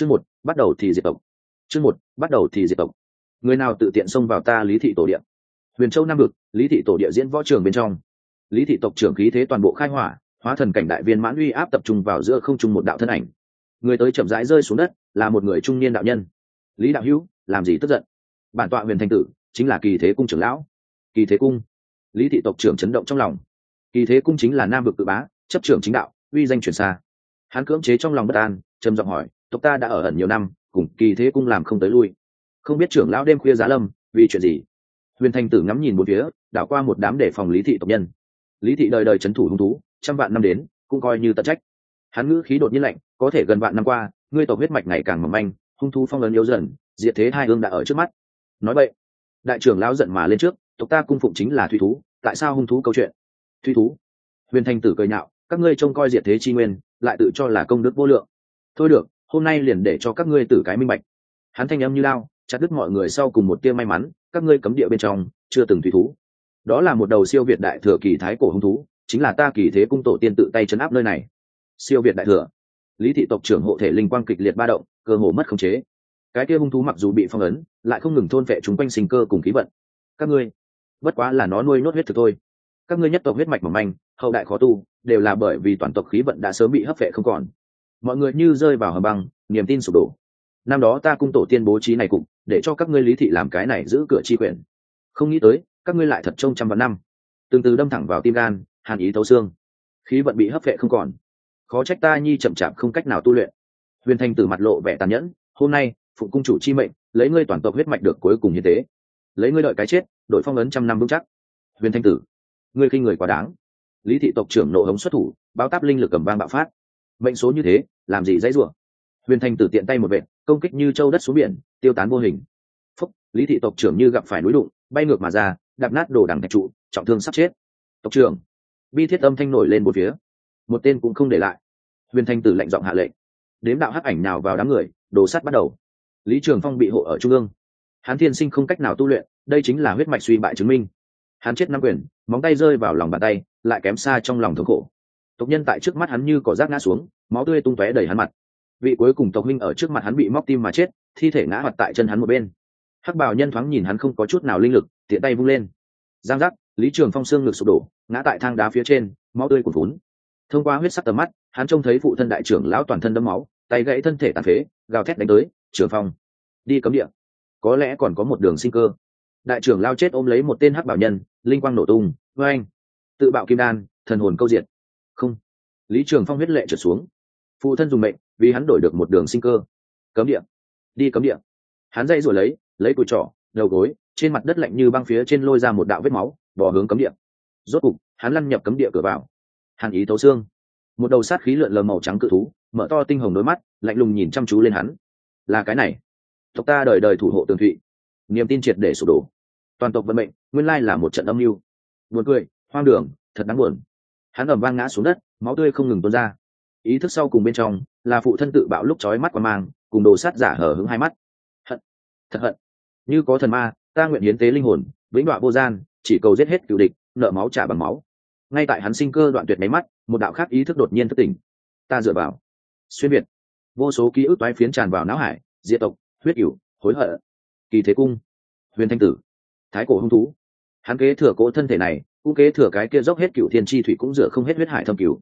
chương một, bắt đầu thì diệt tộc. Chương một, bắt đầu thì diệt tộc. Người nào tự tiện xông vào ta lý thị tổ địa? Huyền châu nam vực, lý thị tổ địa diễn võ trường bên trong. Lý thị tộc trưởng khí thế toàn bộ khai hỏa, hóa thần cảnh đại viên mãn uy áp tập trung vào giữa không trung một đạo thân ảnh. Người tới chậm rãi rơi xuống đất, là một người trung niên đạo nhân. Lý đạo hữu, làm gì tức giận? Bản tọa huyền thanh tử, chính là kỳ thế cung trưởng lão. Kỳ thế cung. Lý thị tộc trưởng chấn động trong lòng. Kỳ thế cung chính là nam vực tự bá, chấp trưởng chính đạo, uy danh truyền xa. Hắn cưỡng chế trong lòng bất an, trầm giọng hỏi tộc ta đã ở ẩn nhiều năm, cùng kỳ thế cung làm không tới lui. Không biết trưởng lão đêm khuya giá lâm, vì chuyện gì? Huyền thanh tử ngắm nhìn một phía, đảo qua một đám để phòng lý thị tộc nhân. Lý thị đời đời c h ấ n thủ hung thú, trăm vạn năm đến, cũng coi như tận trách. Hắn ngữ khí đột nhiên lạnh, có thể gần vạn năm qua, ngươi tộc huyết mạch ngày càng mỏng manh, hung thú phong lớn yếu dần, diệt thế hai hương đã ở trước mắt. Nói vậy, đại trưởng lão giận mà lên trước, tộc ta cung phụng chính là thủy thú, tại sao hung thú câu chuyện? Thủy thú. Huyền thanh tử cười nhạo, các ngươi trông coi diệt thế chi nguyên, lại tự cho là công đức vô lượng. Thôi được hôm nay liền để cho các ngươi tử cái minh bạch. Hắn thanh âm như lao, chặt đứt mọi người sau cùng một tia may mắn, các ngươi cấm địa bên trong, chưa từng thủy thú. Đó là một đầu siêu việt đại thừa kỳ thái cổ hung thú, chính là ta kỳ thế cung tổ tiên tự tay chấn áp nơi này. Siêu việt đại thừa. Lý thị tộc trưởng hộ thể linh quang kịch liệt ba động, cơ hồ mất khống chế. Cái kia hung thú mặc dù bị phong ấn, lại không ngừng thôn vệ chúng quanh sinh cơ cùng khí vận. Các ngươi, bất quá là nó nuôi nốt huyết thực thôi. Các ngươi nhất tộc huyết mạch mỏng manh, hậu đại khó tu, đều là bởi vì toàn tộc khí vận đã sớm bị hấp vệ không còn mọi người như rơi vào hầm băng, niềm tin sụp đổ. Năm đó ta cung tổ tiên bố trí này cục, để cho các ngươi lý thị làm cái này giữ cửa chi quyền không nghĩ tới, các ngươi lại thật trông trăm vạn năm. Từng từ đâm thẳng vào tim gan, hàn ý thấu xương. Khí vận bị hấp vệ không còn. Khó trách ta nhi chậm chạp không cách nào tu luyện. Huyền Thanh Tử mặt lộ vẻ tàn nhẫn, hôm nay phụ cung chủ chi mệnh, lấy ngươi toàn tộc huyết mạch được cuối cùng như thế. Lấy ngươi đợi cái chết, đội phong ấn trăm năm vững chắc. Huyền thanh tử, ngươi khi người quá đáng. Lý thị tộc trưởng nộ hống xuất thủ, báo táp linh lực cầm vang bạo phát mệnh số như thế làm gì dãy rủa? Huyền thành tử tiện tay một vệt, công kích như châu đất xuống biển tiêu tán vô hình. Phúc lý thị tộc trưởng như gặp phải núi đụng bay ngược mà ra đạp nát đồ đằng thạch trụ trọng thương sắp chết. Tộc trưởng bi thiết âm thanh nổi lên một phía. Một tên cũng không để lại. Huyền thanh tử lệnh giọng hạ lệnh. Đếm đạo hắc ảnh nào vào đám người đồ sắt bắt đầu. Lý trường phong bị hộ ở trung ương. Hắn thiên sinh không cách nào tu luyện đây chính là huyết mạch suy bại chứng minh. Hắn chết năm quyền móng tay rơi vào lòng bàn tay lại kém xa trong lòng thống khổ tộc nhân tại trước mắt hắn như cỏ rác ngã xuống, máu tươi tung tóe đầy hắn mặt. Vị cuối cùng tộc minh ở trước mặt hắn bị móc tim mà chết, thi thể ngã mặt tại chân hắn một bên. Hắc bảo nhân thoáng nhìn hắn không có chút nào linh lực, tiện tay vung lên. Giang giác, lý trường phong xương ngực sụp đổ, ngã tại thang đá phía trên, máu tươi cuồn vốn thông qua huyết sắc tầm mắt, hắn trông thấy phụ thân đại trưởng lão toàn thân đấm máu, tay gãy thân thể tàn phế, gào thét đánh tới, trường phong, đi cấm địa. Có lẽ còn có một đường sinh cơ. Đại trưởng lao chết ôm lấy một tên hắc bảo nhân, linh quang nổ tung vê anh tự bạo kim đan, thần hồn câu diệt lý trường phong huyết lệ trượt xuống. Phụ thân dùng mệnh, vì hắn đổi được một đường sinh cơ. Cấm địa. Đi cấm địa. Hắn dây rồi lấy lấy cùi trỏ, đầu gối, trên mặt đất lạnh như băng phía trên lôi ra một đạo vết máu bỏ hướng cấm địa. Rốt cục, hắn lăn nhập cấm địa cửa vào. Hàn ý thấu xương. Một đầu sát khí lượn lờ màu trắng cự thú, mở to tinh hồng đôi mắt, lạnh lùng nhìn chăm chú lên hắn. Là cái này. Tộc ta đời đời thủ hộ tường thụy. Niềm tin triệt để sụp đổ. Toàn tộc vận mệnh, nguyên lai là một trận âm mưu. Buồn cười, hoang đường, thật đáng buồn. Hắn ẩm vang ngã xuống đất máu tươi không ngừng tuôn ra. Ý thức sau cùng bên trong là phụ thân tự bạo lúc trói mắt qua mang, cùng đồ sát giả hở hứng hai mắt. Hận, thật hận. Như có thần ma, ta nguyện hiến tế linh hồn, vĩnh đoạn vô gian, chỉ cầu giết hết cựu địch, nợ máu trả bằng máu. Ngay tại hắn sinh cơ đoạn tuyệt máy mắt, một đạo khác ý thức đột nhiên thất tỉnh. Ta dựa vào. Xuyên việt. Vô số ký ức toái phiến tràn vào não hải, diệt tộc, huyết cửu, hối hận. Kỳ thế cung. Huyền thanh tử. Thái cổ hung thú hắn kế thừa cỗ thân thể này, cũng kế thừa cái kia dốc hết cựu thiên tri thủy cũng rửa không hết huyết hải thâm cửu.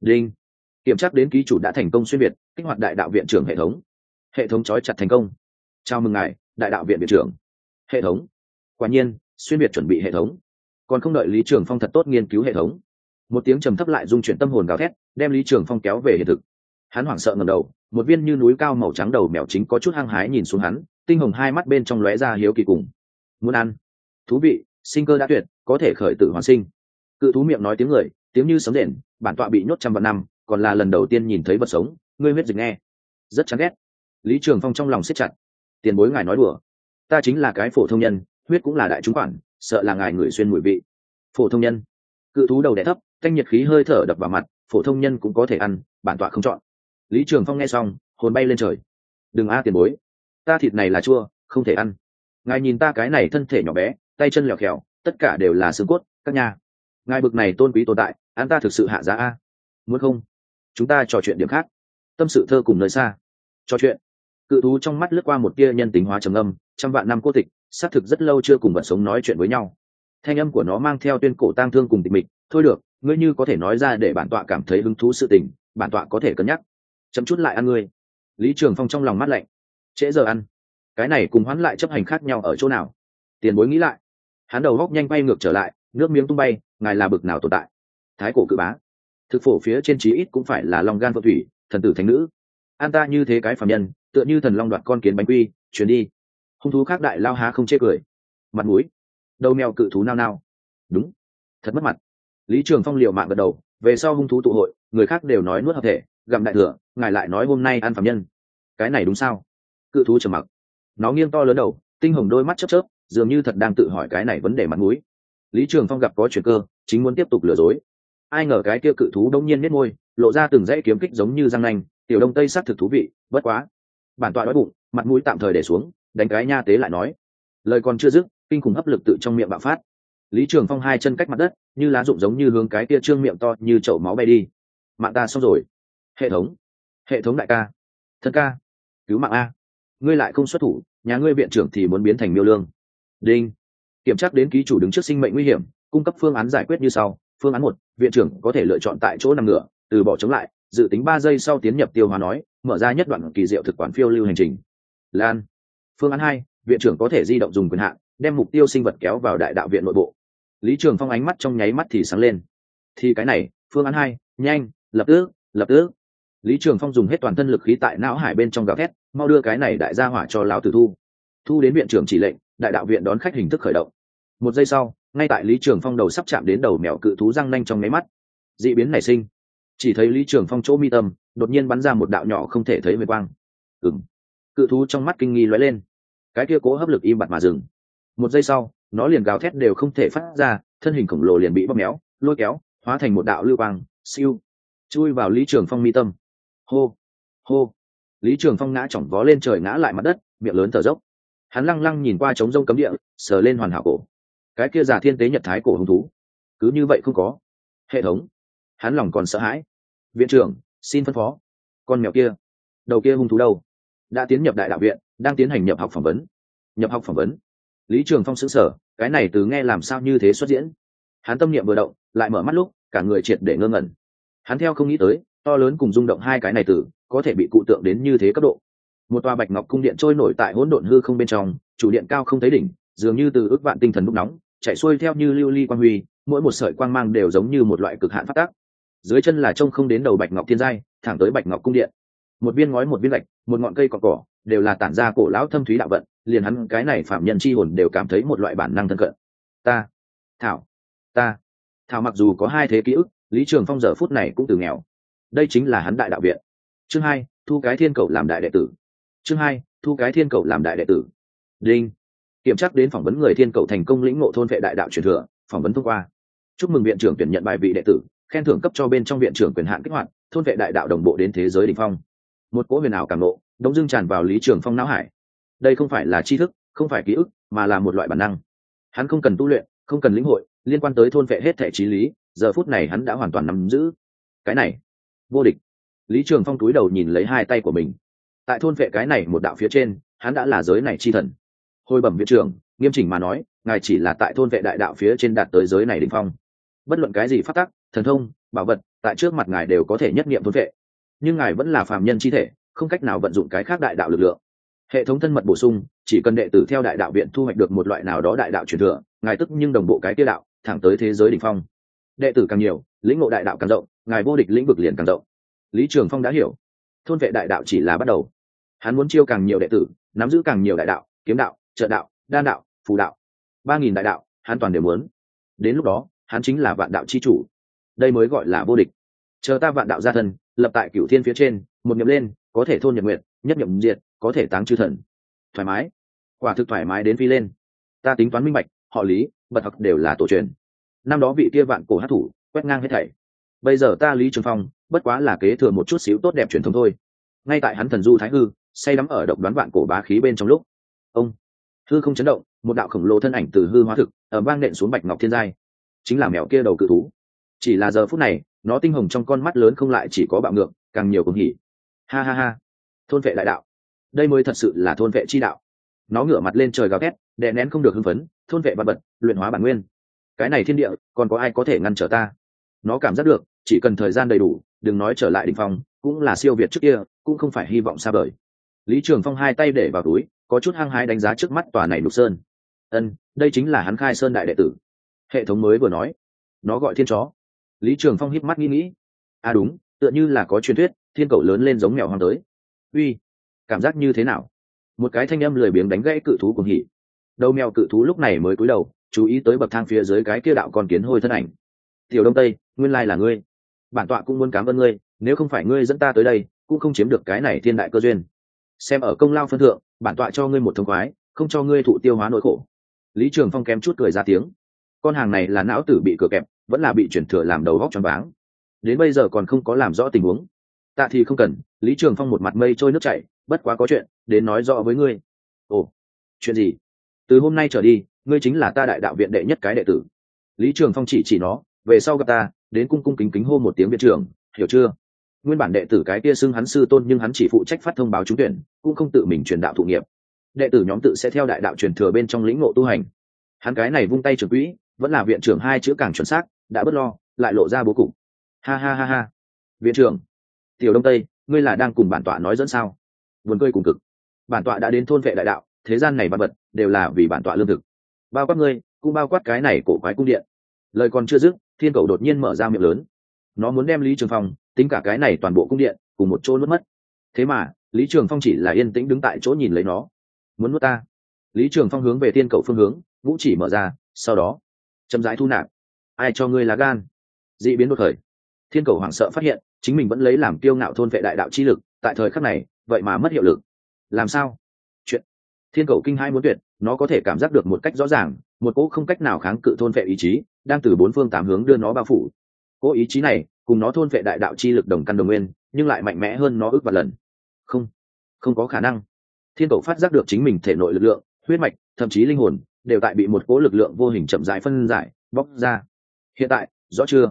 Đinh. Kiểm tra đến ký chủ đã thành công xuyên việt, kích hoạt đại đạo viện trưởng hệ thống. Hệ thống trói chặt thành công. Chào mừng ngài, đại đạo viện viện trưởng. Hệ thống. Quả nhiên, xuyên việt chuẩn bị hệ thống. Còn không đợi lý trường phong thật tốt nghiên cứu hệ thống. Một tiếng trầm thấp lại dung chuyển tâm hồn gào thét, đem lý trường phong kéo về hiện thực. Hắn hoảng sợ ngầm đầu, một viên như núi cao màu trắng đầu mèo chính có chút hăng hái nhìn xuống hắn, tinh hồng hai mắt bên trong lóe ra hiếu kỳ cùng. Muốn ăn. Thú vị sinh cơ đã tuyệt, có thể khởi tử hoàn sinh. Cự thú miệng nói tiếng người, tiếng như sấm rền, bản tọa bị nhốt trăm vạn năm, còn là lần đầu tiên nhìn thấy vật sống, ngươi huyết dịch nghe. Rất chán ghét. Lý trường phong trong lòng siết chặt. Tiền bối ngài nói đùa. Ta chính là cái phổ thông nhân, huyết cũng là đại chúng quản, sợ là ngài người xuyên mùi vị. Phổ thông nhân. Cự thú đầu đẻ thấp canh nhiệt khí hơi thở đập vào mặt, phổ thông nhân cũng có thể ăn, bản tọa không chọn. Lý trường phong nghe xong, hồn bay lên trời. Đừng a, tiền bối. Ta thịt này là chua, không thể ăn. Ngài nhìn ta cái này thân thể nhỏ bé tay chân lèo khèo tất cả đều là xương cốt, các nhà ngài bực này tôn quý tồn tại an ta thực sự hạ giá a. Muốn không? Chúng ta trò chuyện điểm khác. Tâm sự thơ cùng nơi xa. Trò chuyện. Cự thú trong mắt lướt qua một tia nhân tính hóa trầm âm trăm vạn năm cô tịch, xác thực rất lâu chưa cùng vật sống nói chuyện với nhau. Thanh âm của nó mang theo tuyên cổ tang thương cùng tịch mịch, thôi được, ngươi như có thể nói ra để bản tọa cảm thấy hứng thú sự tình, bản tọa có thể cân nhắc. Chấm chút lại ăn ngươi. Lý trường phong trong lòng mắt lạnh. Trễ giờ ăn. Cái này cùng hoán lại chấp hành khác nhau ở chỗ nào? Tiền bối nghĩ lại hắn đầu góc nhanh bay ngược trở lại, nước miếng tung bay, ngài là bực nào tồn tại? Thái cổ cự bá. Thực phổ phía trên trí ít cũng phải là long gan phượng thủy, thần tử thánh nữ. An ta như thế cái phạm nhân, tựa như thần long đoạt con kiến bánh quy, chuyển đi. Hung thú khác đại lao há không chê cười. Mặt mũi. Đầu mèo cự thú nao nao. Đúng. Thật mất mặt. Lý trường phong liều mạng gật đầu, về sau hung thú tụ hội, người khác đều nói nuốt hợp thể, gặm đại thừa, ngài lại nói hôm nay ăn phạm nhân. Cái này đúng sao? Cự thú trầm mặc. Nó nghiêng to lớn đầu, tinh hồng đôi mắt chớp chớp dường như thật đang tự hỏi cái này vấn đề mặt mũi. Lý trường phong gặp có chuyện cơ, chính muốn tiếp tục lừa dối. Ai ngờ cái kia cự thú đông nhiên nết môi, lộ ra từng dãy kiếm kích giống như răng nanh, tiểu đông tây sắc thực thú vị, bất quá. Bản tọa đói bụng, mặt mũi tạm thời để xuống, đánh cái nha tế lại nói. Lời còn chưa dứt, kinh khủng hấp lực tự trong miệng bạo phát. Lý trường phong hai chân cách mặt đất, như lá rụng giống như hướng cái kia trương miệng to như chậu máu bay đi. Mạng ta xong rồi. Hệ thống. Hệ thống đại ca. Thân ca. Cứu mạng a. Ngươi lại không xuất thủ, nhà ngươi viện trưởng thì muốn biến thành miêu lương đinh. Kiểm tra đến ký chủ đứng trước sinh mệnh nguy hiểm, cung cấp phương án giải quyết như sau. Phương án một, viện trưởng có thể lựa chọn tại chỗ nằm ngựa, từ bỏ chống lại, dự tính ba giây sau tiến nhập tiêu hóa nói, mở ra nhất đoạn kỳ diệu thực quản phiêu lưu hành trình. Lan. Phương án hai, viện trưởng có thể di động dùng quyền hạn, đem mục tiêu sinh vật kéo vào đại đạo viện nội bộ. Lý trường phong ánh mắt trong nháy mắt thì sáng lên. Thì cái này, phương án hai, nhanh, lập tức lập tức. Lý trường phong dùng hết toàn thân lực khí tại não hải bên trong gào thét, mau đưa cái này đại gia hỏa cho lão tử thu. Thu đến viện trưởng chỉ lệnh đại đạo viện đón khách hình thức khởi động. Một giây sau, ngay tại lý trường phong đầu sắp chạm đến đầu mèo cự thú răng nanh trong máy mắt. D ị biến nảy sinh. Chỉ thấy lý trường phong chỗ mi tâm, đột nhiên bắn ra một đạo nhỏ không thể thấy mê quang. Ừng cự thú trong mắt kinh nghi lóe lên. Cái kia cố hấp lực im bặt mà dừng. Một giây sau, nó liền gào thét đều không thể phát ra, thân hình khổng lồ liền bị bóp méo, lôi kéo, hóa thành một đạo lưu quang, siêu. Chui vào lý trường phong mi tâm. Hô. Hô. Lý trường phong ngã chỏng vó lên trời ngã lại mặt đất, miệng lớn thở dốc hắn lăng lăng nhìn qua trống rông cấm địa, sờ lên hoàn hảo cổ. Cái kia giả thiên tế nhật thái cổ hứng thú. Cứ như vậy không có. Hệ thống. Hắn lòng còn sợ hãi. Viện trưởng, xin phân phó. Con mèo kia. Đầu kia hung thú đâu? Đã tiến nhập đại đạo viện, đang tiến hành nhập học phỏng vấn. Nhập học phỏng vấn. Lý trường phong xứng sở cái này từ nghe làm sao như thế xuất diễn? Hắn tâm niệm vừa động, lại mở mắt lúc, cả người triệt để ngơ ngẩn. Hắn theo không nghĩ tới, to lớn cùng rung động hai cái này từ, có thể bị cụ tượng đến như thế cấp độ một tòa bạch ngọc cung điện trôi nổi tại hỗn độn hư không bên trong, chủ điện cao không thấy đỉnh, dường như từ ước vạn tinh thần lúc nóng, chạy xuôi theo như lưu ly quang huy, mỗi một sợi quang mang đều giống như một loại cực hạn phát tác. Dưới chân là trông không đến đầu bạch ngọc thiên giai, thẳng tới bạch ngọc cung điện. Một viên ngói, một viên lạch một ngọn cây cỏ cỏ, đều là tản ra cổ lão thâm thúy đạo vận, liền hắn cái này phạm nhân chi hồn đều cảm thấy một loại bản năng thân cận. Ta, thảo ta. Thảo mặc dù có hai thế ký ức, lý trường phong giờ phút này cũng từ nghèo. Đây chính là hắn đại đạo viện. Chương hai, thu cái thiên cầu làm đại đệ tử chương hai, thu cái thiên cầu làm đại đệ tử. Đinh. Kiểm tra đến phỏng vấn người thiên cầu thành công lĩnh ngộ thôn vệ đại đạo truyền thừa, phỏng vấn thông qua. Chúc mừng viện trưởng tuyển nhận bài vị đệ tử, khen thưởng cấp cho bên trong viện trưởng quyền hạn kích hoạt, thôn vệ đại đạo đồng bộ đến thế giới đ ỉ n h phong. Một cỗ huyền ảo cảm nộ đống dưng tràn vào lý trường phong não hải. Đây không phải là tri thức, không phải ký ức, mà là một loại bản năng. Hắn không cần tu luyện, không cần lĩnh hội, liên quan tới thôn vệ hết thẻ trí lý, giờ phút này hắn đã hoàn toàn nắm giữ. Cái này, vô địch. Lý trường phong túi đầu nhìn lấy hai tay của mình tại thôn vệ cái này một đạo phía trên, hắn đã là giới này chi thần. Hồi bẩm viện trưởng, nghiêm chỉnh mà nói, ngài chỉ là tại thôn vệ đại đạo phía trên đạt tới giới này đình phong. Bất luận cái gì phát tắc, thần thông, bảo vật, tại trước mặt ngài đều có thể nhất nghiệm thôn vệ. Nhưng ngài vẫn là phàm nhân chi thể, không cách nào vận dụng cái khác đại đạo lực lượng. Hệ thống thân mật bổ sung, chỉ cần đệ tử theo đại đạo viện thu hoạch được một loại nào đó đại đạo truyền thừa, ngài tức nhưng đồng bộ cái tiêu đạo, thẳng tới thế giới đ ỉ n h phong. Đệ tử càng nhiều, lĩnh ngộ đại đạo càng rộng, ngài vô địch lĩnh vực liền càng rộng. Lý trường phong đã hiểu, thôn vệ đại đạo chỉ là bắt đầu hắn muốn chiêu càng nhiều đệ tử, nắm giữ càng nhiều đại đạo, kiếm đạo, trợ đạo, đan đạo, phù đạo. Ba nghìn đại đạo, hắn toàn đều muốn. Đến lúc đó, hắn chính là vạn đạo c h i chủ. Đây mới gọi là vô địch. Chờ ta vạn đạo gia thân, lập tại cửu thiên phía trên, một nhậm lên, có thể thôn nhật nguyện nhất nhậm diệt, có thể táng chư thần. Thoải mái. Quả thực thoải mái đến phi lên. Ta tính toán minh bạch, họ lý bật học đều là tổ truyền. Năm đó vị kia vạn cổ hát thủ, quét ngang hết thảy. Bây giờ ta lý trường phong, bất quá là kế thừa một chút xíu tốt đẹp truyền thống thôi. Ngay tại hắn thần du thái hư say đắm ở độc đoán vạn cổ bá khí bên trong lúc. Ông, hư không chấn động, một đạo khổng lồ thân ảnh từ hư hóa thực ở vang nện xuống bạch ngọc thiên giai. Chính là mèo kia đầu cự thú. Chỉ là giờ phút này, nó tinh hồng trong con mắt lớn không lại chỉ có bạo ngược, càng nhiều cùng hỉ. Ha ha ha. Thôn vệ đại đạo. Đây mới thật sự là thôn vệ chi đạo. Nó ngửa mặt lên trời gào thét, đè nén không được hưng phấn, thôn vệ vật bật luyện hóa bản nguyên. Cái này thiên địa, còn có ai có thể ngăn trở ta? Nó cảm giác được, chỉ cần thời gian đầy đủ, đừng nói trở lại đ ỉ n h phong, cũng là siêu việt trước kia, cũng không phải hy vọng xa vời lý trường phong hai tay để vào túi, có chút hăng hái đánh giá trước mắt tòa này lục sơn. Ân, đây chính là hắn khai sơn đại đệ tử. Hệ thống mới vừa nói. Nó gọi thiên chó. Lý trường phong híp mắt nghĩ nghĩ. À đúng, tựa như là có truyền thuyết, thiên cầu lớn lên giống mèo hoang tới. Uy, cảm giác như thế nào? Một cái thanh âm lười biếng đánh gãy cự thú cùng hỉ. Đầu mèo cự thú lúc này mới cúi đầu, chú ý tới bậc thang phía dưới cái kia đạo con kiến hôi thân ảnh. Tiểu đông tây, nguyên lai là ngươi. Bản tọa cũng muốn cảm ơn ngươi, nếu không phải ngươi dẫn ta tới đây, cũng không chiếm được cái này thiên đại cơ duyên xem ở công lao phân thượng, bản tọa cho ngươi một thông khoái, không cho ngươi thụ tiêu hóa nỗi khổ. Lý trường phong kém chút cười ra tiếng. Con hàng này là não tử bị cửa kẹp, vẫn là bị chuyển thừa làm đầu góc tròn váng. Đến bây giờ còn không có làm rõ tình huống. Tạ thì không cần, lý trường phong một mặt mây trôi nước chảy, bất quá có chuyện, đến nói rõ với ngươi. Ồ, chuyện gì? Từ hôm nay trở đi, ngươi chính là ta đại đạo viện đệ nhất cái đệ tử. Lý trường phong chỉ chỉ nó, về sau gặp ta, đến cung cung kính kính hô một tiếng viện trưởng, hiểu chưa? Nguyên bản đệ tử cái kia xưng hắn sư tôn nhưng hắn chỉ phụ trách phát thông báo trúng tuyển, cũng không tự mình truyền đạo thụ nghiệp. Đệ tử nhóm tự sẽ theo đại đạo truyền thừa bên trong lĩnh ngộ tu hành. Hắn cái này vung tay trưởng quỹ, vẫn là viện trưởng hai chữ càng chuẩn xác, đã bớt lo, lại lộ ra bố cục. Ha ha ha ha. Viện trưởng, tiểu đông tây, ngươi là đang cùng bản tọa nói dẫn sao? Vườn cười cùng cực. Bản tọa đã đến thôn vệ đại đạo, thế gian này văn vật đều là vì bản tọa lương thực. Bao quát ngươi, cũng bao quát cái này cổ quái cung điện. Lời còn chưa dứt, thiên cầu đột nhiên mở ra miệng lớn nó muốn đem lý trường phong, tính cả cái này toàn bộ cung điện, cùng một chỗ nuốt mất. Thế mà, lý trường phong chỉ là yên tĩnh đứng tại chỗ nhìn lấy nó. Muốn nuốt ta? Lý trường phong hướng về thiên cầu phương hướng, vũ chỉ mở ra, sau đó, chậm rãi thu nạp. Ai cho ngươi lá gan? D ị biến đột khởi. Thiên cầu hoảng sợ phát hiện, chính mình vẫn lấy làm kiêu ngạo thôn vệ đại đạo chi lực, tại thời khắc này, vậy mà mất hiệu lực. Làm sao? Chuyện. Thiên cầu kinh hai muốn tuyệt, nó có thể cảm giác được một cách rõ ràng, một cỗ không cách nào kháng cự thôn vệ ý chí, đang từ bốn phương tám hướng đưa nó bao phủ Cố ý chí này, cùng nó thôn vệ đại đạo chi lực đồng căn đồng nguyên, nhưng lại mạnh mẽ hơn nó ước và lần. Không không có khả năng. Thiên cầu phát giác được chính mình thể nội lực lượng, huyết mạch, thậm chí linh hồn, đều tại bị một cố lực lượng vô hình chậm rãi phân giải, bóc ra. Hiện tại, rõ chưa?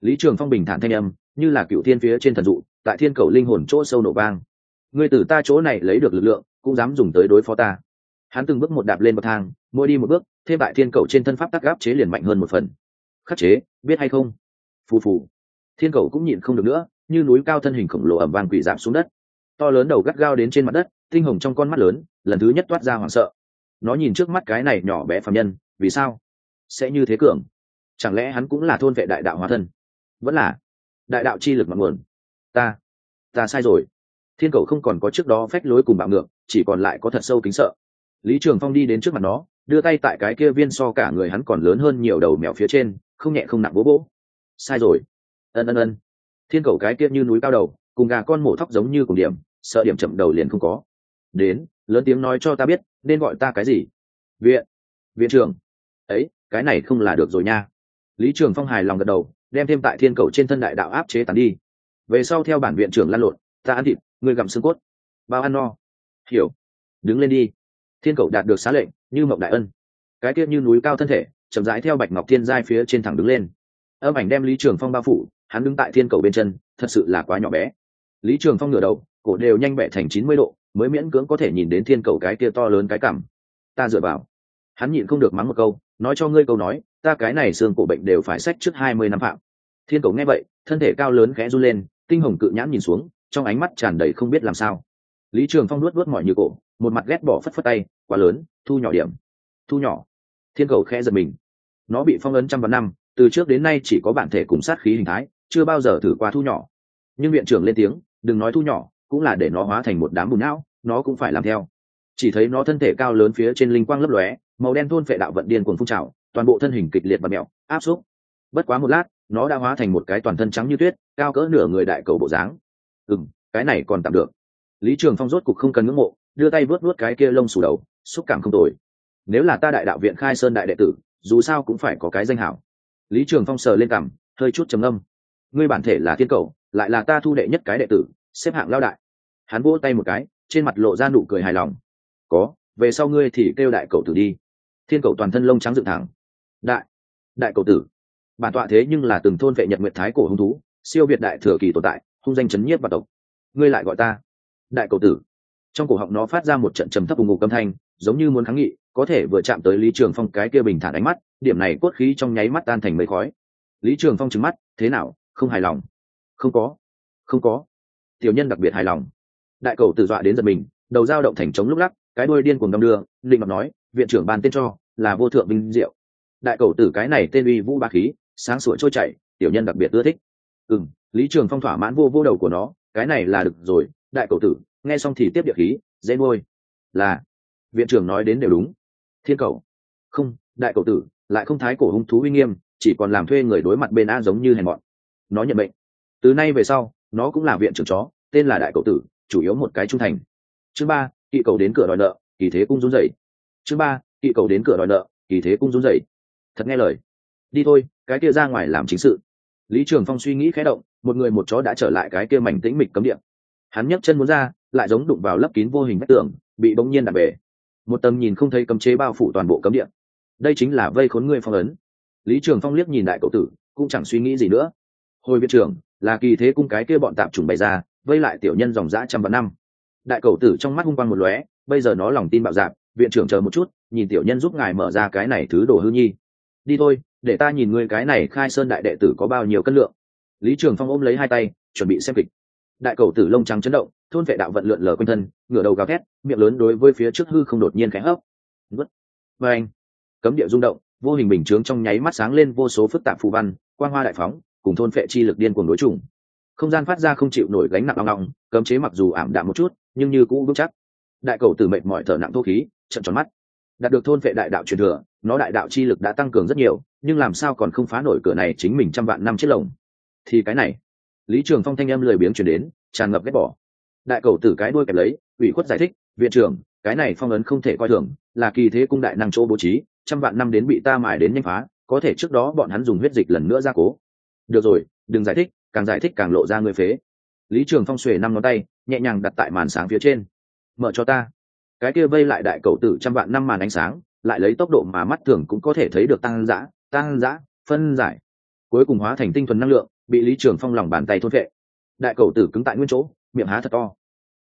Lý trường phong bình thản thanh âm, như là cựu thiên phía trên thần dụ, tại thiên cầu linh hồn chỗ sâu nổ vang. Người từ ta chỗ này lấy được lực lượng, cũng dám dùng tới đối phó ta. Hắn từng bước một đạp lên bậc thang, mỗi đi một bước, thêm tại thiên cầu trên thân pháp tắc gáp chế liền mạnh hơn một phần. Khắc chế, biết hay không? Phù phù. Thiên cầu cũng nhịn không được nữa, như núi cao thân hình khổng lồ ẩm vàng quỷ giảm xuống đất. To lớn đầu gắt gao đến trên mặt đất, tinh hồng trong con mắt lớn, lần thứ nhất toát ra hoảng sợ. Nó nhìn trước mắt cái này nhỏ bé phạm nhân, vì sao? Sẽ như thế cường? Chẳng lẽ hắn cũng là thôn vệ đại đạo hóa thân? Vẫn là đại đạo chi lực mặn nguồn. Ta ta sai rồi. Thiên cầu không còn có trước đó phách lối cùng bạo ngược, chỉ còn lại có thật sâu kính sợ. Lý trường phong đi đến trước mặt nó, đưa tay tại cái kia viên so cả người hắn còn lớn hơn nhiều đầu mèo phía trên, không nhẹ không nặng bố bố sai rồi. Ân ân ân. Thiên cầu cái kia như núi cao đầu, cùng gà con mổ thóc giống như cùng điểm, sợ điểm chậm đầu liền không có. Đến, lớn tiếng nói cho ta biết, nên gọi ta cái gì? Viện. Viện trưởng. Ấy, cái này không là được rồi nha. Lý trường phong hài lòng gật đầu, đem thêm tại thiên cầu trên thân đại đạo áp chế tàn đi. Về sau theo bản viện trưởng lăn lộn, ta ăn thịt người gặm xương cốt. Bao ăn no. Hiểu. Đứng lên đi. Thiên cầu đạt được xá lệnh, như mộng đại ân. Cái tiết như núi cao thân thể, chậm rãi theo bạch ngọc thiên giai phía trên thẳng đứng lên âm ảnh đem lý trường phong bao phủ, hắn đứng tại thiên cầu bên chân, thật sự là quá nhỏ bé. Lý trường phong ngửa đầu, cổ đều nhanh bẻ thành chín mươi độ, mới miễn cưỡng có thể nhìn đến thiên cầu cái kia to lớn cái cảm ta dựa vào. Hắn nhịn không được mắng một câu, nói cho ngươi câu nói, ta cái này xương cổ bệnh đều phải sách trước hai mươi năm phạm. Thiên cầu nghe vậy, thân thể cao lớn khẽ run lên, tinh hồng cự nhãn nhìn xuống, trong ánh mắt tràn đầy không biết làm sao. Lý trường phong nuốt vớt mọi như cổ, một mặt ghét bỏ phất phất tay, quá lớn, thu nhỏ điểm. Thu nhỏ. Thiên cầu khẽ giật mình. Nó bị phong ấn trăm vạn năm từ trước đến nay chỉ có bản thể cùng sát khí hình thái, chưa bao giờ thử qua thu nhỏ. Nhưng viện trưởng lên tiếng, đừng nói thu nhỏ, cũng là để nó hóa thành một đám bùn não, nó cũng phải làm theo. Chỉ thấy nó thân thể cao lớn phía trên linh quang lấp lóe, màu đen thôn phệ đạo vận điên cuồng phun trào, toàn bộ thân hình kịch liệt và mẹo, áp xúc. Bất quá một lát, nó đã hóa thành một cái toàn thân trắng như tuyết, cao cỡ nửa người đại cầu bộ dáng. Ừ cái này còn tạm được. Lý trường phong rốt cục không cần ngưỡng mộ, đưa tay vớt vớt cái kia lông sù đầu, xúc cảm không tồi. Nếu là ta đại đạo viện khai sơn đại đệ tử, dù sao cũng phải có cái danh hảo lý trường phong sờ lên cằm, hơi chút trầm âm ngươi bản thể là thiên cầu, lại là ta thu đệ nhất cái đệ tử, xếp hạng lao đại. Hắn vỗ tay một cái, trên mặt lộ ra nụ cười hài lòng. Có, về sau ngươi thì kêu đại cầu tử đi. Thiên cầu toàn thân lông trắng dựng thẳng. Đại đại cầu tử. Bản tọa thế nhưng là từng thôn vệ nhật nguyệt thái cổ hung thú, siêu việt đại thừa kỳ tồn tại, hung danh chấn nhiếp và tộc ngươi lại gọi ta đại cầu tử. Trong cổ họng nó phát ra một trận trầm thấp vùng ngục âm thanh, giống như muốn kháng nghị có thể vừa chạm tới lý trường phong cái kia bình thản ánh mắt, điểm này cốt khí trong nháy mắt tan thành mây khói. Lý trường phong trứng mắt, thế nào, không hài lòng? Không có không có. Tiểu nhân đặc biệt hài lòng. Đại cầu tự dọa đến giật mình, đầu dao động thành trống lúc lắc, cái đuôi điên cuồng đong đưa định mặt nói, viện trưởng ban tên cho, là vô thượng vinh diệu. Đại cầu tử cái này tên uy vũ ba khí, sáng sủa trôi chảy, tiểu nhân đặc biệt ưa thích. Ừ m lý trường phong thỏa mãn vô vô đầu của nó, cái này là được rồi, đại cầu tử, nghe xong thì tiếp địa khí, dễ nuôi. Là. Viện trưởng nói đến đều đúng thiên cầu. Không, đại cầu tử, lại không thái cổ hung thú uy nghiêm, chỉ còn làm thuê người đối mặt bên a giống như hèn mọn. Nó nhận bệnh từ nay về sau, nó cũng là viện trưởng chó, tên là đại cầu tử, chủ yếu một cái trung thành. Chương ba, kỵ cầu đến cửa đòi nợ, kỳ thế cung run dậy chương ba, kỵ cầu đến cửa đòi nợ, kỳ thế cung run dậy thật nghe lời. Đi thôi, cái kia ra ngoài làm chính sự. Lý trường phong suy nghĩ khẽ động, một người một chó đã trở lại cái kia mảnh tĩnh mịch cấm điện hắn nhấc chân muốn ra, lại giống đụng vào lấp kín vô hình vách tường, bị bỗng nhiên đạp bể một tầm nhìn không thấy cấm chế bao phủ toàn bộ cấm điện đây chính là vây khốn ngươi phong ấn. Lý trường phong liếc nhìn đại cậu tử, cũng chẳng suy nghĩ gì nữa. Hồi viện trưởng, là kỳ thế cung cái kia bọn tạm trùng bày ra, vây lại tiểu nhân dòng dã trăm vạn năm. Đại cậu tử trong mắt hung quang một lóe, bây giờ nó lòng tin bạo dạp viện trưởng chờ một chút, nhìn tiểu nhân giúp ngài mở ra cái này thứ đồ hư nhi. Đi thôi, để ta nhìn ngươi cái này khai sơn đại đệ tử có bao nhiêu cân lượng. Lý trường phong ôm lấy hai tay, chuẩn bị xem kịch. Đại cầu tử lông trắng chấn động thôn vệ đạo vận lượn lờ quanh thân, ngửa đầu gào thét, miệng lớn đối với phía trước hư không đột nhiên khẽ hấp. Vứt vê anh, cấm địa rung động, vô hình bình chướng trong nháy mắt sáng lên vô số phức tạp phù văn, quang hoa đại phóng, cùng thôn phệ chi lực điên cuồng đối chủng. không gian phát ra không chịu nổi gánh nặng long long cấm chế mặc dù ảm đạm một chút, nhưng như cũ vững chắc. Đại cầu tử mệt mỏi thở nặng thô khí trận tròn mắt. Đạt được thôn phệ đại đạo truyền thừa, nó đại đạo chi lực đã tăng cường rất nhiều, nhưng làm sao còn không phá nổi cửa này chính mình trăm vạn năm chiếc lồng? Thì cái này, lý trường phong thanh âm lười biếng chuyển đến, tràn ngập ghét bỏ đại cầu tử cái đuôi kẹp lấy, ủy khuất giải thích, viện trưởng, cái này phong ấn không thể coi thường, là kỳ thế cung đại năng chỗ bố trí, trăm vạn năm đến bị ta mài đến nhanh phá, có thể trước đó bọn hắn dùng huyết dịch lần nữa ra cố. Được rồi, đừng giải thích, càng giải thích càng lộ ra người phế. Lý trường phong xuề năm ngón tay, nhẹ nhàng đặt tại màn sáng phía trên. Mở cho ta. Cái kia vây lại đại cầu tử trăm vạn năm màn ánh sáng, lại lấy tốc độ mà mắt thường cũng có thể thấy được tăng giã tăng giã phân giải. Cuối cùng hóa thành tinh thuần năng lượng, bị lý trường phong lòng bàn tay thôn vệ đại cầu tử cứng tại nguyên chỗ miệng há thật to.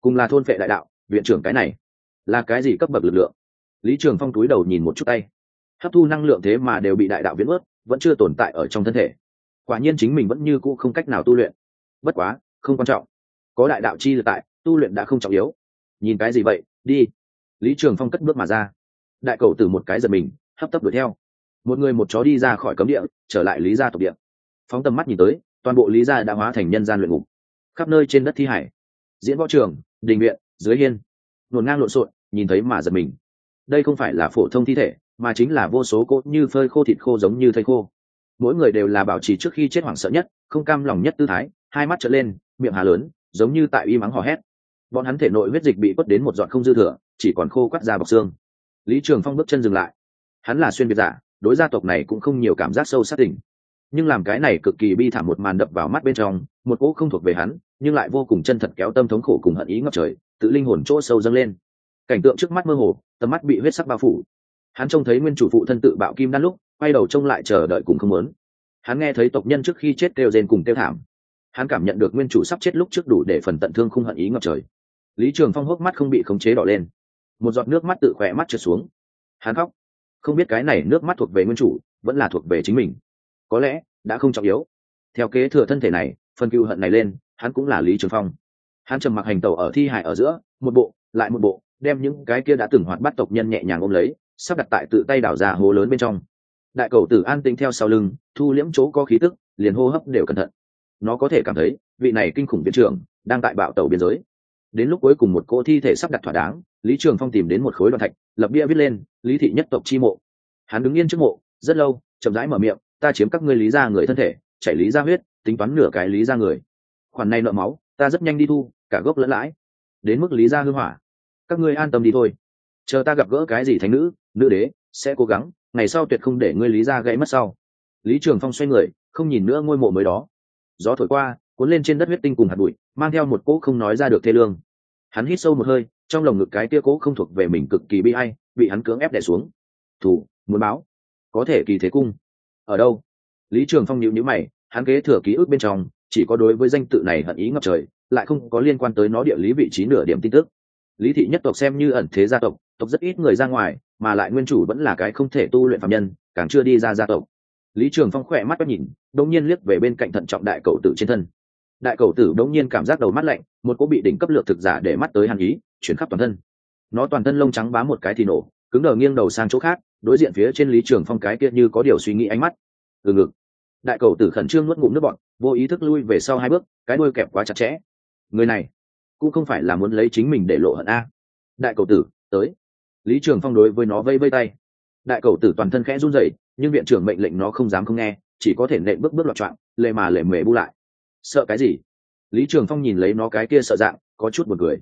Cùng là thôn vệ đại đạo, viện trưởng cái này, là cái gì cấp bậc lực lượng? Lý trường phong túi đầu nhìn một chút tay. Hấp thu năng lượng thế mà đều bị đại đạo viễn ướt vẫn chưa tồn tại ở trong thân thể. Quả nhiên chính mình vẫn như cũ không cách nào tu luyện. Bất quá, không quan trọng. Có đại đạo chi lực tại, tu luyện đã không trọng yếu. Nhìn cái gì vậy, đi. Lý trường phong cất bước mà ra. Đại cầu từ một cái giật mình, hấp tấp đuổi theo. Một người một chó đi ra khỏi cấm địa, trở lại lý gia tộc địa. Phóng tầm mắt nhìn tới, toàn bộ lý gia đã hóa thành nhân gian luyện ngục. Khắp nơi trên đất thi hải diễn võ trường, đình viện, dưới hiên. Luồn ngang lộn xộn, nhìn thấy mà giật mình. Đây không phải là phổ thông thi thể, mà chính là vô số cốt như phơi khô thịt khô giống như thây khô. Mỗi người đều là bảo trì trước khi chết hoảng sợ nhất, không cam lòng nhất tư thái, hai mắt trở lên, miệng hà lớn, giống như tại y mắng hò hét. Bọn hắn thể nội huyết dịch bị quất đến một dọn không dư thừa, chỉ còn khô quắt ra bọc xương. Lý trường phong bước chân dừng lại. Hắn là xuyên việt giả, đối gia tộc này cũng không nhiều cảm giác sâu sắc tình nhưng làm cái này cực kỳ bi thảm một màn đập vào mắt bên trong, một cỗ không thuộc về hắn, nhưng lại vô cùng chân thật kéo tâm thống khổ cùng hận ý ngập trời, tự linh hồn chỗ sâu dâng lên. Cảnh tượng trước mắt mơ hồ, tầm mắt bị huyết sắc bao phủ. Hắn trông thấy nguyên chủ phụ thân tự bạo kim đan lúc, quay đầu trông lại chờ đợi cùng không muốn. Hắn nghe thấy tộc nhân trước khi chết kêu rên cùng kêu thảm. Hắn cảm nhận được nguyên chủ sắp chết lúc trước đủ để phần tận thương không hận ý ngập trời. Lý trường phong hốc mắt không bị khống chế đỏ lên. Một giọt nước mắt tự khỏe mắt trượt xuống. Hắn khóc. Không biết cái này nước mắt thuộc về nguyên chủ, vẫn là thuộc về chính mình có lẽ đã không trọng yếu. Theo kế thừa thân thể này, phần cựu hận này lên, hắn cũng là lý trường phong. Hắn trầm mặc hành tẩu ở thi hải ở giữa, một bộ, lại một bộ, đem những cái kia đã từng hoạt bắt tộc nhân nhẹ nhàng ôm lấy, sắp đặt tại tự tay đảo ra hố lớn bên trong. Đại cầu tử an tinh theo sau lưng, thu liễm chỗ có khí tức, liền hô hấp đều cẩn thận. Nó có thể cảm thấy, vị này kinh khủng biến trường đang tại bạo tàu biên giới. Đến lúc cuối cùng một cỗ thi thể sắp đặt thỏa đáng, lý trường phong tìm đến một khối đoạn thạch, lập bia viết lên, lý thị nhất tộc chi mộ. Hắn đứng yên trước mộ, rất lâu, chậm rãi mở miệng ta chiếm các ngươi lý ra người thân thể, chảy lý ra huyết, tính toán nửa cái lý ra người. Khoản này nợ máu, ta rất nhanh đi thu, cả gốc lẫn lãi. Đến mức lý ra hư hỏa. Các ngươi an tâm đi thôi. Chờ ta gặp gỡ cái gì thánh nữ nữ đế, sẽ cố gắng, ngày sau tuyệt không để ngươi lý ra gãy mất sau. Lý trường phong xoay người, không nhìn nữa ngôi mộ mới đó. Gió thổi qua, cuốn lên trên đất huyết tinh cùng hạt bụi, mang theo một cỗ không nói ra được thê lương. Hắn hít sâu một hơi, trong lồng ngực cái tia cỗ không thuộc về mình cực kỳ bi hay bị hắn cưỡng ép đẻ xuống. Thủ, muốn báo. Có thể kỳ thế cung ở đâu? Lý trường phong nhịu nhữ mày, hắn kế thừa ký ức bên trong, chỉ có đối với danh tự này hận ý ngập trời, lại không có liên quan tới nó địa lý vị trí nửa điểm tin tức. Lý thị nhất tộc xem như ẩn thế gia tộc tộc rất ít người ra ngoài, mà lại nguyên chủ vẫn là cái không thể tu luyện phạm nhân, càng chưa đi ra gia tộc. Lý trường phong khỏe mắt bắt nhìn đống nhiên liếc về bên cạnh thận trọng đại cầu tử trên thân. Đại cầu tử đống nhiên cảm giác đầu mắt lạnh, một cỗ bị đỉnh cấp lược thực giả để mắt tới hàn ý, chuyển khắp toàn thân. Nó toàn thân lông trắng bám một cái thì nổ, cứng đờ nghiêng đầu sang chỗ khác đối diện phía trên lý trường phong cái kia như có điều suy nghĩ ánh mắt. Từ ngực. Đại cầu tử khẩn trương nuốt ngụm nước bọn vô ý thức lui về sau hai bước, cái đuôi kẹp quá chặt chẽ. Người này, cũng không phải là muốn lấy chính mình để lộ hận a. Đại cầu tử, tới. Lý trường phong đối với nó vây vây tay. Đại cầu tử toàn thân khẽ run rẩy, nhưng viện trưởng mệnh lệnh nó không dám không nghe, chỉ có thể nện bước bước loạn trọn lệ mà lệ mề bu lại. Sợ cái gì? Lý trường phong nhìn lấy nó cái kia sợ dạng, có chút buồn cười.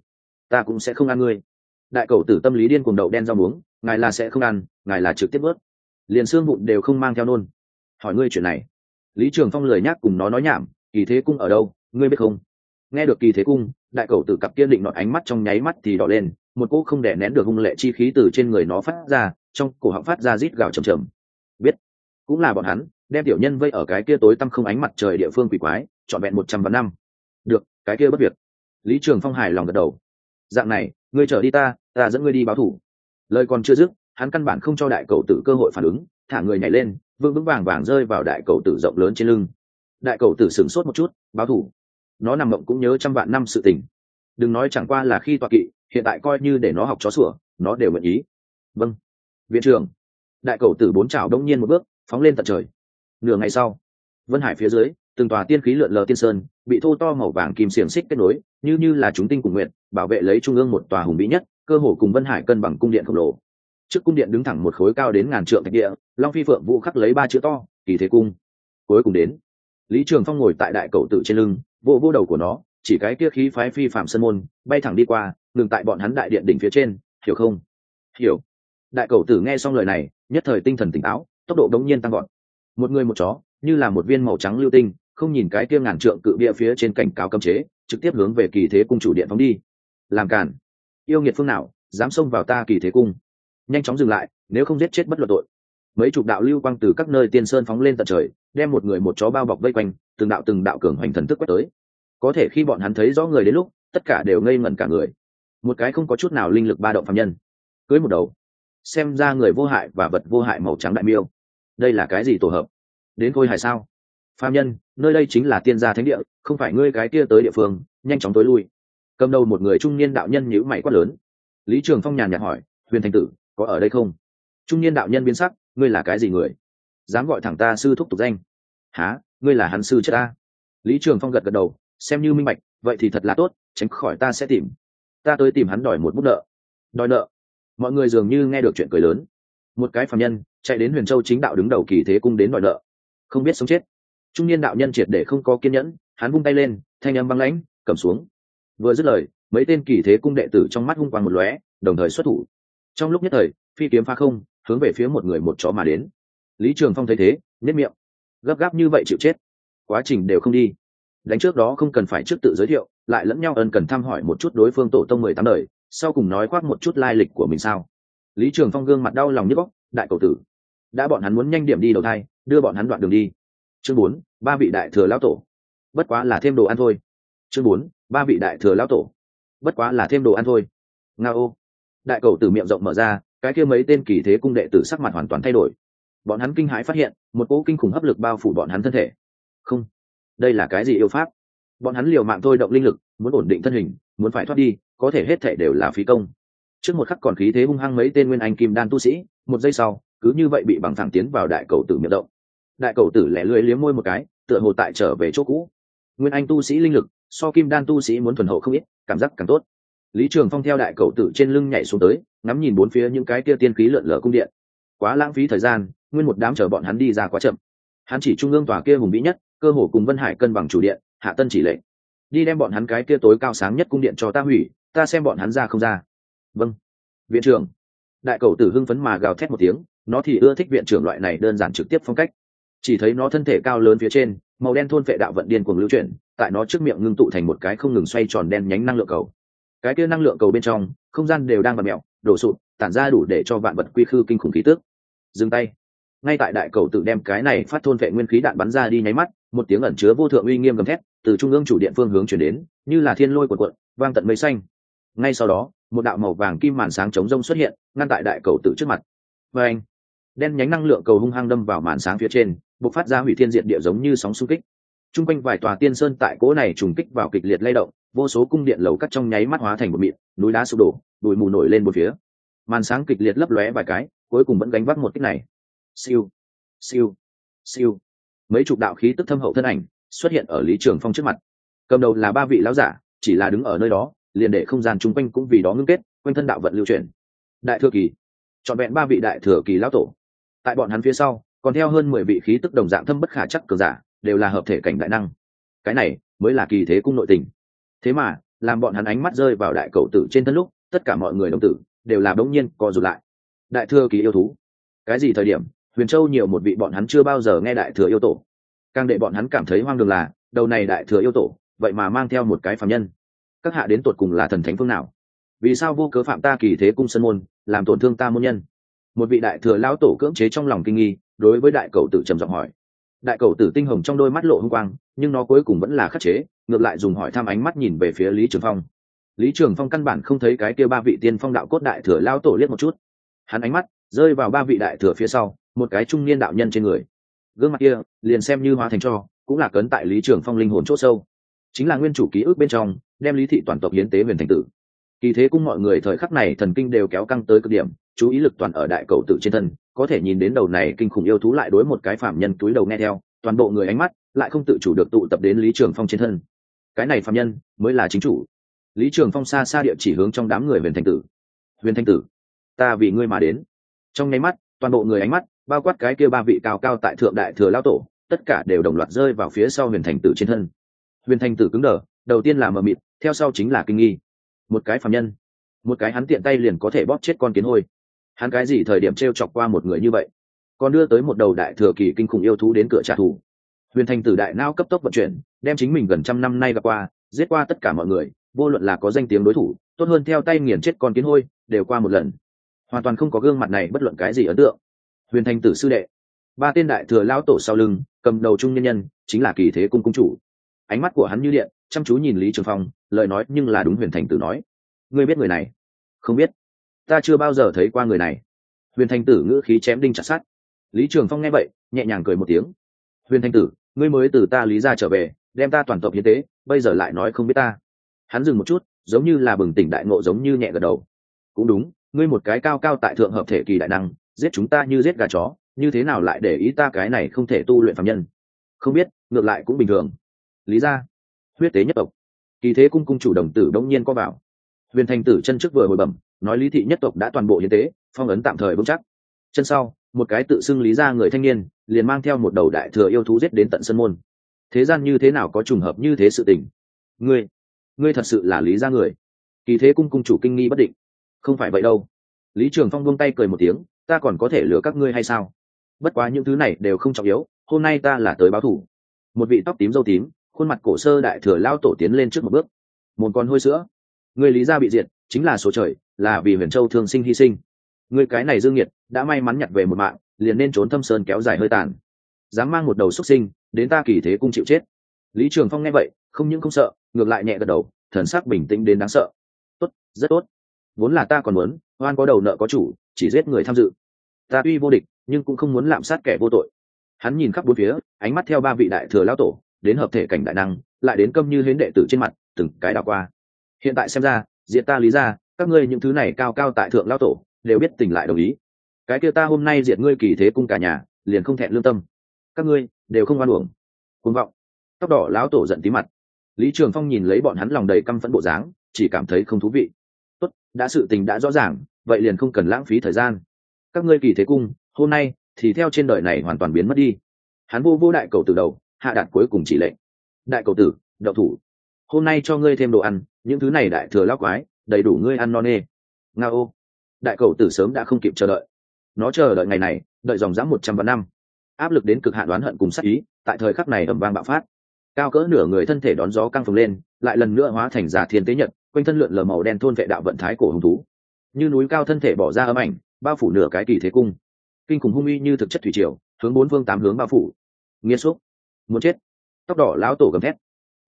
Ta cũng sẽ không ăn ngươi đại cầu tử tâm lý điên cuồng đậu đen rau muống, ngài là sẽ không ăn, ngài là trực tiếp bớt liền xương vụn đều không mang theo nôn. Hỏi ngươi chuyện này. Lý trường phong lời nhắc cùng nó nói nhảm, kỳ thế cung ở đâu, ngươi biết không? Nghe được kỳ thế cung, đại cầu tử cặp kiên định nọt ánh mắt trong nháy mắt thì đỏ lên, một cỗ không đè nén được hung lệ chi khí từ trên người nó phát ra, trong cổ họng phát ra rít gào trầm trầm. Biết, cũng là bọn hắn, đem tiểu nhân vây ở cái kia tối tăm không ánh mặt trời địa phương quỷ quái, trọn vẹn một trăm vạn năm. Được, cái kia bất việc. Lý trường phong hài lòng gật đầu. Dạng này ngươi trở đi ta ta dẫn ngươi đi báo thủ. Lời còn chưa dứt, hắn căn bản không cho đại cầu tử cơ hội phản ứng, thả người nhảy lên vững vững vàng vàng rơi vào đại cầu tử rộng lớn trên lưng. Đại cầu tử sửng sốt một chút, báo thủ. Nó nằm mộng cũng nhớ trăm vạn năm sự tình. Đừng nói chẳng qua là khi tọa kỵ, hiện tại coi như để nó học chó sủa, nó đều nguyện ý. Vâng. Viện trưởng. Đại cầu tử bốn trào đông nhiên một bước, phóng lên tận trời. Nửa ngày sau, vân hải phía dưới từng tòa tiên khí lượn lờ tiên sơn, bị thô to màu vàng kim xiềng xích kết nối, như như là chúng tinh cùng nguyện bảo vệ lấy trung ương một tòa hùng vĩ nhất, cơ hồ cùng vân hải cân bằng cung điện khổng lồ. Trước cung điện đứng thẳng một khối cao đến ngàn trượng thạch địa, long phi phượng vũ khắc lấy ba chữ to, kỳ thế cung. Cuối cùng đến, lý trường phong ngồi tại đại cầu tự trên lưng, vô vô đầu của nó, chỉ cái kia khí phái phi phạm sân môn, bay thẳng đi qua, ngừng tại bọn hắn đại điện đỉnh phía trên, hiểu không? Hiểu. Đại cầu tử nghe xong lời này, nhất thời tinh thần tỉnh táo, tốc độ đống nhiên tăng gọn một người một chó, như là một viên màu trắng lưu tinh không nhìn cái kia ngàn trượng cự bia phía trên cảnh cáo cấm chế, trực tiếp hướng về kỳ thế cung chủ điện phóng đi. Làm cản yêu nghiệt phương nào, dám xông vào ta kỳ thế cung? Nhanh chóng dừng lại, nếu không giết chết bất luận tội. Mấy chục đạo lưu quang từ các nơi tiên sơn phóng lên tận trời, đem một người một chó bao bọc vây quanh, từng đạo từng đạo cường hoành thần thức quét tới. Có thể khi bọn hắn thấy rõ người đến lúc, tất cả đều ngây ngẩn cả người. Một cái không có chút nào linh lực ba động phạm nhân. Cưới một đầu. Xem ra người vô hại và vật vô hại màu trắng đại miêu. Đây là cái gì tổ hợp? Đến khôi hài sao? Phạm nhân, nơi đây chính là tiên gia thánh địa, không phải ngươi cái kia tới địa phương, nhanh chóng tối lui. Cầm đầu một người trung niên đạo nhân nhữ mày quát lớn. Lý trường phong nhàn nhạt hỏi, huyền thành tử, có ở đây không? Trung niên đạo nhân biến sắc, ngươi là cái gì người? Dám gọi thẳng ta sư thúc tục danh. Há ngươi là hắn sư chết ta? Lý trường phong gật gật đầu, xem như minh bạch, vậy thì thật là tốt, tránh khỏi ta sẽ tìm. Ta tới tìm hắn đòi một bút nợ. Đòi nợ? Mọi người dường như nghe được chuyện cười lớn. Một cái phạm nhân chạy đến huyền châu chính đạo đứng đầu kỳ thế cung đến đòi nợ. Không biết sống chết trung niên đạo nhân triệt để không có kiên nhẫn, hắn vung tay lên, thanh âm băng lãnh, cầm xuống. Vừa dứt lời, mấy tên kỳ thế cung đệ tử trong mắt hung quang một lóe, đồng thời xuất thủ. Trong lúc nhất thời, phi kiếm pha không, hướng về phía một người một chó mà đến. Lý trường phong thấy thế nhất miệng. Gấp gáp như vậy chịu chết, quá trình đều không đi. Đánh trước đó không cần phải trước tự giới thiệu, lại lẫn nhau ân cần thăm hỏi một chút đối phương tổ tông mười tám đời, sau cùng nói khoác một chút lai lịch của mình sao? Lý trường phong gương mặt đau lòng nhức góc đại cầu tử. Đã bọn hắn muốn nhanh điểm đi đầu thai, đưa bọn hắn đoạn đường đi chương bốn, ba vị đại thừa lão tổ. Bất quá là thêm đồ ăn thôi. Chương bốn, ba vị đại thừa lão tổ. Bất quá là thêm đồ ăn thôi. Nga ô. Đại cầu tử miệng rộng mở ra, cái kia mấy tên kỳ thế cung đệ tử sắc mặt hoàn toàn thay đổi. Bọn hắn kinh hãi phát hiện, một cỗ kinh khủng hấp lực bao phủ bọn hắn thân thể. Không, đây là cái gì yêu pháp? Bọn hắn liều mạng thôi động linh lực, muốn ổn định thân hình, muốn phải thoát đi, có thể hết thể đều là phí công. Trước một khắc còn khí thế hung hăng mấy tên nguyên anh kim đan tu sĩ, một giây sau, cứ như vậy bị bằng thẳng tiến vào đại cầu tử miệng động đại cầu tử lẻ lưỡi liếm môi một cái, tựa hồ tại trở về chỗ cũ. Nguyên anh tu sĩ linh lực, so kim đan tu sĩ muốn thuần hậu không ít, cảm giác càng tốt. Lý trường phong theo đại cầu tử trên lưng nhảy xuống tới, ngắm nhìn bốn phía những cái kia tiên khí lượn lờ cung điện. Quá lãng phí thời gian, nguyên một đám chờ bọn hắn đi ra quá chậm. Hắn chỉ trung ương tòa kia hùng vĩ nhất, cơ hồ cùng vân hải cân bằng chủ điện, hạ tân chỉ lệ. đi đem bọn hắn cái kia tối cao sáng nhất cung điện cho ta hủy, ta xem bọn hắn ra không ra. Vâng. Viện trưởng. Đại cầu tử hưng phấn mà gào thét một tiếng, nó thì ưa thích viện trưởng loại này đơn giản trực tiếp phong cách chỉ thấy nó thân thể cao lớn phía trên, màu đen thôn vệ đạo vận điên cuồng lưu chuyển, tại nó trước miệng ngưng tụ thành một cái không ngừng xoay tròn đen nhánh năng lượng cầu. Cái kia năng lượng cầu bên trong, không gian đều đang bật mẹo, đổ sụt tản ra đủ để cho vạn vật quy khư kinh khủng khí tước dừng tay. Ngay tại đại cầu tự đem cái này phát thôn vệ nguyên khí đạn bắn ra đi nháy mắt, một tiếng ẩn chứa vô thượng uy nghiêm gầm thét, từ trung ương chủ điện phương hướng chuyển đến, như là thiên lôi quần quận vang tận mây xanh. Ngay sau đó, một đạo màu vàng kim màn sáng chống rông xuất hiện, ngăn tại đại cầu tự trước mặt. Và anh, đen nhánh năng lượng cầu hung hăng đâm vào màn sáng phía trên bộc phát ra hủy thiên diện địa giống như sóng xung kích. Trung quanh vài tòa tiên sơn tại cỗ này trùng kích vào kịch liệt lay động, vô số cung điện lầu cắt trong nháy mắt hóa thành một mịn, núi đá sụp đổ đùi mù nổi lên một phía. Màn sáng kịch liệt lấp lóe vài cái, cuối cùng vẫn gánh vác một kích này. Siêu siêu siêu. Mấy chục đạo khí tức thâm hậu thân ảnh xuất hiện ở lý trường phong trước mặt. Cầm đầu là ba vị lão giả, chỉ là đứng ở nơi đó, liền để không gian chung quanh cũng vì đó ngưng kết, quanh thân đạo vận lưu chuyển. Đại thừa kỳ, trọn vẹn ba vị đại thừa kỳ lão tổ. Tại bọn hắn phía sau còn theo hơn mười vị khí tức đồng dạng thâm bất khả chắc cờ giả, đều là hợp thể cảnh đại năng. Cái này mới là kỳ thế cung nội tình. Thế mà, làm bọn hắn ánh mắt rơi vào đại cầu tử trên thân lúc, tất cả mọi người đồng tử đều là bỗng nhiên co rụt lại. Đại thừa kỳ yêu thú. Cái gì thời điểm, huyền châu nhiều một vị bọn hắn chưa bao giờ nghe đại thừa yêu tổ. Càng để bọn hắn cảm thấy hoang đường là, đầu này đại thừa yêu tổ, vậy mà mang theo một cái phạm nhân. Các hạ đến tột cùng là thần thánh phương nào? Vì sao vô cớ phạm ta kỳ thế cung sân môn, làm tổn thương ta môn nhân? Một vị đại thừa lão tổ cưỡng chế trong lòng kinh nghi đối với đại cầu tử trầm giọng hỏi. Đại cầu tử tinh hồng trong đôi mắt lộ h ư n g quang, nhưng nó cuối cùng vẫn là khắc chế, ngược lại dùng hỏi thăm ánh mắt nhìn về phía lý trường phong. Lý trường phong căn bản không thấy cái kia ba vị tiên phong đạo cốt đại thừa lao tổ liếc một chút. Hắn ánh mắt rơi vào ba vị đại thừa phía sau, một cái trung niên đạo nhân trên người. Gương mặt kia liền xem như hóa thành cho, cũng là cấn tại lý trường phong linh hồn c h ỗ sâu. Chính là nguyên chủ ký ức bên trong, đem lý thị toàn tộc hiến tế huyền thành tử. Kỳ thế cung mọi người thời khắc này thần kinh đều kéo căng tới cực điểm chú ý lực toàn ở đại cầu tử trên thân, có thể nhìn đến đầu này kinh khủng yêu thú lại đối một cái phạm nhân túi đầu nghe theo, toàn bộ người ánh mắt lại không tự chủ được tụ tập đến lý trường phong trên thân. Cái này phạm nhân mới là chính chủ. Lý trường phong xa xa địa chỉ hướng trong đám người huyền thanh tử. Huyền thanh tử, ta vì ngươi mà đến. Trong nháy mắt, toàn bộ người ánh mắt bao quát cái kia ba vị cao cao tại thượng đại thừa lao tổ, tất cả đều đồng loạt rơi vào phía sau huyền thành tử trên thân. Huyền thành tử cứng đờ, đầu tiên là mờ mịt, theo sau chính là kinh nghi. Một cái phạm nhân, một cái hắn tiện tay liền có thể bóp chết con kiến hôi hắn cái gì thời điểm t r e o chọc qua một người như vậy? Còn đưa tới một đầu đại thừa kỳ kinh khủng yêu thú đến cửa trả thù. Huyền thành tử đại nao cấp tốc vận chuyển, đem chính mình gần trăm năm nay gặp qua, giết qua tất cả mọi người, vô luận là có danh tiếng đối thủ, tốt hơn theo tay nghiền chết con kiến hôi, đều qua một lần. Hoàn toàn không có gương mặt này bất luận cái gì ấn tượng. Huyền thành tử sư đệ. Ba tên đại thừa lao tổ sau lưng, cầm đầu trung nhân nhân, chính là kỳ thế cung cung chủ. Ánh mắt của hắn như điện, chăm chú nhìn lý trường phong, lời nói nhưng là đúng huyền thành tử nói. Ngươi biết người này? Không biết ta chưa bao giờ thấy qua người này. Huyền Thanh tử ngữ khí chém đinh chặt sát lý trường phong nghe vậy, nhẹ nhàng cười một tiếng. Huyền Thanh tử, ngươi mới từ ta lý ra trở về, đem ta toàn tộc hiến tế, bây giờ lại nói không biết ta. Hắn dừng một chút, giống như là bừng tỉnh đại ngộ giống như nhẹ gật đầu. Cũng đúng, ngươi một cái cao cao tại thượng hợp thể kỳ đại năng, giết chúng ta như giết gà chó, như thế nào lại để ý ta cái này không thể tu luyện phạm nhân? Không biết, ngược lại cũng bình thường. Lý ra huyết tế nhất tộc. Kỳ thế cung cung chủ đồng tử đông nhiên có vào huyền thành tử chân trước vừa hồi bẩm nói lý thị nhất tộc đã toàn bộ hiến tế, phong ấn tạm thời vững chắc. Chân sau, một cái tự xưng lý ra người thanh niên, liền mang theo một đầu đại thừa yêu thú giết đến tận sân môn. Thế gian như thế nào có trùng hợp như thế sự tình? Ngươi ngươi thật sự là lý ra người. Kỳ thế cung cung chủ kinh nghi bất định. Không phải vậy đâu. Lý trường phong buông tay cười một tiếng, ta còn có thể lừa các ngươi hay sao? Bất quá những thứ này đều không trọng yếu, hôm nay ta là tới báo thủ. Một vị tóc tím dâu tím, khuôn mặt cổ sơ đại thừa lao tổ tiến lên trước một bước. Một con hôi sữa. Người lý gia bị diệt chính là số trời, là vì huyền châu thương sinh hy sinh. Người cái này dương nhiệt, đã may mắn nhặt về một mạng, liền nên trốn thâm sơn kéo dài hơi tàn. Dám mang một đầu xuất sinh, đến ta kỳ thế cung chịu chết. Lý trường phong nghe vậy, không những không sợ, ngược lại nhẹ gật đầu, thần sắc bình tĩnh đến đáng sợ. Tốt, rất tốt. Vốn là ta còn muốn, oan có đầu nợ có chủ, chỉ giết người tham dự. Ta tuy vô địch, nhưng cũng không muốn lạm sát kẻ vô tội. Hắn nhìn khắp bốn phía, ánh mắt theo ba vị đại thừa lão tổ, đến hợp thể cảnh đại năng, lại đến câm như hến đệ tử trên mặt, từng cái đảo qua. Hiện tại xem ra diện ta lý ra, các ngươi những thứ này cao cao tại thượng lao tổ, đều biết tỉnh lại đồng ý. Cái kia ta hôm nay diệt ngươi kỳ thế cung cả nhà, liền không thẹn lương tâm. Các ngươi đều không oan uổng. Côn vọng. Tóc đỏ lão tổ giận tí mặt. Lý trường phong nhìn lấy bọn hắn lòng đầy căm phẫn bộ dáng, chỉ cảm thấy không thú vị. Tốt, đã sự tình đã rõ ràng, vậy liền không cần lãng phí thời gian. Các ngươi kỳ thế cung, hôm nay thì theo trên đời này hoàn toàn biến mất đi. Hắn vô vô đại cầu từ đầu, hạ đạt cuối cùng chỉ lệnh. Đại cầu tử, đậu thủ. Hôm nay cho ngươi thêm đồ ăn những thứ này đại thừa lao quái, đầy đủ ngươi ăn non nê. Nga ô. Đại cầu tử sớm đã không kịp chờ đợi. Nó chờ đợi ngày này, đợi dòng dã một trăm vạn năm. Áp lực đến cực hạn đoán hận cùng sắc ý, tại thời khắc này ẩm vang bạo phát. Cao cỡ nửa người thân thể đón gió căng phồng lên, lại lần nữa hóa thành giả thiên tế nhật, quanh thân lượn lờ màu đen thôn vệ đạo vận thái cổ hùng thú. Như núi cao thân thể bỏ ra âm ảnh, bao phủ nửa cái kỳ thế cung. Kinh khủng hung uy như thực chất thủy triều, hướng bốn phương tám hướng bao phủ. Nghiêm xúc. Muốn chết. Tóc đỏ lão tổ gầm thét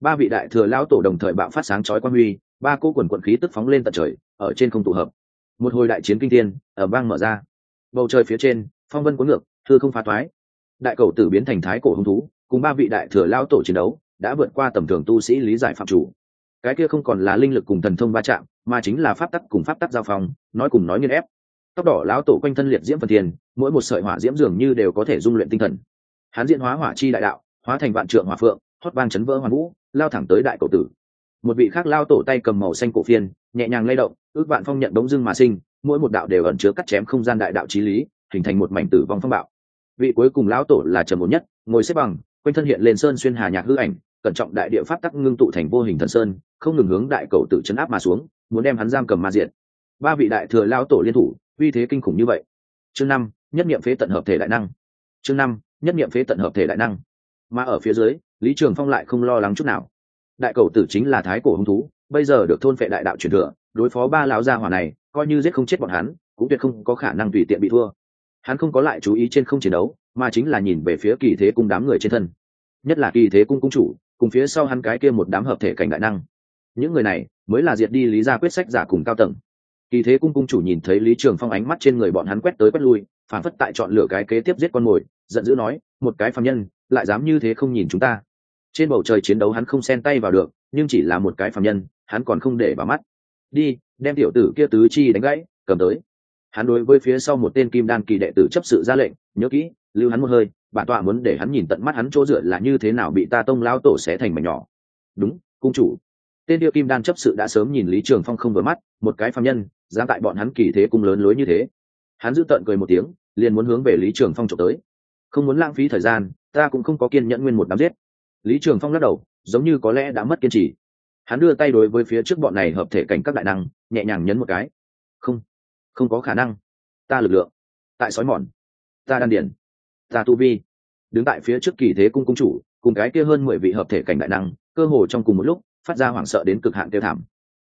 ba vị đại thừa lão tổ đồng thời bạo phát sáng chói quan huy, ba cô quần quận khí tức phóng lên tận trời, ở trên không tụ hợp. Một hồi đại chiến kinh thiên ở bang mở ra. Bầu trời phía trên, phong vân cuốn ngược thư không phá toái. đại cầu tử biến thành thái cổ hung thú, cùng ba vị đại thừa lao tổ chiến đấu, đã vượt qua tầm thường tu sĩ lý giải phạm chủ. Cái kia không còn là linh lực cùng thần thông va chạm, mà chính là pháp tắc cùng pháp tắc giao phong, nói cùng nói nghiên ép. Tóc đỏ lão tổ quanh thân liệt diễm phần tiền mỗi một sợi hỏa diễm dường như đều có thể dung luyện tinh thần. Hán diễn hóa hỏa chi đại đạo, hóa thành vạn trượng hỏa phượng hót vang chấn vỡ hoàn vũ, lao thẳng tới đại cầu tử. Một vị khác lao tổ tay cầm màu xanh cổ phiên, nhẹ nhàng lay động, ước vạn phong nhận bỗng dưng mà sinh, mỗi một đạo đều ẩn chứa cắt chém không gian đại đạo trí lý, hình thành một mảnh tử vong phong bạo. Vị cuối cùng lão tổ là trầm một nhất, ngồi xếp bằng, quanh thân hiện lên sơn xuyên hà nhạc hư ảnh, cẩn trọng đại địa pháp tắc ngưng tụ thành vô hình thần sơn, không ngừng hướng đại cầu tự chấn áp mà xuống, muốn đem hắn giam cầm ma diện. Ba vị đại thừa lao tổ liên thủ, uy thế kinh khủng như vậy. Chương năm, nhất niệm phế tận hợp thể đại năng. Chương năm, nhất niệm phế tận hợp thể đại năng. Mà ở phía dưới lý trường phong lại không lo lắng chút nào. Đại cầu tử chính là thái cổ hung thú, bây giờ được thôn phệ đại đạo truyền thừa, đối phó ba lão gia hỏa này, coi như giết không chết bọn hắn, cũng tuyệt không có khả năng tùy tiện bị thua. Hắn không có lại chú ý trên không chiến đấu, mà chính là nhìn về phía kỳ thế cung đám người trên thân. Nhất là kỳ thế cung cung chủ, cùng phía sau hắn cái kia một đám hợp thể cảnh đại năng. Những người này mới là diệt đi lý gia quyết sách giả cùng cao tầng. Kỳ thế cung cung chủ nhìn thấy lý trường phong ánh mắt trên người bọn hắn quét tới quét lui, phản phất tại chọn lựa cái kế tiếp giết con mồi, giận dữ nói, một cái phạm nhân, lại dám như thế không nhìn chúng ta trên bầu trời chiến đấu hắn không xen tay vào được, nhưng chỉ là một cái phạm nhân, hắn còn không để vào mắt. Đi, đem tiểu tử kia tứ chi đánh gãy, cầm tới. Hắn đối với phía sau một tên kim đan kỳ đệ tử chấp sự ra lệnh, nhớ kỹ, lưu hắn một hơi, bản tọa muốn để hắn nhìn tận mắt hắn chỗ dựa là như thế nào bị ta tông lao tổ xé thành mảnh nhỏ. Đúng, cung chủ. Tên điệu kim đan chấp sự đã sớm nhìn lý trường phong không vừa mắt, một cái phạm nhân, dám tại bọn hắn kỳ thế cung lớn lối như thế. Hắn giữ tợn cười một tiếng, liền muốn hướng về lý trường phong trộm tới. Không muốn lãng phí thời gian, ta cũng không có kiên nhẫn nguyên một đám giết lý trường phong lắc đầu, giống như có lẽ đã mất kiên trì. Hắn đưa tay đối với phía trước bọn này hợp thể cảnh các đại năng, nhẹ nhàng nhấn một cái. Không không có khả năng. Ta lực lượng, tại sói mòn. Ta đan điển ta tu vi. Đứng tại phía trước kỳ thế cung cung chủ, cùng cái kia hơn mười vị hợp thể cảnh đại năng, cơ hồ trong cùng một lúc, phát ra hoảng sợ đến cực hạn tiêu thảm.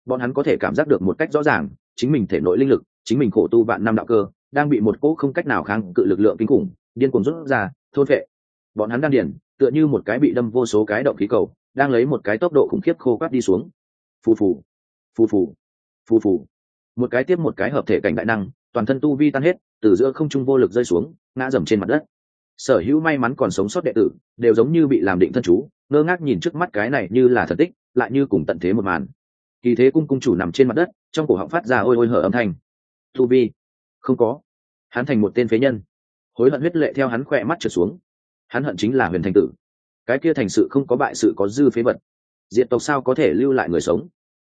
Bọn hắn có thể cảm giác được một cách rõ ràng, chính mình thể nội linh lực, chính mình khổ tu vạn năm đạo cơ, đang bị một cỗ không cách nào kháng cự lực lượng kinh khủng, điên cuồng rút ra, thôn vệ bọn hắn đan điển tựa như một cái bị đâm vô số cái động khí cầu, đang lấy một cái tốc độ khủng khiếp khô quát đi xuống. Phù phù phù phù phù phù. Một cái tiếp một cái hợp thể cảnh đại năng, toàn thân tu vi tan hết, từ giữa không trung vô lực rơi xuống, ngã dầm trên mặt đất. Sở hữu may mắn còn sống sót đệ tử, đều giống như bị làm định thân chú, ngơ ngác nhìn trước mắt cái này như là thần tích, lại như cùng tận thế một màn. Kỳ thế cung cung chủ nằm trên mặt đất, trong cổ họng phát ra ôi ôi hở âm thanh. Tu vi, không có. Hắn thành một tên phế nhân. Hối hận huyết lệ theo hắn khỏe mắt trượt xuống hắn hận chính là huyền thành tử. Cái kia thành sự không có bại sự có dư phế vật. Diện tộc sao có thể lưu lại người sống?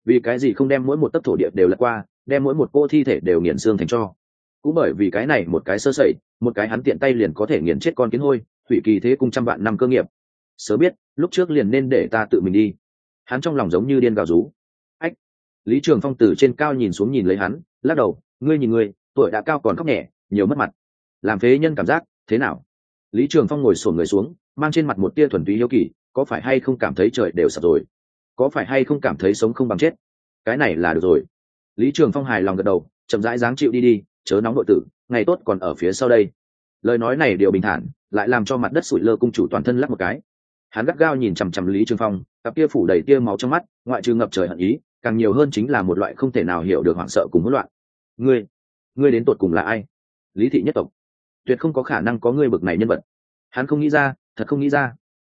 Vì cái gì không đem mỗi một tấc thổ địa đều lật qua, đem mỗi một cô thi thể đều nghiền xương thành cho? Cũng bởi vì cái này một cái sơ sẩy, một cái hắn tiện tay liền có thể nghiền chết con kiến hôi, thủy kỳ thế cùng trăm vạn năm cơ nghiệp. Sớ biết, lúc trước liền nên để ta tự mình đi. Hắn trong lòng giống như điên gào rú. Ách! Lý trường phong từ trên cao nhìn xuống nhìn lấy hắn, lắc đầu, ngươi nhìn ngươi, tuổi đã cao còn khóc nhẹ, nhiều mất mặt. Làm phế nhân cảm giác, thế nào? Lý trường phong ngồi sổn người xuống, mang trên mặt một tia thuần túy hiếu kỳ, có phải hay không cảm thấy trời đều sập rồi? Có phải hay không cảm thấy sống không bằng chết? Cái này là được rồi. Lý trường phong hài lòng gật đầu, chậm rãi dáng chịu đi đi, chớ nóng nội tử, ngày tốt còn ở phía sau đây. Lời nói này điều bình thản, lại làm cho mặt đất sủi lơ cung chủ toàn thân lắc một cái. Hắn gắt gao nhìn chằm chằm lý trường phong, cặp kia phủ đầy tia máu trong mắt, ngoại trừ ngập trời hận ý, càng nhiều hơn chính là một loại không thể nào hiểu được hoảng sợ cùng hỗn loạn. Ngươi ngươi đến tột cùng là ai? Lý thị nhất tộc tuyệt không có khả năng có ngươi bực này nhân vật. Hắn không nghĩ ra, thật không nghĩ ra.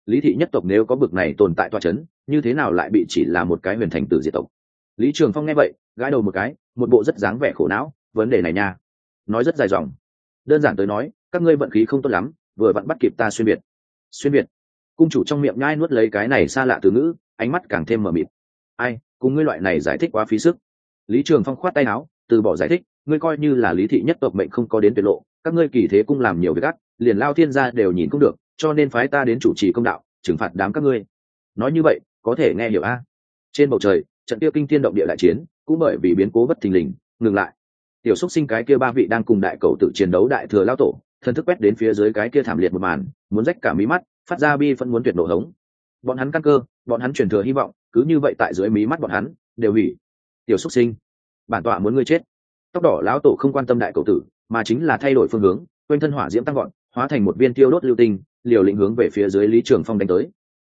Lý thị nhất tộc nếu có bực này tồn tại toa c h ấ n như thế nào lại bị chỉ là một cái huyền thành tử diệt tộc? Lý trường phong nghe vậy, gãi đầu một cái, một bộ rất dáng vẻ khổ não, vấn đề này nha. Nói rất dài dòng. Đơn giản tới nói, các ngươi vận khí không tốt lắm, vừa vặn bắt kịp ta xuyên biệt xuyên biệt cung chủ trong miệng nhai nuốt lấy cái này xa lạ từ ngữ, ánh mắt càng thêm mờ mịt. Ai, cùng ngươi loại này giải thích quá phí sức. Lý trường phong khoát tay áo, từ bỏ giải thích, ngươi coi như là lý thị nhất tộc mệnh không có đến tuyệt lộ các ngươi kỳ thế cung làm nhiều việc gắt liền lao thiên gia đều nhìn không được, cho nên phái ta đến chủ trì công đạo, trừng phạt đám các ngươi. Nói như vậy, có thể nghe hiểu a? Trên bầu trời, trận kia kinh thiên động địa đại chiến, cũng bởi vì biến cố bất thình lình, ngừng lại. Tiểu xúc sinh cái kia ba vị đang cùng đại cầu tự chiến đấu đại thừa lao tổ thân thức quét đến phía dưới cái kia thảm liệt một màn, muốn rách cả mí mắt, phát ra bi phân muốn tuyệt nổ hống. Bọn hắn căn cơ, bọn hắn truyền thừa hy vọng, cứ như vậy tại dưới mí mắt bọn hắn, đều hủy. Tiểu xúc sinh, bản tọa muốn ngươi chết. Tóc đỏ lão tổ không quan tâm đại cầu tử mà chính là thay đổi phương hướng, quanh thân hỏa diễm tăng gọn hóa thành một viên tiêu đốt lưu tinh, liều lĩnh hướng về phía dưới lý trường phong đánh tới.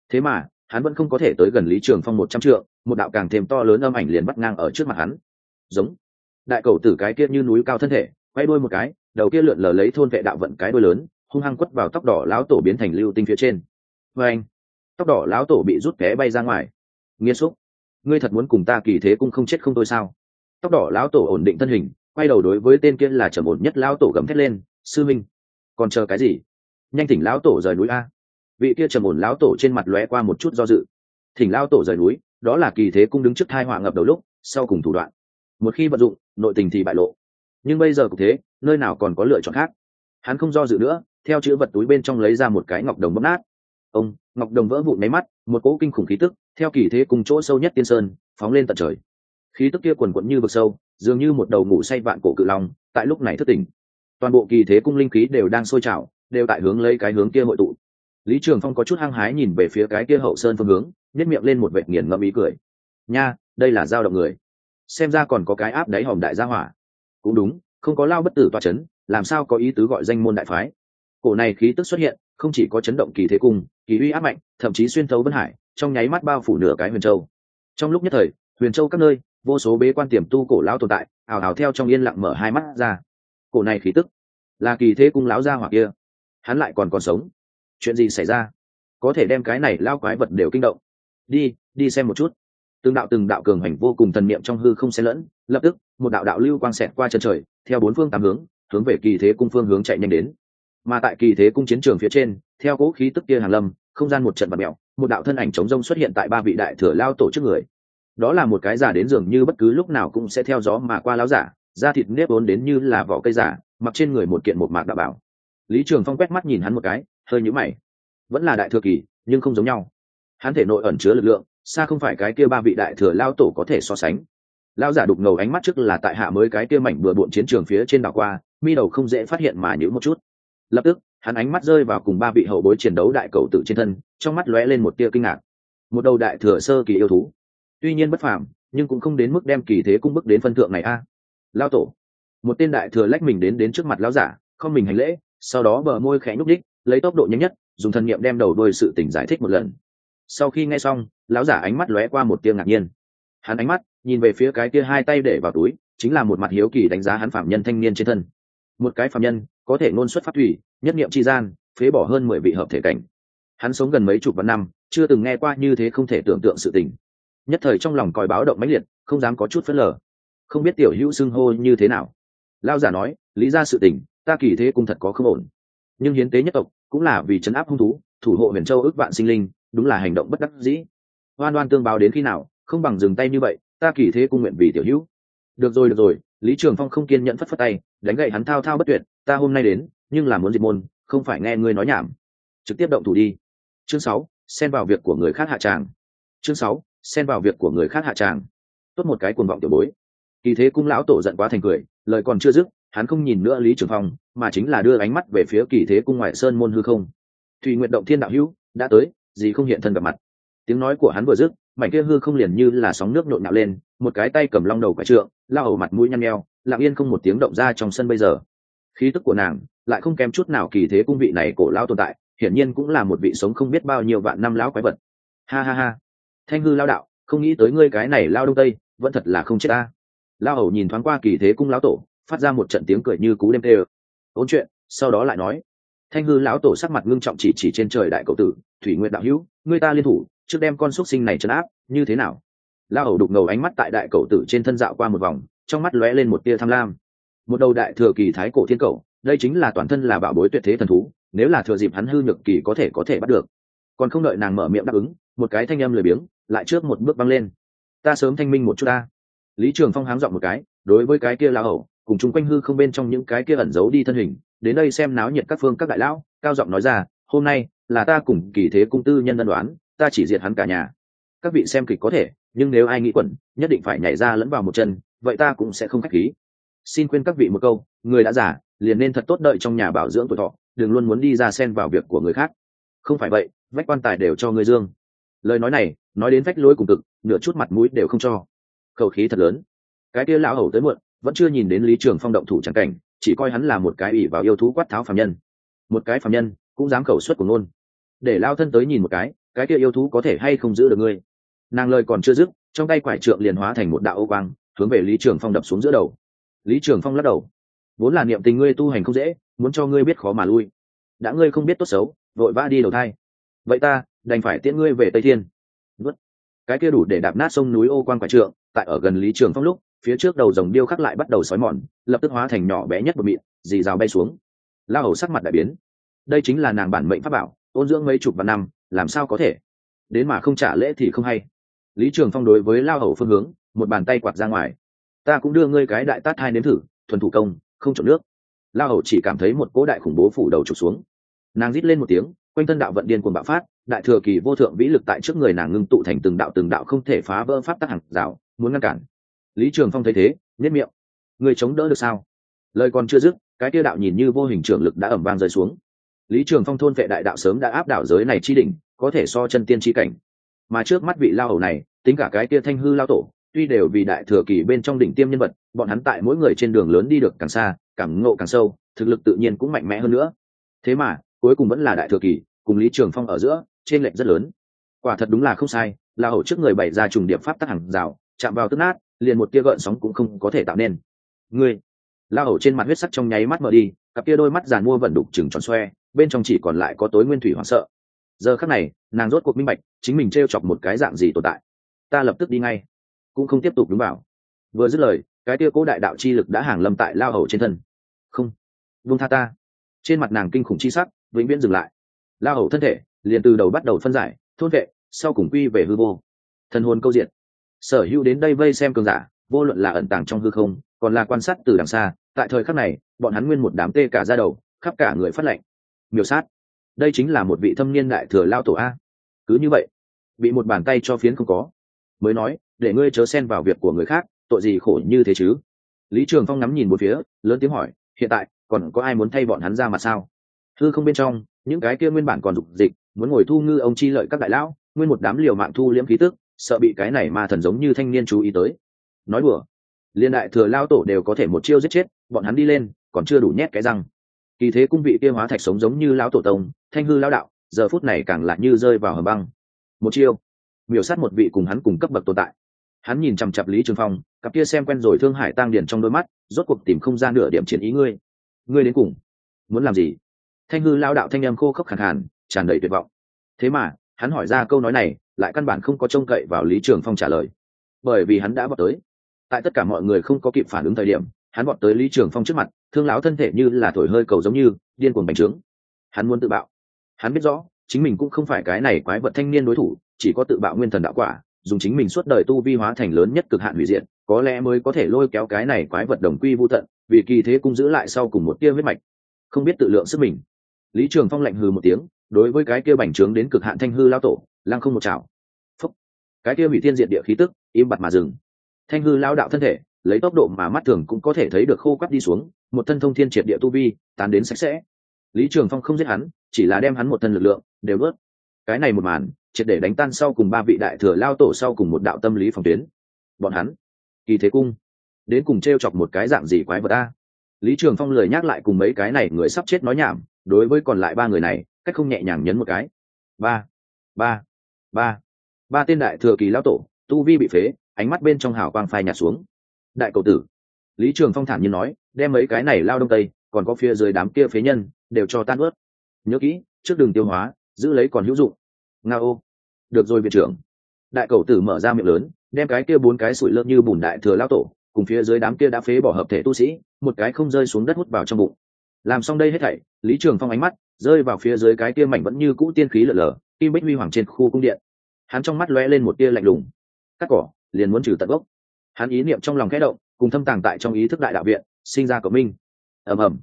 Thế mà, hắn vẫn không có thể tới gần lý trường phong một trăm trượng, một đạo càng thêm to lớn âm ảnh liền bắt ngang ở trước mặt hắn. Giống. Đại cầu tử cái kia như núi cao thân thể, quay đuôi một cái, đầu kia lượn lờ lấy thôn vệ đạo vận cái đuôi lớn, hung hăng quất vào tóc đỏ lão tổ biến thành lưu tinh phía trên. Vê anh, tóc đỏ lão tổ bị rút vé bay ra ngoài. Nghiêm xúc. Ngươi thật muốn cùng ta kỳ thế cũng không chết không thôi sao? Tóc đỏ lão tổ ổn định thân hình quay đầu đối với tên kia là trầm ổn nhất lão tổ gầm thét lên, sư minh, còn chờ cái gì? Nhanh thỉnh lão tổ rời núi a. Vị kia trầm ổn lão tổ trên mặt lóe qua một chút do dự. Thỉnh lão tổ rời núi, đó là kỳ thế cung đứng trước thai họa ngập đầu lúc, sau cùng thủ đoạn. Một khi vận dụng, nội tình thì bại lộ. Nhưng bây giờ cũng thế, nơi nào còn có lựa chọn khác? Hắn không do dự nữa, theo chữ vật túi bên trong lấy ra một cái ngọc đồng bóp nát. Ông, ngọc đồng vỡ vụn máy mắt, một cỗ kinh khủng khí tức, theo kỳ thế cùng chỗ sâu nhất tiên sơn, phóng lên tận trời. Khí tức kia quần quận như vực sâu dường như một đầu ngủ say vạn cổ cự long, tại lúc này thất tỉnh. Toàn bộ kỳ thế cung linh khí đều đang sôi trào, đều tại hướng lấy cái hướng kia hội tụ. Lý trường phong có chút hăng hái nhìn về phía cái kia hậu sơn phương hướng nhét miệng lên một vệt nghiền ngẫm ý cười. Nha, đây là dao động người. Xem ra còn có cái áp đáy hòm đại gia hỏa. Cũng đúng, không có lao bất tử toa c h ấ n làm sao có ý tứ gọi danh môn đại phái? Cổ này khí tức xuất hiện, không chỉ có chấn động kỳ thế cung, kỳ uy áp mạnh, thậm chí xuyên thấu vân hải, trong nháy mắt bao phủ nửa cái huyền châu. Trong lúc nhất thời, huyền châu các nơi vô số bế quan tiềm tu cổ lão tồn tại ảo ảo theo trong yên lặng mở hai mắt ra. Cổ này khí tức, là kỳ thế cung lão gia hỏa kia. Hắn lại còn còn sống. Chuyện gì xảy ra? Có thể đem cái này lao quái vật đều kinh động. Đi đi xem một chút. Từng đạo từng đạo cường hành vô cùng thần niệm trong hư không xen lẫn, lập tức, một đạo đạo lưu quang xẹt qua chân trời, theo bốn phương tám hướng hướng về kỳ thế cung phương hướng chạy nhanh đến. Mà tại kỳ thế cung chiến trường phía trên, theo cỗ khí tức kia hàng lâm, không gian một trận bật mẹo một đạo thân ảnh chống rông xuất hiện tại ba vị đại thừa lao tổ trước người đó là một cái giả đến dường như bất cứ lúc nào cũng sẽ theo gió mà qua láo giả, da thịt nếp ốn đến như là vỏ cây giả, mặc trên người một kiện một mạc đạo bảo. Lý trường phong quét mắt nhìn hắn một cái, hơi nhũ mày. Vẫn là đại thừa kỳ, nhưng không giống nhau. Hắn thể nội ẩn chứa lực lượng, xa không phải cái kia ba vị đại thừa lao tổ có thể so sánh. Lao giả đục ngầu ánh mắt trước là tại hạ mới cái kia mảnh bừa bộn chiến trường phía trên đảo qua, mi đầu không dễ phát hiện mà nhữ một chút. Lập tức, hắn ánh mắt rơi vào cùng ba vị hậu bối chiến đấu đại cầu tự trên thân, trong mắt lóe lên một tia kinh ngạc. Một đầu đại thừa sơ kỳ yêu thú tuy nhiên bất phàm, nhưng cũng không đến mức đem kỳ thế cung bức đến phân thượng này a. À. lao tổ. Một tên đại thừa lách mình đến đến trước mặt lão giả, không mình hành lễ, sau đó bờ môi khẽ nhúc đích lấy tốc độ nhanh nhất, dùng thần niệm đem đầu đuôi sự tỉnh giải thích một lần. Sau khi nghe xong, lão giả ánh mắt lóe qua một tia ngạc nhiên. Hắn ánh mắt nhìn về phía cái kia hai tay để vào túi, chính là một mặt hiếu kỳ đánh giá hắn phạm nhân thanh niên trên thân. Một cái phạm nhân, có thể ngôn xuất phát thủy, nhất niệm tri gian, phế bỏ hơn mười vị hợp thể cảnh. Hắn sống gần mấy chục vạn năm, chưa từng nghe qua như thế không thể tưởng tượng sự tình nhất thời trong lòng còi báo động mãnh liệt, không dám có chút phớt lờ. Không biết tiểu hữu xưng hô như thế nào. Lao giả nói, lý ra sự tình, ta kỳ thế cung thật có không ổn. Nhưng hiến tế nhất tộc, cũng là vì chấn áp hung thú, thủ hộ huyền châu ước vạn sinh linh, đúng là hành động bất đắc dĩ. Hoan oan tương báo đến khi nào, không bằng dừng tay như vậy, ta kỳ thế cung nguyện vì tiểu hữu. Được rồi được rồi, lý trường phong không kiên nhẫn phất phất tay, đánh gậy hắn thao thao bất tuyệt, ta hôm nay đến, nhưng là muốn diệt môn, không phải nghe ngươi nói nhảm. Trực tiếp động thủ đi. Chương sáu, xen vào việc của người khác hạ tràng. Chương sáu xen vào việc của người khác hạ tràng. Tốt một cái cuồng vọng tiểu bối. Kỳ thế cung lão tổ giận quá thành cười, lời còn chưa dứt, hắn không nhìn nữa lý trường phong, mà chính là đưa ánh mắt về phía kỳ thế cung ngoại sơn môn hư không. Thùy nguyện động thiên đạo hữu, đã tới, gì không hiện thân gặp mặt. Tiếng nói của hắn vừa dứt, mảnh kia hư không liền như là sóng nước nộn nạo lên, một cái tay cầm long đầu quả trượng, lao ẩu mặt mũi nhăn nheo, lặng yên không một tiếng động ra trong sân bây giờ. Khí tức của nàng lại không kém chút nào kỳ thế cung vị này cổ lao tồn tại, hiển nhiên cũng là một vị sống không biết bao nhiêu vạn năm lão quái vật. Ha ha ha thanh hư lao đạo, không nghĩ tới ngươi cái này lao đông tây, vẫn thật là không chết ta. Lao hầu nhìn thoáng qua kỳ thế cung lão tổ, phát ra một trận tiếng cười như cú đêm tê ôn chuyện, sau đó lại nói. Thanh hư lão tổ sắc mặt ngưng trọng chỉ chỉ trên trời đại cậu tử, thủy nguyện đạo hữu, ngươi ta liên thủ, trước đem con xúc sinh này trấn áp, như thế nào? La hầu đục ngầu ánh mắt tại đại cậu tử trên thân dạo qua một vòng, trong mắt lóe lên một tia tham lam. Một đầu đại thừa kỳ thái cổ thiên cầu đây chính là toàn thân là bảo bối tuyệt thế thần thú, nếu là thừa dịp hắn hư nhược kỳ có thể có thể bắt được. Còn không đợi nàng mở miệng đáp ứng, một cái thanh âm lười biếng lại trước một bước băng lên. Ta sớm thanh minh một chút ta. Lý trường phong háng dọn một cái, đối với cái kia la hầu, cùng chung quanh hư không bên trong những cái kia ẩn giấu đi thân hình, đến đây xem náo nhiệt các phương các đại lão, cao giọng nói ra, hôm nay là ta cùng kỳ thế cung tư nhân ân đoán ta chỉ diệt hắn cả nhà. Các vị xem kịch có thể, nhưng nếu ai nghĩ quẩn, nhất định phải nhảy ra lẫn vào một chân, vậy ta cũng sẽ không khách khí. Xin khuyên các vị một câu, người đã giả liền nên thật tốt đợi trong nhà bảo dưỡng tuổi thọ, đừng luôn muốn đi ra xen vào việc của người khác. Không phải vậy, vách quan tài đều cho người dương. Lời nói này nói đến vách lối cùng cực, nửa chút mặt mũi đều không cho. Khẩu khí thật lớn. Cái kia lão hầu tới muộn, vẫn chưa nhìn đến lý trường phong động thủ c cảnh, chỉ coi hắn là một cái ủy vào yêu thú quát tháo phạm nhân. Một cái phạm nhân, cũng dám khẩu suất của ngôn. Để lao thân tới nhìn một cái cái kia yêu thú có thể hay không giữ được ngươi? Nàng lời còn chưa dứt, trong tay quải trượng liền hóa thành một đạo ô quang, hướng về lý trường phong đập xuống giữa đầu. Lý trường phong lắc đầu. Vốn là niệm tình ngươi tu hành không dễ, muốn cho ngươi biết khó mà lui. Đã ngươi không biết tốt xấu, vội vã đi đầu thai. Vậy ta, đành phải tiễn ngươi về tây thiên. Vứt. cái kia đủ để đạp nát sông núi ô quan quả trượng, tại ở gần lý trường phong lúc, phía trước đầu rồng điêu khắc lại bắt đầu sói mòn, lập tức hóa thành nhỏ bé nhất một mịn, dì rào bay xuống. La hầu sắc mặt đại biến. Đây chính là nàng bản mệnh pháp bảo, ôn dưỡng mấy chục vạn năm, làm sao có thể? Đến mà không trả lễ thì không hay. Lý trường phong đối với lao hầu phương hướng, một bàn tay quạt ra ngoài. Ta cũng đưa ngươi cái đại tát hai đến thử, thuần thủ công, không trộn nước. Lao hầu chỉ cảm thấy một cỗ đại khủng bố phủ đầu chụp xuống. Nàng rít lên một tiếng quanh thân đạo vận điên cuồng bạo phát, đại thừa kỳ vô thượng vĩ lực tại trước người nàng ngưng tụ thành từng đạo từng đạo không thể phá vỡ pháp tắc hàng rào, muốn ngăn cản. Lý trường phong thấy thế nhất miệng. Người chống đỡ được sao? Lời còn chưa dứt, cái tiêu đạo nhìn như vô hình trưởng lực đã ẩm vang rơi xuống. Lý trường phong thôn vệ đại đạo sớm đã áp đảo giới này chi đỉnh, có thể so chân tiên chi cảnh. Mà trước mắt vị lao hầu này, tính cả cái kia thanh hư lao tổ, tuy đều vì đại thừa kỳ bên trong đỉnh tiêm nhân vật, bọn hắn tại mỗi người trên đường lớn đi được càng xa, càng ngộ càng sâu, thực lực tự nhiên cũng mạnh mẽ hơn nữa. Thế mà cuối cùng vẫn là đại thừa kỳ, cùng lý trường phong ở giữa trên lệnh rất lớn. Quả thật đúng là không sai, là hậu trước người bày ra trùng điệp pháp tắc hàng rào, chạm vào tức nát, liền một tia gợn sóng cũng không có thể tạo nên. Ngươi, la hầu trên mặt huyết sắc trong nháy mắt mở đi, cặp kia đôi mắt giàn mua vận đục chừng tròn xoe, bên trong chỉ còn lại có tối nguyên thủy hoảng sợ. Giờ khắc này, nàng rốt cuộc minh bạch, chính mình t r e o chọc một cái dạng gì tồn tại. Ta lập tức đi ngay. Cũng không tiếp tục đúng bảo. Vừa dứt lời, cái tia cố đại đạo chi lực đã hàng lâm tại lao hầu trên thân. Không vung tha ta. Trên mặt nàng kinh khủng chi sắc vĩnh viễn dừng lại. Lao hầu thân thể liền từ đầu bắt đầu phân giải, thôn vệ, sau cùng quy về hư vô. Thần hồn câu diện sở hữu đến đây vây xem cường giả, vô luận là ẩn tàng trong hư không, còn là quan sát từ đằng xa, tại thời khắc này, bọn hắn nguyên một đám tê cả ra đầu, khắp cả người phát lệnh miêu sát. Đây chính là một vị thâm niên đại thừa lao tổ a. Cứ như vậy, bị một bàn tay cho phiến không có. Mới nói, để ngươi chớ xen vào việc của người khác, tội gì khổ như thế chứ? Lý trường phong ngắm nhìn một phía, lớn tiếng hỏi, hiện tại, còn có ai muốn thay bọn hắn ra mà sao? Hư không bên trong, những cái kia nguyên bản còn dục dịch, muốn ngồi thu ngư ông chi lợi các đại lão, nguyên một đám liều mạng thu liễm khí tức, sợ bị cái này ma thần giống như thanh niên chú ý tới. Nói đùa, liên đại thừa lao tổ đều có thể một chiêu giết chết, bọn hắn đi lên, còn chưa đủ nhét cái răng. Kỳ thế cung vị kia hóa thạch sống giống như lão tổ tông, thanh hư lao đạo, giờ phút này càng lại như rơi vào hầm băng. Một chiêu, miểu sát một vị cùng hắn cùng cấp bậc tồn tại. Hắn nhìn chằm chặp lý trường phong, cặp kia xem quen rồi thương hải tăng điền trong đôi mắt, rốt cuộc tìm không ra nửa điểm chiến ý ngươi. Ngươi đến cùng muốn làm gì? Thanh hư lao đạo thanh em khô khốc khẳng hẳn tràn đầy tuyệt vọng. Thế mà hắn hỏi ra câu nói này lại căn bản không có trông cậy vào lý trường phong trả lời. Bởi vì hắn đã bọt tới. Tại tất cả mọi người không có kịp phản ứng thời điểm hắn bọt tới lý trường phong trước mặt thương lão thân thể như là thổi hơi cầu giống như điên cuồng bành trướng. Hắn muốn tự bạo. Hắn biết rõ chính mình cũng không phải cái này quái vật thanh niên đối thủ chỉ có tự bạo nguyên thần đạo quả dùng chính mình suốt đời tu vi hóa thành lớn nhất cực hạn hủy diện, có lẽ mới có thể lôi kéo cái này quái vật đồng quy vô tận vì kỳ thế cung giữ lại sau cùng một tia huyết mạch. Không biết tự lượng sức mình lý trường phong lạnh hừ một tiếng, đối với cái kia bành trướng đến cực hạn thanh hư lao tổ, lăng không một chảo. Phúc. Cái kia hủy thiên diện địa khí tức, im bặt mà dừng. Thanh hư lao đạo thân thể, lấy tốc độ mà mắt thường cũng có thể thấy được khô quắt đi xuống, một thân thông thiên triệt địa tu vi, tán đến sạch sẽ. Lý trường phong không giết hắn, chỉ là đem hắn một thân lực lượng, đều bớt cái này một màn, triệt để đánh tan sau cùng ba vị đại thừa lao tổ sau cùng một đạo tâm lý phòng tuyến. Bọn hắn, kỳ thế cung, đến cùng t r e o chọc một cái dạng gì quái vật ta lý trường phong lời nhắc lại cùng mấy cái này người sắp chết nói nhảm đối với còn lại ba người này, cách không nhẹ nhàng nhấn một cái. Ba ba ba. Ba tên đại thừa kỳ lão tổ, tu vi bị phế, ánh mắt bên trong hào quang phai nhạt xuống. Đại cầu tử, lý trường phong thản nhiên nói, đem mấy cái này lao đông tây, còn có phía dưới đám kia phế nhân, đều cho tan ướt. Nhớ kỹ, trước đường tiêu hóa, giữ lấy còn hữu dụng. Nga ô. Được rồi viện trưởng. Đại cầu tử mở ra miệng lớn, đem cái kia bốn cái sủi lợn như bùn đại thừa lao tổ, cùng phía dưới đám kia đã phế bỏ hợp thể tu sĩ, một cái không rơi xuống đất hút vào trong bụng làm xong đây hết thảy, lý trường phong ánh mắt rơi vào phía dưới cái kia mảnh vẫn như cũ tiên khí lở lở, kim bích huy hoàng trên khu cung điện. Hắn trong mắt lóe lên một tia lạnh lùng. Cắt cỏ, liền muốn trừ tận gốc. Hắn ý niệm trong lòng khẽ động, cùng thâm tàng tại trong ý thức đại đạo viện, sinh ra của minh. Ầm ầm.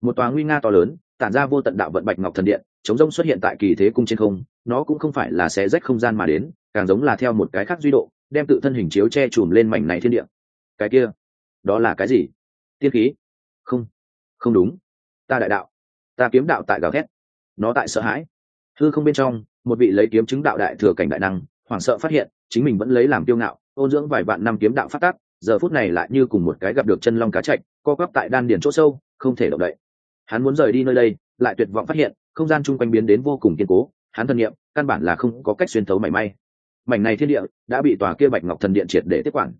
Một tòa nguy nga to lớn, tản ra vô tận đạo vận bạch ngọc thần điện, chống rông xuất hiện tại kỳ thế cung trên không, nó cũng không phải là xé rách không gian mà đến, càng giống là theo một cái khác duy độ, đem tự thân hình chiếu che chùm lên mảnh này thiên địa. Cái kia, đó là cái gì? Tiên khí? Không. Không đúng ta đại đạo, ta kiếm đạo tại gào thét, nó tại sợ hãi. Thư không bên trong, một vị lấy kiếm chứng đạo đại thừa cảnh đại năng, hoảng sợ phát hiện, chính mình vẫn lấy làm tiêu ngạo, ôn dưỡng vài vạn năm kiếm đạo phát tác, giờ phút này lại như cùng một cái gặp được chân long cá chạch, co quắp tại đan điền chỗ sâu, không thể động đậy. Hắn muốn rời đi nơi đây, lại tuyệt vọng phát hiện, không gian chung quanh biến đến vô cùng kiên cố, hắn thân nhiệm, căn bản là không có cách xuyên thấu mảy may. Mảnh này thiên địa, đã bị tòa kia bạch ngọc thần điện triệt để tiếp quản.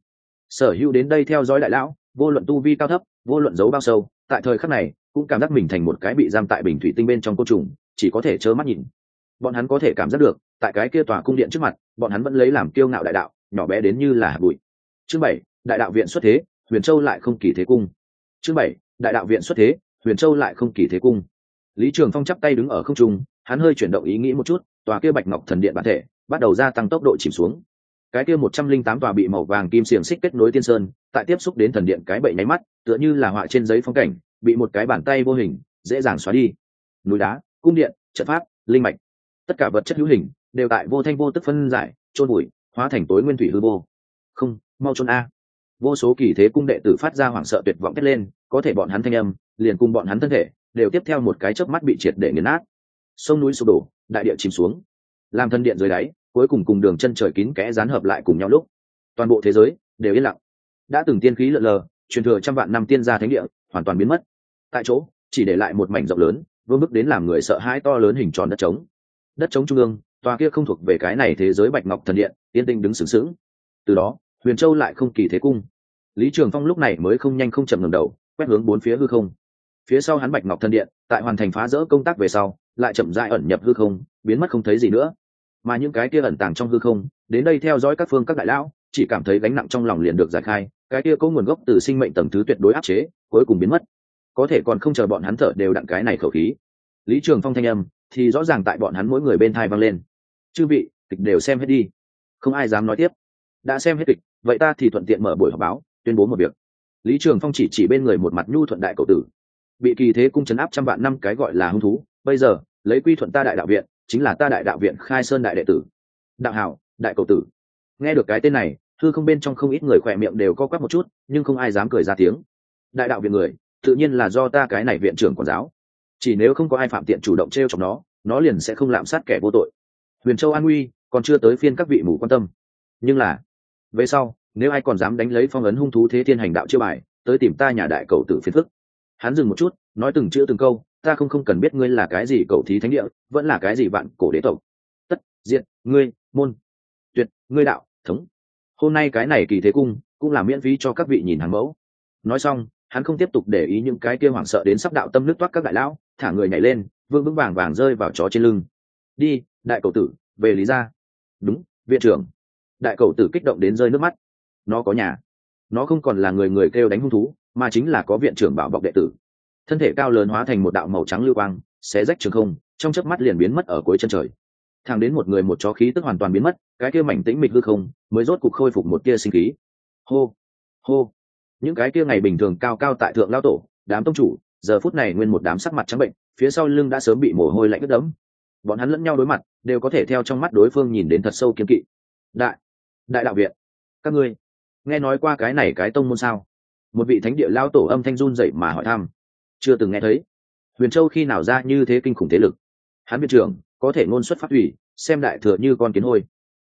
Sở hữu đến đây theo dõi đại lão, vô luận tu vi cao thấp, vô luận giấu bao sâu, tại thời khắc này cũng cảm giác mình thành một cái bị giam tại bình thủy tinh bên trong côn trùng, chỉ có thể trơ mắt nhìn. Bọn hắn có thể cảm giác được, tại cái kia tòa cung điện trước mặt, bọn hắn vẫn lấy làm kiêu ngạo đại đạo, nhỏ bé đến như là hạt bụi. Chương bảy, đại đạo viện xuất thế, huyền châu lại không kỳ thế cung. Chương bảy, đại đạo viện xuất thế, huyền châu lại không kỳ thế cung. Lý trường phong chắp tay đứng ở không trung, hắn hơi chuyển động ý nghĩ một chút, tòa kia bạch ngọc thần điện bản thể bắt đầu gia tăng tốc độ chìm xuống. Cái kia một trăm linh tám tòa bị màu vàng kim xiềng xích kết nối tiên sơn, tại tiếp xúc đến thần điện cái bậy nháy mắt, tựa như là họa trên giấy phong cảnh bị một cái bàn tay vô hình dễ dàng xóa đi. Núi đá, cung điện, trận pháp, linh mạch, tất cả vật chất hữu hình đều tại vô thanh vô tức phân giải trôn bụi hóa thành tối nguyên thủy hư vô. Không, mau trôn a. Vô số kỳ thế cung đệ tử phát ra hoảng sợ tuyệt vọng thét lên, có thể bọn hắn thanh âm, liền cùng bọn hắn thân thể, đều tiếp theo một cái chớp mắt bị triệt để nghiền nát. Sông núi sụp đổ, đại địa chìm xuống. Làm thân điện dưới đáy, cuối cùng cùng đường chân trời kín kẽ dán hợp lại cùng nhau lúc. Toàn bộ thế giới đều yên lặng. Đã từng tiên khí lợn lờ, truyền thừa trăm vạn năm tiên gia thánh địa hoàn toàn biến mất. Tại chỗ, chỉ để lại một mảnh rộng lớn, vương bức đến làm người sợ hãi to lớn hình tròn đất trống. Đất trống trung ương, tòa kia không thuộc về cái này thế giới bạch ngọc thần điện tiên tinh đứng sướng sướng từ đó, huyền châu lại không kỳ thế cung. Lý trường phong lúc này mới không nhanh không chậm ngầm đầu, quét hướng bốn phía hư không. Phía sau hắn bạch ngọc thần điện, tại hoàn thành phá rỡ công tác về sau, lại chậm dại ẩn nhập hư không, biến mất không thấy gì nữa. Mà những cái kia ẩn tàng trong hư không, đến đây theo dõi các phương các đại lão, chỉ cảm thấy gánh nặng trong lòng liền được giải khai cái kia có nguồn gốc từ sinh mệnh tầng thứ tuyệt đối áp chế, cuối cùng biến mất. Có thể còn không chờ bọn hắn thở đều đặn cái này khẩu khí. Lý trường phong thanh âm thì rõ ràng tại bọn hắn mỗi người bên thai vang lên. Chư vị, kịch đều xem hết đi. Không ai dám nói tiếp. Đã xem hết kịch, vậy ta thì thuận tiện mở buổi họp báo, tuyên bố một việc. Lý trường phong chỉ chỉ bên người một mặt nhu thuận đại cầu tử. Bị kỳ thế cung chấn áp trăm vạn năm cái gọi là hung thú, bây giờ, lấy quy thuận ta đại đạo viện, chính là ta đại đạo viện khai sơn đại đệ tử. Đạo hảo, đại cầu tử. Nghe được cái tên này thư không bên trong không ít người khỏe miệng đều co quắp một chút, nhưng không ai dám cười ra tiếng. Đại đạo viện người, tự nhiên là do ta cái này viện trưởng quản giáo. Chỉ nếu không có ai phạm tiện chủ động t r e o chọc nó nó liền sẽ không lạm sát kẻ vô tội. Huyền châu an nguy, còn chưa tới phiên các vị mù quan tâm. Nhưng là, về sau, nếu ai còn dám đánh lấy phong ấn hung thú thế thiên hành đạo chưa bài, tới tìm ta nhà đại cầu tử phiền phức. Hắn dừng một chút, nói từng chữ từng câu, ta không không cần biết ngươi là cái gì cầu thí thánh địa, vẫn là cái gì vạn cổ đế tộc. Tất, diện, ngươi, môn, tuyệt, ngươi đạo, thống hôm nay cái này kỳ thế cung, cũng là miễn phí cho các vị nhìn hàng mẫu. Nói xong, hắn không tiếp tục để ý những cái kia hoảng sợ đến sắp đạo tâm nước toát các đại lão, thả người nhảy lên, vương vững vàng vàng rơi vào chó trên lưng. Đi, đại cầu tử, về lý ra đúng, viện trưởng. Đại cầu tử kích động đến rơi nước mắt. Nó có nhà. Nó không còn là người người kêu đánh hung thú, mà chính là có viện trưởng bảo bọc đệ tử. Thân thể cao lớn hóa thành một đạo màu trắng lưu quang, xé rách trường không, trong chớp mắt liền biến mất ở cuối chân trời thẳng đến một người một chó khí tức hoàn toàn biến mất, cái kia mảnh tĩnh mịch hư không mới rốt cục khôi phục một kia sinh khí. Hô hô. Những cái kia ngày bình thường cao cao tại thượng lao tổ, đám tông chủ, giờ phút này nguyên một đám sắc mặt trắng bệnh, phía sau lưng đã sớm bị mồ hôi lạnh ướt đẫm. Bọn hắn lẫn nhau đối mặt, đều có thể theo trong mắt đối phương nhìn đến thật sâu kiếm kỵ. Đại đại đạo viện, các ngươi, nghe nói qua cái này cái tông môn sao? Một vị thánh địa lao tổ âm thanh run dậy mà hỏi thăm. Chưa từng nghe thấy. Huyền châu khi nào ra như thế kinh khủng thế lực? Hắn viện trưởng có thể ngôn xuất phát ủy xem đại thừa như con kiến hôi.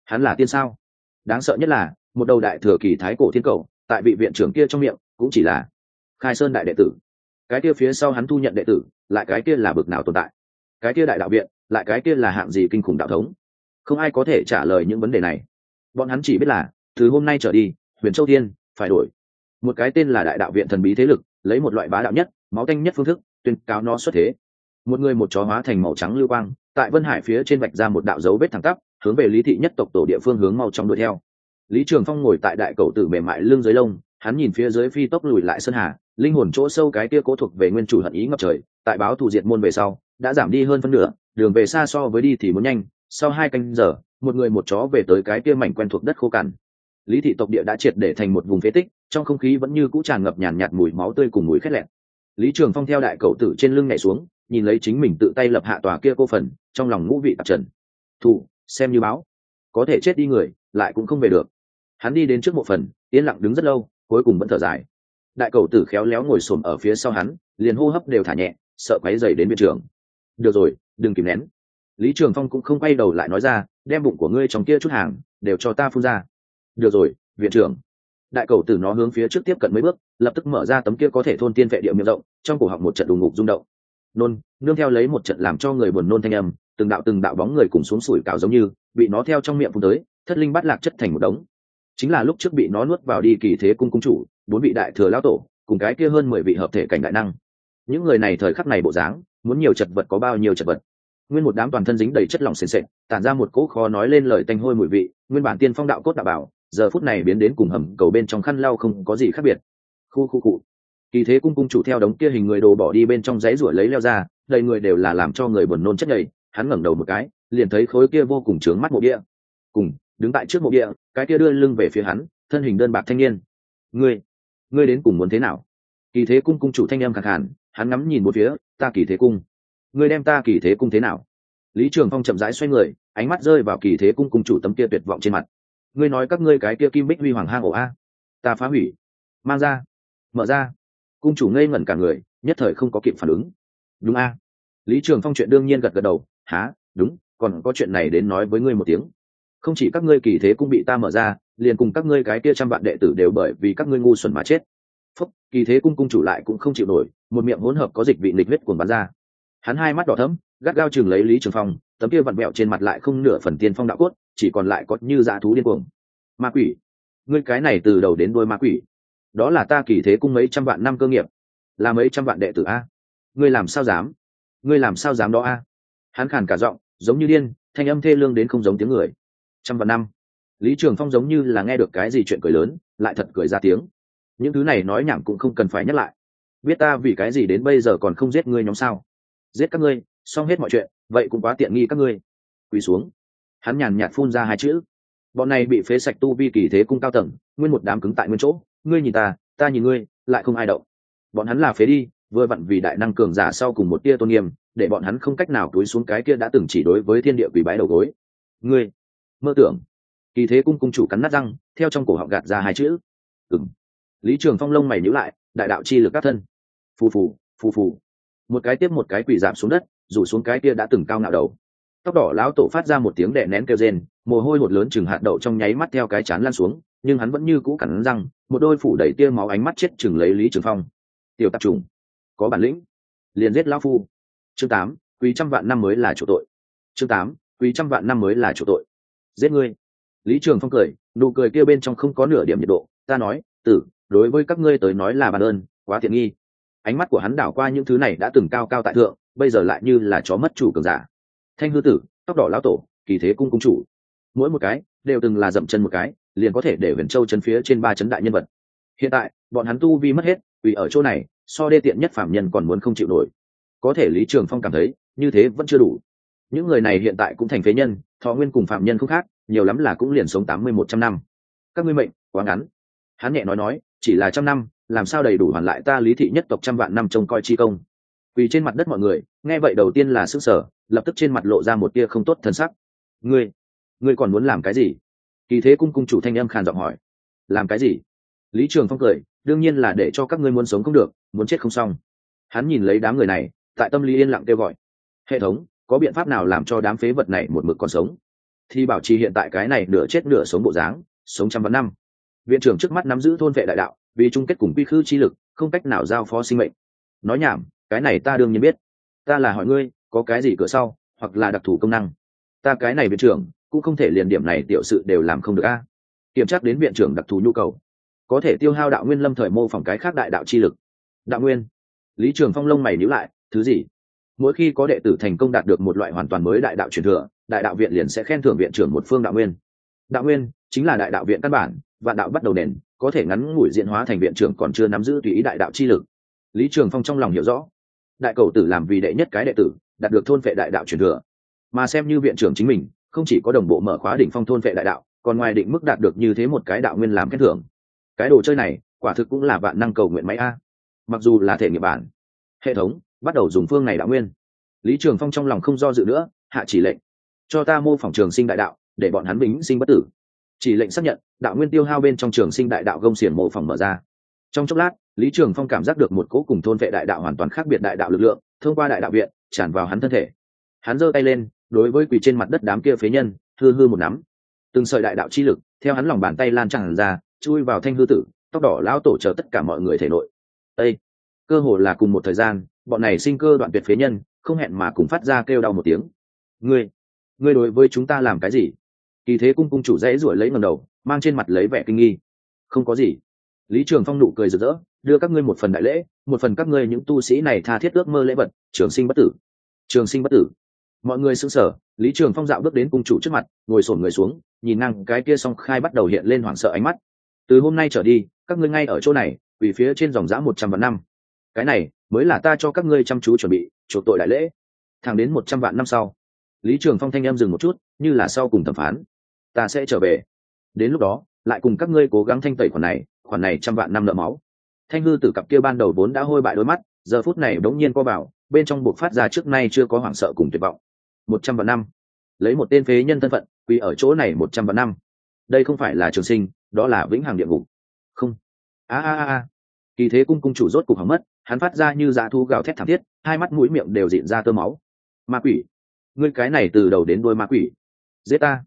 Hắn là tiên sao? Đáng sợ nhất là, một đầu đại thừa kỳ thái cổ thiên cầu, tại vị viện trưởng kia trong miệng, cũng chỉ là khai sơn đại đệ tử. Cái kia phía sau hắn thu nhận đệ tử, lại cái kia là bực nào tồn tại? Cái kia đại đạo viện, lại cái kia là hạng gì kinh khủng đạo thống? Không ai có thể trả lời những vấn đề này. Bọn hắn chỉ biết là, từ hôm nay trở đi, huyền châu thiên, phải đổi. Một cái tên là đại đạo viện thần bí thế lực, lấy một loại bá đạo nhất, máu tanh nhất phương thức, tuyên cáo nó xuất thế. Một người một chó hóa thành màu trắng lưu quang tại vân hải phía trên vạch ra một đạo dấu vết thẳng tắp, hướng về lý thị nhất tộc tổ địa phương hướng mau chóng đuổi theo. Lý trường phong ngồi tại đại cầu tử mềm mại lưng dưới lông, hắn nhìn phía dưới phi tốc lùi lại sơn hà, linh hồn chỗ sâu cái kia cố thuộc về nguyên chủ hận ý ngập trời, tại báo thủ diệt môn về sau, đã giảm đi hơn phân nửa, đường về xa so với đi thì muốn nhanh, sau hai canh giờ, một người một chó về tới cái kia mảnh quen thuộc đất khô cằn. Lý thị tộc địa đã triệt để thành một vùng phế tích, trong không khí vẫn như cũ tràn ngập nhàn nhạt mùi máu tươi cùng mùi khét lẹn lý trường phong theo đại cầu tử trên lưng nhảy xuống nhìn lấy chính mình tự tay lập hạ tòa kia cô phần, trong lòng ngũ vị tạp trần. Thủ, xem như báo. Có thể chết đi người, lại cũng không về được. Hắn đi đến trước một phần, yên lặng đứng rất lâu, cuối cùng vẫn thở dài. Đại cầu tử khéo léo ngồi xổm ở phía sau hắn, liền hô hấp đều thả nhẹ, sợ quáy dày đến viện trưởng. Được rồi, đừng kìm nén. Lý trường phong cũng không quay đầu lại nói ra, đem bụng của ngươi trong kia chút hàng, đều cho ta phun ra. Được rồi, viện trưởng. Đại cầu tử nó hướng phía trước tiếp cận mấy bước, lập tức mở ra tấm kia có thể thôn tiên vệ địa miệng rộng, trong cổ họng một trận đùng ngục rung động nôn, nương theo lấy một trận làm cho người buồn nôn thanh âm, từng đạo từng đạo bóng người cùng xuống sủi cảo giống như, bị nó theo trong miệng phun tới, thất linh bắt lạc chất thành một đống. Chính là lúc trước bị nó nuốt vào đi kỳ thế cung cung chủ, bốn vị đại thừa lão tổ, cùng cái kia hơn mười vị hợp thể cảnh đại năng. Những người này thời khắc này bộ dáng, muốn nhiều chật vật có bao nhiêu chật vật. Nguyên một đám toàn thân dính đầy chất lỏng sền sệt, tản ra một cỗ khó nói lên lời tanh hôi mùi vị, nguyên bản tiên phong đạo cốt đạo bảo, giờ phút này biến đến cùng hầm cầu bên trong khăn lau không có gì khác biệt. Khu khu cụ kỳ thế cung cung chủ theo đống kia hình người đồ bỏ đi bên trong giấy ruổi lấy leo ra, đầy người đều là làm cho người buồn nôn chất nhầy, hắn ngẩng đầu một cái, liền thấy khối kia vô cùng trướng mắt mộ địa. Cùng, đứng tại trước mộ địa, cái kia đưa lưng về phía hắn, thân hình đơn bạc thanh niên. Ngươi ngươi đến cùng muốn thế nào? Kỳ thế cung cung chủ thanh em khẳng hẳn hắn ngắm nhìn một phía, ta kỳ thế cung. Ngươi đem ta kỳ thế cung thế nào? Lý trường phong chậm rãi xoay người, ánh mắt rơi vào kỳ thế cung cung chủ tấm kia tuyệt vọng trên mặt. Ngươi nói các ngươi cái kia kim bích huy hoàng hang ổ a? Ta phá hủy, mang ra, mở ra cung chủ ngây ngẩn cả người, nhất thời không có kịp phản ứng. Đúng a. Lý trường phong chuyện đương nhiên gật gật đầu há đúng, còn có chuyện này đến nói với ngươi một tiếng. Không chỉ các ngươi kỳ thế cũng bị ta mở ra, liền cùng các ngươi cái kia trăm vạn đệ tử đều bởi vì các ngươi ngu xuẩn mà chết. Phúc, kỳ thế cung cung chủ lại cũng không chịu nổi, một miệng hỗn hợp có dịch vị nịch huyết cuồng bắn ra. Hắn hai mắt đỏ thấm gắt gao chừng lấy lý trường phong, tấm kia vặn mẹo trên mặt lại không nửa phần tiên phong đạo cốt, chỉ còn lại có như dạ thú điên cuồng. Ma quỷ, ngươi cái này từ đầu đến đôi ma quỷ đó là ta kỳ thế cung mấy trăm vạn năm cơ nghiệp. Là mấy trăm vạn đệ tử a. Ngươi làm sao dám? Ngươi làm sao dám đó a? Hắn khàn cả giọng, giống như điên, thanh âm thê lương đến không giống tiếng người. Trăm vạn năm. Lý trường phong giống như là nghe được cái gì chuyện cười lớn, lại thật cười ra tiếng. Những thứ này nói nhảm cũng không cần phải nhắc lại. Biết ta vì cái gì đến bây giờ còn không giết ngươi nhóm sao? Giết các ngươi, xong hết mọi chuyện, vậy cũng quá tiện nghi các ngươi. Quỳ xuống. Hắn nhàn nhạt phun ra hai chữ. Bọn này bị phế sạch tu vi kỳ thế cung cao tầng, nguyên một đám cứng tại nguyên chỗ ngươi nhìn ta ta nhìn ngươi, lại không ai động. Bọn hắn là phế đi, vừa vặn vì đại năng cường giả sau cùng một tia tôn nghiêm, để bọn hắn không cách nào túi xuống cái kia đã từng chỉ đối với thiên địa quỷ bái đầu gối. Ngươi, mơ tưởng. Kỳ thế cung cung chủ cắn nát răng, theo trong cổ họng gạt ra hai chữ. Ừng lý trường phong lông mày nhữ lại, đại đạo chi lực các thân. Phù phù phù phù. Một cái tiếp một cái quỷ giảm xuống đất, rủ xuống cái kia đã từng cao ngạo đầu. Tóc đỏ lão tổ phát ra một tiếng đẻ nén kêu rên, mồ hôi một lớn chừng hạt đậu trong nháy mắt theo cái chán lan xuống nhưng hắn vẫn như cũ cắn răng, một đôi phủ đầy tia máu ánh mắt chết chừng lấy lý trường phong. Tiểu tạp trùng có bản lĩnh, liền giết lão phu. Chương tám quý trăm vạn năm mới là chủ tội. Chương tám quý trăm vạn năm mới là chủ tội. Giết ngươi. Lý trường phong cười, nụ cười kia bên trong không có nửa điểm nhiệt độ. Ta nói, tử, đối với các ngươi tới nói là bàn ơn, quá thiện nghi. Ánh mắt của hắn đảo qua những thứ này đã từng cao cao tại thượng, bây giờ lại như là chó mất chủ cường giả. Thanh hư tử, tóc đỏ lão tổ, kỳ thế cung cung chủ. Mỗi một cái đều từng là dậm chân một cái liền có thể để huyền châu chân phía trên ba chấn đại nhân vật. Hiện tại, bọn hắn tu vi mất hết, vì ở chỗ này, so đê tiện nhất phạm nhân còn muốn không chịu nổi. Có thể lý trường phong cảm thấy, như thế vẫn chưa đủ. Những người này hiện tại cũng thành phế nhân, thọ nguyên cùng phạm nhân không khác, nhiều lắm là cũng liền sống tám mươi một trăm năm. Các ngươi mệnh, quá ngắn. Hắn nhẹ nói nói, chỉ là trăm năm, làm sao đầy đủ hoàn lại ta lý thị nhất tộc trăm vạn năm trông coi chi công. Vì trên mặt đất mọi người, nghe vậy đầu tiên là sức sở lập tức trên mặt lộ ra một tia không tốt thân sắc. Ngươi ngươi còn muốn làm cái gì? Kỳ thế cung cung chủ thanh âm khàn giọng hỏi, làm cái gì? Lý trường phong cười, đương nhiên là để cho các ngươi muốn sống không được, muốn chết không xong. Hắn nhìn lấy đám người này, tại tâm lý yên lặng kêu gọi, hệ thống, có biện pháp nào làm cho đám phế vật này một mực còn sống? Thì bảo trì hiện tại cái này nửa chết nửa sống bộ dáng, sống trăm vạn năm. Viện trưởng trước mắt nắm giữ thôn vệ đại đạo, vì chung kết cùng quy khư chi lực, không cách nào giao phó sinh mệnh. Nói nhảm, cái này ta đương nhiên biết. Ta là hỏi ngươi, có cái gì cửa sau, hoặc là đặc thù công năng? Ta cái này viện trưởng cũng không thể liền điểm này tiểu sự đều làm không được a. Kiểm tra đến viện trưởng đặc thù nhu cầu. Có thể tiêu hao đạo nguyên lâm thời mô phỏng cái khác đại đạo chi lực. Đạo nguyên. Lý trường phong lông mày nhữ lại, thứ gì? Mỗi khi có đệ tử thành công đạt được một loại hoàn toàn mới đại đạo truyền thừa, đại đạo viện liền sẽ khen thưởng viện trưởng một phương đạo nguyên. Đạo nguyên chính là đại đạo viện căn bản, vạn đạo bắt đầu nền, có thể ngắn ngủi diễn hóa thành viện trưởng còn chưa nắm giữ tùy ý đại đạo chi lực. Lý trường phong trong lòng hiểu rõ. Đại cầu tử làm vì đệ nhất cái đệ tử, đạt được thôn vệ đại đạo truyền thừa. Mà xem như viện trưởng chính mình không chỉ có đồng bộ mở khóa đỉnh phong thôn vệ đại đạo, còn ngoài định mức đạt được như thế một cái đạo nguyên làm khen thưởng. Cái đồ chơi này, quả thực cũng là vạn năng cầu nguyện máy a. Mặc dù là thể nghiệm bản, hệ thống, bắt đầu dùng phương này đạo nguyên. Lý trường phong trong lòng không do dự nữa, hạ chỉ lệnh. Cho ta mô phỏng trường sinh đại đạo, để bọn hắn bính sinh bất tử. Chỉ lệnh xác nhận, đạo nguyên tiêu hao bên trong trường sinh đại đạo gông xiển mô phỏng mở ra. Trong chốc lát, lý trường phong cảm giác được một cỗ cùng thôn vệ đại đạo hoàn toàn khác biệt đại đạo lực lượng, thông qua đại đạo viện, tràn vào hắn thân thể. Hắn giơ tay lên đối với quỳ trên mặt đất đám kia phế nhân, hư hư một nắm. Từng sợi đại đạo chi lực, theo hắn lòng bàn tay lan tràn ra, chui vào thanh hư tử, tóc đỏ lão tổ chờ tất cả mọi người thể nội. Ây cơ hồ là cùng một thời gian, bọn này sinh cơ đoạn tuyệt phế nhân, không hẹn mà cùng phát ra kêu đau một tiếng. Ngươi ngươi đối với chúng ta làm cái gì? Kỳ thế cung cung chủ dễ ruổi lấy ngầm đầu, mang trên mặt lấy vẻ kinh nghi. Không có gì. Lý trường phong nụ cười rực rỡ, đưa các ngươi một phần đại lễ, một phần các ngươi những tu sĩ này tha thiết ước mơ lễ vật, trường sinh bất tử. Trường sinh bất tử mọi người sững sờ, lý trường phong dạo bước đến cung chủ trước mặt, ngồi sổn người xuống, nhìn năng cái kia song khai bắt đầu hiện lên hoảng sợ ánh mắt. Từ hôm nay trở đi, các ngươi ngay ở chỗ này, vì phía trên dòng giã một trăm vạn năm. Cái này mới là ta cho các ngươi chăm chú chuẩn bị, chuộc tội đại lễ. Thẳng đến một trăm vạn năm sau, lý trường phong thanh em dừng một chút, như là sau cùng thẩm phán. Ta sẽ trở về. Đến lúc đó, lại cùng các ngươi cố gắng thanh tẩy khoản này khoản này trăm vạn năm nợ máu. Thanh hư từ cặp kia ban đầu vốn đã hôi bại đôi mắt, giờ phút này đống nhiên co bảo bên trong buộc phát ra trước nay chưa có hoảng sợ cùng tuyệt vọng một trăm vạn năm. Lấy một tên phế nhân thân phận, quy ở chỗ này một trăm vạn năm. Đây không phải là trường sinh, đó là vĩnh hằng địa ngục. Không. A a a kỳ thế cung cung chủ rốt cục hỏng mất, hắn phát ra như dạ thu gào thét thảm thiết, hai mắt mũi miệng đều dịn ra tơ máu. Ma quỷ. Ngươi cái này từ đầu đến đôi ma quỷ. Giết ta.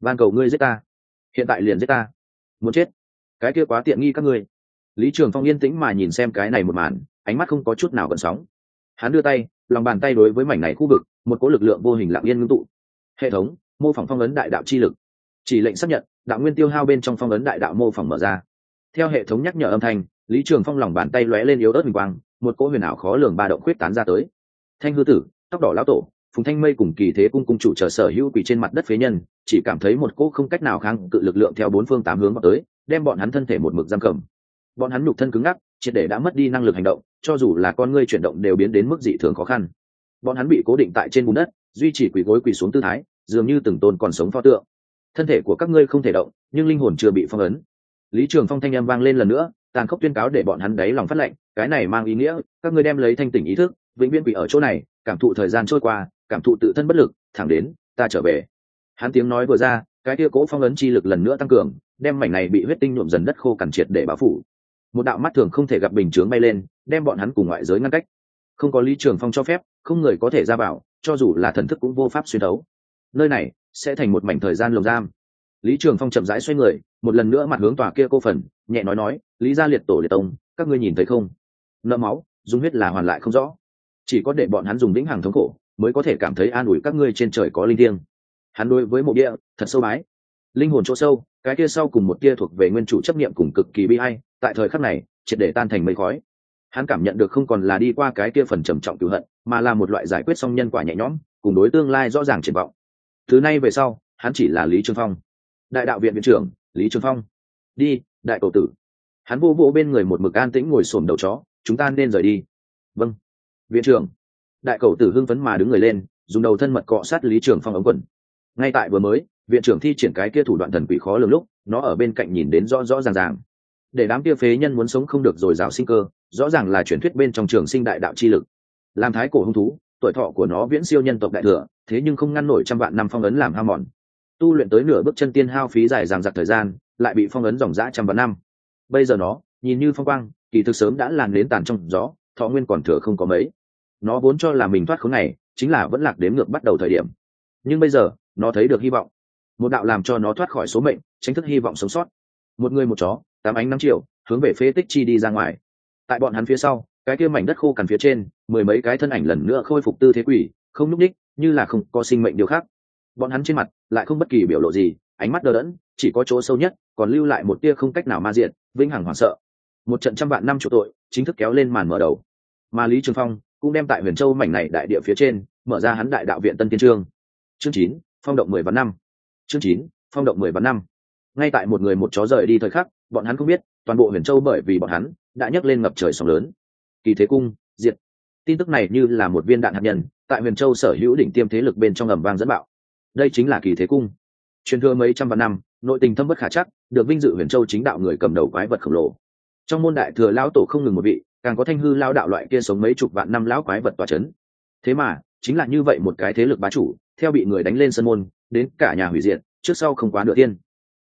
Van cầu ngươi giết ta. Hiện tại liền giết ta. Muốn chết. Cái kia quá tiện nghi các ngươi. Lý trường phong yên tĩnh mà nhìn xem cái này một màn, ánh mắt không có chút nào gợn sóng. Hắn đưa tay lòng bàn tay đối với mảnh này khu vực, một cỗ lực lượng vô hình lặng yên ngưng tụ. Hệ thống, mô phỏng phong ấn đại đạo chi lực. Chỉ lệnh xác nhận, đạo nguyên tiêu hao bên trong phong ấn đại đạo mô phỏng mở ra. Theo hệ thống nhắc nhở âm thanh, lý trường phong lòng bàn tay lóe lên yếu ớt bình quang, một cỗ huyền ảo khó lường ba động khuyết tán ra tới. Thanh hư tử, tóc đỏ lão tổ, phùng thanh mây cùng kỳ thế cung cung chủ trở sở hữu quỷ trên mặt đất phế nhân, chỉ cảm thấy một cỗ không cách nào kháng cự lực lượng theo bốn phương tám hướng vào tới, đem bọn hắn thân thể một mực giam cầm. Bọn hắn nhục thân cứng ngắc triệt để đã mất đi năng lực hành động, cho dù là con ngươi chuyển động đều biến đến mức dị thường khó khăn. Bọn hắn bị cố định tại trên bùn đất, duy trì quỳ gối quỳ xuống tư thái, dường như từng tôn còn sống pho tượng. Thân thể của các ngươi không thể động, nhưng linh hồn chưa bị phong ấn. Lý trường phong thanh â m vang lên lần nữa, tàn khốc tuyên cáo để bọn hắn đáy lòng phát lệnh, cái này mang ý nghĩa, các ngươi đem lấy thanh tỉnh ý thức, vĩnh viễn bị ở chỗ này, cảm thụ thời gian trôi qua, cảm thụ tự thân bất lực, thẳng đến, ta trở về. Hắn tiếng nói vừa ra, cái kia cố phong ấn chi lực lần nữa tăng cường, đem mảnh này bị huyết tinh nhuộm dần đất khô cằn triệt để báo phủ một đạo mắt thường không thể gặp bình chướng bay lên, đem bọn hắn cùng ngoại giới ngăn cách. Không có lý trường phong cho phép, không người có thể ra vào, cho dù là thần thức cũng vô pháp xuyên đấu nơi này sẽ thành một mảnh thời gian lồng giam. Lý trường phong chậm rãi xoay người, một lần nữa mặt hướng tòa kia cô phần, nhẹ nói nói, lý gia liệt tổ liệt tông, các ngươi nhìn thấy không? Nợ máu, dùng huyết là hoàn lại không rõ. Chỉ có để bọn hắn dùng lĩnh hàng thống khổ, mới có thể cảm thấy an ủi các ngươi trên trời có linh thiêng. Hắn đối với mộ địa, thật sâu bái. Linh hồn chỗ sâu, cái kia sau cùng một kia thuộc về nguyên chủ chấp niệm cùng cực kỳ bi hay tại thời khắc này, triệt để tan thành mây khói. Hắn cảm nhận được không còn là đi qua cái kia phần trầm trọng cựu hận, mà là một loại giải quyết xong nhân quả nhẹ nhõm, cùng đối tương lai rõ ràng triển vọng. Thứ này về sau, hắn chỉ là lý trương phong. Đại đạo viện viện trưởng, lý trương phong. Đi, đại cầu tử. Hắn vô vô bên người một mực an tĩnh ngồi xổm đầu chó, chúng ta nên rời đi. Vâng. Viện trưởng. Đại cầu tử hưng phấn mà đứng người lên, dùng đầu thân mật cọ sát lý trường phong ống quần. Ngay tại vừa mới, viện trưởng thi triển cái kia thủ đoạn thần quỷ khó lường lúc, nó ở bên cạnh nhìn đến rõ rõ ràng ràng để đám kia phế nhân muốn sống không được rồi rào sinh cơ, rõ ràng là truyền thuyết bên trong trường sinh đại đạo chi lực. Làm thái cổ hung thú, tuổi thọ của nó viễn siêu nhân tộc đại thừa, thế nhưng không ngăn nổi trăm vạn năm phong ấn làm ham mòn. Tu luyện tới nửa bước chân tiên hao phí dài dằng dặc thời gian, lại bị phong ấn dòng dã trăm vạn năm. Bây giờ nó, nhìn như phong quang, kỳ thực sớm đã làn đến tàn trong gió, thọ nguyên còn thừa không có mấy. Nó vốn cho là mình thoát khốn này, chính là vẫn lạc đếm ngược bắt đầu thời điểm. Nhưng bây giờ, nó thấy được hy vọng. Một đạo làm cho nó thoát khỏi số mệnh tránh thức hy vọng sống sót. Một người một chó tám ánh năm triệu hướng về phế tích chi đi ra ngoài. Tại bọn hắn phía sau, cái kia mảnh đất khô cằn phía trên, mười mấy cái thân ảnh lần nữa khôi phục tư thế quỷ, không nhúc ních như là không có sinh mệnh điều khác. Bọn hắn trên mặt lại không bất kỳ biểu lộ gì, ánh mắt đờ đẫn, chỉ có chỗ sâu nhất, còn lưu lại một tia không cách nào ma diện, vĩnh hằng hoảng sợ. Một trận trăm vạn năm chủ tội, chính thức kéo lên màn mở đầu. Mà lý trường phong cũng đem tại huyền châu mảnh này đại địa phía trên, mở ra hắn đại đạo viện tân tiên trương. Chương chín, phong động mười vạn năm. Chương chín, phong động mười vạn năm. Ngay tại một người một chó rời đi thời khắc bọn hắn không biết, toàn bộ huyền châu bởi vì bọn hắn, đã nhấc lên ngập trời sóng lớn. Kỳ thế cung, diệt. Tin tức này như là một viên đạn hạt nhân, tại huyền châu sở hữu đỉnh tiêm thế lực bên trong ầm vang dẫn bạo. Đây chính là kỳ thế cung. Truyền thừa mấy trăm vạn năm, nội tình thâm bất khả chắc, được vinh dự huyền châu chính đạo người cầm đầu quái vật khổng lồ. Trong môn đại thừa lão tổ không ngừng một vị, càng có thanh hư lao đạo loại kia sống mấy chục vạn năm lão quái vật tòa c h ấ n thế mà, chính là như vậy một cái thế lực bá chủ, theo bị người đánh lên sân môn, đến cả nhà hủy diệt, trước sau không quá nửa tiên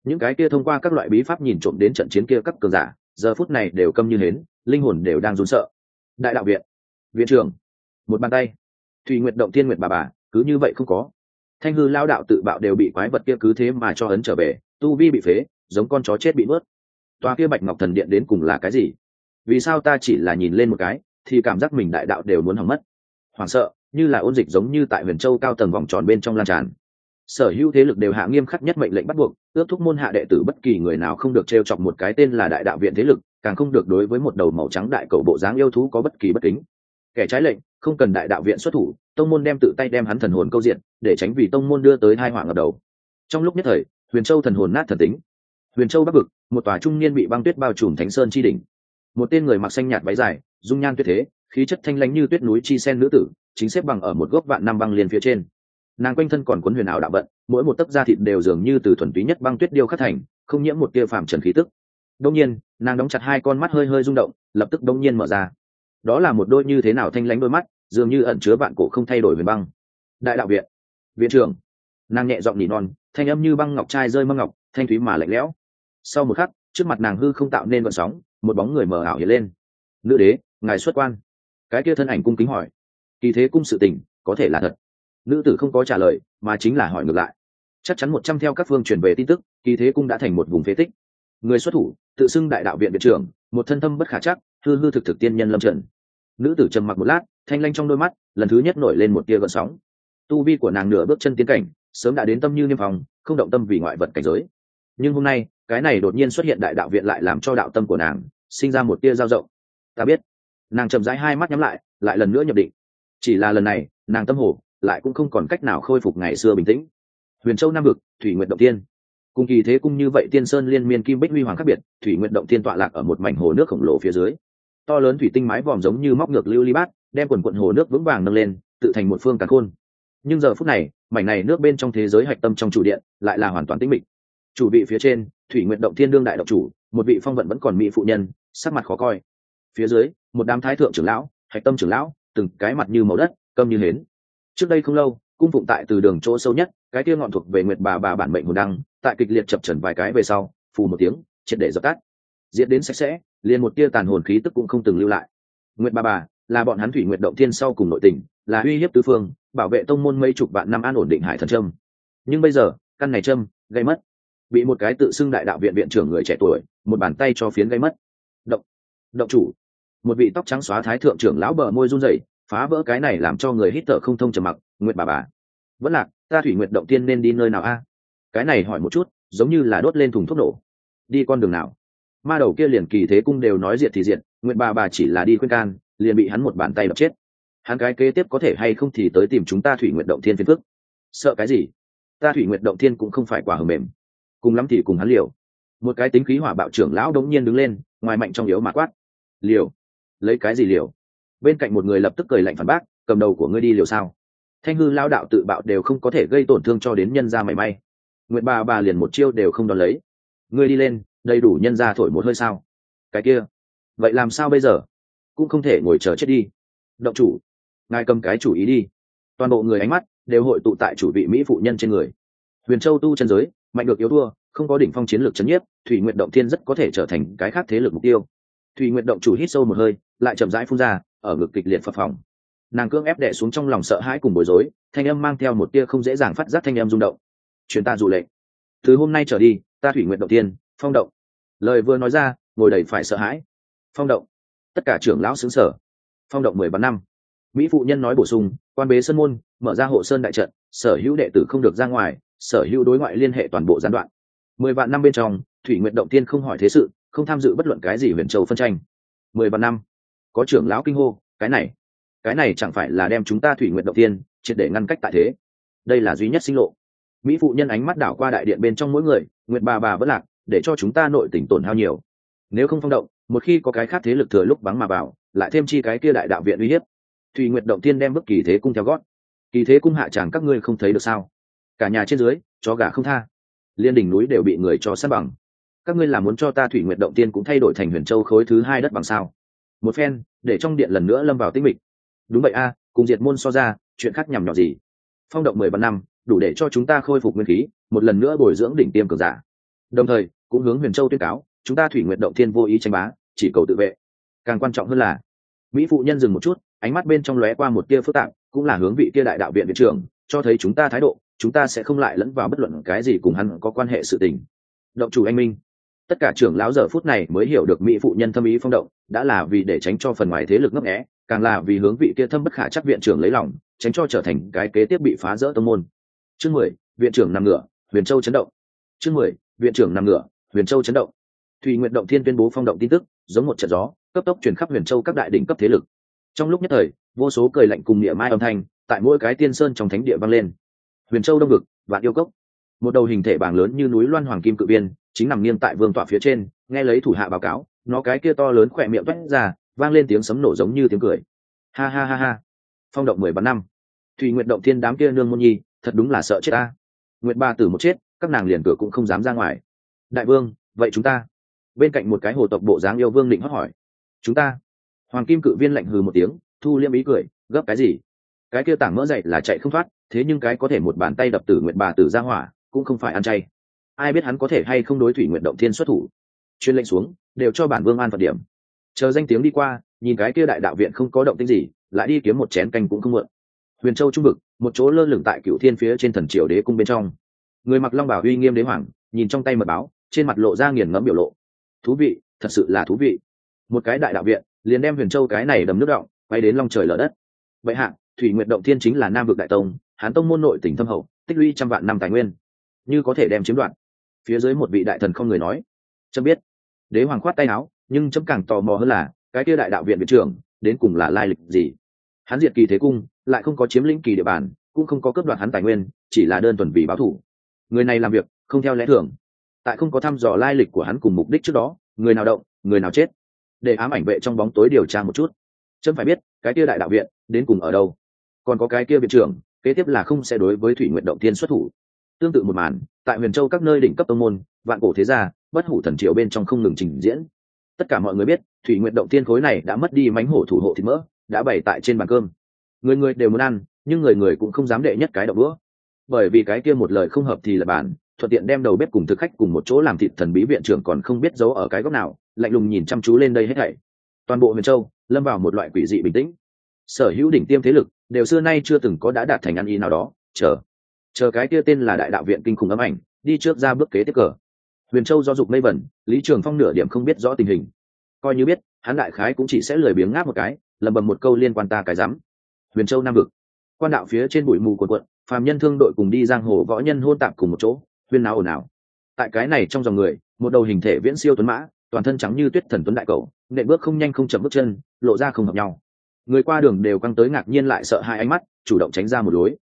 những cái kia thông qua các loại bí pháp nhìn trộm đến trận chiến kia các cường giả, giờ phút này đều câm như hến, linh hồn đều đang run sợ. Đại đạo viện. Viện trưởng. Một bàn tay. Thùy nguyệt động tiên nguyệt bà bà, cứ như vậy không có. Thanh hư lao đạo tự bạo đều bị quái vật kia cứ thế mà cho ấn trở về, tu vi bị phế, giống con chó chết bị mướt toa kia bạch ngọc thần điện đến cùng là cái gì? Vì sao ta chỉ là nhìn lên một cái, thì cảm giác mình đại đạo đều muốn hỏng mất? Hoảng sợ, như là ôn dịch giống như tại huyền châu cao tầng vòng tròn bên trong lan tràn sở hữu thế lực đều hạ nghiêm khắc nhất mệnh lệnh bắt buộc, ước thúc môn hạ đệ tử bất kỳ người nào không được t r e o chọc một cái tên là đại đạo viện thế lực, càng không được đối với một đầu màu trắng đại cầu bộ dáng yêu thú có bất kỳ bất kính. Kẻ trái lệnh, không cần đại đạo viện xuất thủ, tông môn đem tự tay đem hắn thần hồn câu diện, để tránh vì tông môn đưa tới hai họa ở đầu. Trong lúc nhất thời, huyền châu thần hồn nát thần tính. Huyền châu bắc vực, một tòa trung niên bị băng tuyết bao trùm thánh sơn chi đỉnh. Một tên người mặc xanh nhạt váy dài, dung nhan tuyệt thế, khí chất thanh lãnh như tuyết núi chi sen nữ tử, chính xếp bằng ở một gốc vạn năm băng liền phía trên nàng quanh thân còn cuốn huyền ảo đạo vận, mỗi một tấc da thịt đều dường như từ thuần túy nhất băng tuyết điêu khắc thành, không nhiễm một tia phàm trần khí tức. Đông nhiên, nàng đóng chặt hai con mắt hơi hơi rung động, lập tức đông nhiên mở ra. Đó là một đôi như thế nào thanh lãnh đôi mắt, dường như ẩn chứa vạn cổ không thay đổi về băng. Đại đạo viện. Viện trưởng. Nàng nhẹ giọng nỉ non, thanh âm như băng ngọc trai rơi mâm ngọc, thanh thúy mà lạnh lẽo. Sau một khắc, trước mặt nàng hư không tạo nên vận sóng, một bóng người mờ ảo hiện lên. Nữ đế, ngài xuất quan. Cái kia thân ảnh cung kính hỏi. Kỳ thế cung sự tình, có thể là thật nữ tử không có trả lời, mà chính là hỏi ngược lại. Chắc chắn một trăm theo các phương truyền về tin tức, kỳ thế cung đã thành một vùng phế tích. Người xuất thủ, tự xưng đại đạo viện viện trưởng, một thân tâm bất khả chắc, hư hư thực thực tiên nhân lâm trần nữ tử trầm mặc một lát, thanh lanh trong đôi mắt, lần thứ nhất nổi lên một tia gợn sóng. Tu vi của nàng nửa bước chân tiến cảnh, sớm đã đến tâm như niêm phòng không động tâm vì ngoại vật cảnh giới. Nhưng hôm nay, cái này đột nhiên xuất hiện đại đạo viện lại làm cho đạo tâm của nàng sinh ra một tia dao rộng ta biết. Nàng chậm rãi hai mắt nhắm lại lại lần nữa nhập định. Chỉ là lần này, nàng tâm hồ lại cũng không còn cách nào khôi phục ngày xưa bình tĩnh. Huyền châu nam vực, thủy nguyện động tiên. Cùng kỳ thế cung như vậy tiên sơn liên miên kim bích huy hoàng khác biệt, thủy nguyện động tiên tọa lạc ở một mảnh hồ nước khổng lồ phía dưới. To lớn thủy tinh mái vòm giống như móc ngược lưu ly bát, đem quần quận hồ nước vững vàng nâng lên, tự thành một phương càn khôn. Nhưng giờ phút này, mảnh này nước bên trong thế giới hạch tâm trong chủ điện lại là hoàn toàn tĩnh mịch. Chủ vị phía trên, thủy nguyện động thiên đương đại động chủ, một vị phong vận vẫn còn mỹ phụ nhân, sắc mặt khó coi. Phía dưới, một đám thái thượng trưởng lão, hạch tâm trưởng lão, từng cái mặt như màu đất câm như hến trước đây không lâu, cung phụng tại từ đường chỗ sâu nhất, cái kia ngọn thuộc về nguyệt bà bà bản mệnh hồn đăng, tại kịch liệt chập trần vài cái về sau, phù một tiếng, triệt để dập tắt. Diễn đến sạch sẽ, liền một tia tàn hồn khí tức cũng không từng lưu lại. Nguyệt bà bà là bọn hắn thủy nguyệt động thiên sau cùng nội tình, là uy hiếp tứ phương, bảo vệ tông môn mấy chục vạn năm an ổn định hải thần trâm. Nhưng bây giờ, căn này trâm, gây mất. Bị một cái tự xưng đại đạo viện viện trưởng người trẻ tuổi, một bàn tay cho phiến gây mất. Động động chủ. Một vị tóc trắng xóa thái thượng trưởng lão bờ môi run rẩy phá vỡ cái này làm cho người hít thở không thông trầm mặc, nguyệt bà bà. Vẫn lạc, ta thủy nguyệt động tiên nên đi nơi nào a? Cái này hỏi một chút, giống như là đốt lên thùng thuốc nổ. Đi con đường nào? Ma đầu kia liền kỳ thế cung đều nói diệt thì diệt, nguyệt bà bà chỉ là đi khuyên can, liền bị hắn một bàn tay đập chết. Hắn cái kế tiếp có thể hay không thì tới tìm chúng ta thủy nguyệt động thiên phiền phức. Sợ cái gì? Ta thủy nguyệt động thiên cũng không phải quả hờ mềm. Cùng lắm thì cùng hắn liều. Một cái tính khí hỏa bạo trưởng lão đống nhiên đứng lên, ngoài mạnh trong yếu mà quát. Liều? Lấy cái gì liều? Bên cạnh một người lập tức cười lạnh phản bác, cầm đầu của ngươi đi liều sao? Thanh hư lao đạo tự bạo đều không có thể gây tổn thương cho đến nhân gia mảy may. Nguyệt bà bà liền một chiêu đều không đón lấy. Ngươi đi lên, đầy đủ nhân gia thổi một hơi sao? Cái kia. Vậy làm sao bây giờ? Cũng không thể ngồi chờ chết đi. Động chủ, ngài cầm cái chủ ý đi. Toàn bộ người ánh mắt đều hội tụ tại chủ vị mỹ phụ nhân trên người. Huyền châu tu chân giới, mạnh được yếu thua, không có đỉnh phong chiến lược c h ấ n nhiếp, thủy nguyện động thiên rất có thể trở thành cái khác thế lực mục tiêu. Thủy nguyện động chủ hít sâu một hơi, lại chậm rãi phun ra ở ngực kịch liệt phập phòng nàng cưỡng ép đệ xuống trong lòng sợ hãi cùng bối rối, thanh âm mang theo một tia không dễ dàng phát giác thanh âm rung động. Truyền ta dụ lệnh. Từ hôm nay trở đi, ta thủy nguyện động tiên, phong động. Lời vừa nói ra, ngồi đầy phải sợ hãi. Phong động. Tất cả trưởng lão xứng sở. Phong động mười ba năm. Mỹ phụ nhân nói bổ sung, quan bế sơn môn, mở ra hộ sơn đại trận, sở hữu đệ tử không được ra ngoài, sở hữu đối ngoại liên hệ toàn bộ gián đoạn. Mười vạn năm bên trong, thủy nguyện động tiên không hỏi thế sự, không tham dự bất luận cái gì huyền châu phân tranh. Mười vạn năm có trưởng lão kinh hô, cái này cái này chẳng phải là đem chúng ta thủy nguyện động tiên triệt để ngăn cách tại thế. Đây là duy nhất sinh lộ. Mỹ phụ nhân ánh mắt đảo qua đại điện bên trong mỗi người nguyện bà bà vẫn lạc, để cho chúng ta nội tỉnh tổn hao nhiều. Nếu không phong động, một khi có cái khác thế lực thừa lúc vắng mà vào, lại thêm chi cái kia đại đạo viện uy hiếp thùy nguyệt động tiên đem bất kỳ thế cung theo gót. Kỳ thế cung hạ tràng các ngươi không thấy được sao? Cả nhà trên dưới, chó gà không tha. Liên đỉnh núi đều bị người cho sát bằng. Các ngươi làm muốn cho ta thủy nguyệt động tiên cũng thay đổi thành huyền châu khối thứ hai đất bằng sao? Một phen, để trong điện lần nữa lâm vào tinh mịch. Đúng vậy a, cùng diệt môn so ra, chuyện khác nhằm nhỏ gì? Phong động mười vạn năm, đủ để cho chúng ta khôi phục nguyên khí, một lần nữa bồi dưỡng đỉnh tiêm cường giả. Đồng thời, cũng hướng huyền châu tuyên cáo, chúng ta thủy nguyện động thiên vô ý tranh bá, chỉ cầu tự vệ. Càng quan trọng hơn là, mỹ phụ nhân dừng một chút, ánh mắt bên trong lóe qua một tia phức tạp, cũng là hướng vị kia đại đạo viện viện trưởng, cho thấy chúng ta thái độ, chúng ta sẽ không lại lẫn vào bất luận cái gì cùng hắn có quan hệ sự tình. Động chủ anh minh tất cả trưởng lão giờ phút này mới hiểu được mỹ phụ nhân thâm ý phong động, đã là vì để tránh cho phần ngoài thế lực ngấp nghé, càng là vì hướng vị kia thâm bất khả chắc viện trưởng lấy lòng, tránh cho trở thành cái kế tiếp bị phá rỡ tâm môn. Chương mười, viện trưởng nằm ngựa huyền châu chấn động. Chương mười, viện trưởng nằm ngựa huyền châu chấn động. Thùy nguyện động thiên tuyên bố phong động tin tức, giống một trận gió, cấp tốc chuyển khắp huyền châu các đại đỉnh cấp thế lực. Trong lúc nhất thời, vô số cười lạnh cùng địa mai âm thanh, tại mỗi cái tiên sơn trong thánh địa vang lên. Huyền châu đông vực, vạn yêu cốc một đầu hình thể bảng lớn như núi loan hoàng kim cự viên, chính nằm nghiêng tại vương tọa phía trên, nghe lấy thủ hạ báo cáo, nó cái kia to lớn khỏe miệng toét ra, vang lên tiếng sấm nổ giống như tiếng cười. Ha ha ha ha. Phong động mười bắn năm. Thùy nguyện động thiên đám kia nương môn nhi, thật đúng là sợ chết ta. Nguyện ba tử một chết, các nàng liền cửa cũng không dám ra ngoài. Đại vương, vậy chúng ta? Bên cạnh một cái hồ tộc bộ dáng yêu vương định hót hỏi. Chúng ta? Hoàng kim cự viên lạnh hừ một tiếng, thu liêm ý cười, gấp cái gì? Cái kia tảng mỡ dậy là chạy không thoát, thế nhưng cái có thể một bàn tay đập tử nguyện bà tử ra hỏa cũng không phải ăn chay. Ai biết hắn có thể hay không đối thủy nguyện động thiên xuất thủ. Chuyên lệnh xuống, đều cho bản vương an phật điểm. Chờ danh tiếng đi qua, nhìn cái kia đại đạo viện không có động tĩnh gì, lại đi kiếm một chén canh cũng không mượn. Huyền châu trung vực, một chỗ lơ lửng tại cựu thiên phía trên thần triều đế cung bên trong. Người mặc long bảo uy nghiêm đế hoàng, nhìn trong tay mật báo, trên mặt lộ ra nghiền ngẫm biểu lộ. Thú vị, thật sự là thú vị. Một cái đại đạo viện, liền đem huyền châu cái này đầm nước động, bay đến long trời lở đất. Vậy hạ, thủy nguyện động thiên chính là nam vực đại tông, hán tông môn nội tỉnh thâm hậu, tích lũy trăm vạn năm tài nguyên như có thể đem chiếm đoạt. Phía dưới một vị đại thần không người nói. Chấm biết. Đế hoàng khoát tay áo, nhưng chấm càng tò mò hơn là, cái kia đại đạo viện viện trưởng, đến cùng là lai lịch gì? Hắn diệt kỳ thế cung, lại không có chiếm lĩnh kỳ địa bàn, cũng không có cướp đoạt hắn tài nguyên, chỉ là đơn thuần vì báo thủ. Người này làm việc, không theo lẽ thường. Tại không có thăm dò lai lịch của hắn cùng mục đích trước đó, người nào động, người nào chết. Để ám ảnh vệ trong bóng tối điều tra một chút. Chấm phải biết, cái kia đại đạo viện, đến cùng ở đâu? Còn có cái kia viện trưởng, kế tiếp là không sẽ đối với thủy nguyện động tiên xuất thủ tương tự một màn, tại huyền châu các nơi đỉnh cấp tông môn, vạn cổ thế gia, bất hủ thần triều bên trong không ngừng trình diễn. Tất cả mọi người biết, thủy nguyện động tiên khối này đã mất đi mánh hổ thủ hộ thịt mỡ, đã bày tại trên bàn cơm. Người người đều muốn ăn, nhưng người người cũng không dám đệ nhất cái đậu đũa. Bởi vì cái kia một lời không hợp thì là bản thuận tiện đem đầu bếp cùng thực khách cùng một chỗ làm thịt thần bí viện trưởng còn không biết giấu ở cái góc nào, lạnh lùng nhìn chăm chú lên đây hết thảy. Toàn bộ huyền châu, lâm vào một loại quỷ dị bình tĩnh. Sở hữu đỉnh tiêm thế lực, đều xưa nay chưa từng có đã đạt thành ăn ý nào đó, chờ chờ cái kia tên là đại đạo viện kinh khủng ấm ảnh, đi trước ra bước kế tiếp cờ. Huyền châu do dục mây vẩn, lý trường phong nửa điểm không biết rõ tình hình. Coi như biết, hắn đại khái cũng chỉ sẽ lười biếng ngáp một cái lầm bầm một câu liên quan ta cái rắm. Huyền châu nam vực. Quan đạo phía trên bụi mù quần quận phàm nhân thương đội cùng đi giang hồ võ nhân hôn tạp cùng một chỗ, huyên náo ồn ào. Tại cái này trong dòng người, một đầu hình thể viễn siêu tuấn mã, toàn thân trắng như tuyết thần tuấn đại cầu nệ bước không nhanh không chậm bước chân, lộ ra không hợp nhau. Người qua đường đều căng tới ngạc nhiên lại sợ hai ánh mắt, chủ động tránh ra một lối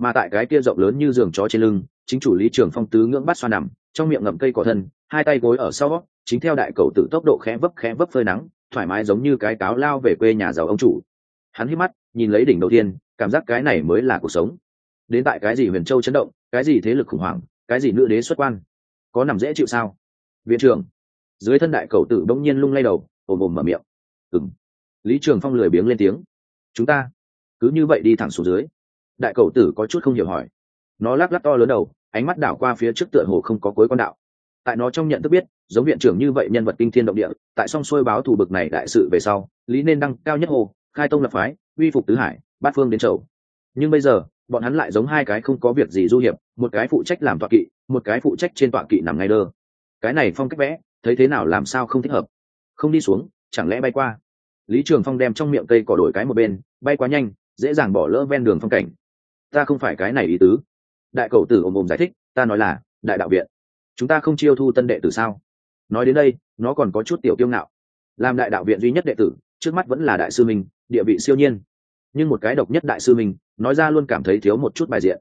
mà tại cái kia rộng lớn như giường chó trên lưng, chính chủ lý trường phong tứ ngưỡng bắt xoa nằm, trong miệng ngậm cây cỏ thân, hai tay gối ở sau, chính theo đại cầu tự tốc độ khẽ vấp khẽ vấp phơi nắng, thoải mái giống như cái cáo lao về quê nhà giàu ông chủ. Hắn hít mắt, nhìn lấy đỉnh đầu tiên, cảm giác cái này mới là cuộc sống. Đến tại cái gì huyền châu chấn động, cái gì thế lực khủng hoảng, cái gì nữ đế xuất quan, có nằm dễ chịu sao? Viện trưởng, dưới thân đại cầu tử bỗng nhiên lung lay đầu, ồm ồm mở miệng. Ừng lý trường phong lười biếng lên tiếng. Chúng ta cứ như vậy đi thẳng xuống dưới đại cầu tử có chút không hiểu hỏi. Nó lắc lắc to lớn đầu, ánh mắt đảo qua phía trước tựa hồ không có cuối con đạo. Tại nó trong nhận thức biết, giống viện trưởng như vậy nhân vật kinh thiên động địa, tại song xuôi báo thù bực này đại sự về sau, lý nên đăng, cao nhất hồ, khai tông lập phái, uy phục tứ hải, bát phương đến chầu. Nhưng bây giờ, bọn hắn lại giống hai cái không có việc gì du hiệp, một cái phụ trách làm tọa kỵ, một cái phụ trách trên tọa kỵ nằm ngay đơ. Cái này phong cách vẽ, thấy thế nào làm sao không thích hợp? Không đi xuống, chẳng lẽ bay qua? Lý trường phong đem trong miệng cây cỏ đổi cái một bên, bay quá nhanh, dễ dàng bỏ lỡ ven đường phong cảnh ta không phải cái này ý tứ. Đại cầu tử ồm ồm giải thích, ta nói là, đại đạo viện. Chúng ta không chiêu thu tân đệ tử sao? Nói đến đây, nó còn có chút tiểu kiêu ngạo. Làm đại đạo viện duy nhất đệ tử, trước mắt vẫn là đại sư minh, địa vị siêu nhiên. Nhưng một cái độc nhất đại sư minh, nói ra luôn cảm thấy thiếu một chút bài diện.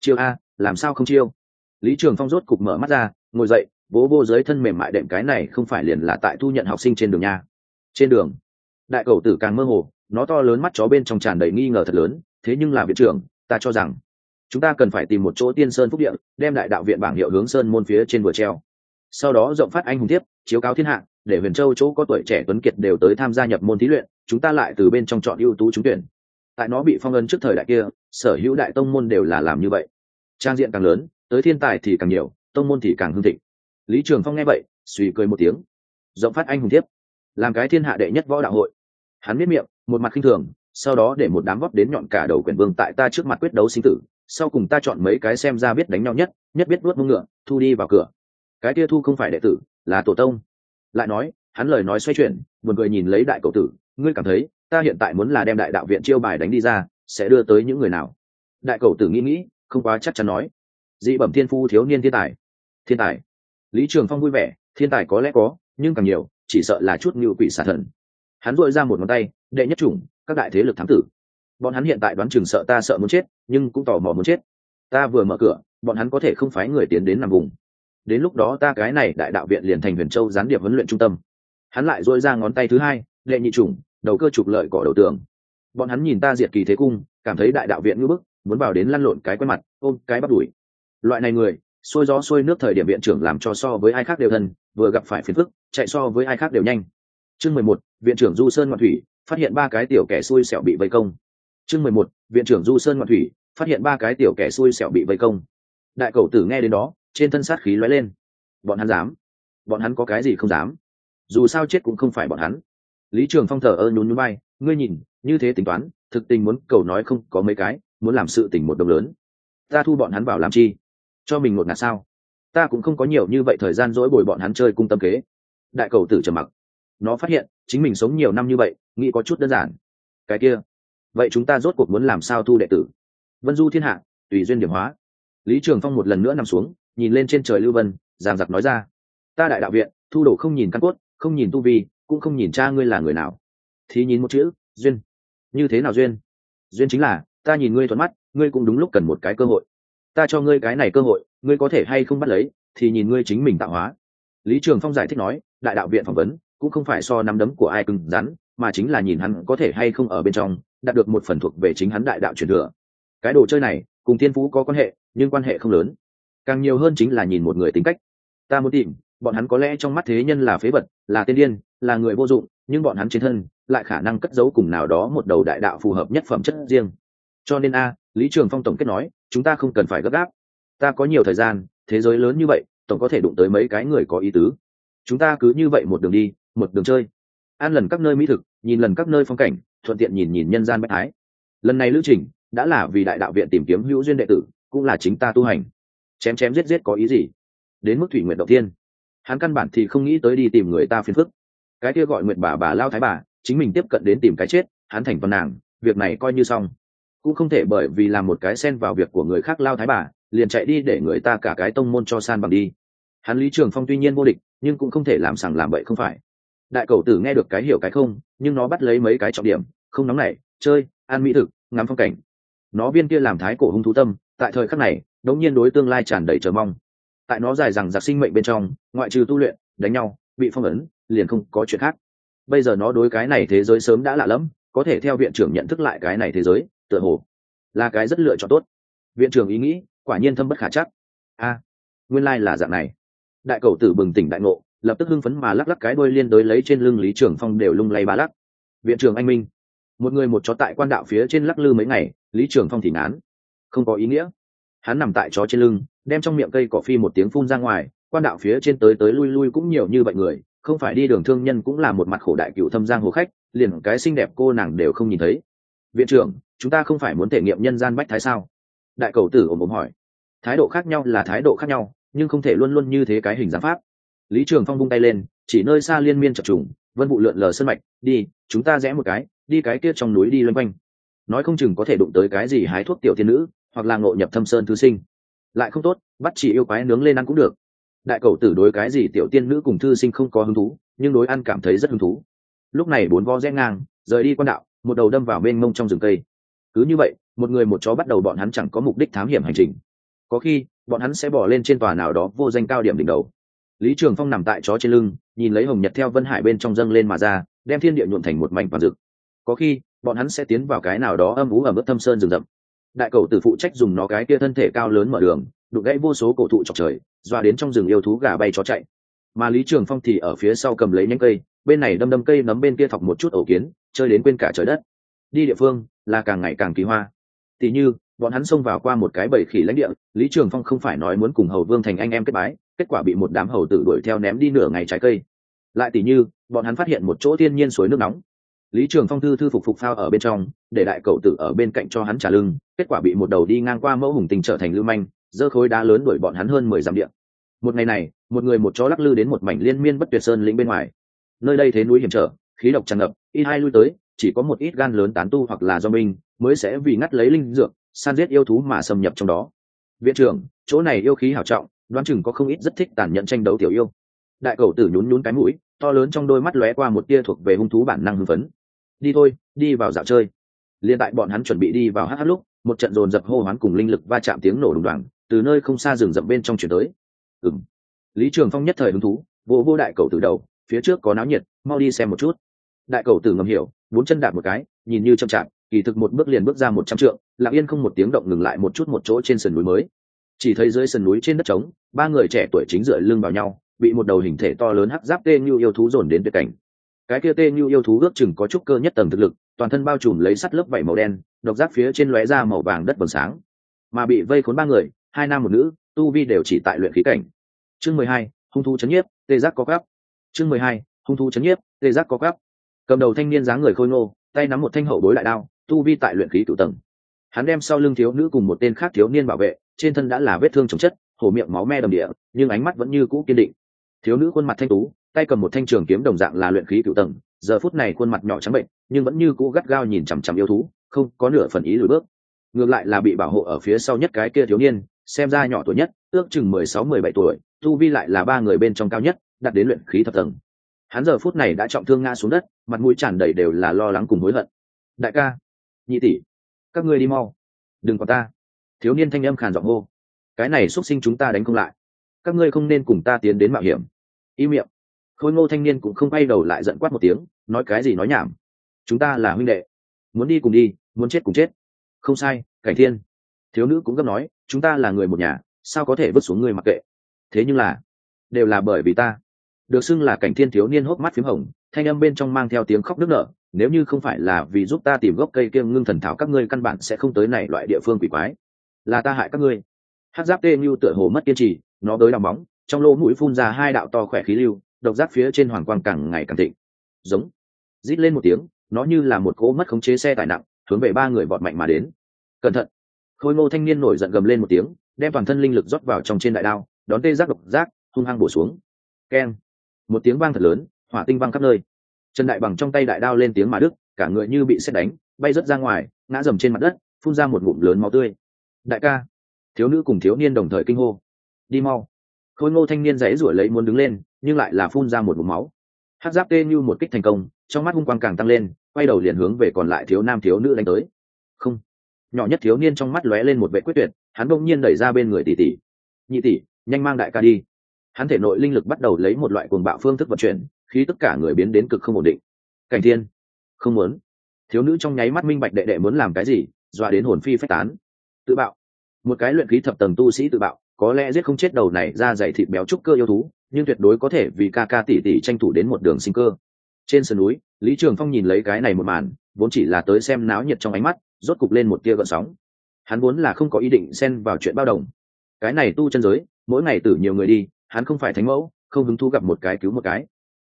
Chiêu a, làm sao không chiêu? Lý trường phong rốt cục mở mắt ra, ngồi dậy, vỗ vô dưới thân mềm mại đệm cái này không phải liền là tại thu nhận học sinh trên đường nha. Trên đường, đại cầu tử càng mơ hồ, nó to lớn mắt chó bên trong tràn đầy nghi ngờ thật lớn, thế nhưng là viện trưởng ta cho rằng chúng ta cần phải tìm một chỗ tiên sơn phúc địa, đem đại đạo viện bảng hiệu hướng sơn môn phía trên vừa treo. Sau đó rộng phát anh hùng tiếp, chiếu cáo thiên hạ, để huyền châu chỗ có tuổi trẻ tuấn kiệt đều tới tham gia nhập môn thí luyện, chúng ta lại từ bên trong chọn ưu tú trúng tuyển. Tại nó bị phong ấn trước thời đại kia, sở hữu đại tông môn đều là làm như vậy. Trang diện càng lớn, tới thiên tài thì càng nhiều, tông môn thì càng hưng thịnh. Lý trường phong nghe vậy, suy cười một tiếng. Rộng phát anh hùng tiếp, làm cái thiên hạ đệ nhất võ đạo hội. Hắn biết miệng, một mặt khinh thường sau đó để một đám góp đến nhọn cả đầu quyền vương tại ta trước mặt quyết đấu sinh tử, sau cùng ta chọn mấy cái xem ra biết đánh nhau nhất nhất biết vuốt mông ngựa, thu đi vào cửa. Cái kia thu không phải đệ tử, là tổ tông. Lại nói, hắn lời nói xoay chuyển một người nhìn lấy đại cậu tử, ngươi cảm thấy, ta hiện tại muốn là đem đại đạo viện chiêu bài đánh đi ra, sẽ đưa tới những người nào? Đại cầu tử nghĩ nghĩ, không quá chắc chắn nói. Dị bẩm thiên phu thiếu niên thiên tài. Thiên tài. Lý trường phong vui vẻ, thiên tài có lẽ có, nhưng càng nhiều, chỉ sợ là chút ngự quỷ xả thần. Hắn dội ra một ngón tay, đệ nhất chủng các đại thế lực thám tử. Bọn hắn hiện tại đoán chừng sợ ta sợ muốn chết, nhưng cũng tò mò muốn chết. Ta vừa mở cửa, bọn hắn có thể không phái người tiến đến nằm vùng. Đến lúc đó ta cái này đại đạo viện liền thành huyền châu gián điệp huấn luyện trung tâm. Hắn lại dôi ra ngón tay thứ hai, đệ nhị chủng, đầu cơ trục lợi cỏ đầu tường. Bọn hắn nhìn ta diệt kỳ thế cung, cảm thấy đại đạo viện ngưỡng bức, muốn vào đến lăn lộn cái quen mặt, ôm cái bắt đuổi loại này người, xôi gió xôi nước thời điểm viện trưởng làm cho so với ai khác đều thân, vừa gặp phải phiền phức, chạy so với ai khác đều nhanh. Chương mười một, viện trưởng du sơn ngọc thủy phát hiện ba cái tiểu kẻ xui xẻo bị vây công. Chương mười một, viện trưởng du sơn ngoạn thủy, phát hiện ba cái tiểu kẻ xui xẻo bị vây công. Đại cầu tử nghe đến đó, trên thân sát khí lóe lên. Bọn hắn dám? Bọn hắn có cái gì không dám? Dù sao chết cũng không phải bọn hắn. Lý trường phong thờ ơ nhún nhún bay ngươi nhìn, như thế tính toán, thực tình muốn cầu nói không có mấy cái, muốn làm sự tình một đồng lớn. Ta thu bọn hắn vào làm chi? Cho mình ngột ngạt sao? Ta cũng không có nhiều như vậy thời gian dỗi bồi bọn hắn chơi cung tâm kế. Đại cầu tử trầm mặc nó phát hiện, chính mình sống nhiều năm như vậy, nghĩ có chút đơn giản. Cái kia, vậy chúng ta rốt cuộc muốn làm sao thu đệ tử? Vân du thiên hạ, tùy duyên điểm hóa. Lý trường phong một lần nữa nằm xuống, nhìn lên trên trời lưu vân, giang giặc nói ra, ta đại đạo viện, thu đồ không nhìn căn cốt, không nhìn tu vi, cũng không nhìn cha ngươi là người nào. Thì nhìn một chữ, duyên. Như thế nào duyên? Duyên chính là, ta nhìn ngươi thuận mắt, ngươi cũng đúng lúc cần một cái cơ hội. Ta cho ngươi cái này cơ hội, ngươi có thể hay không bắt lấy, thì nhìn ngươi chính mình tạo hóa. Lý trường phong giải thích nói, đại đạo viện phỏng vấn cũng không phải so nắm đấm của ai cứng rắn, mà chính là nhìn hắn có thể hay không ở bên trong, đạt được một phần thuộc về chính hắn đại đạo truyền thừa. Cái đồ chơi này, cùng thiên phú có quan hệ, nhưng quan hệ không lớn. Càng nhiều hơn chính là nhìn một người tính cách. Ta muốn tìm, bọn hắn có lẽ trong mắt thế nhân là phế vật, là tiên điên, là người vô dụng, nhưng bọn hắn trên thân, lại khả năng cất giấu cùng nào đó một đầu đại đạo phù hợp nhất phẩm chất riêng. Cho nên a, lý trường phong tổng kết nói, chúng ta không cần phải gấp gáp. Ta có nhiều thời gian, thế giới lớn như vậy, tổng có thể đụng tới mấy cái người có ý tứ. Chúng ta cứ như vậy một đường đi một đường chơi. Ăn lần các nơi mỹ thực, nhìn lần các nơi phong cảnh, thuận tiện nhìn nhìn nhân gian bách thái. Lần này lữ trình đã là vì đại đạo viện tìm kiếm hữu duyên đệ tử, cũng là chính ta tu hành. Chém chém giết giết có ý gì? Đến mức thủy nguyện động thiên. Hắn căn bản thì không nghĩ tới đi tìm người ta phiền phức. Cái kia gọi nguyện bà bà lao thái bà, chính mình tiếp cận đến tìm cái chết, hắn thành toàn nàng, việc này coi như xong. Cũng không thể bởi vì làm một cái xen vào việc của người khác lao thái bà, liền chạy đi để người ta cả cái tông môn cho san bằng đi. Hắn lý trường phong tuy nhiên vô địch, nhưng cũng không thể làm sằng làm bậy không phải đại cầu tử nghe được cái hiểu cái không, nhưng nó bắt lấy mấy cái trọng điểm, không nóng nảy, chơi, ăn mỹ thực, ngắm phong cảnh. Nó viên kia làm thái cổ hung thú tâm, tại thời khắc này, đống nhiên đối tương lai tràn đầy chờ mong. Tại nó dài rằng giặc sinh mệnh bên trong, ngoại trừ tu luyện, đánh nhau, bị phong ấn, liền không có chuyện khác. Bây giờ nó đối cái này thế giới sớm đã lạ lẫm, có thể theo viện trưởng nhận thức lại cái này thế giới, tựa hồ là cái rất lựa chọn tốt. Viện trưởng ý nghĩ, quả nhiên thâm bất khả chắc. A, nguyên lai、like、là dạng này. Đại cầu tử bừng tỉnh đại ngộ lập tức hưng phấn mà lắc lắc cái đuôi liên đối lấy trên lưng lý trường phong đều lung lay ba lắc. Viện trưởng anh minh, một người một chó tại quan đạo phía trên lắc lư mấy ngày, lý trường phong thì ngán. Không có ý nghĩa. Hắn nằm tại chó trên lưng, đem trong miệng cây cỏ phi một tiếng phun ra ngoài, quan đạo phía trên tới tới lui lui cũng nhiều như vậy người, không phải đi đường thương nhân cũng là một mặt khổ đại cựu thâm giang hồ khách, liền cái xinh đẹp cô nàng đều không nhìn thấy. Viện trưởng, chúng ta không phải muốn thể nghiệm nhân gian bách thái sao? Đại cầu tử ồm ồm hỏi. Thái độ khác nhau là thái độ khác nhau, nhưng không thể luôn luôn như thế cái hình dáng pháp lý trường phong vung tay lên, chỉ nơi xa liên miên chập trùng, vân vụ lượn lờ sân mạch, đi, chúng ta rẽ một cái, đi cái kia trong núi đi loanh quanh. Nói không chừng có thể đụng tới cái gì hái thuốc tiểu thiên nữ, hoặc là ngộ nhập thâm sơn thư sinh. Lại không tốt, bắt chỉ yêu quái nướng lên ăn cũng được. Đại cầu tử đối cái gì tiểu tiên nữ cùng thư sinh không có hứng thú, nhưng đối ăn cảm thấy rất hứng thú. Lúc này bốn vo rẽ ngang, rời đi quan đạo, một đầu đâm vào bên mông trong rừng cây. Cứ như vậy, một người một chó bắt đầu bọn hắn chẳng có mục đích thám hiểm hành trình. Có khi, bọn hắn sẽ bỏ lên trên tòa nào đó vô danh cao điểm đỉnh đầu lý trường phong nằm tại chó trên lưng, nhìn lấy hồng nhật theo vân hải bên trong dâng lên mà ra, đem thiên địa nhuộn thành một mảnh vàng rực. Có khi, bọn hắn sẽ tiến vào cái nào đó âm ú ở mức thâm sơn rừng rậm. Đại cầu tử phụ trách dùng nó cái kia thân thể cao lớn mở đường, đụng gãy vô số cổ thụ chọc trời, dọa đến trong rừng yêu thú gà bay chó chạy. Mà lý trường phong thì ở phía sau cầm lấy nhánh cây, bên này đâm đâm cây nấm bên kia thọc một chút ổ kiến, chơi đến quên cả trời đất. Đi địa phương, là càng ngày càng kỳ hoa. Tỉ như, bọn hắn xông vào qua một cái bầy khỉ lãnh địa, lý trường phong không phải nói muốn cùng hầu vương thành anh em kết bái kết quả bị một đám hầu tử đuổi theo ném đi nửa ngày trái cây. Lại tỉ như, bọn hắn phát hiện một chỗ thiên nhiên suối nước nóng. Lý trường phong thư thư phục phục phao ở bên trong, để đại cậu tử ở bên cạnh cho hắn trả lưng, kết quả bị một đầu đi ngang qua mẫu hùng tình trở thành lưu manh dơ khối đá lớn đuổi bọn hắn hơn mười dặm điện một ngày này, một người một chó lắc lư đến một mảnh liên miên bất tuyệt sơn lĩnh bên ngoài. Nơi đây thế núi hiểm trở, khí độc tràn ngập, y hai lui tới, chỉ có một ít gan lớn tán tu hoặc là do minh mới sẽ vì ngắt lấy linh dược, san giết yêu thú mà xâm nhập trong đó. Viện trưởng, chỗ này yêu khí hảo trọng đoán chừng có không ít rất thích tàn nhẫn tranh đấu tiểu yêu. Đại cầu tử nhún nhún cái mũi, to lớn trong đôi mắt lóe qua một tia thuộc về hung thú bản năng hưng phấn. Đi thôi, đi vào dạo chơi. Liên tại bọn hắn chuẩn bị đi vào hát hát lúc, một trận dồn dập hô hoán cùng linh lực va chạm tiếng nổ đùng đoàng, từ nơi không xa rừng rậm bên trong chuyển tới. Ừng lý trường phong nhất thời hứng thú vô vô đại cầu từ đầu, phía trước có náo nhiệt, mau đi xem một chút. Đại cầu tử ngầm hiểu, bốn chân đạp một cái, nhìn như chậm chạp, kỳ thực một bước liền bước ra một trăm trượng, lặng yên không một tiếng động ngừng lại một chút một chỗ trên sườn núi mới chỉ thấy dưới sườn núi trên đất trống, ba người trẻ tuổi chính dựa lưng vào nhau, bị một đầu hình thể to lớn hắc giáp tê như yêu thú dồn đến tuyệt cảnh. Cái kia tê như yêu thú ước chừng có chút cơ nhất tầng thực lực, toàn thân bao trùm lấy sắt lớp vảy màu đen, độc giáp phía trên lóe ra màu vàng đất vầng sáng. Mà bị vây khốn ba người, hai nam một nữ, tu vi đều chỉ tại luyện khí cảnh. Chương mười hai, hung thú chấn nhiếp, tê giác có cắp chương mười hai, hung thú chấn nhiếp, tê giác có cắp cầm đầu thanh niên dáng người khôi ngô, tay nắm một thanh hậu bối lại đao, tu vi tại luyện khí cựu tầng hắn đem sau lưng thiếu nữ cùng một tên khác thiếu niên bảo vệ, trên thân đã là vết thương chồng chất, hổ miệng máu me đầm địa, nhưng ánh mắt vẫn như cũ kiên định. Thiếu nữ khuôn mặt thanh tú, tay cầm một thanh trường kiếm đồng dạng là luyện khí cựu tầng, giờ phút này khuôn mặt nhỏ trắng bệnh, nhưng vẫn như cũ gắt gao nhìn chằm chằm yêu thú, không có nửa phần ý lùi bước. Ngược lại là bị bảo hộ ở phía sau nhất cái kia thiếu niên, xem ra nhỏ tuổi nhất, ước chừng mười sáu, mười bảy tuổi, tu vi lại là ba người bên trong cao nhất đặt đến luyện khí thập tầng. Hắn giờ phút này đã trọng thương ngã xuống đất, mặt mũi tràn đầy đều là lo lắng cùng hối hận. Đại ca, nhị tỷ các ngươi đi mau. Đừng có ta. Thiếu niên thanh âm khàn giọng hô. Cái này x u ấ t sinh chúng ta đánh không lại. Các ngươi không nên cùng ta tiến đến mạo hiểm. Y miệng. Khôi ngô thanh niên cũng không bay đầu lại giận quát một tiếng, nói cái gì nói nhảm. Chúng ta là huynh đệ. Muốn đi cùng đi, muốn chết cùng chết. Không sai, cảnh thiên. Thiếu nữ cũng gấp nói, chúng ta là người một nhà, sao có thể vứt xuống người mặc kệ? Thế nhưng là, đều là bởi vì ta. Được xưng là cảnh thiên thiếu niên hốc mắt p h í m hồng thanh âm bên trong mang theo tiếng khóc nức nở, nếu như không phải là vì giúp ta tìm gốc cây kiêng ngưng thần thảo các ngươi căn bản sẽ không tới này loại địa phương quỷ quái. Là ta hại các ngươi. Hát giáp tê như tựa hồ mất kiên trì, nó tới đ bóng trong lỗ mũi phun ra hai đạo to khỏe khí lưu, độc giáp phía trên hoàng quang càng ngày càng thịnh. Giống. Rít lên một tiếng, nó như là một cỗ mất khống chế xe tải nặng, hướng về ba người bọt mạnh mà đến. Cẩn thận. Khôi ngô thanh niên nổi giận gầm lên một tiếng, đem toàn thân linh lực rót vào trong trên đại đao, đón tê giác độc giác, hung hăng bổ xuống. Keng. Một tiếng vang thật lớn hỏa tinh văng khắp nơi. Trần đại bằng trong tay đại đao lên tiếng mà đức cả người như bị xét đánh, bay rớt ra ngoài, ngã dầm trên mặt đất, phun ra một ngụm lớn máu tươi. Đại ca. Thiếu nữ cùng thiếu niên đồng thời kinh hô. Đi mau. Khôi ngô thanh niên dãy ruổi lấy muốn đứng lên, nhưng lại là phun ra một ngụm máu. Hát giáp tê như một kích thành công, trong mắt hung quang càng tăng lên, quay đầu liền hướng về còn lại thiếu nam thiếu nữ đánh tới. Không. Nhỏ nhất thiếu niên trong mắt lóe lên một vệ quyết tuyệt, hắn bỗng nhiên đẩy ra bên người tỷ tỷ. Nhị tỷ, nhanh mang đại ca đi. Hắn thể nội linh lực bắt đầu lấy một loại cuồng bạo phương thức vận chuyển khi tất cả người biến đến cực không ổn định. Cảnh thiên, không muốn. Thiếu nữ trong nháy mắt minh bạch đệ đệ muốn làm cái gì, dọa đến hồn phi phách tán. Tự bạo. Một cái luyện khí thập tầng tu sĩ tự bạo, có lẽ giết không chết đầu này ra dày thịt béo trúc cơ yêu thú, nhưng tuyệt đối có thể vì ca ca tỷ tỷ tranh thủ đến một đường sinh cơ. Trên sườn núi, lý trường phong nhìn lấy cái này một màn, vốn chỉ là tới xem náo nhiệt trong ánh mắt, rốt cục lên một tia gợn sóng. Hắn vốn là không có ý định xen vào chuyện bao đồng. Cái này tu chân giới, mỗi ngày tử nhiều người đi, hắn không phải thánh mẫu, không hứng thú gặp một cái cứu một cái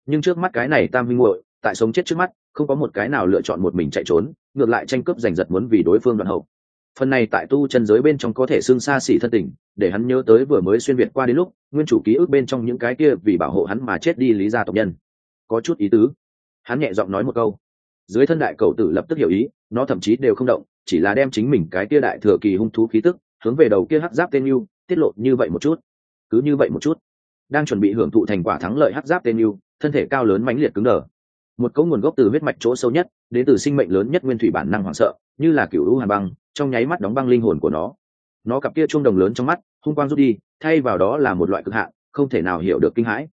nhưng trước mắt cái này tam minh muội, tại sống chết trước mắt, không có một cái nào lựa chọn một mình chạy trốn, ngược lại tranh cướp giành giật muốn vì đối phương đoạn hậu. Phần này tại tu chân giới bên trong có thể xương xa xỉ thân tình, để hắn nhớ tới vừa mới xuyên việt qua đến lúc, nguyên chủ ký ức bên trong những cái kia vì bảo hộ hắn mà chết đi lý gia tộc nhân. Có chút ý tứ. Hắn nhẹ giọng nói một câu. Dưới thân đại cầu tử lập tức hiểu ý, nó thậm chí đều không động, chỉ là đem chính mình cái kia đại thừa kỳ hung thú khí tức, hướng về đầu kia hắc giáp tên yêu, tiết lộ như vậy một chút. Cứ như vậy một chút. Đang chuẩn bị hưởng thụ thành quả thắng lợi hắc giáp tên yêu thân thể cao lớn mãnh liệt cứng đờ. Một cấu nguồn gốc từ huyết mạch chỗ sâu nhất, đến từ sinh mệnh lớn nhất nguyên thủy bản năng hoảng sợ, như là kiểu lũ hàn băng, trong nháy mắt đóng băng linh hồn của nó. Nó cặp kia chuông đồng lớn trong mắt, hung quang rút đi, thay vào đó là một loại cực hạn, không thể nào hiểu được kinh hãi.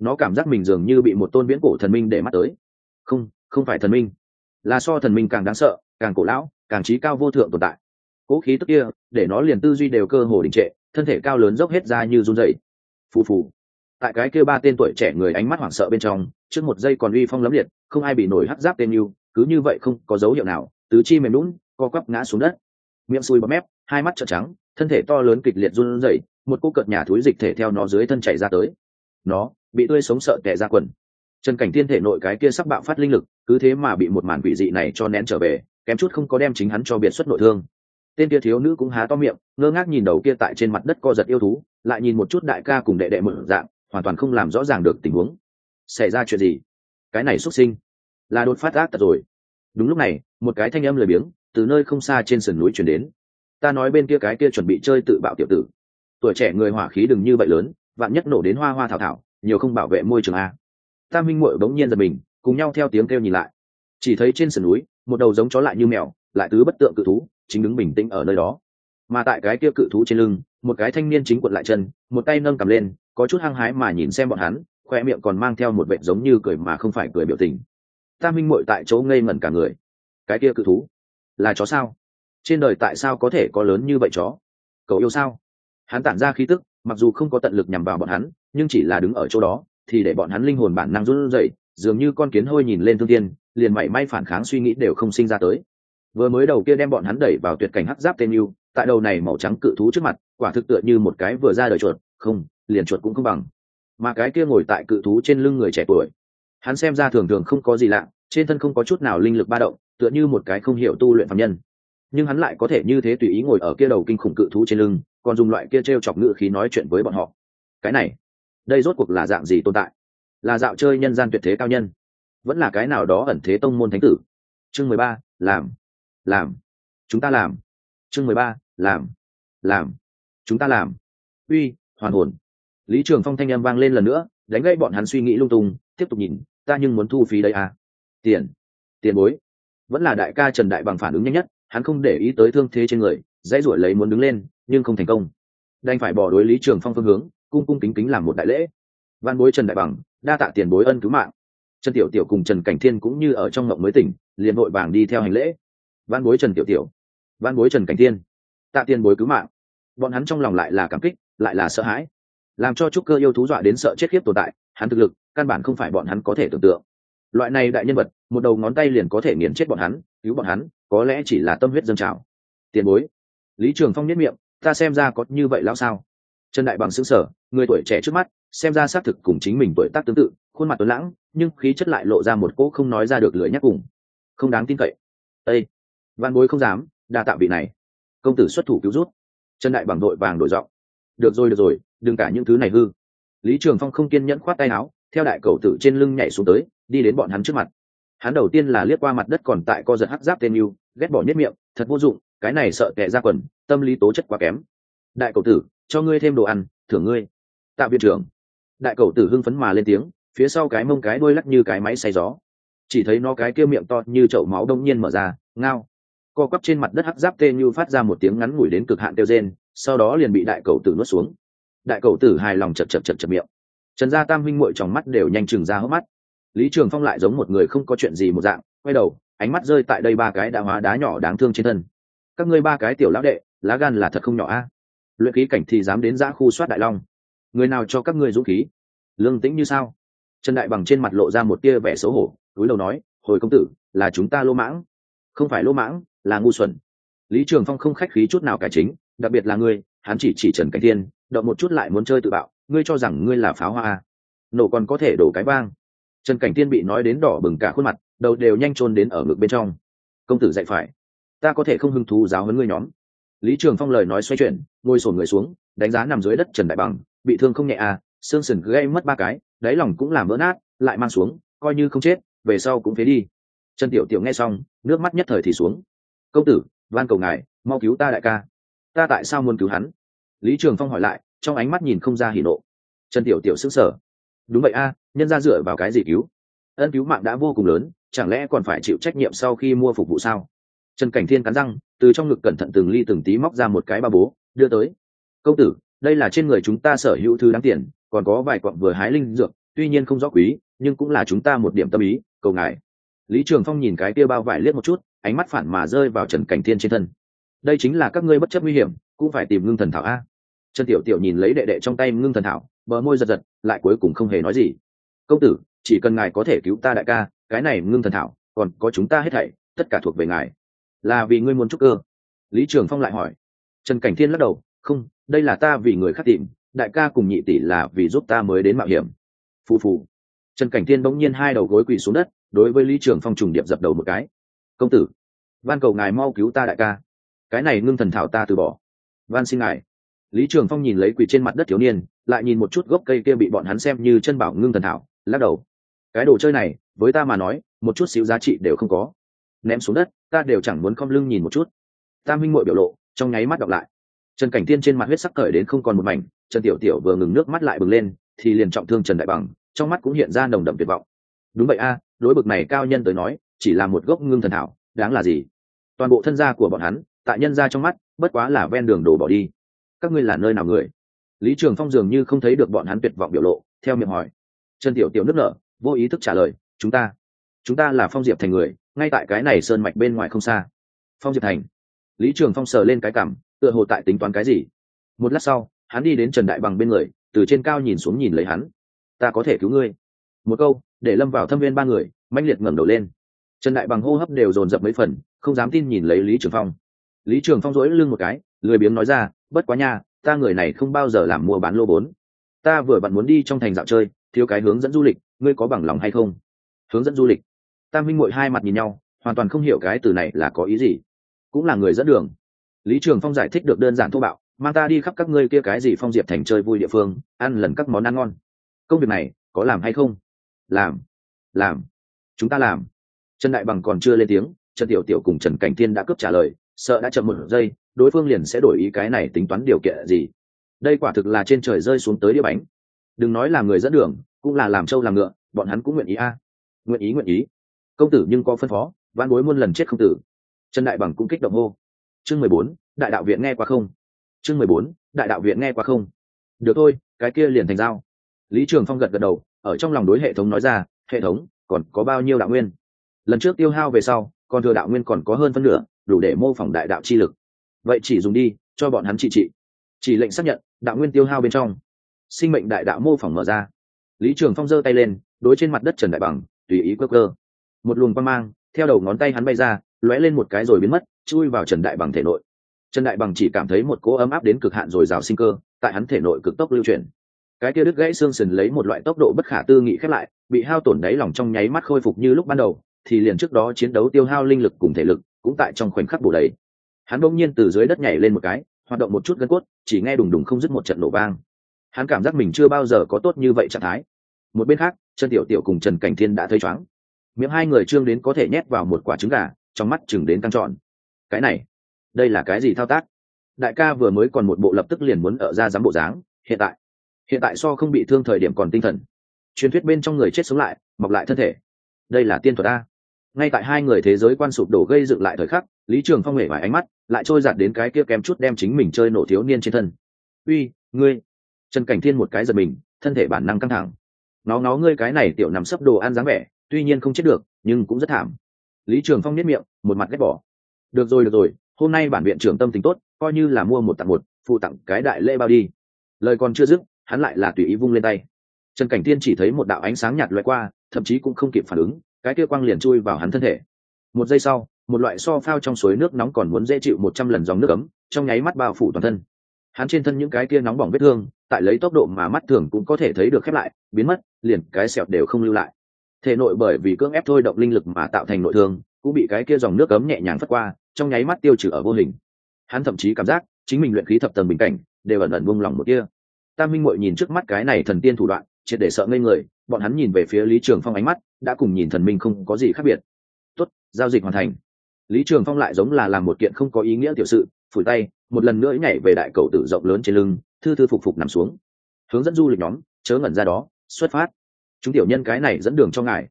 Nó cảm giác mình dường như bị một tôn viễn cổ thần minh để mắt tới. Không không phải thần minh. Là so thần minh càng đáng sợ, càng cổ lão, càng trí cao vô thượng tồn tại. Cố khí tức kia, để nó liền tư duy đều cơ hồ đình trệ, thân thể cao lớn dốc hết ra như run dậy phù phù tại cái kia ba tên tuổi trẻ người ánh mắt hoảng sợ bên trong, trước một giây còn uy phong lấm liệt, không ai bị nổi hắt giáp tên yêu, cứ như vậy không có dấu hiệu nào, tứ chi mềm lún co quắp ngã xuống đất. Miệng sùi bọt mép, hai mắt trợn trắng, thân thể to lớn kịch liệt run rẩy, một cô cợt nhà thúi dịch thể theo nó dưới thân chảy ra tới. Nó bị tươi sống sợ tệ ra quần. Trần cảnh thiên thể nội cái kia sắp bạo phát linh lực, cứ thế mà bị một màn quỷ dị này cho nén trở về, kém chút không có đem chính hắn cho biệt xuất nội thương. Tên kia thiếu nữ cũng há to miệng, ngơ ngác nhìn đầu kia tại trên mặt đất co giật yêu thú, lại nhìn một chút đại ca cùng đệ đệ mở dạng hoàn toàn không làm rõ ràng được tình huống. Xảy ra chuyện gì? Cái này xuất sinh là đột phát ác tật rồi. Đúng lúc này, một cái thanh âm lười biếng từ nơi không xa trên sườn núi chuyển đến. Ta nói bên kia cái kia chuẩn bị chơi tự bạo tiểu tử. Tuổi trẻ người hỏa khí đừng như vậy lớn, vạn nhất nổ đến hoa hoa thảo thảo, nhiều không bảo vệ môi trường a. Tam minh muội bỗng nhiên giật mình, cùng nhau theo tiếng kêu nhìn lại. Chỉ thấy trên sườn núi, một đầu giống chó lại như mèo, lại tứ bất tượng cự thú, chính đứng bình tĩnh ở nơi đó. Mà tại cái kia cự thú trên lưng, một cái thanh niên chính quật lại chân, một tay nâng cầm lên có chút hăng hái mà nhìn xem bọn hắn, khoe miệng còn mang theo một vệ giống như cười mà không phải cười biểu tình. Tam minh mội tại chỗ ngây ngẩn cả người. Cái kia cự thú, là chó sao? Trên đời tại sao có thể có lớn như vậy chó? Cậu yêu sao? Hắn tản ra khí tức, mặc dù không có tận lực nhằm vào bọn hắn, nhưng chỉ là đứng ở chỗ đó, thì để bọn hắn linh hồn bản năng run rẩy, dường như con kiến hôi nhìn lên thương tiên liền mảy may phản kháng suy nghĩ đều không sinh ra tới. Vừa mới đầu kia đem bọn hắn đẩy vào tuyệt cảnh hắc giáp tên yêu, tại đầu này màu trắng cự thú trước mặt, quả thực tựa như một cái vừa ra đời chuột, không liền chuột cũng không bằng. Mà cái kia ngồi tại cự thú trên lưng người trẻ tuổi, hắn xem ra thường thường không có gì lạ, trên thân không có chút nào linh lực ba động, tựa như một cái không hiểu tu luyện phạm nhân. Nhưng hắn lại có thể như thế tùy ý ngồi ở kia đầu kinh khủng cự thú trên lưng, còn dùng loại kia t r e o chọc ngự khí nói chuyện với bọn họ. Cái này, đây rốt cuộc là dạng gì tồn tại? Là dạo chơi nhân gian tuyệt thế cao nhân. Vẫn là cái nào đó ẩn thế tông môn thánh tử. Chương mười ba, làm. Làm. Chúng ta làm. Chương mười ba, làm. Làm. Chúng ta làm. Uy, hoàn hồn lý trường phong thanh â m vang lên lần nữa, đánh gây bọn hắn suy nghĩ lung tung, tiếp tục nhìn, ta nhưng muốn thu phí đây à? Tiền tiền bối. Vẫn là đại ca trần đại bằng phản ứng nhanh nhất, hắn không để ý tới thương thế trên người, dãy ruổi lấy muốn đứng lên, nhưng không thành công. Đành phải bỏ đối lý trường phong phương hướng, cung cung kính kính làm một đại lễ. Văn bối trần đại bằng, đa tạ tiền bối ân cứu mạng. Trần tiểu tiểu cùng trần cảnh thiên cũng như ở trong ngộng mới tỉnh, liền vội vàng đi theo hành lễ. Văn bối trần tiểu tiểu, văn bối trần cảnh thiên, tạ tiền bối cứu mạng. Bọn hắn trong lòng lại là cảm kích, lại là sợ hãi làm cho trúc cơ yêu thú dọa đến sợ chết khiếp tồn tại, hắn thực lực, căn bản không phải bọn hắn có thể tưởng tượng. Loại này đại nhân vật, một đầu ngón tay liền có thể nghiền chết bọn hắn, cứu bọn hắn, có lẽ chỉ là tâm huyết dâng trào. Tiền bối, lý trường phong nhất miệng, ta xem ra có như vậy lão sao? Trần đại bằng xứng sở người tuổi trẻ trước mắt, xem ra xác thực cùng chính mình tuổi tác tương tự, khuôn mặt tuấn lãng, nhưng khí chất lại lộ ra một cỗ không nói ra được lưỡi nhắc cùng. Không đáng tin cậy. Ây văn bối không dám, đa tạo vị này. Công tử xuất thủ cứu rút. Trần đại bằng đội vàng đổi giọng. Được rồi được rồi đừng cả những thứ này hư. Lý trường phong không kiên nhẫn khoát tay áo, theo đại cầu tử trên lưng nhảy xuống tới, đi đến bọn hắn trước mặt. Hắn đầu tiên là liếc qua mặt đất còn tại co giật hắc giáp tên yêu, ghét bỏ nhất miệng, thật vô dụng, cái này sợ tệ ra quần, tâm lý tố chất quá kém. Đại cầu tử, cho ngươi thêm đồ ăn, thưởng ngươi. Tạo viện trưởng. Đại cầu tử hưng phấn mà lên tiếng, phía sau cái mông cái đuôi lắc như cái máy xay gió. Chỉ thấy nó cái kia miệng to như chậu máu đông nhiên mở ra, ngao. Co quắp trên mặt đất hắc giáp tên như phát ra một tiếng ngắn ngủi đến cực hạn tiêu rên, sau đó liền bị đại cầu tử nuốt xuống đại cầu tử hài lòng chật chật chật chật miệng. Trần gia tam huynh muội trong mắt đều nhanh chừng ra hốc mắt. Lý trường phong lại giống một người không có chuyện gì một dạng, quay đầu, ánh mắt rơi tại đây ba cái đã hóa đá nhỏ đáng thương trên thân. Các ngươi ba cái tiểu lão đệ, lá gan là thật không nhỏ a. Luyện khí cảnh thì dám đến giã khu soát đại long. Người nào cho các ngươi dũng khí? Lương tĩnh như sao? Trần đại bằng trên mặt lộ ra một tia vẻ xấu hổ, túi đầu nói, hồi công tử, là chúng ta lô mãng. Không phải lô mãng, là ngu xuẩn. Lý trường phong không khách khí chút nào cải chính, đặc biệt là ngươi hắn chỉ chỉ trần cảnh thiên, động một chút lại muốn chơi tự bạo, ngươi cho rằng ngươi là pháo hoa à? nổ còn có thể đổ cái vang. Trần cảnh tiên bị nói đến đỏ bừng cả khuôn mặt, đầu đều nhanh trôn đến ở ngực bên trong. Công tử dạy phải, ta có thể không hứng thú giáo huấn ngươi nhóm. Lý trường phong lời nói xoay chuyển, ngồi sổn người xuống, đánh giá nằm dưới đất trần đại bằng, bị thương không nhẹ à xương sườn gây mất ba cái, đáy lòng cũng làm vỡ nát, lại mang xuống, coi như không chết, về sau cũng phế đi. Trần tiểu tiểu nghe xong, nước mắt nhất thời thì xuống. Công tử, van cầu ngài, mau cứu ta đại ca ta tại sao muốn cứu hắn? Lý trường phong hỏi lại, trong ánh mắt nhìn không ra hỉ nộ. Trần tiểu tiểu s ứ sở đúng vậy a, nhân ra dựa vào cái gì cứu? Ân cứu mạng đã vô cùng lớn, chẳng lẽ còn phải chịu trách nhiệm sau khi mua phục vụ sao? Trần cảnh thiên cắn răng, từ trong ngực cẩn thận từng ly từng tí móc ra một cái ba bố, đưa tới. Công tử, đây là trên người chúng ta sở hữu thứ đáng tiền, còn có vài quặng vừa hái linh dược, tuy nhiên không rõ quý, nhưng cũng là chúng ta một điểm tâm ý, cầu ngài. Lý trường phong nhìn cái kia bao vải liếc một chút, ánh mắt phản mà rơi vào trần cảnh thiên trên thân đây chính là các ngươi bất chấp nguy hiểm, cũng phải tìm ngưng thần thảo a. Trần tiểu tiểu nhìn lấy đệ đệ trong tay ngưng thần thảo, bờ môi giật giật, lại cuối cùng không hề nói gì. Công tử, chỉ cần ngài có thể cứu ta đại ca, cái này ngưng thần thảo, còn có chúng ta hết thảy, tất cả thuộc về ngài. Là vì ngươi muốn trúc cơ? Lý trường phong lại hỏi. Trần cảnh thiên lắc đầu. Không, đây là ta vì người khác tìm, đại ca cùng nhị tỷ là vì giúp ta mới đến mạo hiểm. Phù phù. Trần cảnh thiên bỗng nhiên hai đầu gối quỳ xuống đất, đối với lý trường phong trùng điệp dập đầu một cái. Công tử, van cầu ngài mau cứu ta đại ca cái này ngưng thần thảo ta từ bỏ. Van xin ngài. Lý trường phong nhìn lấy quỳ trên mặt đất thiếu niên, lại nhìn một chút gốc cây kia bị bọn hắn xem như chân bảo ngưng thần thảo, lắc đầu. Cái đồ chơi này, với ta mà nói, một chút xíu giá trị đều không có. Ném xuống đất, ta đều chẳng muốn khom lưng nhìn một chút. Tam minh mội biểu lộ, trong nháy mắt đọc lại. Trần cảnh tiên trên mặt huyết sắc cởi đến không còn một mảnh, trần tiểu tiểu vừa ngừng nước mắt lại bừng lên, thì liền trọng thương trần đại bằng, trong mắt cũng hiện ra nồng đậm tuyệt vọng. Đúng vậy a, đối bực này cao nhân tới nói, chỉ là một gốc ngưng thần thảo, đáng là gì? Toàn bộ thân gia của bọn hắn tại nhân ra trong mắt, bất quá là ven đường đổ bỏ đi. Các ngươi là nơi nào người? Lý trường phong dường như không thấy được bọn hắn tuyệt vọng biểu lộ, theo miệng hỏi. Trần tiểu tiểu nức nở, vô ý thức trả lời, chúng ta chúng ta là phong diệp thành người, ngay tại cái này sơn mạch bên ngoài không xa. Phong diệp thành. Lý trường phong sờ lên cái cảm, tựa hồ tại tính toán cái gì. Một lát sau, hắn đi đến trần đại bằng bên người, từ trên cao nhìn xuống nhìn lấy hắn. Ta có thể cứu ngươi. Một câu, để lâm vào thâm viên ba người manh liệt ngẩng đầu lên. Trần đại bằng hô hấp đều dồn dập mấy phần, không dám tin nhìn lấy lý trường phong lý trường phong rỗi lưng một cái, lười biếng nói ra, bất quá nha, ta người này không bao giờ làm mua bán lô vốn ta vừa vặn muốn đi trong thành dạo chơi, thiếu cái hướng dẫn du lịch, ngươi có bằng lòng hay không? Hướng dẫn du lịch? Tam minh mội hai mặt nhìn nhau, hoàn toàn không hiểu cái từ này là có ý gì. Cũng là người dẫn đường. Lý trường phong giải thích được đơn giản thô bạo, mang ta đi khắp các ngươi kia cái gì phong diệp thành chơi vui địa phương, ăn lần các món ăn ngon. Công việc này, có làm hay không? Làm làm. Chúng ta làm. Trần đại bằng còn chưa lên tiếng, trần tiểu tiểu cùng trần cảnh thiên đã cướp trả lời sợ đã chậm một giây, đối phương liền sẽ đổi ý cái này tính toán điều kiện gì. Đây quả thực là trên trời rơi xuống tới đĩa bánh. Đừng nói là người dẫn đường, cũng là làm trâu làm ngựa, bọn hắn cũng nguyện ý a. Nguyện ý nguyện ý. Công tử nhưng có phân phó văn bối muôn lần chết không tử. Trần đại bằng cũng kích động hô. Chương mười bốn, đại đạo viện nghe qua không? Chương mười bốn, đại đạo viện nghe qua không? Được thôi, cái kia liền thành giao. Lý trường phong gật gật đầu, ở trong lòng đối hệ thống nói ra, hệ thống, còn có bao nhiêu đạo nguyên? Lần trước tiêu hao về sau, còn thừa đạo nguyên còn có hơn phân nửa đủ để mô phỏng đại đạo chi lực. Vậy chỉ dùng đi, cho bọn hắn trị trị. Chỉ lệnh xác nhận, đạo nguyên tiêu hao bên trong. Sinh mệnh đại đạo mô phỏng mở ra. Lý trường phong giơ tay lên, đối trên mặt đất trần đại bằng, tùy ý cơ cơ một luồng quang mang, theo đầu ngón tay hắn bay ra, lóe lên một cái rồi biến mất, chui vào trần đại bằng thể nội. Trần đại bằng chỉ cảm thấy một cỗ ấm áp đến cực hạn rồi rào sinh cơ, tại hắn thể nội cực tốc lưu chuyển. Cái kia đứt gãy xương sườn lấy một loại tốc độ bất khả tư nghị khép lại, bị hao tổn đáy lòng trong nháy mắt khôi phục như lúc ban đầu, thì liền trước đó chiến đấu tiêu hao linh lực cùng thể lực cũng tại trong khoảnh khắc bổ đầy. Hắn bỗng nhiên từ dưới đất nhảy lên một cái, hoạt động một chút gân cốt, chỉ nghe đùng đùng không dứt một trận nổ vang. Hắn cảm giác mình chưa bao giờ có tốt như vậy trạng thái. Một bên khác, trần tiểu tiểu cùng trần cảnh thiên đã thấy chóng. Miệng hai người trương đến có thể nhét vào một quả trứng gà, trong mắt chừng đến căng tròn. Cái này, đây là cái gì thao tác? Đại ca vừa mới còn một bộ lập tức liền muốn ở ra dám bộ dáng, hiện tại. Hiện tại so không bị thương thời điểm còn tinh thần. Truyền thuyết bên trong người chết sống lại, mọc lại thân thể. Đây là tiên thuật a ngay tại hai người thế giới quan sụp đổ gây dựng lại thời khắc, lý trường phong hề vài ánh mắt, lại trôi giạt đến cái kia kém chút đem chính mình chơi nổ thiếu niên trên thân. Uy, ngươi. Trần cảnh thiên một cái giật mình, thân thể bản năng căng thẳng. Nó ngó ngươi cái này tiểu nằm sấp đồ ăn dáng vẻ, tuy nhiên không chết được, nhưng cũng rất thảm. Lý trường phong nhất miệng, một mặt ghét bỏ. Được rồi được rồi, hôm nay bản viện trưởng tâm tính tốt, coi như là mua một tặng một, phụ tặng cái đại lễ bao đi. Lời còn chưa dứt, hắn lại là tùy ý vung lên tay. Trần cảnh Thiên chỉ thấy một đạo ánh sáng nhạt loại qua, thậm chí cũng không kịp phản ứng cái kia quang liền chui vào hắn thân thể. Một giây sau, một loại so phao trong suối nước nóng còn muốn dễ chịu một trăm lần dòng nước ấm, trong nháy mắt bao phủ toàn thân. Hắn trên thân những cái kia nóng bỏng vết thương, tại lấy tốc độ mà mắt thường cũng có thể thấy được khép lại, biến mất, liền cái sẹo đều không lưu lại. Thể nội bởi vì cưỡng ép thôi động linh lực mà tạo thành nội thương, cũng bị cái kia dòng nước ấm nhẹ nhàng phất qua, trong nháy mắt tiêu trừ ở vô hình. Hắn thậm chí cảm giác, chính mình luyện khí thập tầng bình cảnh, đều ẩn ẩn buông lòng một kia tam minh mội nhìn trước mắt cái này thần tiên thủ đoạn, triệt để sợ ngây người, bọn hắn nhìn về phía lý trường phong ánh mắt đã cùng nhìn thần minh không có gì khác biệt. Tốt, giao dịch hoàn thành. Lý trường phong lại giống là làm một kiện không có ý nghĩa tiểu sự, phủi tay, một lần nữa nhảy về đại cầu tử rộng lớn trên lưng, thư thư phục phục nằm xuống. Hướng dẫn du lịch nhóm, chớ ngẩn ra đó, xuất phát. Chúng tiểu nhân cái này dẫn đường cho ngài.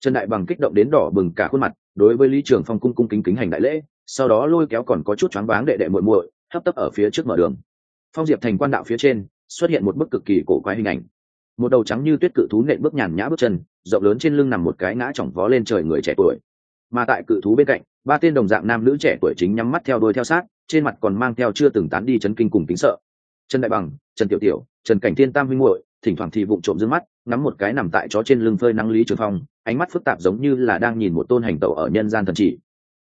Trần đại bằng kích động đến đỏ bừng cả khuôn mặt, đối với lý trường phong cung cung kính kính hành đại lễ, sau đó lôi kéo còn có chút choáng váng đệ đệ muội muội, hấp tấp ở phía trước mở đường. Phong diệp thành quan đạo phía trên, xuất hiện một bức cực kỳ cổ quái hình ảnh. Một đầu trắng như tuyết cự thú nện bước nhàn nhã bước chân rộng lớn trên lưng nằm một cái ngã chỏng vó lên trời người trẻ tuổi. Mà tại cự thú bên cạnh, ba tên đồng dạng nam nữ trẻ tuổi chính nhắm mắt theo đuôi theo sát, trên mặt còn mang theo chưa từng tán đi chấn kinh cùng kính sợ. Trần đại bằng, trần tiểu tiểu, trần cảnh thiên tam huynh muội, thỉnh thoảng thì vụng trộm dương mắt, ngắm một cái nằm tại chó trên lưng phơi nắng lý trường phong, ánh mắt phức tạp giống như là đang nhìn một tôn hành tẩu ở nhân gian thần chỉ.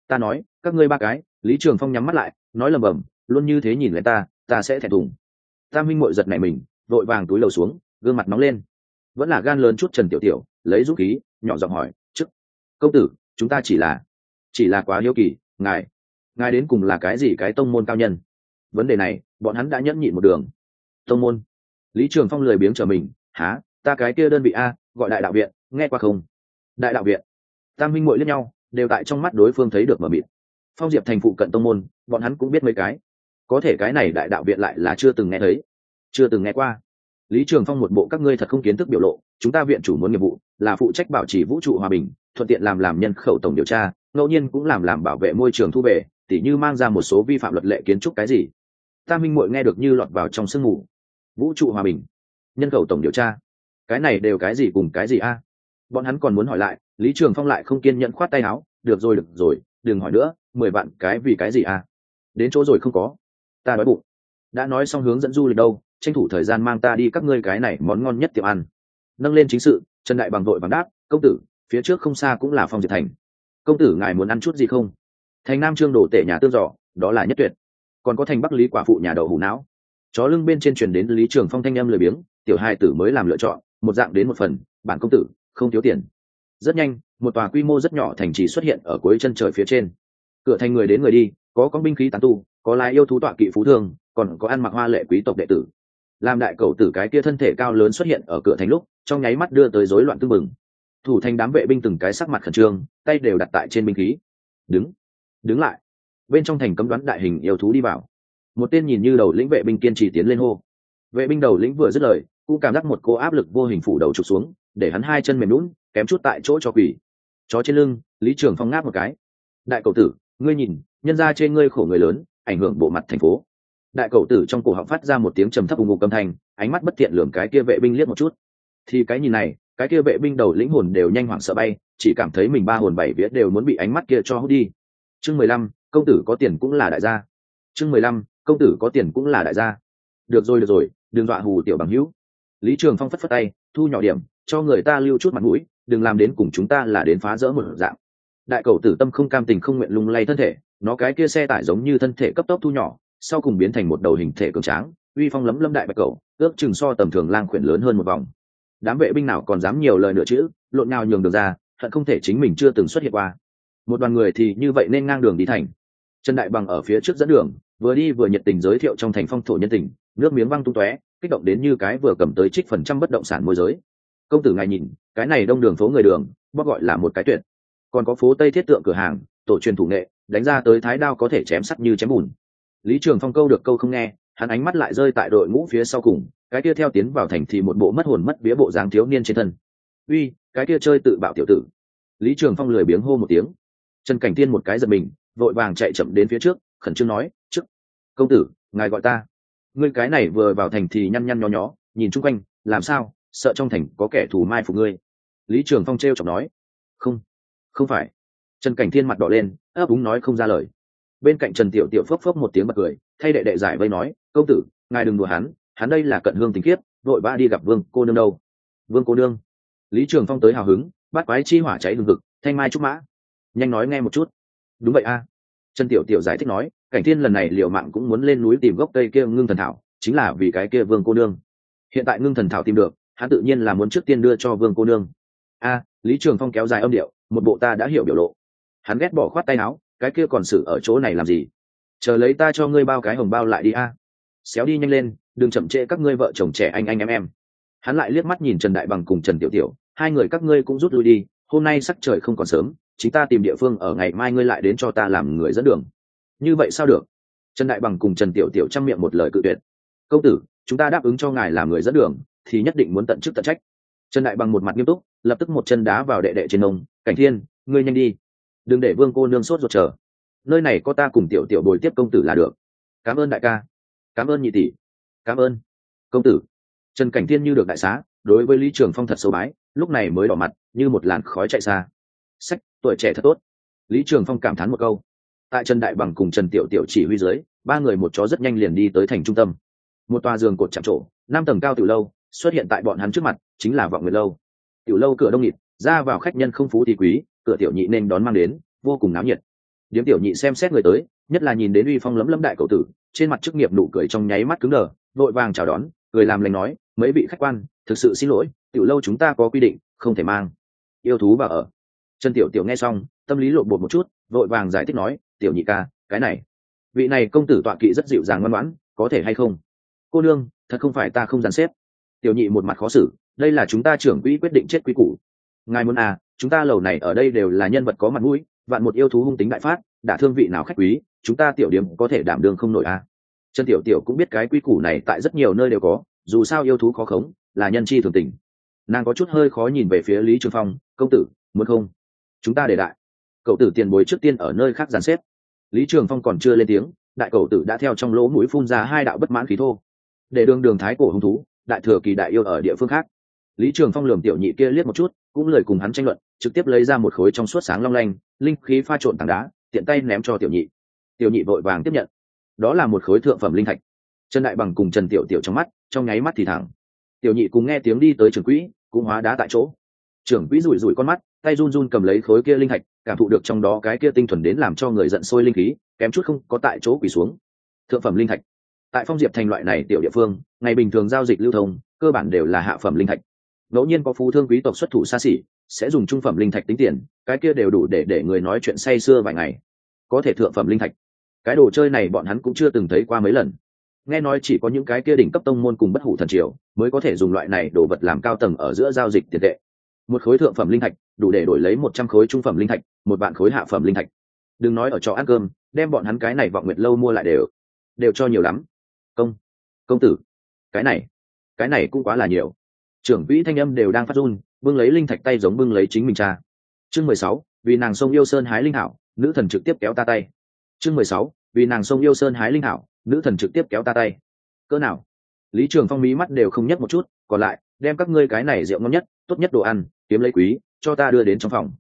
Ta nói, các ngươi ba cái, lý trường phong nhắm mắt lại, nói lầm bầm, luôn như thế nhìn lấy ta ta sẽ thẹn thùng. Tam huynh muội giật nảy mình, vội vàng túi lầu xuống, gương mặt nóng lên vẫn là gan lớn chút trần tiểu tiểu, lấy rút khí, nhỏ giọng hỏi, chức, công tử, chúng ta chỉ là chỉ là quá hiếu kỳ, ngài ngài đến cùng là cái gì cái tông môn cao nhân? Vấn đề này, bọn hắn đã nhẫn nhịn một đường. Tông môn? Lý trường phong lười biếng trở mình há ta cái kia đơn vị a, gọi đại đạo viện, nghe qua không? Đại đạo viện. Tam minh muội lẫn nhau, đều tại trong mắt đối phương thấy được mờ mịt. Phong diệp thành phụ cận tông môn, bọn hắn cũng biết mấy cái. Có thể cái này đại đạo viện lại là chưa từng nghe thấy, chưa từng nghe qua lý trường phong một bộ các ngươi thật không kiến thức biểu lộ, chúng ta viện chủ muốn nghiệp vụ, là phụ trách bảo trì vũ trụ hòa bình, thuận tiện làm làm nhân khẩu tổng điều tra, ngẫu nhiên cũng làm làm bảo vệ môi trường thu về, tỉ như mang ra một số vi phạm luật lệ kiến trúc cái gì. Ta minh muội nghe được như lọt vào trong sương mù. Vũ trụ hòa bình, nhân khẩu tổng điều tra. Cái này đều cái gì cùng cái gì a? Bọn hắn còn muốn hỏi lại, lý trường phong lại không kiên nhẫn khoát tay áo, được rồi được rồi, đừng hỏi nữa, mười vạn cái vì cái gì a? Đến chỗ rồi không có. Ta đói bụng. Đã nói xong hướng dẫn du lịch đâu tranh thủ thời gian mang ta đi các ngươi cái này món ngon nhất tiệm ăn. Nâng lên chính sự, trần đại bằng đội bằng đáp, công tử, phía trước không xa cũng là phong diệt thành. Công tử ngài muốn ăn chút gì không? Thành nam trương đổ tể nhà tương giỏ đó là nhất tuyệt. Còn có thành bắc lý quả phụ nhà đậu hủ não. Chó lưng bên trên truyền đến lý trường phong thanh em lười biếng, tiểu hai tử mới làm lựa chọn, một dạng đến một phần, bản công tử, không thiếu tiền. Rất nhanh, một tòa quy mô rất nhỏ thành trì xuất hiện ở cuối chân trời phía trên. Cửa thành người đến người đi, có con binh khí tán tu, có lái yêu thú tọa kỵ phú thương, còn có ăn mặc hoa lệ quý tộc đệ tử làm đại cầu tử cái kia thân thể cao lớn xuất hiện ở cửa thành lúc, trong nháy mắt đưa tới rối loạn tưng bừng. Thủ thành đám vệ binh từng cái sắc mặt khẩn trương, tay đều đặt tại trên binh khí. Đứng đứng lại. Bên trong thành cấm đoán đại hình yêu thú đi vào. Một tên nhìn như đầu lĩnh vệ binh kiên trì tiến lên hô. Vệ binh đầu lĩnh vừa dứt lời, cũng cảm giác một cô áp lực vô hình phủ đầu trục xuống, để hắn hai chân mềm lún kém chút tại chỗ cho quỷ. Chó trên lưng, lý trường phong ngáp một cái. Đại cầu tử, ngươi nhìn, nhân ra trên ngươi khổ người lớn, ảnh hưởng bộ mặt thành phố đại cầu tử trong cổ họng phát ra một tiếng trầm thấp ùng ục âm thanh, ánh mắt bất tiện lường cái kia vệ binh liếc một chút. Thì cái nhìn này, cái kia vệ binh đầu lĩnh hồn đều nhanh hoảng sợ bay, chỉ cảm thấy mình ba hồn bảy vía đều muốn bị ánh mắt kia cho hút đi. Chương mười lăm, công tử có tiền cũng là đại gia. Chương mười lăm, công tử có tiền cũng là đại gia. Được rồi được rồi, đừng dọa hù tiểu bằng hữu. Lý trường phong phất phất tay, thu nhỏ điểm, cho người ta lưu chút mặt mũi, đừng làm đến cùng chúng ta là đến phá rỡ một dạng. Đại cầu tử tâm không cam tình không nguyện lung lay thân thể, nó cái kia xe tải giống như thân thể cấp tốc thu nhỏ sau cùng biến thành một đầu hình thể cường tráng, uy phong lấm lâm đại bạch cầu, ước chừng so tầm thường lang khuyển lớn hơn một vòng. Đám vệ binh nào còn dám nhiều lời nữa chữ lộn nào nhường được ra hận không thể chính mình chưa từng xuất hiện qua. Một đoàn người thì như vậy nên ngang đường đi thành. Trần đại bằng ở phía trước dẫn đường, vừa đi vừa nhiệt tình giới thiệu trong thành phong thổ nhân tình, nước miếng văng tung tóe, kích động đến như cái vừa cầm tới trích phần trăm bất động sản môi giới. Công tử ngài nhìn, cái này đông đường phố người đường bóc gọi là một cái tuyệt. Còn có phố tây thiết tượng cửa hàng, tổ truyền thủ nghệ, đánh ra tới thái đao có thể chém sắt như chém bùn lý trường phong câu được câu không nghe, hắn ánh mắt lại rơi tại đội ngũ phía sau cùng, cái kia theo tiến vào thành thì một bộ mất hồn mất vía bộ dáng thiếu niên trên thân. Uy, cái kia chơi tự bạo tiểu tử. Lý trường phong lười biếng hô một tiếng. Trần cảnh tiên một cái giật mình, vội vàng chạy chậm đến phía trước, khẩn trương nói, trước, công tử, ngài gọi ta. Ngươi cái này vừa vào thành thì nhăn nhăn nhó nhó, nhìn chung quanh, làm sao, sợ trong thành có kẻ thù mai phục ngươi? Lý trường phong t r e o chọc nói, không không phải. Trần cảnh thiên mặt đỏ lên, ấp úng nói không ra lời bên cạnh trần tiểu tiểu phốc phốc một tiếng bật cười, thay đệ đệ giải vây nói, công tử, ngài đừng đùa hắn hắn đây là cận hương tình kiếp vội ba đi gặp vương cô nương đâu. Vương cô nương? Lý trường phong tới hào hứng, bắt quái chi hỏa cháy hừng hực, thanh mai trúc mã, nhanh nói nghe một chút. Đúng vậy a. Trần tiểu tiểu giải thích nói, cảnh thiên lần này liệu mạng cũng muốn lên núi tìm gốc cây kia ngưng thần thảo, chính là vì cái kia vương cô nương. Hiện tại ngưng thần thảo tìm được, hắn tự nhiên là muốn trước tiên đưa cho vương cô nương. A, lý trường phong kéo dài âm điệu, một bộ ta đã hiểu biểu lộ. Hắn ghét bỏ khoát tay áo cái kia còn xử ở chỗ này làm gì? Chờ lấy ta cho ngươi bao cái hồng bao lại đi a. Xéo đi nhanh lên, đừng chậm trễ các ngươi vợ chồng trẻ anh anh em em. Hắn lại liếc mắt nhìn trần đại bằng cùng trần tiểu tiểu, hai người các ngươi cũng rút lui đi, hôm nay sắc trời không còn sớm chính ta tìm địa phương ở ngày mai ngươi lại đến cho ta làm người dẫn đường. Như vậy sao được? Trần đại bằng cùng trần tiểu tiểu chăm miệng một lời cự tuyệt. Công tử, chúng ta đáp ứng cho ngài làm người dẫn đường, thì nhất định muốn tận chức tận trách. Trần đại bằng một mặt nghiêm túc, lập tức một chân đá vào đệ đệ trên nông cảnh thiên, ngươi nhanh đi đừng để vương cô nương sốt ruột chờ. Nơi này có ta cùng tiểu tiểu bồi tiếp công tử là được. Cảm ơn đại ca. Cảm ơn nhị tỷ. Cảm ơn. Công tử. Trần cảnh thiên như được đại xá, đối với lý trường phong thật sâu bái, lúc này mới đỏ mặt, như một làn khói chạy xa. Sách, tuổi trẻ thật tốt. Lý trường phong cảm thán một câu. Tại trần đại bằng cùng trần tiểu tiểu chỉ huy dưới, ba người một chó rất nhanh liền đi tới thành trung tâm. Một tòa giường cột chạm trổ, năm tầng cao từ lâu, xuất hiện tại bọn hắn trước mặt, chính là vọng nguyệt lâu. Tiểu lâu cửa đông nghịt, ra vào khách nhân không phú thì quý cửa tiểu nhị nên đón mang đến, vô cùng náo nhiệt. Điếm tiểu nhị xem xét người tới, nhất là nhìn đến uy phong lấm lấm đại cậu tử, trên mặt chức nghiệp nụ cười trong nháy mắt cứng đờ vội vàng chào đón, cười làm lành nói, mấy vị khách quan, thực sự xin lỗi, tiểu lâu chúng ta có quy định, không thể mang. Yêu thú và ở. Trần tiểu tiểu nghe xong, tâm lý lộn bột một chút vội vàng giải thích nói, tiểu nhị ca, cái này, vị này công tử tọa kỵ rất dịu dàng ngoan ngoãn, có thể hay không? Cô nương, thật không phải ta không dàn xếp. Tiểu nhị một mặt khó xử, đây là chúng ta trưởng quỹ quyết định chết quý củ. Ngài muốn à chúng ta lầu này ở đây đều là nhân vật có mặt mũi, vạn một yêu thú hung tính đại phát đã thương vị nào khách quý, chúng ta tiểu điểm có thể đảm đương không nổi a à. trần tiểu tiểu cũng biết cái quy củ này tại rất nhiều nơi đều có, dù sao yêu thú khó khống, là nhân chi thường tình. Nàng có chút hơi khó nhìn về phía lý trường phong, công tử, muốn không? Chúng ta để đại. Cậu tử tiền bối trước tiên ở nơi khác dàn xếp. Lý trường phong còn chưa lên tiếng, đại cậu tử đã theo trong lỗ mũi phun ra hai đạo bất mãn khí thô. Để đường đường thái cổ hung thú, đại thừa kỳ đại yêu ở địa phương khác. Lý trường phong lườm tiểu nhị kia liếc một chút, cũng lời cùng hắn tranh luận trực tiếp lấy ra một khối trong suốt sáng long lanh, linh khí pha trộn tảng đá, tiện tay ném cho tiểu nhị. Tiểu nhị vội vàng tiếp nhận. Đó là một khối thượng phẩm linh thạch. Trần đại bằng cùng trần tiểu tiểu trong mắt, trong nháy mắt thì thẳng. Tiểu nhị cùng nghe tiếng đi tới trường quỹ, cũng hóa đá tại chỗ. Trưởng quỹ rủi rủi con mắt, tay run run cầm lấy khối kia linh thạch, cảm thụ được trong đó cái kia tinh thuần đến làm cho người giận sôi linh khí, kém chút không có tại chỗ quỳ xuống. Thượng phẩm linh thạch. Tại phong diệp thành loại này tiểu địa phương, ngày bình thường giao dịch lưu thông, cơ bản đều là hạ phẩm linh thạch. Ngẫu nhiên có phú thương quý tộc xuất thủ xa xỉ sẽ dùng trung phẩm linh thạch tính tiền, cái kia đều đủ để để người nói chuyện say sưa vài ngày. Có thể thượng phẩm linh thạch. Cái đồ chơi này bọn hắn cũng chưa từng thấy qua mấy lần. Nghe nói chỉ có những cái kia đỉnh cấp tông môn cùng bất hủ thần triều mới có thể dùng loại này đồ vật làm cao tầng ở giữa giao dịch tiền tệ. Một khối thượng phẩm linh thạch, đủ để đổi lấy một trăm khối trung phẩm linh thạch, một vạn khối hạ phẩm linh thạch. Đừng nói ở chỗ ăn cơm, đem bọn hắn cái này vọng nguyệt lâu mua lại đều đều cho nhiều lắm. Công công tử, cái này cái này cũng quá là nhiều trưởng vĩ thanh âm đều đang phát run, bưng lấy linh thạch tay giống bưng lấy chính mình cha. Chương mười sáu, vì nàng sông yêu sơn hái linh hảo nữ thần trực tiếp kéo ta tay. Chương mười sáu, vì nàng sông yêu sơn hái linh hảo nữ thần trực tiếp kéo ta tay. Cỡ nào? Lý trường phong mí mắt đều không nhất một chút, còn lại, đem các ngươi cái này rượu ngon nhất, tốt nhất đồ ăn, kiếm lấy quý, cho ta đưa đến trong phòng.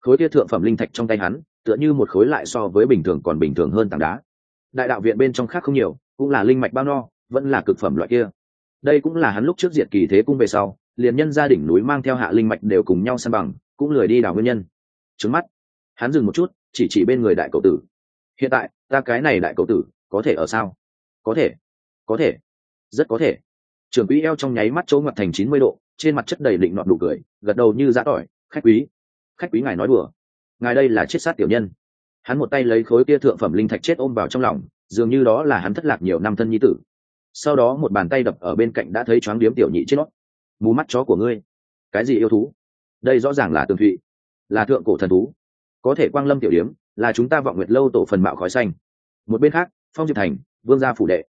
Khối kia thượng phẩm linh thạch trong tay hắn, tựa như một khối lại so với bình thường còn bình thường hơn tảng đá. Đại đạo viện bên trong khác không nhiều, cũng là linh mạch bao no, vẫn là cực phẩm loại kia đây cũng là hắn lúc trước diệt kỳ thế cung về sau, liền nhân gia đỉnh núi mang theo hạ linh mạch đều cùng nhau san bằng, cũng lười đi đào nguyên nhân. Trứng mắt. Hắn dừng một chút, chỉ chỉ bên người đại cậu tử. Hiện tại, ta cái này đại cậu tử, có thể ở sao? Có thể. Có thể. Rất có thể. Trưởng quỹ eo trong nháy mắt chỗ ngoặt thành chín mươi độ, trên mặt chất đầy định nọt đủ cười, gật đầu như giã tỏi. Khách quý. Khách quý ngài nói đùa. Ngài đây là chết sát tiểu nhân. Hắn một tay lấy khối kia thượng phẩm linh thạch chết ôm vào trong lòng, dường như đó là hắn thất lạc nhiều năm thân nhi tử sau đó một bàn tay đập ở bên cạnh đã thấy choáng điếm tiểu nhị trên nót mù mắt chó của ngươi. Cái gì yêu thú? Đây rõ ràng là tường thụy, là thượng cổ thần thú. Có thể quang lâm tiểu điếm, là chúng ta vọng nguyệt lâu tổ phần mạo khói xanh. Một bên khác, phong diệp thành, vương gia phủ đệ.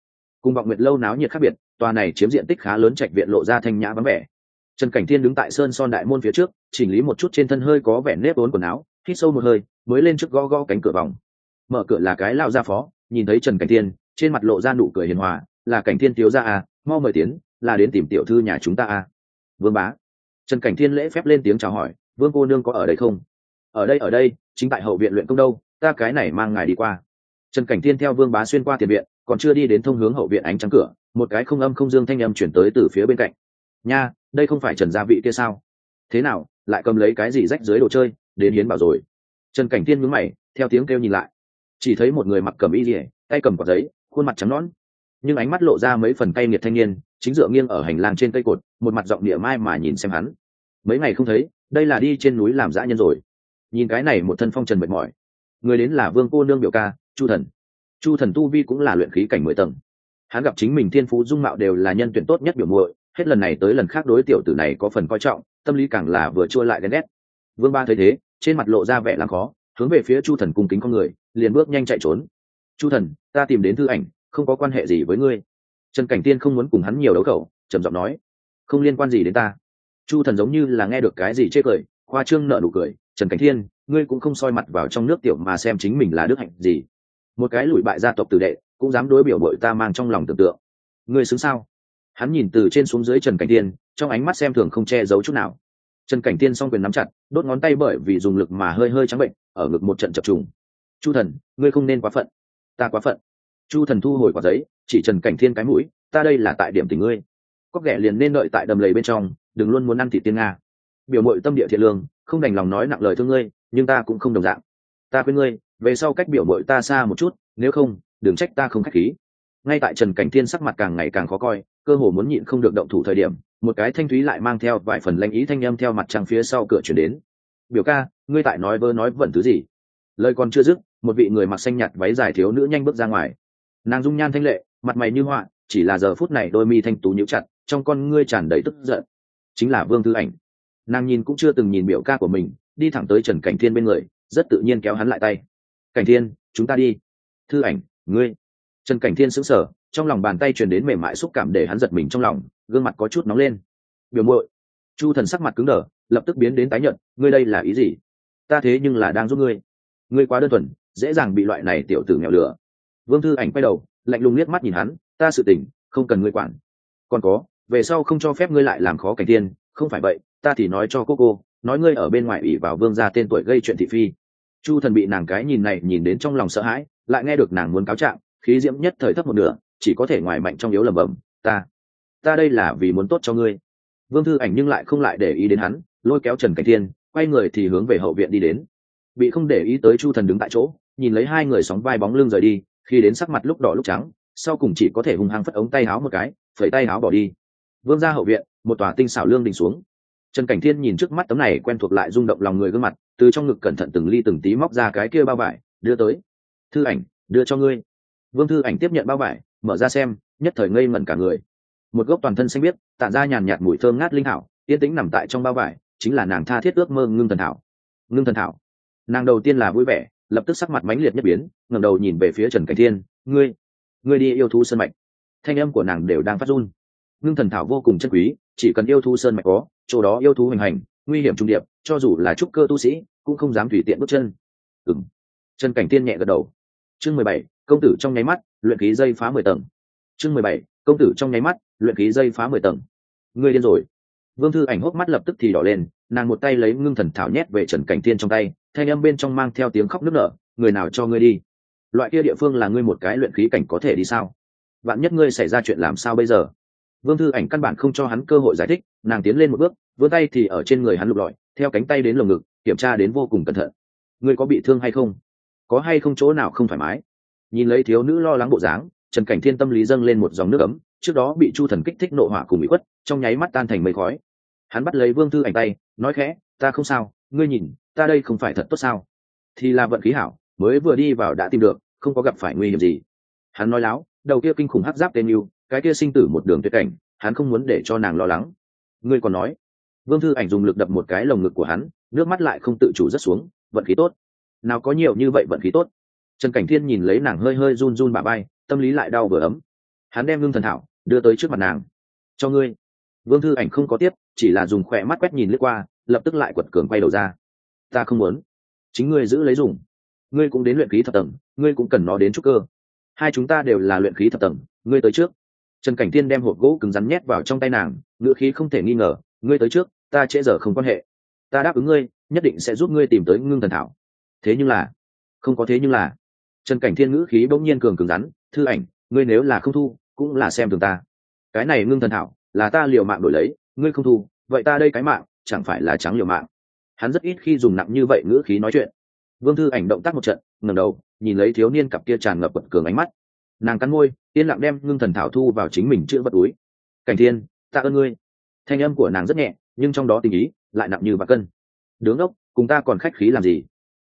Cùng vọng nguyệt lâu náo nhiệt khác biệt, tòa này chiếm diện tích khá lớn trạch viện lộ ra thanh nhã vắng vẻ. Trần cảnh thiên đứng tại sơn son đại môn phía trước, chỉnh lý một chút trên thân hơi có vẻ nếp vốn quần áo, hít sâu một hơi, mới lên trước gõ gõ cánh cửa vòng. Mở cửa là cái lao gia phó, nhìn thấy trần cảnh thiên, trên mặt lộ ra nụ cười hiền hòa là cảnh thiên thiếu gia à mau mời tiến, là đến tìm tiểu thư nhà chúng ta à. Vương bá. Trần cảnh thiên lễ phép lên tiếng chào hỏi, vương cô nương có ở đây không? Ở đây ở đây, chính tại hậu viện luyện công đâu, ta cái này mang ngài đi qua. Trần cảnh thiên theo vương bá xuyên qua tiền viện, còn chưa đi đến thông hướng hậu viện ánh trắng cửa, một cái không âm không dương thanh âm chuyển tới từ phía bên cạnh. Nha, đây không phải trần gia vị kia sao? Thế nào, lại cầm lấy cái gì rách dưới đồ chơi, đến hiến bảo rồi? Trần cảnh thiên mướn mày, theo tiếng kêu nhìn lại. Chỉ thấy một người mặc cầm y rỉa tay cầm quả giấy, khuôn mặt trắng nõn nhưng ánh mắt lộ ra mấy phần cay nghiệt thanh niên, chính dựa nghiêng ở hành lang trên cây cột, một mặt giọng địa mai mà nhìn xem hắn. Mấy ngày không thấy, đây là đi trên núi làm dã nhân rồi. Nhìn cái này một thân phong trần mệt mỏi. Người đến là vương cô nương biểu ca, chu thần. Chu thần tu vi cũng là luyện khí cảnh mười tầng. Hắn gặp chính mình thiên phú dung mạo đều là nhân tuyển tốt nhất biểu muội, hết lần này tới lần khác đối tiểu tử này có phần coi trọng, tâm lý càng là vừa chua lại ghen ghét. Vương ba thấy thế, trên mặt lộ ra vẻ làm khó, hướng về phía chu thần cung kính con người, liền bước nhanh chạy trốn. Chu thần, ta tìm đến thư ảnh không có quan hệ gì với ngươi. Trần cảnh tiên không muốn cùng hắn nhiều đấu khẩu, trầm giọng nói, không liên quan gì đến ta. Chu thần giống như là nghe được cái gì chê cười, khoa trương nợ nụ cười, trần cảnh thiên ngươi cũng không soi mặt vào trong nước tiểu mà xem chính mình là đức hạnh gì. Một cái lùi bại gia tộc tử đệ, cũng dám đối biểu bội ta mang trong lòng tưởng tượng. Ngươi xứng sao? Hắn nhìn từ trên xuống dưới trần cảnh tiên, trong ánh mắt xem thường không che giấu chút nào. Trần cảnh tiên s o n g quyền nắm chặt, đốt ngón tay bởi vì dùng lực mà hơi hơi trắng bệnh, ở ngực một trận chập trùng. Chu thần, ngươi không nên quá phận. Ta quá phận chu thần thu hồi quả giấy, chỉ trần cảnh thiên cái mũi, ta đây là tại điểm tình ngươi. Có ghẻ liền nên đợi tại đầm lầy bên trong, đừng luôn muốn ăn thị tiên nga. Biểu mội tâm địa thiện lương, không đành lòng nói nặng lời thương ngươi, nhưng ta cũng không đồng dạng. Ta khuyên ngươi, về sau cách biểu mội ta xa một chút, nếu không, đừng trách ta không k h á c h khí. Ngay tại trần cảnh thiên sắc mặt càng ngày càng khó coi, cơ hồ muốn nhịn không được động thủ thời điểm, một cái thanh thúy lại mang theo vài phần lanh ý thanh â m theo mặt trăng phía sau cửa chuyển đến. Biểu ca, ngươi tại nói vơ nói vẩn thứ gì? Lời còn chưa dứt, một vị người mặc xanh nhạt váy dài thiếu nữ nhanh bước ra ngoài nàng dung nhan thanh lệ, mặt mày như họa, chỉ là giờ phút này đôi mi thanh tú nhíu chặt, trong con ngươi tràn đầy tức giận. Chính là vương thư ảnh. Nàng nhìn cũng chưa từng nhìn biểu ca của mình, đi thẳng tới trần cảnh thiên bên người, rất tự nhiên kéo hắn lại tay. Cảnh thiên, chúng ta đi. Thư ảnh, ngươi. Trần cảnh thiên sững sờ, trong lòng bàn tay truyền đến mềm mại xúc cảm để hắn giật mình trong lòng, gương mặt có chút nóng lên. Biểu muội. Chu thần sắc mặt cứng đờ, lập tức biến đến tái nhận ngươi đây là ý gì? Ta thế nhưng là đang giúp ngươi. Ngươi quá đơn thuần, dễ dàng bị loại này tiểu tử nghèo lửa vương thư ảnh quay đầu, lạnh lùng liếc mắt nhìn hắn, ta sự tình, không cần ngươi quản. Còn có, về sau không cho phép ngươi lại làm khó cảnh tiên, không phải vậy, ta thì nói cho cô cô, nói ngươi ở bên ngoài ủy vào vương gia tên tuổi gây chuyện thị phi. Chu thần bị nàng cái nhìn này nhìn đến trong lòng sợ hãi, lại nghe được nàng muốn cáo trạng, khí diễm nhất thời thấp một nửa, chỉ có thể ngoài mạnh trong yếu lầm bầm, ta ta đây là vì muốn tốt cho ngươi. Vương thư ảnh nhưng lại không lại để ý đến hắn, lôi kéo trần cảnh thiên, quay người thì hướng về hậu viện đi đến. Bị không để ý tới chu thần đứng tại chỗ, nhìn lấy hai người sóng vai bóng lưng rời đi khi đến sắc mặt lúc đỏ lúc trắng, sau cùng chỉ có thể hung hăng phất ống tay áo một cái, phẩy tay áo bỏ đi. Vương ra hậu viện, một tòa tinh xảo lương đình xuống. Trần cảnh thiên nhìn trước mắt tấm này quen thuộc lại rung động lòng người gương mặt, từ trong ngực cẩn thận từng ly từng tí móc ra cái kia bao vải, đưa tới. Thư ảnh, đưa cho ngươi. Vương thư ảnh tiếp nhận bao vải, mở ra xem, nhất thời ngây ngẩn cả người. Một gốc toàn thân xanh biếc, tản ra nhàn nhạt mùi thơm ngát linh hảo yên tĩnh nằm tại trong bao vải, chính là nàng tha thiết ước mơ ngưng thần thảo. Ngưng thần thảo. Nàng đầu tiên là vui vẻ lập tức sắc mặt mãnh liệt nhất biến, ngẩng đầu nhìn về phía trần cảnh thiên. Ngươi ngươi đi yêu thú sơn mạch. Thanh âm của nàng đều đang phát run. Ngưng thần thảo vô cùng chân quý, chỉ cần yêu thú sơn mạch có, chỗ đó yêu thú hình hành, nguy hiểm trung điệp, cho dù là trúc cơ tu sĩ, cũng không dám tùy tiện bước chân. Ừng trần cảnh tiên nhẹ gật đầu. Chương mười bảy, công tử trong nháy mắt, luyện khí dây phá mười tầng. Chương mười bảy, công tử trong nháy mắt, luyện khí dây phá mười tầng. Ngươi điên rồi. Vương thư ảnh hốc mắt lập tức thì đỏ lên nàng một tay lấy ngưng thần thảo nhét về trần cảnh thiên trong tay, thanh âm bên trong mang theo tiếng khóc nức nở, người nào cho ngươi đi? Loại kia địa phương là ngươi một cái luyện khí cảnh có thể đi sao? Vạn nhất ngươi xảy ra chuyện làm sao bây giờ? Vương thư ảnh căn bản không cho hắn cơ hội giải thích, nàng tiến lên một bước, vươn tay thì ở trên người hắn lục lọi, theo cánh tay đến lồng ngực, kiểm tra đến vô cùng cẩn thận. Ngươi có bị thương hay không? Có hay không chỗ nào không thoải mái? Nhìn lấy thiếu nữ lo lắng bộ dáng, trần cảnh thiên tâm lý dâng lên một dòng nước ấm, trước đó bị chu thần kích thích nộ hỏa cùng bị khuất, trong nháy mắt tan thành mây khói hắn bắt lấy vương thư ảnh tay, nói khẽ, ta không sao, ngươi nhìn, ta đây không phải thật tốt sao? Thì là vận khí hảo, mới vừa đi vào đã tìm được, không có gặp phải nguy hiểm gì. Hắn nói láo, đầu kia kinh khủng hắc giáp tên yêu, cái kia sinh tử một đường tuyệt cảnh, hắn không muốn để cho nàng lo lắng. Ngươi còn nói? Vương thư ảnh dùng lực đập một cái lồng ngực của hắn, nước mắt lại không tự chủ rất xuống, vận khí tốt. Nào có nhiều như vậy vận khí tốt. Trần cảnh thiên nhìn lấy nàng hơi hơi run run bà bay, tâm lý lại đau vừa ấm. Hắn đem ngưng thần thảo, đưa tới trước mặt nàng. Cho ngươi vương thư ảnh không có tiếp, chỉ là dùng khỏe mắt quét nhìn lướt qua, lập tức lại quật cường quay đầu ra. Ta không muốn. Chính ngươi giữ lấy dùng. Ngươi cũng đến luyện khí thập tầng, ngươi cũng cần nó đến trúc cơ. Hai chúng ta đều là luyện khí thập tầng, ngươi tới trước. Trần cảnh tiên đem hộp gỗ cứng rắn nhét vào trong tay nàng ngựa khí không thể nghi ngờ, ngươi tới trước, ta trễ giờ không quan hệ. Ta đáp ứng ngươi, nhất định sẽ giúp ngươi tìm tới ngưng thần thảo. Thế nhưng là, không có thế nhưng là. Trần cảnh thiên ngữ khí bỗng nhiên cường cứng rắn, thư ảnh, ngươi nếu là không thu, cũng là xem thường ta. Cái này ngưng thần thảo là ta liều mạng đổi lấy, ngươi không thu, vậy ta đây cái mạng, chẳng phải là trắng liều mạng. Hắn rất ít khi dùng nặng như vậy ngữ khí nói chuyện. Vương thư ảnh động tác một trận, ngẩng đầu, nhìn lấy thiếu niên cặp kia tràn ngập bật cường ánh mắt. Nàng cắn môi, yên lặng đem ngưng thần thảo thu vào chính mình chữa vật túi. Cảnh thiên ta ơn ngươi. Thanh âm của nàng rất nhẹ, nhưng trong đó tình ý lại nặng như bạc cân. Đứng ốc, cùng ta còn khách khí làm gì?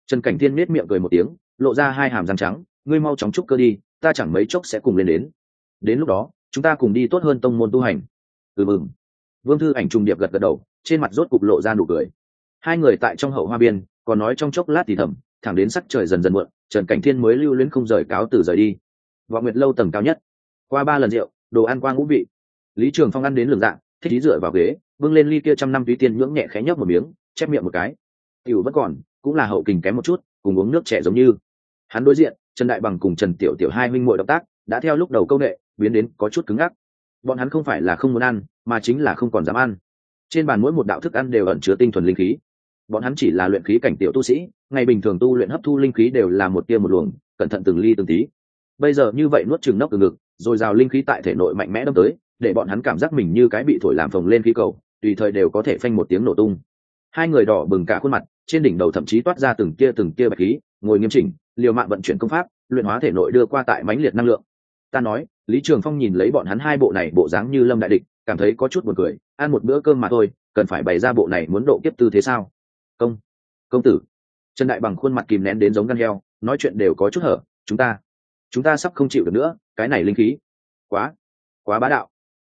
Trần cảnh thiên nết miệng cười một tiếng, lộ ra hai hàm răng trắng, ngươi mau chóng trúc cơ đi, ta chẳng mấy chốc sẽ cùng lên đến. Đến lúc đó, chúng ta cùng đi tốt hơn tông môn tu hành ừ mừng. Vương thư ảnh trùng điệp gật gật đầu, trên mặt rốt cục lộ ra nụ cười. Hai người tại trong hậu hoa biên, còn nói trong chốc lát thì thầm, thẳng đến sắc trời dần dần muộn, trần cảnh thiên mới lưu luyến không rời cáo từ rời đi. Vọng nguyệt lâu tầng cao nhất. Qua ba lần rượu, đồ ăn qua ngũ vị. Lý trường phong ăn đến lường dạng, thích ý dựa vào ghế, bưng lên ly kia trăm năm túy tiên nhưỡng nhẹ khẽ nhấp một miếng, chép miệng một cái. Tiểu vẫn còn, cũng là hậu kình kém một chút, cùng uống nước trẻ giống như. Hắn đối diện, trần đại bằng cùng trần tiểu tiểu hai minh muội động tác, đã theo lúc đầu câu nghệ biến đến có chút cứng ngắc bọn hắn không phải là không muốn ăn, mà chính là không còn dám ăn. Trên bàn mỗi một đạo thức ăn đều ẩn chứa tinh thuần linh khí. Bọn hắn chỉ là luyện khí cảnh tiểu tu sĩ, ngày bình thường tu luyện hấp thu linh khí đều là một tia một luồng, cẩn thận từng ly từng tí. Bây giờ như vậy nuốt chừng nốc từ ngực, rồi rào linh khí tại thể nội mạnh mẽ đâm tới, để bọn hắn cảm giác mình như cái bị thổi làm phồng lên khí cầu, tùy thời đều có thể phanh một tiếng nổ tung. Hai người đỏ bừng cả khuôn mặt, trên đỉnh đầu thậm chí toát ra từng tia từng tia bạch khí, ngồi nghiêm chỉnh, liều mạng vận chuyển công pháp, luyện hóa thể nội đưa qua tại mãnh liệt năng lượng ta nói, lý trường phong nhìn lấy bọn hắn hai bộ này bộ dáng như lâm đại địch, cảm thấy có chút buồn cười, ăn một bữa cơm mà thôi, cần phải bày ra bộ này muốn độ kiếp tư thế sao? Công công tử. Trần đại bằng khuôn mặt kìm nén đến giống gan heo, nói chuyện đều có chút hở, chúng ta chúng ta sắp không chịu được nữa, cái này linh khí. Quá quá bá đạo.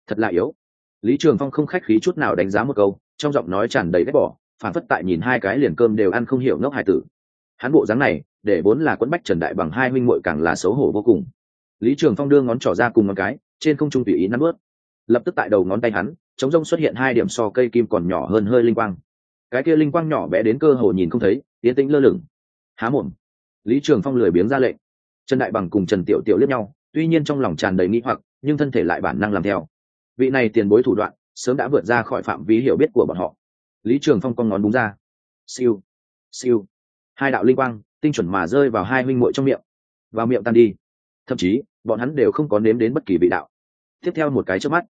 Thật là yếu. Lý trường phong không khách khí chút nào đánh giá một câu, trong giọng nói tràn đầy ghét bỏ, phản phất tại nhìn hai cái liền cơm đều ăn không hiểu ngốc hải tử. Hắn bộ dáng này, để vốn là quẫn bách trần đại bằng hai minh muội càng là xấu hổ vô cùng lý trường phong đưa ngón trỏ ra cùng ngón cái, trên không trung tùy ý nắn ướt. Lập tức tại đầu ngón tay hắn, chống rông xuất hiện hai điểm so cây kim còn nhỏ hơn hơi linh quang. Cái kia linh quang nhỏ bé đến cơ hồ nhìn không thấy tiến tĩnh lơ lửng. Há mồm. Lý trường phong lười biếng ra lệnh. Trần đại bằng cùng trần tiểu tiểu liếc nhau, tuy nhiên trong lòng tràn đầy nghĩ hoặc, nhưng thân thể lại bản năng làm theo. Vị này tiền bối thủ đoạn, sớm đã vượt ra khỏi phạm vi hiểu biết của bọn họ. Lý trường phong con ngón búng ra. Siêu. Siêu. Hai đạo linh quang, tinh chuẩn mà rơi vào hai huynh muội trong miệng. Vào miệng tan đi thậm chí, bọn hắn đều không có nếm đến bất kỳ vị đạo. Tiếp theo một cái trước mắt,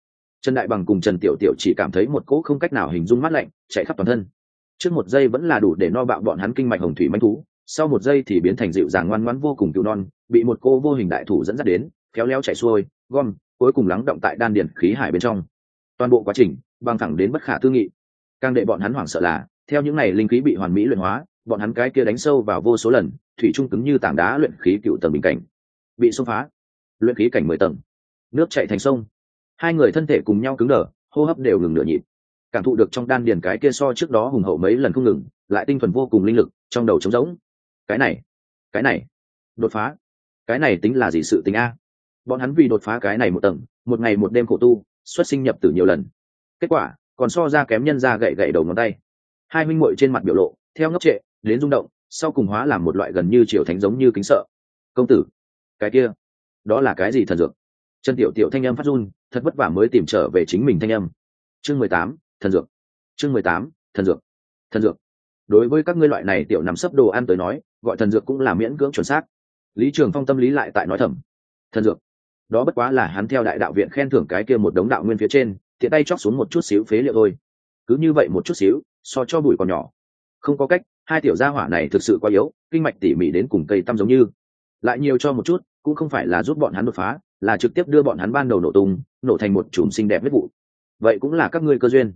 trần đại bằng cùng trần tiểu tiểu chỉ cảm thấy một cỗ không cách nào hình dung mát lạnh chạy khắp toàn thân. Trước một giây vẫn là đủ để no bạo bọn hắn kinh mạch hồng thủy manh thú, sau một giây thì biến thành dịu dàng ngoan ngoãn vô cùng cứu non, bị một cô vô hình đại thủ dẫn dắt đến, khéo léo chạy xuôi, gom, cuối cùng lắng động tại đan điền khí hải bên trong. Toàn bộ quá trình băng thẳng đến bất khả tư nghị. Càng để bọn hắn hoảng sợ là, theo những này linh khí bị hoàn mỹ luyện hóa, bọn hắn cái kia đánh sâu vào vô số lần, thủy trung cứng như tảng đá luyện khí cựu tầng bình cảnh bị xông phá. Luyện khí cảnh mười tầng. Nước chạy thành sông. Hai người thân thể cùng nhau cứng đờ, hô hấp đều ngừng nửa nhịp. Cảm thụ được trong đan điền cái kia so trước đó hùng hậu mấy lần không ngừng, lại tinh thuần vô cùng linh lực trong đầu trống rỗng. Cái này cái này, đột phá. Cái này tính là gì sự tính a? Bọn hắn vì đột phá cái này một tầng, một ngày một đêm khổ tu, xuất sinh nhập từ nhiều lần. Kết quả, còn so ra kém nhân ra gậy gậy đầu ngón tay. Hai minh muội trên mặt biểu lộ, theo ngốc trệ, đến rung động, sau cùng hóa làm một loại gần như triều thánh giống như kính sợ. Công tử cái kia, đó là cái gì thần dược? Chân tiểu tiểu thanh âm phát run, thật vất vả mới tìm trở về chính mình thanh âm. Chương mười tám, thần dược. Chương mười tám, thần dược. Thần dược. Đối với các ngươi loại này tiểu nằm sấp đồ ăn tới nói, gọi thần dược cũng là miễn cưỡng chuẩn xác. Lý trường phong tâm lý lại tại nói thầm. Thần dược. Đó bất quá là hắn theo đại đạo viện khen thưởng cái kia một đống đạo nguyên phía trên, tiện tay chóc xuống một chút xíu phế liệu thôi. Cứ như vậy một chút xíu, so cho bụi còn nhỏ. Không có cách, hai tiểu gia hỏa này thực sự quá yếu, kinh mạch tỉ mỉ đến cùng cây tăm giống như lại nhiều cho một chút, cũng không phải là giúp bọn hắn đột phá, là trực tiếp đưa bọn hắn ban đầu nổ tung, nổ thành một chùm xinh đẹp huyết vụ. Vậy cũng là các ngươi cơ duyên.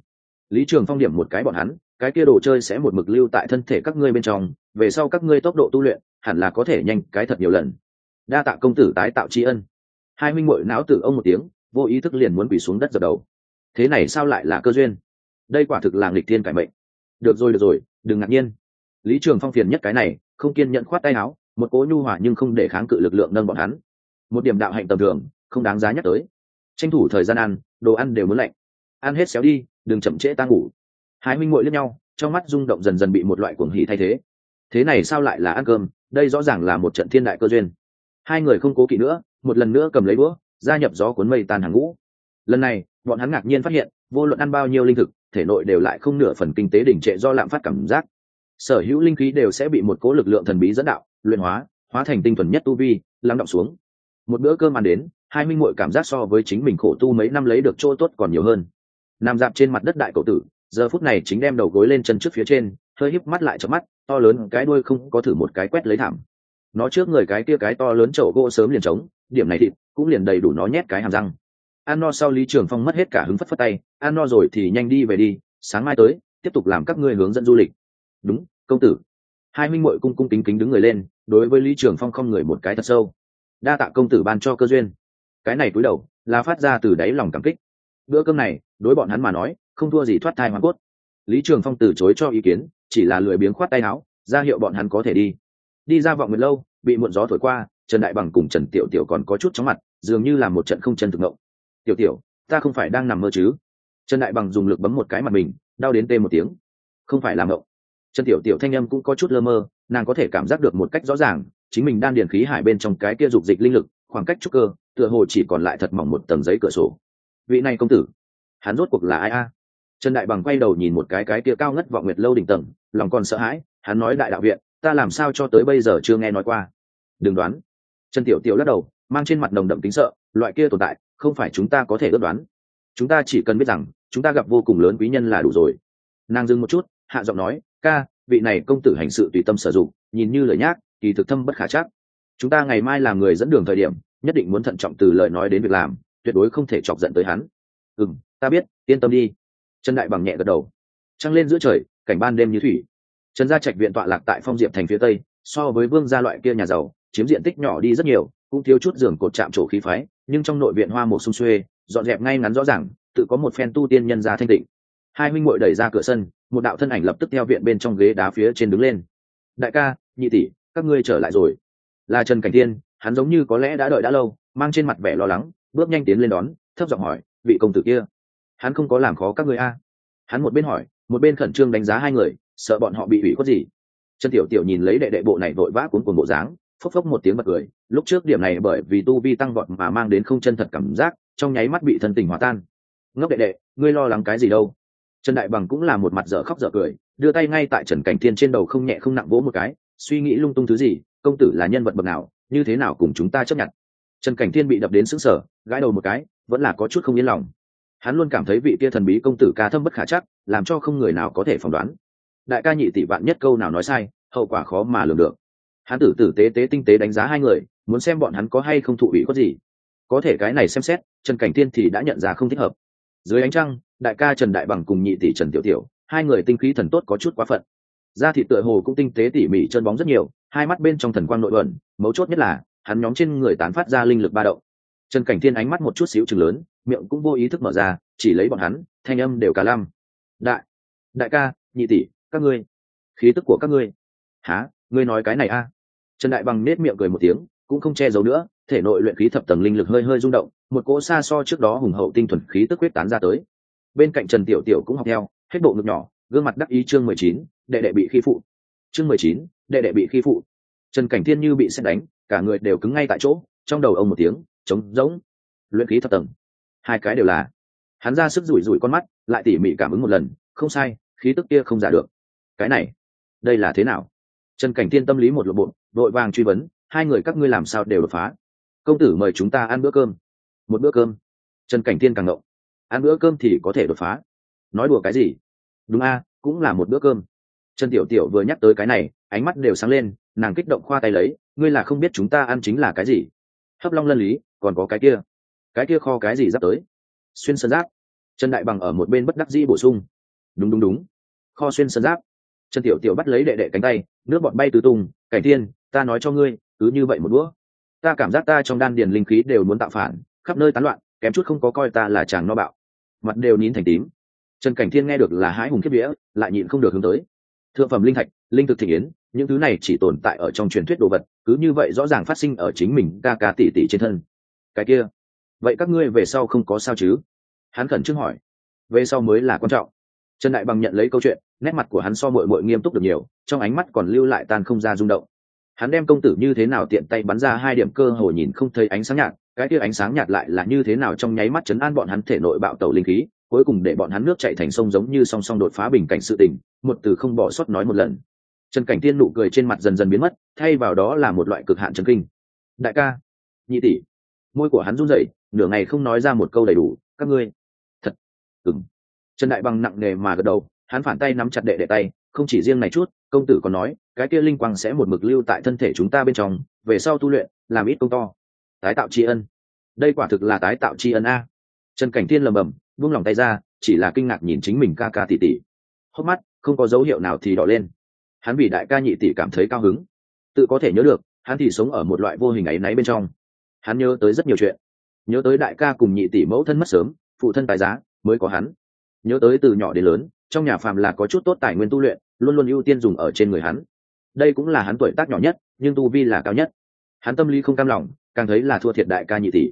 Lý trường phong điểm một cái bọn hắn, cái kia đồ chơi sẽ một mực lưu tại thân thể các ngươi bên trong, về sau các ngươi tốc độ tu luyện, hẳn là có thể nhanh cái thật nhiều lần. Đa tạ công tử tái tạo tri ân. Hai minh mội não tử ông một tiếng, vô ý thức liền muốn quỳ xuống đất dập đầu. Thế này sao lại là cơ duyên? Đây quả thực là nghịch thiên cải mệnh. Được rồi được rồi, đừng ngạc nhiên. Lý trường phong phiền nhất cái này, không kiên nhận khoát tay áo một cố nhu hỏa nhưng không để kháng cự lực lượng nâng bọn hắn. Một điểm đạo hạnh tầm thường, không đáng giá nhắc tới. Tranh thủ thời gian ăn, đồ ăn đều muốn lạnh. Ăn hết xéo đi, đừng chậm trễ ta ngủ. Hai minh muội lẫn nhau, trong mắt rung động dần dần bị một loại cuồng hỉ thay thế. Thế này sao lại là ăn cơm? Đây rõ ràng là một trận thiên đại cơ duyên. Hai người không cố kỵ nữa, một lần nữa cầm lấy đũa gia nhập gió cuốn mây tan hàng ngũ. Lần này, bọn hắn ngạc nhiên phát hiện, vô luận ăn bao nhiêu linh thực, thể nội đều lại không nửa phần kinh tế đỉnh trệ do lạm phát cảm giác. Sở hữu linh khí đều sẽ bị một cố lực lượng thần bí dẫn đạo luyện hóa hóa thành tinh thuần nhất tu vi, lắng động xuống. Một bữa cơm ăn đến, hai minh muội cảm giác so với chính mình khổ tu mấy năm lấy được chỗ tốt còn nhiều hơn. Nằm dạp trên mặt đất đại cậu tử, giờ phút này chính đem đầu gối lên chân trước phía trên, hơi híp mắt lại chớp mắt, to lớn cái đuôi không có thử một cái quét lấy thảm. Nó trước người cái kia cái to lớn chậu gỗ sớm liền trống, điểm này thịt cũng liền đầy đủ nó nhét cái hàm răng. Ăn no sau lý trường phong mất hết cả hứng phất phất tay ăn no rồi thì nhanh đi về đi, sáng mai tới, tiếp tục làm các ngươi hướng dẫn du lịch. Đúng, công tử hai minh mội cung cung kính kính đứng người lên, đối với lý trường phong không người một cái thật sâu. Đa tạ công tử ban cho cơ duyên. Cái này cúi đầu, là phát ra từ đáy lòng cảm kích. Bữa cơm này, đối bọn hắn mà nói, không thua gì thoát thai hoàng cốt. Lý trường phong từ chối cho ý kiến, chỉ là lười biếng khoát tay áo, ra hiệu bọn hắn có thể đi. Đi ra vọng nguyệt lâu, bị muộn gió thổi qua, trần đại bằng cùng trần tiểu tiểu còn có chút chóng mặt, dường như là một trận không chân thực ngộng. Tiểu tiểu, ta không phải đang nằm mơ chứ? Trần đại bằng dùng lực bấm một cái mặt mình, đau đến tê một tiếng. Không phải làm ngộng trần tiểu tiểu thanh âm cũng có chút lơ mơ, nàng có thể cảm giác được một cách rõ ràng, chính mình đang điền khí hải bên trong cái kia dục dịch linh lực, khoảng cách trúc cơ, tựa hồ chỉ còn lại thật mỏng một tầng giấy cửa sổ. Vị này công tử, hắn rốt cuộc là ai a? Trần đại bằng quay đầu nhìn một cái cái kia cao ngất vọng nguyệt lâu đỉnh tầng, lòng còn sợ hãi, hắn nói đại đạo viện, ta làm sao cho tới bây giờ chưa nghe nói qua. Đừng đoán. Trần tiểu tiểu lắc đầu, mang trên mặt nồng đậm tính sợ, loại kia tồn tại, không phải chúng ta có thể ước đoán. Chúng ta chỉ cần biết rằng, chúng ta gặp vô cùng lớn quý nhân là đủ rồi. Nàng dừng một chút, hạ giọng nói ca, vị này công tử hành sự tùy tâm sử dụng, nhìn như lời nhác, kỳ thực thâm bất khả chắc. Chúng ta ngày mai làm người dẫn đường thời điểm, nhất định muốn thận trọng từ lời nói đến việc làm, tuyệt đối không thể chọc giận tới hắn. Ừ ta biết, yên tâm đi. Trần đại bằng nhẹ gật đầu. Trăng lên giữa trời, cảnh ban đêm như thủy. Trần gia trạch viện tọa lạc tại phong diệp thành phía tây, so với vương gia loại kia nhà giàu, chiếm diện tích nhỏ đi rất nhiều, cũng thiếu chút giường cột chạm trổ khí phái, nhưng trong nội viện hoa một sung xuê, dọn dẹp ngay ngắn rõ ràng, tự có một phen tu tiên nhân gia thanh tịnh. Hai huynh muội đẩy ra cửa sân một đạo thân ảnh lập tức theo viện bên trong ghế đá phía trên đứng lên. Đại ca, nhị tỷ, các ngươi trở lại rồi. Là trần cảnh thiên, hắn giống như có lẽ đã đợi đã lâu, mang trên mặt vẻ lo lắng, bước nhanh tiến lên đón, thấp giọng hỏi, vị công tử kia, hắn không có làm khó các người a? Hắn một bên hỏi, một bên khẩn trương đánh giá hai người, sợ bọn họ bị ủy khuất gì. Trần tiểu tiểu nhìn lấy đệ đệ bộ này vội vã cuốn cuồng bộ dáng, phốc phốc một tiếng bật cười, lúc trước điểm này bởi vì tu vi tăng vọt mà mang đến không chân thật cảm giác, trong nháy mắt bị thân tình hòa tan. Ngốc đệ đệ, ngươi lo lắng cái gì đâu? Trần đại bằng cũng là một mặt dở khóc dở cười, đưa tay ngay tại trần cảnh thiên trên đầu không nhẹ không nặng vỗ một cái, suy nghĩ lung tung thứ gì, công tử là nhân vật bậc nào, như thế nào cùng chúng ta chấp nhận. Trần cảnh thiên bị đập đến sững sờ, gãi đầu một cái, vẫn là có chút không yên lòng. Hắn luôn cảm thấy vị kia thần bí công tử ca thâm bất khả chắc, làm cho không người nào có thể phỏng đoán. Đại ca nhị tỷ vạn nhất câu nào nói sai, hậu quả khó mà lường được. Hắn tử tử tế tế tinh tế đánh giá hai người, muốn xem bọn hắn có hay không thụ ủy có gì. Có thể cái này xem xét, trần cảnh thiên thì đã nhận ra không thích hợp. Dưới ánh trăng đại ca trần đại bằng cùng nhị tỷ trần tiểu tiểu, hai người tinh khí thần tốt có chút quá phận. Da thịt tựa hồ cũng tinh tế tỉ mỉ chân bóng rất nhiều, hai mắt bên trong thần quang nội ẩn mấu chốt nhất là, hắn nhóm trên người tán phát ra linh lực ba động. Trần cảnh thiên ánh mắt một chút xíu chừng lớn, miệng cũng vô ý thức mở ra, chỉ lấy bọn hắn, thanh âm đều cả lăm. Đại đại ca, nhị tỷ, các ngươi, khí tức của các ngươi. Há ngươi nói cái này a? Trần đại bằng nết miệng cười một tiếng, cũng không che giấu nữa, thể nội luyện khí thập tầng linh lực hơi hơi rung động, một cỗ xa so trước đó hùng hậu tinh thuần khí tức quyết tán ra tới bên cạnh trần tiểu tiểu cũng học theo, hết bộ ngực nhỏ, gương mặt đắc ý chương mười chín, đệ đệ bị khi phụ. Chương mười chín, đệ đệ bị khi phụ. Trần cảnh thiên như bị xét đánh, cả người đều cứng ngay tại chỗ, trong đầu ông một tiếng, trống rỗng. Luyện khí thập tầng. Hai cái đều là. Hắn ra sức rủi rủi con mắt, lại tỉ mỉ cảm ứng một lần, không sai, khí tức kia không giả được. Cái này, đây là thế nào? Trần cảnh thiên tâm lý một lộ bộ, đội vàng truy vấn, hai người các ngươi làm sao đều đột phá? Công tử mời chúng ta ăn bữa cơm. Một bữa cơm. Trần cảnh thiên càng ngậu ăn bữa cơm thì có thể đột phá. Nói đùa cái gì? Đúng a, cũng là một bữa cơm. Trần tiểu tiểu vừa nhắc tới cái này, ánh mắt đều sáng lên, nàng kích động khoa tay lấy, ngươi là không biết chúng ta ăn chính là cái gì. Hấp long lân lý, còn có cái kia. Cái kia kho cái gì giáp tới? Xuyên sơn giáp. Trần đại bằng ở một bên bất đắc dĩ bổ sung. Đúng đúng đúng. Kho xuyên sơn giáp. Trần tiểu tiểu bắt lấy đệ đệ cánh tay, nước bọt bay tứ tung, cảnh thiên, ta nói cho ngươi, cứ như vậy một bữa ta cảm giác ta trong đan điền linh khí đều muốn tạo phản, khắp nơi tán loạn, kém chút không có coi ta là chàng no bạo mặt đều nín thành tím. Trần cảnh thiên nghe được là hái hùng kiếp vía, lại nhịn không được hướng tới. Thượng phẩm linh thạch, linh thực thị yến, những thứ này chỉ tồn tại ở trong truyền thuyết đồ vật, cứ như vậy rõ ràng phát sinh ở chính mình ca ca tỷ tỷ trên thân. Cái kia, vậy các ngươi về sau không có sao chứ? Hắn khẩn trương hỏi. Về sau mới là quan trọng. Trần đại bằng nhận lấy câu chuyện, nét mặt của hắn so mội mội nghiêm túc được nhiều, trong ánh mắt còn lưu lại tan không ra rung động. Hắn đem công tử như thế nào tiện tay bắn ra hai điểm cơ hồ nhìn không thấy ánh sáng nhạt cái kia ánh sáng nhạt lại là như thế nào trong nháy mắt chấn an bọn hắn thể nội bạo tẩu linh khí, cuối cùng để bọn hắn nước chạy thành sông giống như song song đột phá bình cảnh sự tình, một từ không bỏ sót nói một lần. Trần cảnh tiên nụ cười trên mặt dần dần biến mất, thay vào đó là một loại cực hạn trần kinh. Đại ca, nhị tỷ, môi của hắn run rẩy, nửa ngày không nói ra một câu đầy đủ, các ngươi, thật ừng trần đại bằng nặng nề mà gật đầu, hắn phản tay nắm chặt đệ đệ tay, không chỉ riêng này chút, công tử còn nói, cái kia linh quang sẽ một mực lưu tại thân thể chúng ta bên trong, về sau tu luyện, làm ít công to tái tạo tri ân. Đây quả thực là tái tạo tri ân a. Trần cảnh thiên lầm bầm, buông lòng tay ra, chỉ là kinh ngạc nhìn chính mình ca ca tỷ tỷ. Hốc mắt, không có dấu hiệu nào thì đỏ lên. Hắn vì đại ca nhị tỷ cảm thấy cao hứng. Tự có thể nhớ được, hắn thì sống ở một loại vô hình ấy náy bên trong. Hắn nhớ tới rất nhiều chuyện. Nhớ tới đại ca cùng nhị tỷ mẫu thân mất sớm, phụ thân tài giá, mới có hắn. Nhớ tới từ nhỏ đến lớn, trong nhà phàm là có chút tốt tài nguyên tu luyện, luôn luôn ưu tiên dùng ở trên người hắn. Đây cũng là hắn tuổi tác nhỏ nhất, nhưng tu vi là cao nhất. Hắn tâm lý không cam lòng càng thấy là thua thiệt đại ca nhị tỷ.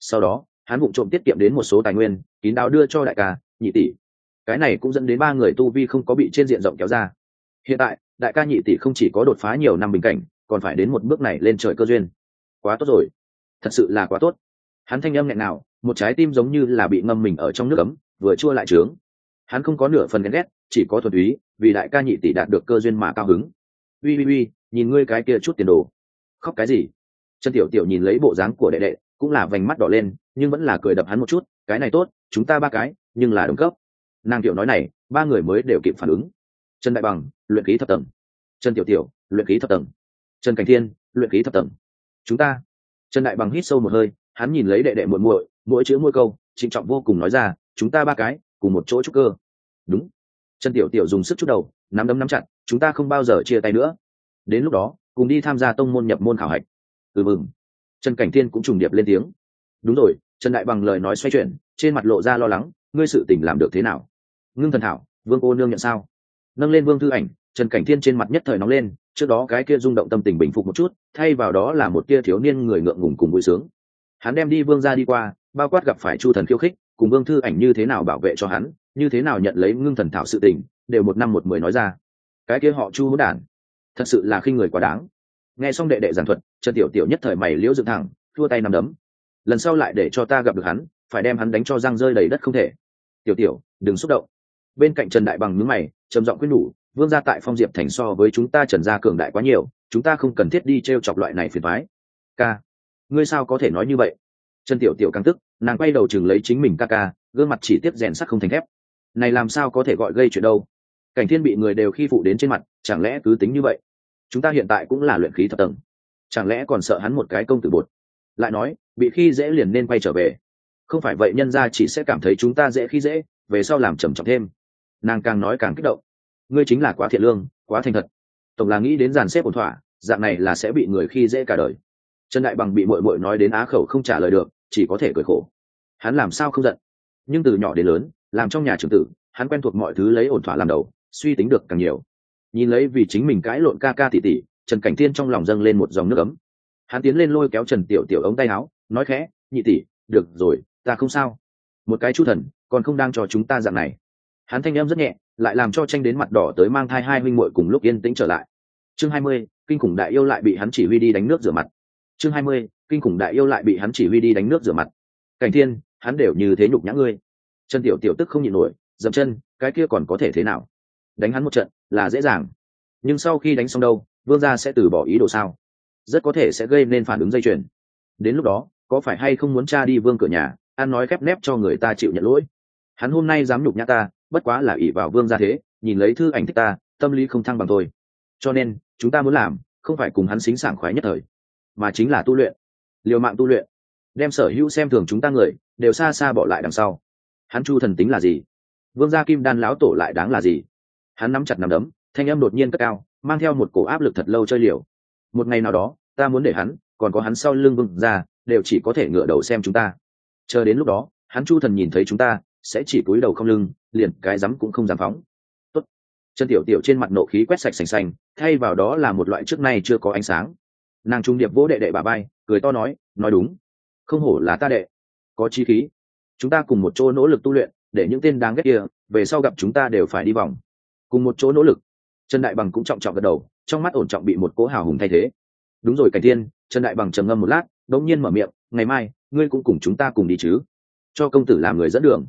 Sau đó, hắn vụng trộm tiết kiệm đến một số tài nguyên, kín đáo đưa cho đại ca, nhị tỷ. Cái này cũng dẫn đến ba người tu vi không có bị trên diện rộng kéo ra. Hiện tại, đại ca nhị tỷ không chỉ có đột phá nhiều năm bình cảnh, còn phải đến một bước này lên trời cơ duyên. Quá tốt rồi. Thật sự là quá tốt. Hắn thanh âm nghẹn nào một trái tim giống như là bị ngâm mình ở trong nước ấm, vừa chua lại trướng. Hắn không có nửa phần ghen ghét, chỉ có thuần túy, vì đại ca nhị tỷ đạt được cơ duyên mà cao hứng. Ui ui ui nhìn ngươi cái kia chút tiền đồ. Khóc cái gì? Trần tiểu tiểu nhìn lấy bộ dáng của đệ đệ, cũng là vành mắt đỏ lên, nhưng vẫn là cười đập hắn một chút, cái này tốt, chúng ta ba cái, nhưng là đồng cấp. Nàng tiểu nói này, ba người mới đều kịp phản ứng. Trần đại bằng, luyện khí thập tầng. Trần tiểu tiểu, luyện khí thập tầng. Trần cảnh thiên, luyện khí thập tầng. Chúng ta. Trần đại bằng hít sâu một hơi, hắn nhìn lấy đệ đệ muội muội, mỗi chữ mỗi câu, trịnh trọng vô cùng nói ra, chúng ta ba cái, cùng một chỗ trúc cơ. Đúng. Trần tiểu tiểu dùng sức chút đầu, nắm đấm nắm chặt, chúng ta không bao giờ chia tay nữa. Đến lúc đó, cùng đi tham gia tông môn nhập môn khảo hạch ừ mừng. Trần cảnh thiên cũng trùng điệp lên tiếng. Đúng rồi, trần đại bằng lời nói xoay chuyển, trên mặt lộ ra lo lắng, ngươi sự tình làm được thế nào? Ngưng thần thảo, vương cô nương nhận sao? Nâng lên vương thư ảnh, trần cảnh thiên trên mặt nhất thời nóng lên, trước đó cái kia rung động tâm tình bình phục một chút, thay vào đó là một tia thiếu niên người ngượng ngùng cùng vui sướng. Hắn đem đi vương ra đi qua, bao quát gặp phải chu thần khiêu khích, cùng vương thư ảnh như thế nào bảo vệ cho hắn, như thế nào nhận lấy ngưng thần thảo sự tình, đều một năm một mười nói ra. Cái kia họ chu hữu đản, thật sự là khi người quá đáng nghe xong đệ đệ giảng thuật, trần tiểu tiểu nhất thời mày liễu dựng thẳng, thua tay nằm đấm. Lần sau lại để cho ta gặp được hắn, phải đem hắn đánh cho răng rơi đầy đất không thể. Tiểu tiểu, đừng xúc động. Bên cạnh trần đại bằng nhướng mày, trầm giọng quyết nhủ, vương gia tại phong diệp thành so với chúng ta trần gia cường đại quá nhiều, chúng ta không cần thiết đi t r e o chọc loại này phiền thoái ca, ngươi sao có thể nói như vậy? Trần tiểu tiểu căng tức, nàng quay đầu chừng lấy chính mình ca ca, gương mặt chỉ tiếp rèn sắc không thành thép. Này làm sao có thể gọi gây chuyện đâu? Cảnh thiên bị người đều khi phụ đến trên mặt, chẳng lẽ cứ tính như vậy? Chúng ta hiện tại cũng là luyện khí thập tầng. Chẳng lẽ còn sợ hắn một cái công tử bột? Lại nói, bị khi dễ liền nên quay trở về. Không phải vậy nhân ra chỉ sẽ cảm thấy chúng ta dễ khi dễ, về sau làm trầm trọng thêm. Nàng càng nói càng kích động. Ngươi chính là quá thiện lương, quá thành thật. Tổng là nghĩ đến dàn xếp ổn thỏa, dạng này là sẽ bị người khi dễ cả đời. Trần đại bằng bị mội mội nói đến á khẩu không trả lời được, chỉ có thể cười khổ. Hắn làm sao không giận? Nhưng từ nhỏ đến lớn, làm trong nhà trưởng tử, hắn quen thuộc mọi thứ lấy ổn thỏa làm đầu, suy tính được càng nhiều nhìn lấy vì chính mình cãi lộn ca ca tỉ tỉ, trần cảnh thiên trong lòng dâng lên một dòng nước ấm. Hắn tiến lên lôi kéo trần tiểu tiểu ống tay áo, nói khẽ, nhị tỷ, được rồi, ta không sao. Một cái chu thần, còn không đang cho chúng ta dạng này. Hắn thanh em rất nhẹ, lại làm cho tranh đến mặt đỏ tới mang thai hai huynh muội cùng lúc yên tĩnh trở lại. Chương hai mươi, kinh khủng đại yêu lại bị hắn chỉ huy đi đánh nước rửa mặt. Chương hai mươi, kinh khủng đại yêu lại bị hắn chỉ huy đi đánh nước rửa mặt. Cảnh thiên, hắn đều như thế nhục nhã ngươi. Chân tiểu tiểu tức không nhịn nổi, dậm chân, cái kia còn có thể thế nào? Đánh hắn một trận là dễ dàng. Nhưng sau khi đánh xong đâu, vương gia sẽ từ bỏ ý đồ sao? Rất có thể sẽ gây nên phản ứng dây chuyền. Đến lúc đó, có phải hay không muốn cha đi vương cửa nhà, ăn nói khép nép cho người ta chịu nhận lỗi? Hắn hôm nay dám nhục nhã ta, bất quá là ỷ vào vương gia thế, nhìn lấy thư ảnh thích ta, tâm lý không thăng bằng thôi. cho nên, chúng ta muốn làm, không phải cùng hắn xính sảng khoái nhất thời, mà chính là tu luyện. Liều mạng tu luyện. Đem sở hữu xem thường chúng ta người, đều xa xa bỏ lại đằng sau. Hắn chu thần tính là gì? Vương gia kim đan lão tổ lại đáng là gì? Hắn nắm chặt nằm đấm, thanh âm đột nhiên cất cao, mang theo một cổ áp lực thật lâu chơi liều. Một ngày nào đó, ta muốn để hắn, còn có hắn sau lưng vừng ra, đều chỉ có thể ngửa đầu xem chúng ta. Chờ đến lúc đó, hắn chu thần nhìn thấy chúng ta, sẽ chỉ cúi đầu không lưng, liền cái rắm cũng không dám phóng. Tốt. chân tiểu tiểu trên mặt nộ khí quét sạch sành sành, thay vào đó là một loại trước nay chưa có ánh sáng. Nàng trung điệp vỗ đệ đệ bà bay, cười to nói nói đúng. Không hổ là ta đệ. Có chi khí. Chúng ta cùng một chỗ nỗ lực tu luyện, để những tên đáng ghét kia, về sau gặp chúng ta đều phải đi vòng cùng một chỗ nỗ lực. Trần đại bằng cũng trọng trọng gật đầu, trong mắt ổn trọng bị một cố hào hùng thay thế. Đúng rồi, cảnh tiên trần đại bằng trầm ngâm một lát, đống nhiên mở miệng, ngày mai, ngươi cũng cùng chúng ta cùng đi chứ? Cho công tử làm người dẫn đường.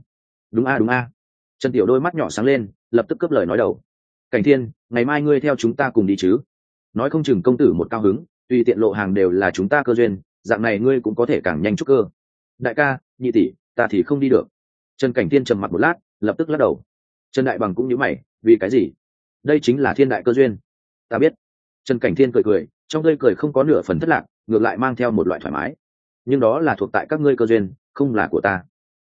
Đúng a đúng a. Trần tiểu đôi mắt nhỏ sáng lên, lập tức cướp lời nói đầu. Cảnh thiên, ngày mai ngươi theo chúng ta cùng đi chứ? Nói không chừng công tử một cao hứng, tùy tiện lộ hàng đều là chúng ta cơ duyên, dạng này ngươi cũng có thể càng nhanh chút cơ. Đại ca, nhị tỷ, ta thì không đi được. Trần cảnh thiên trầm mặt một lát, lập tức lắc đầu. Trần đại bằng cũng nhớ mày vì cái gì? Đây chính là thiên đại cơ duyên. Ta biết. Trần cảnh thiên cười cười, trong tươi cười không có nửa phần thất lạc, ngược lại mang theo một loại thoải mái. Nhưng đó là thuộc tại các ngươi cơ duyên, không là của ta.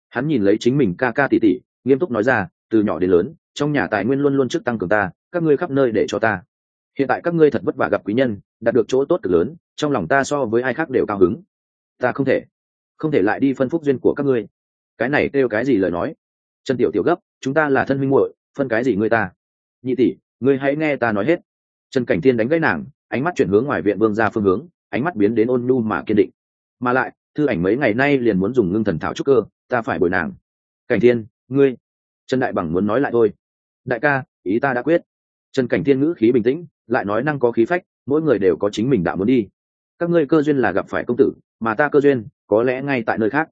Hắn nhìn lấy chính mình ca ca tỉ tỉ nghiêm túc nói ra, từ nhỏ đến lớn, trong nhà tài nguyên luôn luôn trước tăng cường ta, các ngươi khắp nơi để cho ta. Hiện tại các ngươi thật vất vả gặp quý nhân, đạt được chỗ tốt cực lớn, trong lòng ta so với ai khác đều cao hứng. Ta không thể không thể lại đi phân phúc duyên của các ngươi. Cái này kêu cái gì lời nói? Trần tiểu tiểu gấp, chúng ta là thân minh muội phân cái gì ngươi ta? Nhị tỷ, ngươi hãy nghe ta nói hết. Trần cảnh thiên đánh gãy nàng, ánh mắt chuyển hướng ngoài viện vương ra phương hướng, ánh mắt biến đến ôn nhu mà kiên định. Mà lại, thư ảnh mấy ngày nay liền muốn dùng ngưng thần thảo trúc cơ, ta phải bồi nàng. Cảnh thiên, ngươi. Trần đại bằng muốn nói lại thôi. Đại ca, ý ta đã quyết. Trần cảnh thiên ngữ khí bình tĩnh, lại nói năng có khí phách, mỗi người đều có chính mình đạo muốn đi. Các ngươi cơ duyên là gặp phải công tử, mà ta cơ duyên, có lẽ ngay tại nơi khác.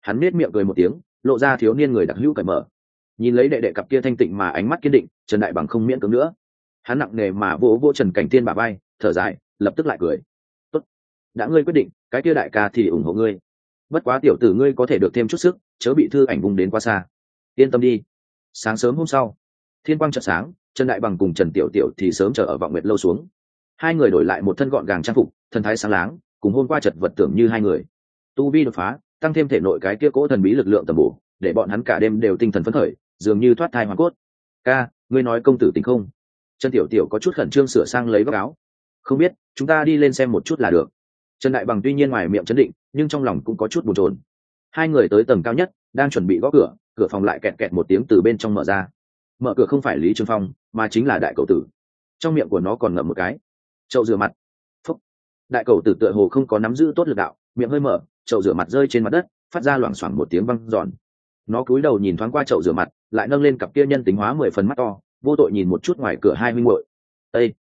Hắn nết miệng cười một tiếng, lộ ra thiếu niên người đặc hữu cởi mở nhìn lấy đệ đệ cặp kia thanh tịnh mà ánh mắt kiên định, trần đại bằng không miễn cưỡng nữa. Hắn nặng nề mà vỗ vỗ trần cảnh thiên bà bay thở dài, lập tức lại cười. Tốt, đã ngươi quyết định, cái kia đại ca thì ủng hộ ngươi. Bất quá tiểu tử ngươi có thể được thêm chút sức, chớ bị thư ảnh vùng đến quá xa. Yên tâm đi. Sáng sớm hôm sau, thiên quang chợt sáng, trần đại bằng cùng trần tiểu tiểu thì sớm chờ ở vọng nguyệt lâu xuống. Hai người đổi lại một thân gọn gàng trang phục, thần thái sáng láng, cùng hôm qua chật vật tưởng như hai người. Tu vi đột phá, tăng thêm thể nội cái kia cỗ thần bí lực lượng tầm bổ, để bọn hắn cả đêm đều tinh thần phấn khởi dường như thoát thai hoa cốt. Ca, ngươi nói công tử tính không? Trần tiểu tiểu có chút khẩn trương sửa sang lấy vác áo. Không biết, chúng ta đi lên xem một chút là được. Trần đại bằng tuy nhiên ngoài miệng chấn định, nhưng trong lòng cũng có chút bồn trồn hai người tới tầng cao nhất, đang chuẩn bị gõ cửa cửa phòng lại kẹt kẹt một tiếng từ bên trong mở ra. Mở cửa không phải lý trương phong, mà chính là đại cậu tử. Trong miệng của nó còn ngậm một cái. Chậu rửa mặt. Phúc. Đại cầu tử tựa hồ không có nắm giữ tốt lực đạo, miệng hơi mở, chậu rửa mặt rơi trên mặt đất, phát ra loảng xoảng một tiếng văng giòn nó cúi đầu nhìn thoáng qua chậu rửa mặt, lại nâng lên cặp kia nhân tính hóa mười phần mắt to, vô tội nhìn một chút ngoài cửa hai minh muội. Ây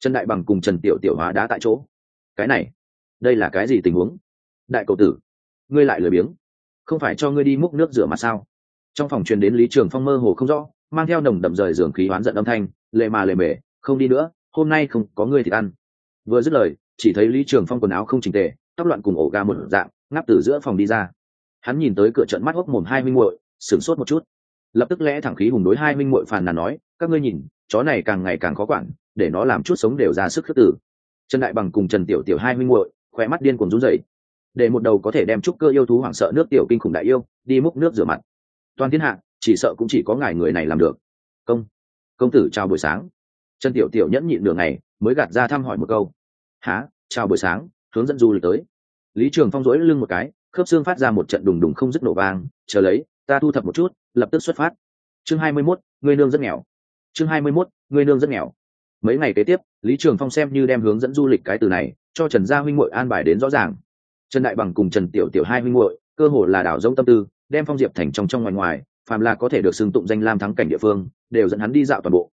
trần đại bằng cùng trần tiểu tiểu hóa đá tại chỗ. Cái này, đây là cái gì tình huống? Đại cầu tử, ngươi lại lười biếng. Không phải cho ngươi đi múc nước rửa mặt sao? Trong phòng truyền đến lý trường phong mơ hồ không rõ, mang theo nồng đậm rời giường khí oán giận âm thanh, lệ mà lệ mề, không đi nữa, hôm nay không có ngươi thì ăn. Vừa dứt lời, chỉ thấy lý trường phong quần áo không chỉnh tề, tóc loạn cùng ổ ga một dạng, ngáp từ giữa phòng đi ra hắn nhìn tới cửa trận mắt hốc mồm hai minh muội, sửng sốt một chút. Lập tức lẽ thẳng khí hùng đối hai minh muội phàn nàn nói, các ngươi nhìn, chó này càng ngày càng khó quản, để nó làm chút sống đều ra sức khước tử trần đại bằng cùng trần tiểu tiểu hai minh muội khỏe mắt điên cuồng run rẩy. Để một đầu có thể đem trúc cơ yêu thú hoảng sợ nước tiểu kinh khủng đại yêu, đi múc nước rửa mặt. Toàn thiên hạ, chỉ sợ cũng chỉ có ngài người này làm được. Công công tử chào buổi sáng. Trần tiểu tiểu nhẫn nhịn nửa ngày, mới gạt ra thăm hỏi một câu. Há chào buổi sáng, hướng dẫn du lịch tới. Lý trường phong rỗi lưng một cái khớp xương phát ra một trận đùng đùng không dứt nổ vang chờ lấy ta thu thập một chút lập tức xuất phát. Chương hai mươi 21, người nương rất nghèo. Chương hai mươi 21, người nương rất nghèo. Mấy ngày kế tiếp lý trường phong xem như đem hướng dẫn du lịch cái từ này cho trần gia huynh muội an bài đến rõ ràng. Trần đại bằng cùng trần tiểu tiểu hai huynh muội cơ hồ là đảo giống tâm tư đem phong diệp thành trong trong ngoài ngoài phàm là có thể được xưng tụng danh lam thắng cảnh địa phương đều dẫn hắn đi dạo toàn bộ.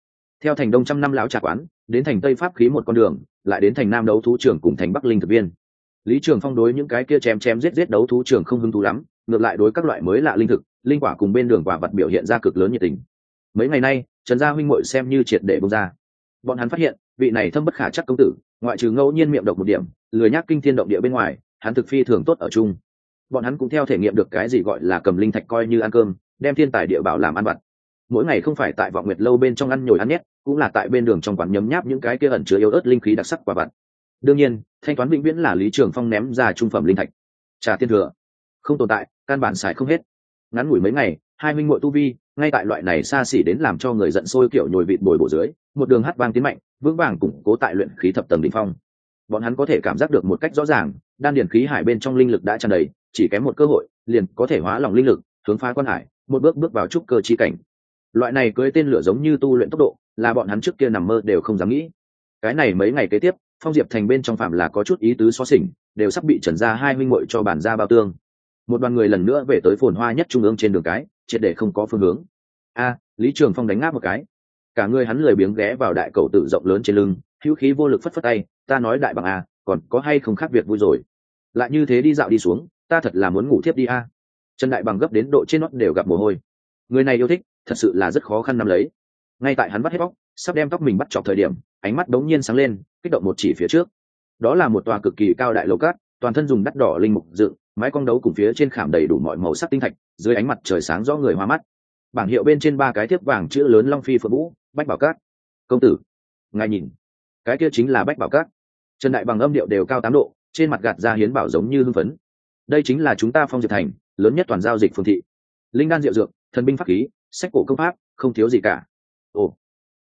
Theo thành đông trăm năm lão trà quán đến thành tây pháp khí một con đường lại đến thành nam đấu thú trưởng cùng thành bắc linh thực viên lý trường phong đối những cái kia chém chém giết giết đấu thú trường không hứng thú lắm, ngược lại đối các loại mới lạ linh thực, linh quả cùng bên đường quả vật biểu hiện ra cực lớn nhiệt tình. Mấy ngày nay, trần gia huynh muội xem như triệt để bông ra. Bọn hắn phát hiện, vị này thâm bất khả chắc công tử, ngoại trừ ngẫu nhiên miệng độc một điểm, lười nhác kinh thiên động địa bên ngoài, hắn thực phi thường tốt ở chung. Bọn hắn cũng theo thể nghiệm được cái gì gọi là cầm linh thạch coi như ăn cơm, đem thiên tài địa bảo làm ăn vặt. Mỗi ngày không phải tại vọng nguyệt lâu bên trong ăn nhồi ăn nhét, cũng là tại bên đường trong quán nhấm nháp những cái kia ẩn chứa yếu ớt linh khí đặc sắc quả vặt đương nhiên, thanh toán vĩnh viễn là lý trường phong ném ra trung phẩm linh thạch. Trà tiên thừa. Không tồn tại, căn bản xài không hết. Ngắn ngủi mấy ngày, hai minh muội tu vi, ngay tại loại này xa xỉ đến làm cho người giận sôi kiểu nhồi vịt bồi bổ dưới, một đường hát vang tiến mạnh, vững vàng củng cố tại luyện khí thập tầng đỉnh phong. Bọn hắn có thể cảm giác được một cách rõ ràng, đan điền khí hải bên trong linh lực đã tràn đầy, chỉ kém một cơ hội, liền có thể hóa lòng linh lực, hướng phá quan hải, một bước bước vào trúc cơ chi cảnh. Loại này cưới tên lửa giống như tu luyện tốc độ, là bọn hắn trước kia nằm mơ đều không dám nghĩ. Cái này mấy ngày kế tiếp phong diệp thành bên trong phạm là có chút ý tứ xó xỉnh, đều sắp bị trần ra hai minh muội cho bản ra bao tương. Một đoàn người lần nữa về tới phồn hoa nhất trung ương trên đường cái, triệt để không có phương hướng. A, lý trường phong đánh ngáp một cái. Cả người hắn lười biếng ghé vào đại cầu tự rộng lớn trên lưng, hữu khí vô lực phất phất tay, ta nói đại bằng a, còn có hay không khác việc vui rồi? Lại như thế đi dạo đi xuống, ta thật là muốn ngủ thiếp đi a. Trần đại bằng gấp đến độ trên nót đều gặp mồ hôi. Người này yêu thích, thật sự là rất khó khăn nắm lấy. Ngay tại hắn bắt hết bóc sắp đem tóc mình bắt chọc thời điểm ánh mắt đống nhiên sáng lên, kích động một chỉ phía trước. Đó là một tòa cực kỳ cao đại lầu cát, toàn thân dùng đắt đỏ linh mục dựng, mái cong đấu cùng phía trên khảm đầy đủ mọi màu sắc tinh thạch, dưới ánh mặt trời sáng rõ người hoa mắt. Bảng hiệu bên trên ba cái thiếp vàng chữ lớn long phi phượng vũ, bách bảo cát. Công tử, ngài nhìn, cái kia chính là bách bảo cát. Trần đại bằng âm điệu đều cao tám độ, trên mặt gạt ra hiến bảo giống như hưng phấn. Đây chính là chúng ta phong diệt thành, lớn nhất toàn giao dịch phương thị. Linh đan diệu dược, thần binh pháp khí, sách cổ công pháp, không thiếu gì cả. Ồ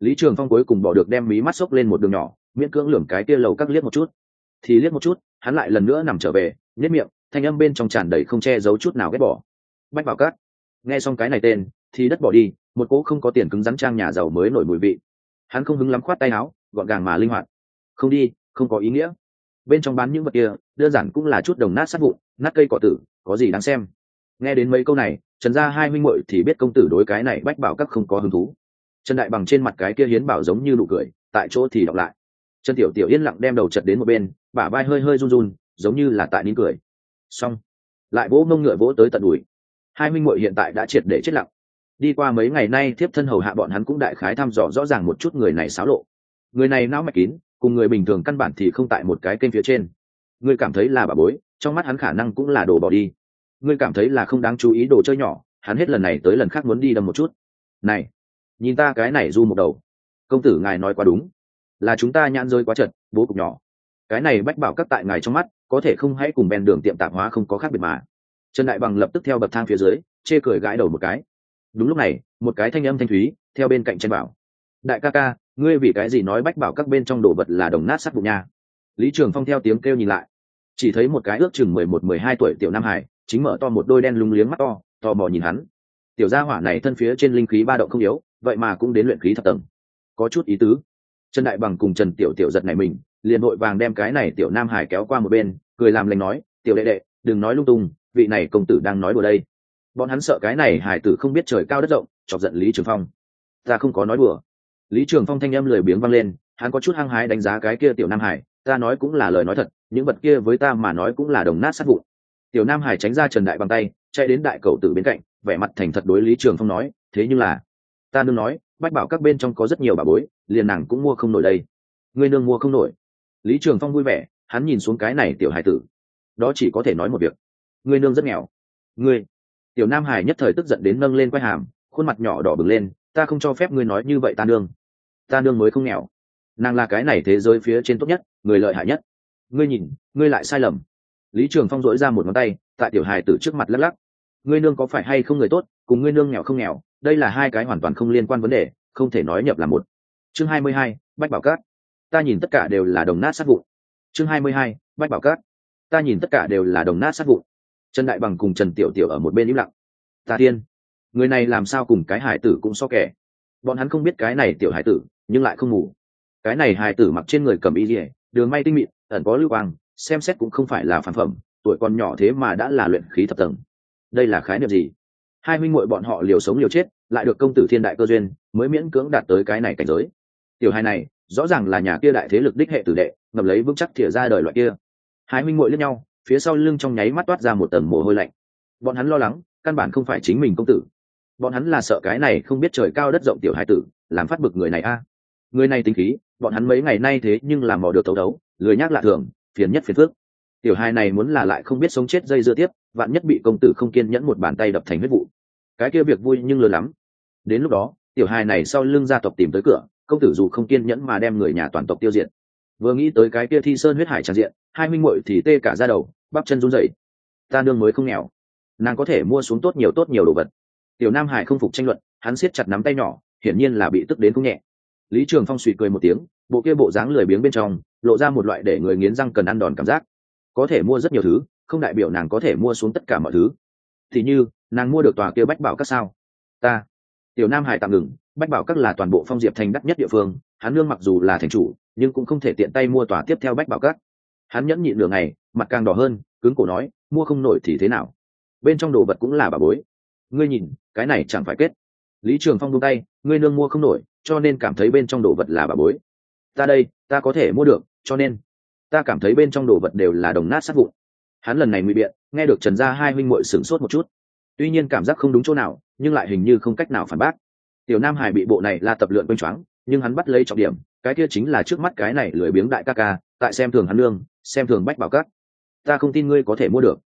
lý trường phong cuối cùng bỏ được đem mí mắt xốc lên một đường nhỏ, miễn cưỡng lường cái kia lầu các liếc một chút. Thì liếc một chút, hắn lại lần nữa nằm trở về nhất miệng, thanh âm bên trong tràn đầy không che giấu chút nào ghét bỏ. Bách bảo cát, nghe xong cái này tên, thì đất bỏ đi, một cỗ không có tiền cứng rắn trang nhà giàu mới nổi mùi vị. Hắn không hứng lắm khoát tay áo, gọn gàng mà linh hoạt. Không đi, không có ý nghĩa. Bên trong bán những vật kia, đơn giản cũng là chút đồng nát sát vụn, nát cây cỏ tử, có gì đáng xem. Nghe đến mấy câu này, trần gia hai huynh muội thì biết công tử đối cái này bách bảo các không có hứng thú trần đại bằng trên mặt cái kia hiến bảo giống như nụ cười, tại chỗ thì đọc lại. Trần tiểu tiểu yên lặng đem đầu chật đến một bên, bả vai hơi hơi run run, giống như là tại nín cười. Xong. Lại vỗ mông ngựa vỗ tới tận đùi. Hai minh muội hiện tại đã triệt để chết lặng. Đi qua mấy ngày nay thiếp thân hầu hạ bọn hắn cũng đại khái thăm dò rõ ràng một chút người này xáo lộ. Người này não mạch kín, cùng người bình thường căn bản thì không tại một cái kênh phía trên. Người cảm thấy là bà bối, trong mắt hắn khả năng cũng là đồ bỏ đi. Ngươi cảm thấy là không đáng chú ý đồ chơi nhỏ, hắn hết lần này tới lần khác muốn đi đâm một chút. Này nhìn ta cái này du một đầu. Công tử ngài nói quá đúng. Là chúng ta nhãn rơi quá chật, bố cục nhỏ. Cái này bách bảo các tại ngài trong mắt, có thể không hãy cùng ven đường tiệm tạp hóa không có khác biệt mà. Trần đại bằng lập tức theo bậc thang phía dưới, chê cười gãi đầu một cái. Đúng lúc này, một cái thanh âm thanh thúy, theo bên cạnh chen bảo. Đại ca ca, ngươi vì cái gì nói bách bảo các bên trong đồ vật là đồng nát sắt bụng nha? Lý trường phong theo tiếng kêu nhìn lại. Chỉ thấy một cái ước chừng mười một, mười hai tuổi tiểu nam hải, chính mở to một đôi đen lúng liếng mắt to to mò nhìn hắn. Tiểu gia hỏa này thân phía trên linh khí ba động không yếu vậy mà cũng đến luyện khí thập tầng. Có chút ý tứ. Trần đại bằng cùng trần tiểu tiểu giật này mình, liền vội vàng đem cái này tiểu nam hải kéo qua một bên, cười làm lành nói, tiểu đệ đệ, đừng nói lung tung, vị này công tử đang nói đùa đây. Bọn hắn sợ cái này hải tử không biết trời cao đất rộng, chọc giận lý trường phong. Ta không có nói đùa. Lý trường phong thanh âm lười biếng vang lên, hắn có chút hăng hái đánh giá cái kia tiểu nam hải, ta nói cũng là lời nói thật, những vật kia với ta mà nói cũng là đồng nát sát vụn. Tiểu nam hải tránh ra trần đại bằng tay, chạy đến đại cầu tử bên cạnh, vẻ mặt thành thật đối lý trường phong nói, thế nhưng là ta nương nói, bách bảo các bên trong có rất nhiều bà bối, liền nàng cũng mua không nổi đây. Ngươi nương mua không nổi. Lý trường phong vui vẻ, hắn nhìn xuống cái này tiểu hải tử. Đó chỉ có thể nói một việc. Ngươi nương rất nghèo. Ngươi. Tiểu nam hải nhất thời tức giận đến nâng lên quay hàm, khuôn mặt nhỏ đỏ bừng lên, ta không cho phép ngươi nói như vậy ta nương. Ta nương mới không nghèo. Nàng là cái này thế giới phía trên tốt nhất, người lợi hại nhất. Ngươi nhìn, ngươi lại sai lầm. Lý trường phong dỗi ra một ngón tay, tại tiểu hài tử trước mặt lắc lắc ngươi nương có phải hay không người tốt, cùng ngươi nương nghèo không nghèo, đây là hai cái hoàn toàn không liên quan vấn đề, không thể nói nhập là một. Chương hai mươi hai, bách bảo cát. Ta nhìn tất cả đều là đồng nát sát vụ. chương hai mươi hai, bách bảo cát. Ta nhìn tất cả đều là đồng nát sát vụ. trần đại bằng cùng trần tiểu tiểu ở một bên im lặng. Ta tiên, người này làm sao cùng cái hải tử cũng so kẻ? Bọn hắn không biết cái này tiểu hải tử, nhưng lại không ngủ. Cái này hải tử mặc trên người cầm y dỉa đường may tinh mịn, ẩn có lưu quang, xem xét cũng không phải là phản phẩm, tuổi còn nhỏ thế mà đã là luyện khí thập tầng đây là khái niệm gì? Hai minh muội bọn họ liều sống liều chết, lại được công tử thiên đại cơ duyên, mới miễn cưỡng đạt tới cái này cảnh giới. Tiểu hai này, rõ ràng là nhà kia đại thế lực đích hệ tử đệ ngầm lấy vững chắc thìa ra đời loại kia. Hai minh muội lẫn nhau, phía sau lưng trong nháy mắt toát ra một tầng mồ hôi lạnh. Bọn hắn lo lắng, căn bản không phải chính mình công tử. Bọn hắn là sợ cái này không biết trời cao đất rộng tiểu hai tử, làm phát bực người này a. Người này tính khí, bọn hắn mấy ngày nay thế nhưng làm mò được tấu đấu, lười nhác lạ thường, phiền nhất phiền phước tiểu hai này muốn là lại không biết sống chết dây dưa tiếp vạn nhất bị công tử không kiên nhẫn một bàn tay đập thành huyết vụ. Cái kia việc vui nhưng lớn lắm. Đến lúc đó, tiểu hai này sau lưng gia tộc tìm tới cửa, công tử dù không kiên nhẫn mà đem người nhà toàn tộc tiêu diệt. Vừa nghĩ tới cái kia thi sơn huyết hải tràn diện, hai minh muội thì tê cả ra đầu, bắp chân run rẩy. Ta nương mới không nghèo. Nàng có thể mua xuống tốt nhiều tốt nhiều đồ vật. Tiểu nam hải không phục tranh luận, hắn siết chặt nắm tay nhỏ, hiển nhiên là bị tức đến cũng nhẹ. Lý trường phong suy cười một tiếng, bộ kia bộ dáng lười biếng bên trong, lộ ra một loại để người nghiến răng cần ăn đòn cảm giác. Có thể mua rất nhiều thứ không đại biểu nàng có thể mua xuống tất cả mọi thứ. Thì như, nàng mua được tòa kia bách bảo các sao? Ta. Tiểu nam hải tạm ngừng, bách bảo các là toàn bộ phong diệp thành đắt nhất địa phương, hắn lương mặc dù là thành chủ, nhưng cũng không thể tiện tay mua tòa tiếp theo bách bảo các. Hắn nhẫn nhịn đường này mặt càng đỏ hơn, cứng cổ nói, mua không nổi thì thế nào? Bên trong đồ vật cũng là bà bối. Ngươi nhìn, cái này chẳng phải kết. Lý trường phong buông tay, ngươi nương mua không nổi, cho nên cảm thấy bên trong đồ vật là bà bối. Ta đây, ta có thể mua được, cho nên ta cảm thấy bên trong đồ vật đều là đồng nát sát vụn hắn lần này ngụy biện, nghe được trần gia hai huynh muội sửng sốt một chút. Tuy nhiên cảm giác không đúng chỗ nào, nhưng lại hình như không cách nào phản bác. Tiểu nam hải bị bộ này là tập luyện quanh choáng, nhưng hắn bắt lấy trọng điểm, cái kia chính là trước mắt cái này lười biếng đại ca ca, tại xem thường hắn lương, xem thường bách bảo cát ta không tin ngươi có thể mua được.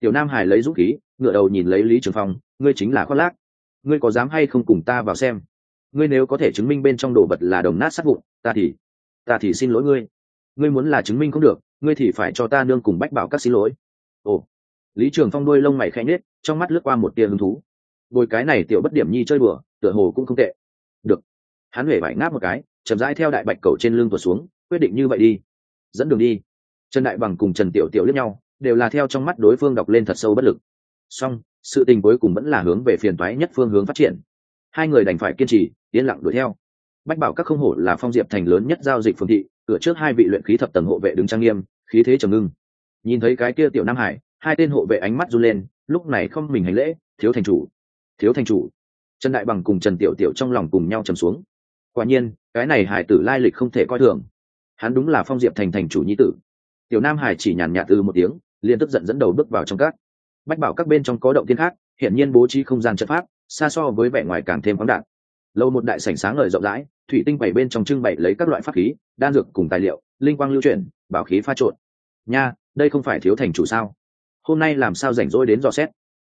Tiểu nam hải lấy dũng khí ngựa đầu nhìn lấy lý trường phong, ngươi chính là khoác lác. Ngươi có dám hay không cùng ta vào xem? Ngươi nếu có thể chứng minh bên trong đồ vật là đồng nát sát vụn, ta thì ta thì xin lỗi ngươi. Ngươi muốn là chứng minh không được, ngươi thì phải cho ta nương cùng bách bảo các xin lỗi ồ. Lý trường phong đôi lông mày khẽ nhết trong mắt lướt qua một tia hứng thú. Bồi cái này tiểu bất điểm nhi chơi bừa tựa hồ cũng không tệ. Được. Hắn huệ vải ngáp một cái, chậm rãi theo đại bạch cầu trên lưng tuột xuống, quyết định như vậy đi. Dẫn đường đi. Trần đại bằng cùng trần tiểu tiểu lướt nhau, đều là theo trong mắt đối phương đọc lên thật sâu bất lực. Song sự tình cuối cùng vẫn là hướng về phiền toái nhất phương hướng phát triển. Hai người đành phải kiên trì, yên lặng đuổi theo. Bách bảo các không hổ là phong diệp thành lớn nhất giao dịch phương thị, cửa trước hai vị luyện khí thập tầng hộ vệ đứng trang nghiêm, khí thế trầm ngưng nhìn thấy cái kia tiểu nam hải, hai tên hộ vệ ánh mắt run lên, lúc này không mình hành lễ, thiếu thành chủ, thiếu thành chủ. Trần đại bằng cùng trần tiểu tiểu trong lòng cùng nhau trầm xuống. Quả nhiên, cái này hải tử lai lịch không thể coi thường. Hắn đúng là phong diệp thành thành chủ nhi tử. Tiểu nam hải chỉ nhàn nhạt từ một tiếng, liền tức giận dẫn đầu bước vào trong các. Bách bảo các bên trong có động tiên khác hiện nhiên bố trí không gian trận pháp, xa so với vẻ ngoài càng thêm khoáng đạn lâu một đại sảnh sáng ngời rộng rãi, thủy tinh bảy bên trong trưng bày lấy các loại pháp khí, đan dược cùng tài liệu, linh quang lưu chuyển, bảo khí pha trộn. Nha đây không phải thiếu thành chủ sao? Hôm nay làm sao rảnh rỗi đến dò xét?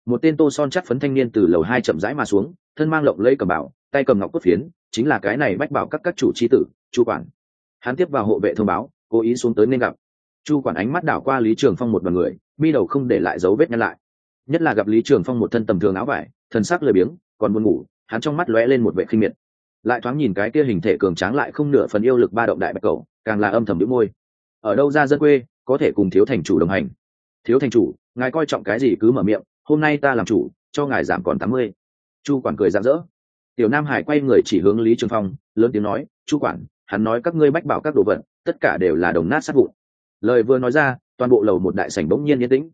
Một tên tô son chắc phấn thanh niên từ lầu hai chậm rãi mà xuống, thân mang lộng lẫy cầm bảo, tay cầm ngọc cốt phiến, chính là cái này bách bảo các các chủ c h i tử, chu quản. Hắn tiếp vào hộ vệ thông báo, cố ý xuống tới nên gặp. Chu quản ánh mắt đảo qua lý trường phong một đ o n người, mi đầu không để lại dấu vết nhăn lại. Nhất là gặp lý trường phong một thân tầm thường áo vải, thần sắc lười biếng, còn buồn ngủ, hắn trong mắt lóe lên một vệ khinh miệt. Lại thoáng nhìn cái kia hình thể cường tráng lại không nửa phần yêu lực ba động đại bạch cầu, càng là âm thầm đĩu môi. Ở đâu ra dân quê có thể cùng thiếu thành chủ đồng hành. Thiếu thành chủ, ngài coi trọng cái gì cứ mở miệng, hôm nay ta làm chủ, cho ngài giảm còn tám mươi. Chu quản cười rạng rỡ. Tiểu nam hải quay người chỉ hướng lý trường phong, lớn tiếng nói, chu quản, hắn nói các ngươi bách bảo các đồ vật, tất cả đều là đồng nát sát vụn. Lời vừa nói ra, toàn bộ lầu một đại sảnh bỗng nhiên yên tĩnh.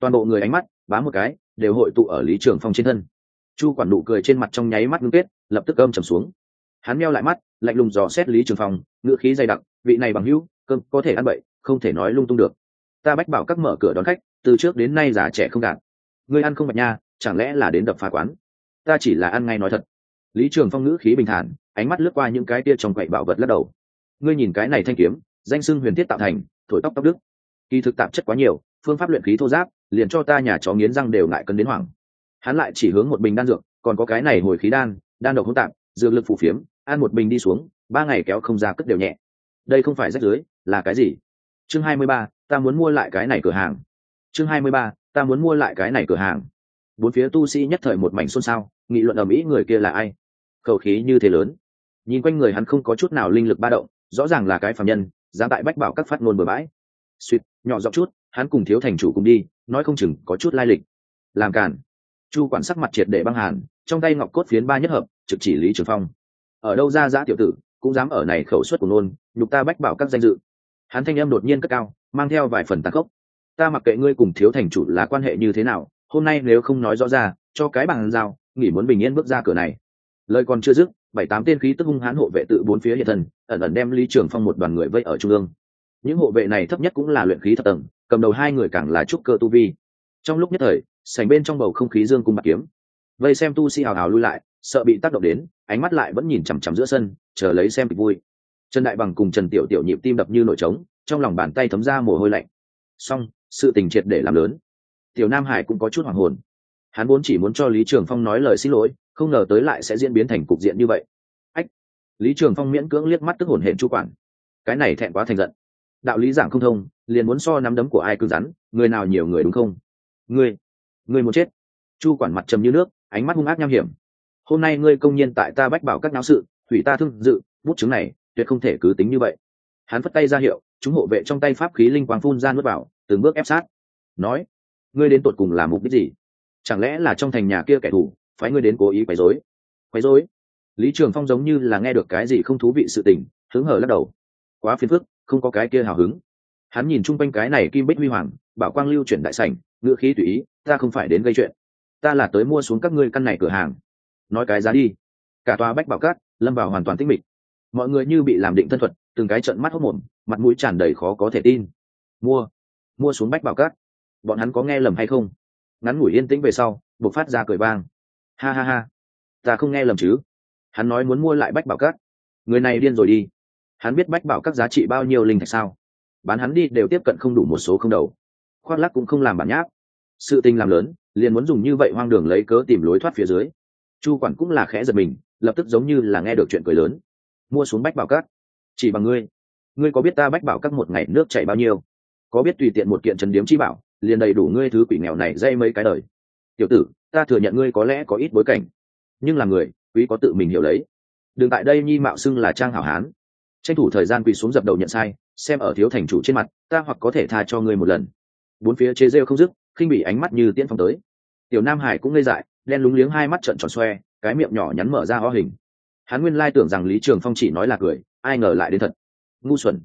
Toàn bộ người ánh mắt bám một cái, đều hội tụ ở lý trường phong trên thân. Chu quản nụ cười trên mặt trong nháy mắt ngưng kết, lập tức âm trầm xuống. Hắn meo lại mắt, lạnh lùng dò xét lý trường phong, ngữ khí dày đặc, vị này bằng hữu, cơm có thể ăn bậy không thể nói lung tung được. Ta bách bảo các mở cửa đón khách, từ trước đến nay già trẻ không gạt. Ngươi ăn không bạch nha, chẳng lẽ là đến đập phá quán? Ta chỉ là ăn ngay nói thật. Lý trường phong ngữ khí bình thản, ánh mắt lướt qua những cái tia trong quậy bảo vật lắc đầu. Ngươi nhìn cái này thanh kiếm, danh xưng huyền thiết tạo thành, thổi tóc tóc đức kỳ thực tạp chất quá nhiều, phương pháp luyện khí thô giáp, liền cho ta nhà chó nghiến răng đều ngại cân đến hoảng. Hắn lại chỉ hướng một bình đan dược, còn có cái này hồi khí đan đan độc hỗn tạp, dược lực phù phiếm, ăn một bình đi xuống, ba ngày kéo không ra cất đều nhẹ. Đây không phải rách dưới là cái gì? Chương hai mươi ba, ta muốn mua lại cái này cửa hàng. Chương hai mươi ba, ta muốn mua lại cái này cửa hàng. Bốn phía tu sĩ nhất thời một mảnh xôn xao, nghị luận ở mỹ người kia là ai? Khẩu khí như thế lớn. Nhìn quanh người hắn không có chút nào linh lực ba động, rõ ràng là cái phạm nhân, dám tại bách bảo các phát ngôn bừa bãi. Suýt, nhỏ giọng chút, hắn cùng thiếu thành chủ cùng đi, nói không chừng có chút lai lịch. Làm cản chu quản sắc mặt triệt để băng hàn, trong tay ngọc cốt phiến ba nhất hợp, trực chỉ lý trường phong. Ở đâu ra giã tiểu tử, cũng dám ở này khẩu suất của nôn nhục ta bách bảo các danh dự hắn thanh em đột nhiên cất cao, mang theo vài phần tàn khốc. Ta mặc kệ ngươi cùng thiếu thành chủ là quan hệ như thế nào, hôm nay nếu không nói rõ ra, cho cái bằng dao nghỉ muốn bình yên bước ra cửa này. Lời còn chưa dứt, bảy tám tên khí tức hung hãn hộ vệ tự bốn phía hiện thân, ẩn ẩn đem lý trường phong một đoàn người vây ở trung ương. Những hộ vệ này thấp nhất cũng là luyện khí thập tầng, cầm đầu hai người càng là trúc cơ tu vi. Trong lúc nhất thời sành bên trong bầu không khí dương cung bạc kiếm. Vây xem tu sĩ hào hào lui lại, sợ bị tác động đến, ánh mắt lại vẫn nhìn chằm chằm giữa sân, chờ lấy xem kịch vui trần đại bằng cùng trần tiểu tiểu nhịp tim đập như nổi trống, trong lòng bàn tay thấm ra mồ hôi lạnh. Song sự tình triệt để làm lớn. Tiểu nam hải cũng có chút hoảng hồn. Hắn vốn chỉ muốn cho lý trường phong nói lời xin lỗi, không ngờ tới lại sẽ diễn biến thành cục diện như vậy. Ách! Lý trường phong miễn cưỡng liếc mắt tức hồn hển chu quản. Cái này thẹn quá thành giận. Đạo lý giảng không thông, liền muốn so nắm đấm của ai cứng rắn, người nào nhiều người đúng không? Ngươi ngươi muốn chết. Chu quản mặt trầm như nước, ánh mắt hung ác nham hiểm. Hôm nay ngươi công nhiên tại ta bách bảo các náo sự hủy ta thương dự, bút chứng này tuyệt không thể cứ tính như vậy. Hắn phất tay ra hiệu, chúng hộ vệ trong tay pháp khí linh quang phun ra nuốt vào, từng bước ép sát. Nói, ngươi đến tột cùng là mục đích gì? Chẳng lẽ là trong thành nhà kia kẻ thù, phái ngươi đến cố ý quấy rối? Quấy rối? Lý trường phong giống như là nghe được cái gì không thú vị sự tình, hứng hở lắc đầu. Quá phiền phức, không có cái kia hào hứng. Hắn nhìn chung quanh cái này kim bích huy hoàng, bảo quang lưu chuyển đại sảnh, ngữ khí tùy ý, ta không phải đến gây chuyện. Ta là tới mua xuống các ngươi căn này cửa hàng. Nói cái giá đi. Cả tòa bách bảo cát, lâm vào hoàn toàn tích mịch mọi người như bị làm định thân thuật, từng cái trận mắt hốc mồm, mặt mũi tràn đầy khó có thể tin. Mua mua xuống bách bảo cát. Bọn hắn có nghe lầm hay không? Ngắn ngủi yên tĩnh về sau buộc phát ra cười vang. Ha ha ha. Ta không nghe lầm chứ? Hắn nói muốn mua lại bách bảo cát. Người này điên rồi đi. Hắn biết bách bảo các giá trị bao nhiêu linh thạch sao? Bán hắn đi đều tiếp cận không đủ một số không đầu. Khoác lắc cũng không làm bản nháp. Sự tình làm lớn, liền muốn dùng như vậy hoang đường lấy cớ tìm lối thoát phía dưới. Chu quản cũng là khẽ giật mình, lập tức giống như là nghe được chuyện cười lớn mua xuống bách bảo cát. Chỉ bằng ngươi. Ngươi có biết ta bách bảo các một ngày nước chảy bao nhiêu? Có biết tùy tiện một kiện trần điếm chi bảo, liền đầy đủ ngươi thứ quỷ nghèo này dây mấy cái đời. Tiểu tử, ta thừa nhận ngươi có lẽ có ít bối cảnh, nhưng là người, quý có tự mình hiểu lấy. Đừng tại đây nhi mạo xưng là trang hảo hán. Tranh thủ thời gian quỳ xuống dập đầu nhận sai, xem ở thiếu thành chủ trên mặt, ta hoặc có thể tha cho ngươi một lần. Bốn phía chế rêu không dứt, khinh bị ánh mắt như tiễn phong tới. Tiểu nam hải cũng ngây dại, đen lúng liếng hai mắt trợn tròn xoe, cái miệng nhỏ nhắn mở ra ho hình hắn nguyên lai tưởng rằng lý trường phong chỉ nói là cười, ai ngờ lại đến thật. Ngu xuẩn.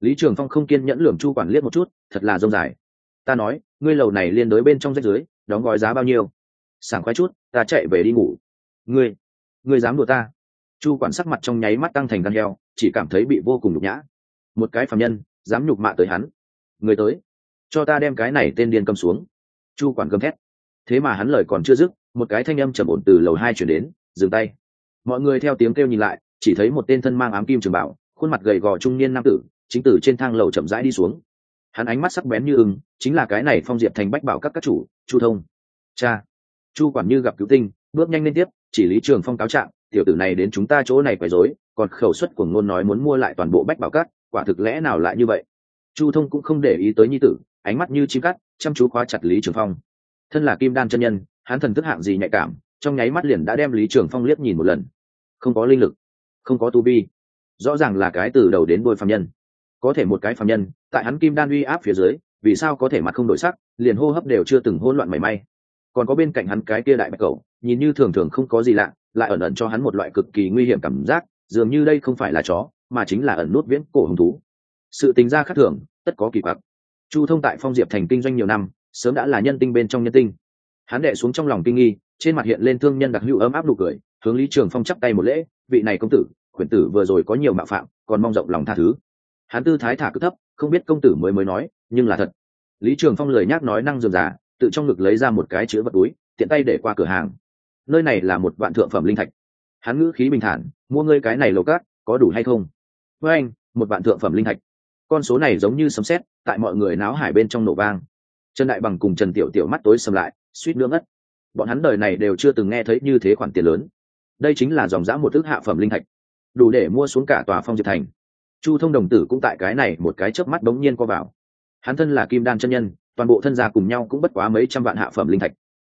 Lý trường phong không kiên nhẫn lường chu quản liếc một chút, thật là rông dài. Ta nói, ngươi lầu này liên đối bên trong rách dưới, đóng gói giá bao nhiêu? Sảng khoái chút, ta chạy về đi ngủ. Ngươi ngươi dám đùa ta? Chu quản sắc mặt trong nháy mắt tăng thành gan heo, chỉ cảm thấy bị vô cùng nhục nhã. Một cái phạm nhân, dám nhục mạ tới hắn. Người tới, cho ta đem cái này tên điên cầm xuống. Chu quản gầm thét. Thế mà hắn lời còn chưa dứt, một cái thanh âm trầm ổn từ lầu hai chuyển đến, dừng tay mọi người theo tiếng kêu nhìn lại, chỉ thấy một tên thân mang ám kim trường bảo, khuôn mặt gầy gò trung niên nam tử, chính tử trên thang lầu chậm rãi đi xuống. Hắn ánh mắt sắc bén như ưng, chính là cái này phong diệp thành bách bảo các các chủ, chu thông. Cha, chu quản như gặp cứu tinh, bước nhanh lên tiếp, chỉ lý trường phong cáo trạng, tiểu tử này đến chúng ta chỗ này quấy rối, còn khẩu suất của ngôn nói muốn mua lại toàn bộ bách bảo các, quả thực lẽ nào lại như vậy? Chu thông cũng không để ý tới nhi tử, ánh mắt như chim cắt, chăm chú khóa chặt lý trường phong. Thân là kim đan chân nhân, hắn thần thức hạng gì nhạy cảm trong nháy mắt liền đã đem lý trường phong liếc nhìn một lần. Không có linh lực, không có tu vi. Rõ ràng là cái từ đầu đến đôi phạm nhân. Có thể một cái phạm nhân, tại hắn kim đan uy áp phía dưới, vì sao có thể mặt không đổi sắc, liền hô hấp đều chưa từng hỗn loạn mảy may. Còn có bên cạnh hắn cái kia đại bạch cầu nhìn như thường thường không có gì lạ, lại ẩn ẩn cho hắn một loại cực kỳ nguy hiểm cảm giác, dường như đây không phải là chó, mà chính là ẩn nút viễn cổ hứng thú. Sự tính ra khác thường, tất có kỳ quặc. Chu thông tại phong diệp thành kinh doanh nhiều năm, sớm đã là nhân tinh bên trong nhân tinh. Hắn đệ xuống trong lòng kinh nghi trên mặt hiện lên thương nhân đặc hữu ấm áp nụ cười, hướng lý trường phong chắp tay một lễ, vị này công tử, khuyển tử vừa rồi có nhiều mạo phạm, còn mong rộng lòng tha thứ. Hắn tư thái thả cứ thấp, không biết công tử mới mới nói, nhưng là thật. Lý trường phong lời nhắc nói năng dườm giả tự trong ngực lấy ra một cái chứa vật túi, tiện tay để qua cửa hàng. Nơi này là một vạn thượng phẩm linh thạch. Hắn ngữ khí bình thản, mua ngươi cái này lầu cát, có đủ hay không? Với anh, một vạn thượng phẩm linh thạch. Con số này giống như sấm sét, tại mọi người náo hải bên trong nổ vang. Trần đại bằng cùng trần tiểu tiểu mắt tối sầm lại, suýt nữa ngất bọn hắn đời này đều chưa từng nghe thấy như thế khoản tiền lớn. Đây chính là dòng dã một thước hạ phẩm linh thạch. Đủ để mua xuống cả tòa phong diệp thành. Chu thông đồng tử cũng tại cái này một cái chớp mắt đống nhiên co vào. Hắn thân là kim đan chân nhân, toàn bộ thân gia cùng nhau cũng bất quá mấy trăm vạn hạ phẩm linh thạch.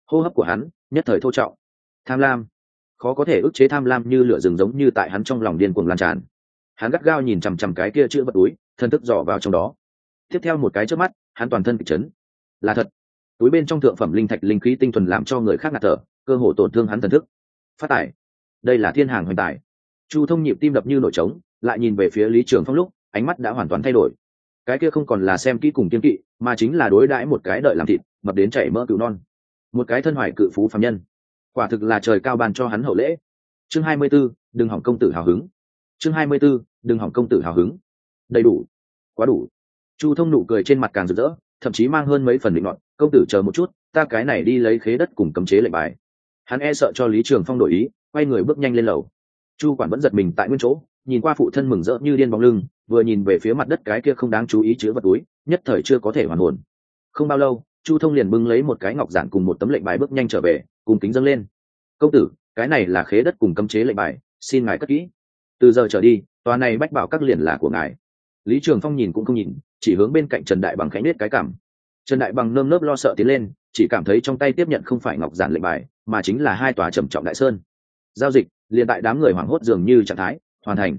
Hô hấp của hắn, nhất thời thô trọng. Tham lam. Khó có thể ức chế tham lam như lửa rừng giống như tại hắn trong lòng điên cuồng lan tràn. Hắn gắt gao nhìn chằm chằm cái kia chữ vật túi, thân thức dò vào trong đó. Tiếp theo một cái trước mắt, hắn toàn thân kịch chấn. Là thật túi bên trong thượng phẩm linh thạch linh khí tinh thuần làm cho người khác ngạt thở cơ hồ tổn thương hắn thần thức. Phát tài. Đây là thiên hàng hoành tài. Chu thông nhịp tim đập như nổi trống lại nhìn về phía lý trường phong lúc ánh mắt đã hoàn toàn thay đổi. Cái kia không còn là xem kỹ cùng kiên kỵ mà chính là đối đãi một cái đợi làm thịt mập đến chảy mỡ cựu non. Một cái thân hoài cự phú phạm nhân. Quả thực là trời cao ban cho hắn hậu lễ. Chương hai mươi 24, đừng hỏng công tử hào hứng. Chương hai mươi 24, đừng hỏng công tử hào hứng. Đầy đủ. Quá đủ. Chu thông nụ cười trên mặt càng rực rỡ thậm chí mang hơn mấy phần định luận công tử chờ một chút, ta cái này đi lấy khế đất cùng cấm chế lệnh bài. Hắn e sợ cho lý trường phong đổi ý, quay người bước nhanh lên lầu. Chu quản vẫn giật mình tại nguyên chỗ, nhìn qua phụ thân mừng rỡ như điên bóng lưng, vừa nhìn về phía mặt đất cái kia không đáng chú ý chứa vật túi, nhất thời chưa có thể hoàn hồn. Không bao lâu, chu thông liền bưng lấy một cái ngọc giản cùng một tấm lệnh bài bước nhanh trở về, cùng kính dâng lên. Công tử, cái này là khế đất cùng cấm chế lệnh bài, xin ngài cất kỹ. Từ giờ trở đi, tòa này bách bảo các liền là của ngài lý trường phong nhìn cũng không nhìn, chỉ hướng bên cạnh trần đại bằng khánh biết cái cảm. Trần đại bằng nơm nớp lo sợ tiến lên, chỉ cảm thấy trong tay tiếp nhận không phải ngọc giản lệnh bài, mà chính là hai tòa trầm trọng đại sơn. Giao dịch, liền tại đám người hoảng hốt dường như trạng thái, hoàn thành.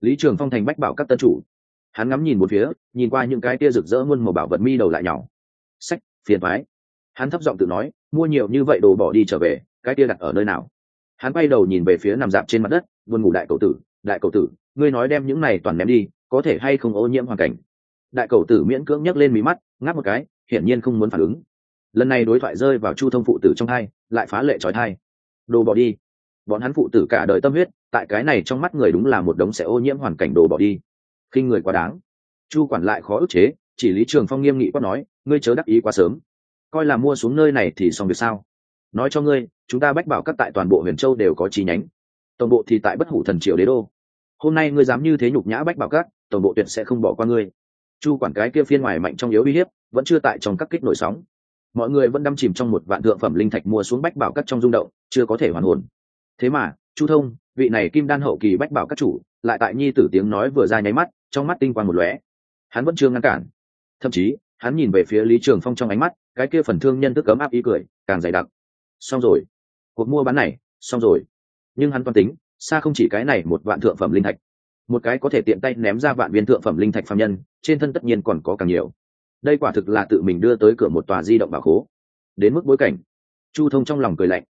Lý trường phong thành bách bảo các tân chủ. Hắn ngắm nhìn một phía, nhìn qua những cái tia rực rỡ muôn màu bảo vật mi đầu lại nhỏ. Sách, phiền thoái hắn thấp giọng tự nói, mua nhiều như vậy đồ bỏ đi trở về, cái tia đặt ở nơi nào? Hắn bay đầu nhìn về phía nằm dạp trên mặt đất, buồn ngủ đại cầu tử, đại cầu tử, ngươi nói đem những này toàn ném đi có thể hay không ô nhiễm hoàn cảnh. Đại cầu tử miễn cưỡng nhấc lên mí mắt, ngáp một cái, hiển nhiên không muốn phản ứng. Lần này đối thoại rơi vào chu thông phụ tử trong hai, lại phá lệ trói thai. Đồ bỏ đi. Bọn hắn phụ tử cả đời tâm huyết, tại cái này trong mắt người đúng là một đống sẽ ô nhiễm hoàn cảnh đồ bỏ đi. Khi người quá đáng, chu quản lại khó ức chế, chỉ lý trường phong nghiêm nghị quát nói, ngươi chớ đắc ý quá sớm. Coi là mua xuống nơi này thì xong việc sao? Nói cho ngươi, chúng ta bách bảo các tại toàn bộ huyền châu đều có chi nhánh. Tổng bộ thì tại bất hủ thần triều đế đô. Hôm nay ngươi dám như thế nhục nhã bách bảo các tổng bộ tuyệt sẽ không bỏ qua ngươi. Chu quản cái kia phiên ngoài mạnh trong yếu uy hiếp, vẫn chưa tại trong các kích nổi sóng. Mọi người vẫn đâm chìm trong một vạn thượng phẩm linh thạch mua xuống bách bảo các trong rung động, chưa có thể hoàn hồn. Thế mà, chu thông, vị này kim đan hậu kỳ bách bảo các chủ, lại tại nhi tử tiếng nói vừa ra nháy mắt, trong mắt tinh quang một lóe. Hắn vẫn chưa ngăn cản. Thậm chí, hắn nhìn về phía lý trường phong trong ánh mắt, cái kia phần thương nhân tức cấm áp ý cười, càng dày đặc. Xong rồi. Cuộc mua bán này, xong rồi. Nhưng hắn toàn tính, xa không chỉ cái này một vạn thượng phẩm linh thạch một cái có thể tiện tay ném ra vạn viên thượng phẩm linh thạch phạm nhân, trên thân tất nhiên còn có càng nhiều. Đây quả thực là tự mình đưa tới cửa một tòa di động bảo khố. Đến mức bối cảnh, chu thông trong lòng cười lạnh.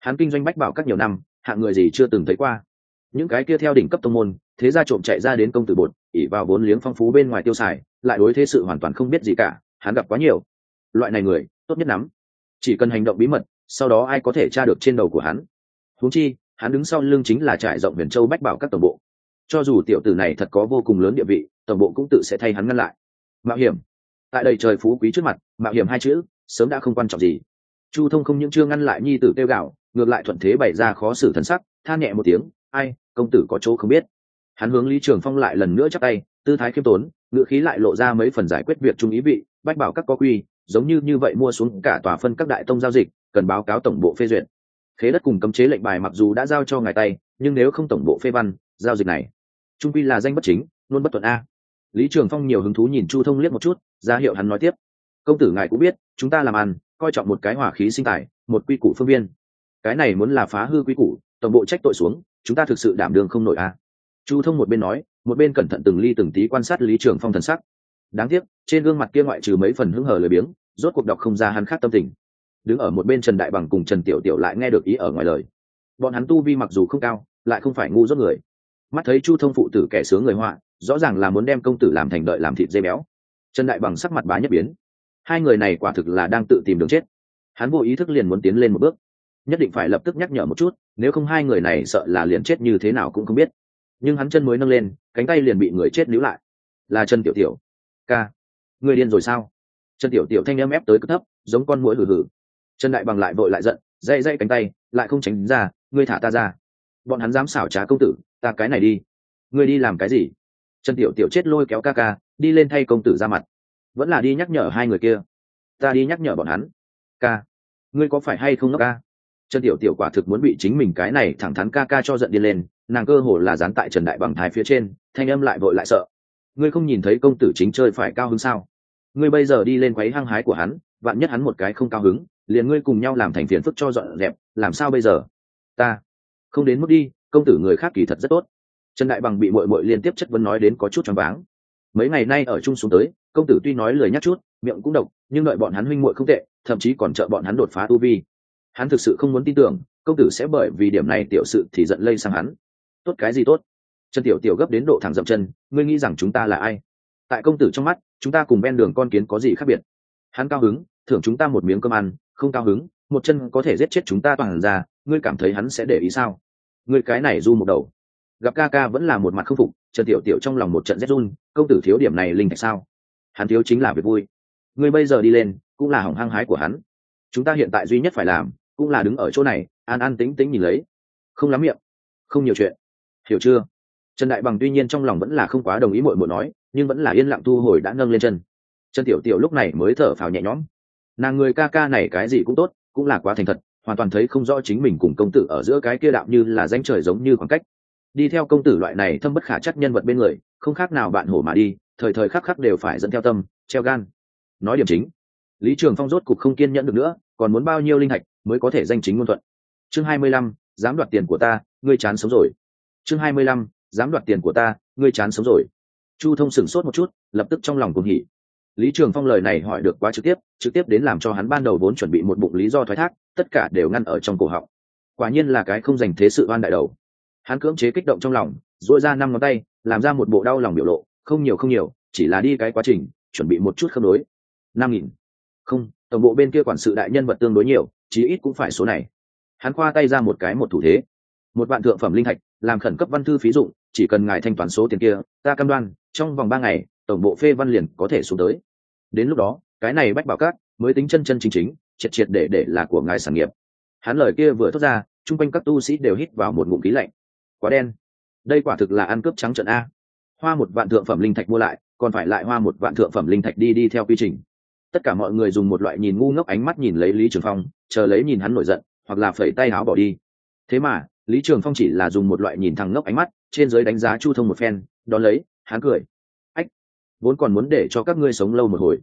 Hắn kinh doanh bách bảo các nhiều năm hạng người gì chưa từng thấy qua. Những cái kia theo đỉnh cấp tông môn, thế ra trộm chạy ra đến công tử bột ỉ vào vốn liếng phong phú bên ngoài tiêu xài, lại đối thế sự hoàn toàn không biết gì cả, hắn gặp quá nhiều. Loại này người, tốt nhất lắm chỉ cần hành động bí mật, sau đó ai có thể tra được trên đầu của hắn. Huống chi, hắn đứng sau lưng chính là trải rộng huyền châu bách bảo các tổng bộ cho dù tiểu tử này thật có vô cùng lớn địa vị, tổng bộ cũng tự sẽ thay hắn ngăn lại. Mạo hiểm. Tại đầy trời phú quý trước mặt, mạo hiểm hai chữ, sớm đã không quan trọng gì. Chu thông không những chưa ngăn lại nhi tử kêu gạo, ngược lại thuận thế bày ra khó xử thần sắc, than nhẹ một tiếng, ai, công tử có chỗ không biết. Hắn hướng lý trường phong lại lần nữa chắc tay, tư thái khiêm tốn ngựa khí lại lộ ra mấy phần giải quyết việc trung ý vị, bách bảo các có quy, giống như như vậy mua xuống cả tòa phân các đại tông giao dịch, cần báo cáo tổng bộ phê duyệt. Khế đất cùng cấm chế lệnh bài mặc dù đã giao cho ngài tay, nhưng nếu không tổng bộ phê văn, giao dịch này trung quy là danh bất chính, luôn bất thuận a. Lý trường phong nhiều hứng thú nhìn chu thông liếc một chút, ra hiệu hắn nói tiếp. Công tử ngài cũng biết, chúng ta làm ăn, coi trọng một cái hỏa khí sinh tài, một quy củ phương viên cái này muốn là phá hư quy củ, tổng bộ trách tội xuống, chúng ta thực sự đảm đường không nổi a. Chu thông một bên nói, một bên cẩn thận từng ly từng tí quan sát lý trường phong thần sắc. Đáng tiếc, trên gương mặt kia ngoại trừ mấy phần hứng hờ lười biếng, rốt cuộc đọc không ra hắn khác tâm tình. Đứng ở một bên trần đại bằng cùng trần tiểu tiểu lại nghe được ý ở ngoài lời. Bọn hắn tu vi mặc dù không cao, lại không phải ngu dốt người mắt thấy chu thông phụ tử kẻ sướng người họa, rõ ràng là muốn đem công tử làm thành đợi làm thịt dây béo. Trần đại bằng sắc mặt bá nhất biến. Hai người này quả thực là đang tự tìm đường chết. Hắn vô ý thức liền muốn tiến lên một bước. Nhất định phải lập tức nhắc nhở một chút, nếu không hai người này sợ là liền chết như thế nào cũng không biết. Nhưng hắn chân mới nâng lên, cánh tay liền bị người chết níu lại. Là chân tiểu tiểu. Ca người điên rồi sao? Chân tiểu tiểu thanh âm ép tới cực thấp, giống con mũi hử hử chân đại bằng lại vội lại giận, dây dây cánh tay, lại không tránh ra, ngươi thả ta ra. Bọn hắn dám xảo trá công tử ta cái này đi. Ngươi đi làm cái gì? Trần tiểu tiểu chết lôi kéo ca ca, đi lên thay công tử ra mặt. Vẫn là đi nhắc nhở hai người kia. Ta đi nhắc nhở bọn hắn. Ca, ngươi có phải hay không ngốc ca? Trần tiểu tiểu quả thực muốn bị chính mình cái này thẳng thắn ca ca cho giận đi lên, nàng cơ hồ là dán tại trần đại bằng thái phía trên, thanh âm lại vội lại sợ. Ngươi không nhìn thấy công tử chính chơi phải cao hứng sao? Ngươi bây giờ đi lên quấy hăng hái của hắn, vạn nhất hắn một cái không cao hứng, liền ngươi cùng nhau làm thành phiền phức cho dọn dẹp, làm sao bây giờ? Ta, không đến mức đi công tử người khác kỳ thật rất tốt. Trần đại bằng bị mội mội liên tiếp chất vấn nói đến có chút choáng váng. Mấy ngày nay ở chung xuống tới, công tử tuy nói lời nhắc chút, miệng cũng độc, nhưng đợi bọn hắn huynh muội không tệ, thậm chí còn trợ bọn hắn đột phá tu vi. Hắn thực sự không muốn tin tưởng, công tử sẽ bởi vì điểm này tiểu sự thì giận lây sang hắn. Tốt cái gì tốt? Trần tiểu tiểu gấp đến độ thẳng dậm chân, ngươi nghĩ rằng chúng ta là ai? Tại công tử trong mắt, chúng ta cùng ven đường con kiến có gì khác biệt? Hắn cao hứng, thưởng chúng ta một miếng cơm ăn, không cao hứng, một chân có thể giết chết chúng ta toàn ra, ngươi cảm thấy hắn sẽ để ý sao? Người cái này du một đầu. Gặp ca ca vẫn là một mặt không phục, trần tiểu tiểu trong lòng một trận rét run, công tử thiếu điểm này linh thạch sao? Hắn thiếu chính là việc vui. Ngươi bây giờ đi lên, cũng là hỏng hăng hái của hắn. Chúng ta hiện tại duy nhất phải làm, cũng là đứng ở chỗ này, an an tính tính nhìn lấy. Không lắm miệng, không nhiều chuyện. Hiểu chưa? Trần đại bằng tuy nhiên trong lòng vẫn là không quá đồng ý mội mội nói, nhưng vẫn là yên lặng thu hồi đã nâng lên chân. Trần tiểu tiểu lúc này mới thở phào nhẹ nhõm. Nàng người ca ca này cái gì cũng tốt, cũng là quá thành thật hoàn toàn thấy không rõ chính mình cùng công tử ở giữa cái kia đạo như là danh trời giống như khoảng cách. Đi theo công tử loại này thâm bất khả chắc nhân vật bên người, không khác nào bạn hổ mà đi, thời thời khắc khắc đều phải dẫn theo tâm, treo gan. Nói điểm chính, lý trường phong rốt cục không kiên nhẫn được nữa, còn muốn bao nhiêu linh hạch mới có thể danh chính ngôn thuận? Chương hai mươi lăm, dám đoạt tiền của ta, ngươi chán sống rồi. Chương hai mươi lăm, dám đoạt tiền của ta, ngươi chán sống rồi. Chu thông sửng sốt một chút, lập tức trong lòng cùng hỉ lý trường phong lời này hỏi được quá trực tiếp trực tiếp đến làm cho hắn ban đầu vốn chuẩn bị một bụng lý do thoái thác, tất cả đều ngăn ở trong cổ họng. Quả nhiên là cái không dành thế sự oan đại đầu. Hắn cưỡng chế kích động trong lòng dội ra năm ngón tay, làm ra một bộ đau lòng biểu lộ, không nhiều không nhiều, chỉ là đi cái quá trình, chuẩn bị một chút khớp đối năm nghìn. Không, tổng bộ bên kia quản sự đại nhân vật tương đối nhiều, chí ít cũng phải số này. Hắn khoa tay ra một cái một thủ thế. Một vạn thượng phẩm linh thạch, làm khẩn cấp văn thư phí dụng, chỉ cần ngài thanh toán số tiền kia, ta cam đoan, trong vòng ba ngày, tổng bộ phê văn liền có thể xuống tới đến lúc đó, cái này bách bảo cát mới tính chân chân chính chính, triệt triệt để để là của ngài sản nghiệp. Hắn lời kia vừa thốt ra, chung quanh các tu sĩ đều hít vào một ngụm khí lạnh. Quá đen. Đây quả thực là ăn cướp trắng trận a. Hoa một vạn thượng phẩm linh thạch mua lại, còn phải lại hoa một vạn thượng phẩm linh thạch đi đi theo quy trình. Tất cả mọi người dùng một loại nhìn ngu ngốc ánh mắt nhìn lấy lý trường phong, chờ lấy nhìn hắn nổi giận, hoặc là phẩy tay áo bỏ đi. Thế mà, lý trường phong chỉ là dùng một loại nhìn thằng ngốc ánh mắt, trên giới đánh giá chu thông một phen, đón lấy, hắn cười vốn còn muốn để cho các ngươi sống lâu một hồi.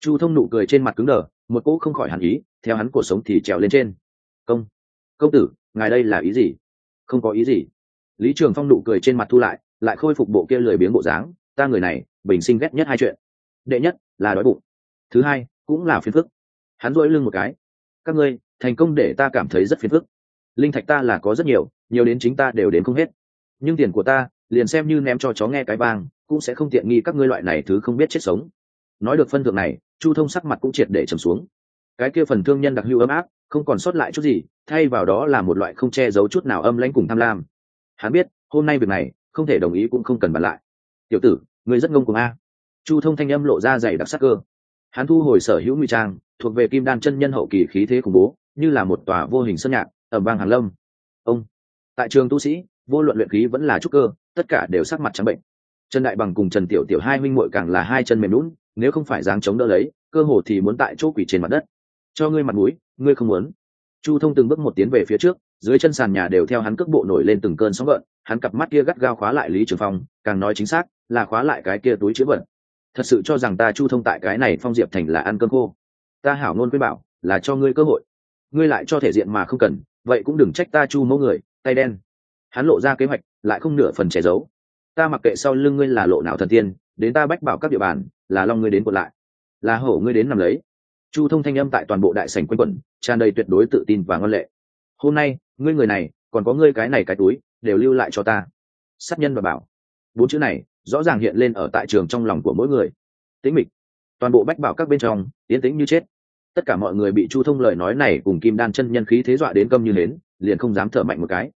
Chu thông nụ cười trên mặt cứng đờ, một cỗ không khỏi hẳn ý, theo hắn cuộc sống thì trèo lên trên. Công công tử, ngài đây là ý gì? Không có ý gì. Lý trường phong nụ cười trên mặt thu lại lại khôi phục bộ kia lười biếng bộ dáng, ta người này, bình sinh ghét nhất hai chuyện. Đệ nhất, là đói bụng. Thứ hai, cũng là phiền phức. Hắn dỗi lưng một cái. Các ngươi, thành công để ta cảm thấy rất phiền phức. Linh thạch ta là có rất nhiều nhiều đến chính ta đều đến không hết. Nhưng tiền của ta, liền xem như ném cho chó nghe cái vang cũng sẽ không tiện nghi các ngươi loại này thứ không biết chết sống. Nói được phân thượng này, chu thông sắc mặt cũng triệt để trầm xuống. Cái kia phần thương nhân đặc hữu ấm áp, không còn sót lại chút gì, thay vào đó là một loại không che giấu chút nào âm lãnh cùng tham lam. Hắn biết, hôm nay việc này, không thể đồng ý cũng không cần bàn lại. Tiểu tử người rất ngông cùng a. Chu thông thanh âm lộ ra dày đặc sắc cơ. Hắn thu hồi sở hữu nguy trang, thuộc về kim đan chân nhân hậu kỳ khí thế khủng bố, như là một tòa vô hình sân nhạc ở bang hàn lâm. Ông, tại trường tu sĩ, vô luận luyện khí vẫn là trúc cơ, tất cả đều sắc mặt trắng bệnh trần đại bằng cùng trần tiểu tiểu hai huynh muội càng là hai chân mềm lún nếu không phải dáng chống đỡ lấy, cơ hồ thì muốn tại chỗ quỷ trên mặt đất. Cho ngươi mặt mũi, ngươi không muốn. Chu thông từng bước một tiến về phía trước, dưới chân sàn nhà đều theo hắn cước bộ nổi lên từng cơn sóng gợn, hắn cặp mắt kia gắt gao khóa lại lý trường phong, càng nói chính xác là khóa lại cái kia túi chữ vật. Thật sự cho rằng ta chu thông tại cái này phong diệp thành là ăn cơm khô. Ta hảo ngôn quyết bảo là cho ngươi cơ hội. Ngươi lại cho thể diện mà không cần, vậy cũng đừng trách ta chu mẫu người, tay đen. Hắn lộ ra kế hoạch, lại không nửa phần che giấu ta mặc kệ sau lưng ngươi là lộ nào thần tiên, đến ta bách bảo các địa bàn, là long ngươi đến quật lại, là hổ ngươi đến nằm lấy. Chu thông thanh âm tại toàn bộ đại sảnh quanh quẩn, tràn đầy tuyệt đối tự tin và ngân lệ. Hôm nay, ngươi người này, còn có ngươi cái này cái túi, đều lưu lại cho ta. Sát nhân và bảo. Bốn chữ này, rõ ràng hiện lên ở tại trường trong lòng của mỗi người. Tĩnh mịch. Toàn bộ bách bảo các bên trong tiến tĩnh như chết. Tất cả mọi người bị chu thông lời nói này cùng kim đan chân nhân khí thế dọa đến câm như nến, liền không dám thở mạnh một cái.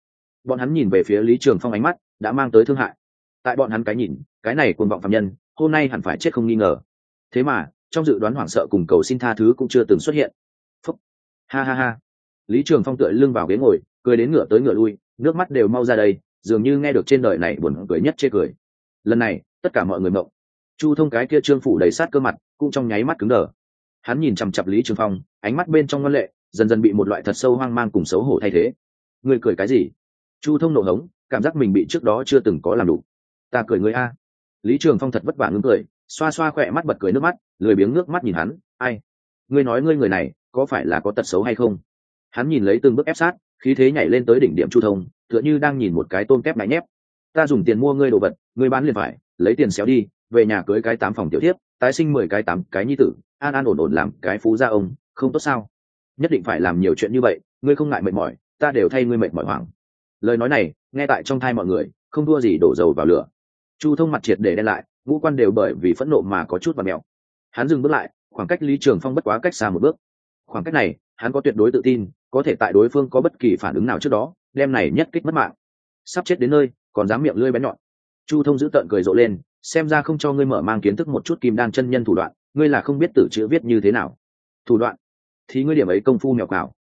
Bọn hắn nhìn về phía lý trường phong ánh mắt, đã mang tới thương hại tại bọn hắn cái nhìn, cái này cuồng vọng phạm nhân, hôm nay hẳn phải chết không nghi ngờ. Thế mà, trong dự đoán hoảng sợ cùng cầu xin tha thứ cũng chưa từng xuất hiện. Phúc. ha ha ha. Lý trường phong tựa lưng vào ghế ngồi, cười đến ngựa tới ngựa lui, nước mắt đều mau ra đây, dường như nghe được trên đời này buồn cười nhất chê cười. Lần này, tất cả mọi người mộng. Chu thông cái kia trương phủ đầy sát cơ mặt, cũng trong nháy mắt cứng đờ. Hắn nhìn chằm chặp lý trường phong, ánh mắt bên trong ngân lệ, dần dần bị một loại thật sâu hoang mang cùng xấu hổ thay thế. Người cười cái gì? Chu thông nổ hống, cảm giác mình bị trước đó chưa từng có làm đủ ta cười ngươi a. Lý trường phong thật vất vả ngưng cười, xoa xoa khỏe mắt bật cười nước mắt, lười biếng nước mắt nhìn hắn, ai? Ngươi nói ngươi người này, có phải là có tật xấu hay không? Hắn nhìn lấy từng bước ép sát, khí thế nhảy lên tới đỉnh điểm chu thông, tựa như đang nhìn một cái tôm kép mãi nhép. Ta dùng tiền mua ngươi đồ vật, ngươi bán liền phải, lấy tiền xéo đi, về nhà cưới cái tám phòng tiểu tiếp tái sinh mười cái tám cái nhi tử, an an ổn ổn làm cái phú gia ông, không tốt sao? Nhất định phải làm nhiều chuyện như vậy, ngươi không ngại mệt mỏi, ta đều thay ngươi mệt mỏi hoảng. Lời nói này, nghe tại trong thai mọi người, không thua gì đổ dầu vào lửa chu thông mặt triệt để đen lại, ngũ quan đều bởi vì phẫn nộ mà có chút và mèo. Hắn dừng bước lại, khoảng cách lý trường phong bất quá cách xa một bước. Khoảng cách này, hắn có tuyệt đối tự tin, có thể tại đối phương có bất kỳ phản ứng nào trước đó, đem này nhất kích mất mạng. Sắp chết đến nơi, còn dám miệng lưỡi bén nhọn. Chu thông giữ tợn cười rộ lên, xem ra không cho ngươi mở mang kiến thức một chút kim đan chân nhân thủ đoạn, ngươi là không biết tử chữ viết như thế nào. Thủ đoạn? Thì ngươi điểm ấy công phu mèo cào.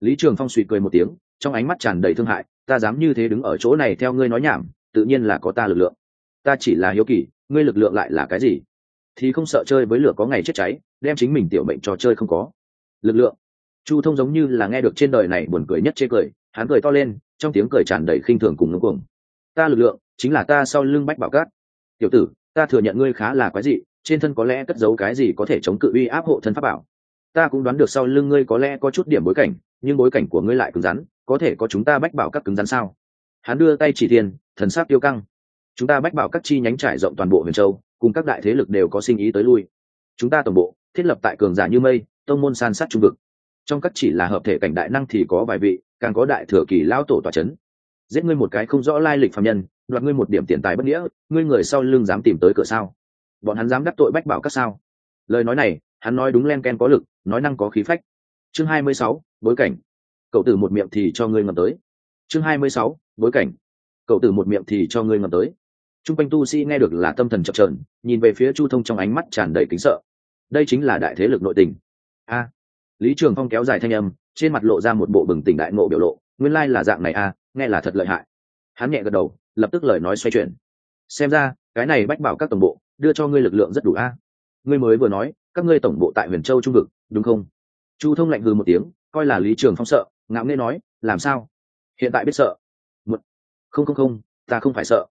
Lý trường phong suy cười một tiếng, trong ánh mắt tràn đầy thương hại, ta dám như thế đứng ở chỗ này theo ngươi nói nhảm, tự nhiên là có ta lực lượng ta chỉ là hiếu kỳ, ngươi lực lượng lại là cái gì? Thì không sợ chơi với lửa có ngày chết cháy, đem chính mình tiểu mệnh trò chơi không có. Lực lượng. Chu thông giống như là nghe được trên đời này buồn cười nhất chê cười, hắn cười to lên, trong tiếng cười tràn đầy khinh thường cùng ngưng cuồng ta lực lượng, chính là ta sau lưng bách bảo cát. Tiểu tử, ta thừa nhận ngươi khá là quái dị, trên thân có lẽ cất giấu cái gì có thể chống cự uy áp hộ thân pháp bảo. Ta cũng đoán được sau lưng ngươi có lẽ có chút điểm bối cảnh, nhưng bối cảnh của ngươi lại cứng rắn, có thể có chúng ta bách bảo các cứng rắn sao? Hắn đưa tay chỉ tiền thần sắc tiêu căng chúng ta bách bảo các chi nhánh trải rộng toàn bộ huyền châu, cùng các đại thế lực đều có sinh ý tới lui. Chúng ta tổng bộ, thiết lập tại cường giả như mây, tông môn san sát trung vực. Trong các chỉ là hợp thể cảnh đại năng thì có vài vị, càng có đại thừa kỳ lao tổ tòa c h ấ n giết ngươi một cái không rõ lai lịch phạm nhân, đoạt ngươi một điểm tiền tài bất nghĩa, ngươi người sau lưng dám tìm tới cửa sao? Bọn hắn dám đắc tội bách bảo các sao? Lời nói này, hắn nói đúng len ken có lực, nói năng có khí phách. Chương hai mươi sáu, bối cảnh. Cậu tử một miệng thì cho ngươi ngầm tới. Chương hai mươi sáu, bối cảnh. Cậu tử một miệng thì cho ngươi ngầm tới. Trung quanh tu sĩ nghe được là tâm thần chập chờn, nhìn về phía chu thông trong ánh mắt tràn đầy kính sợ. Đây chính là đại thế lực nội tình. A. Lý trường phong kéo dài thanh âm trên mặt lộ ra một bộ bừng tỉnh đại ngộ biểu lộ nguyên lai là dạng này a nghe là thật lợi hại. Hắn nhẹ gật đầu lập tức lời nói xoay chuyển. Xem ra cái này bách bảo các tổng bộ đưa cho ngươi lực lượng rất đủ a. Ngươi mới vừa nói các ngươi tổng bộ tại huyền châu trung vực đúng không? Chu thông lạnh hừ một tiếng coi là lý trường phong sợ ngạo nghễ nói làm sao? Hiện tại biết sợ. Một không không không ta không phải sợ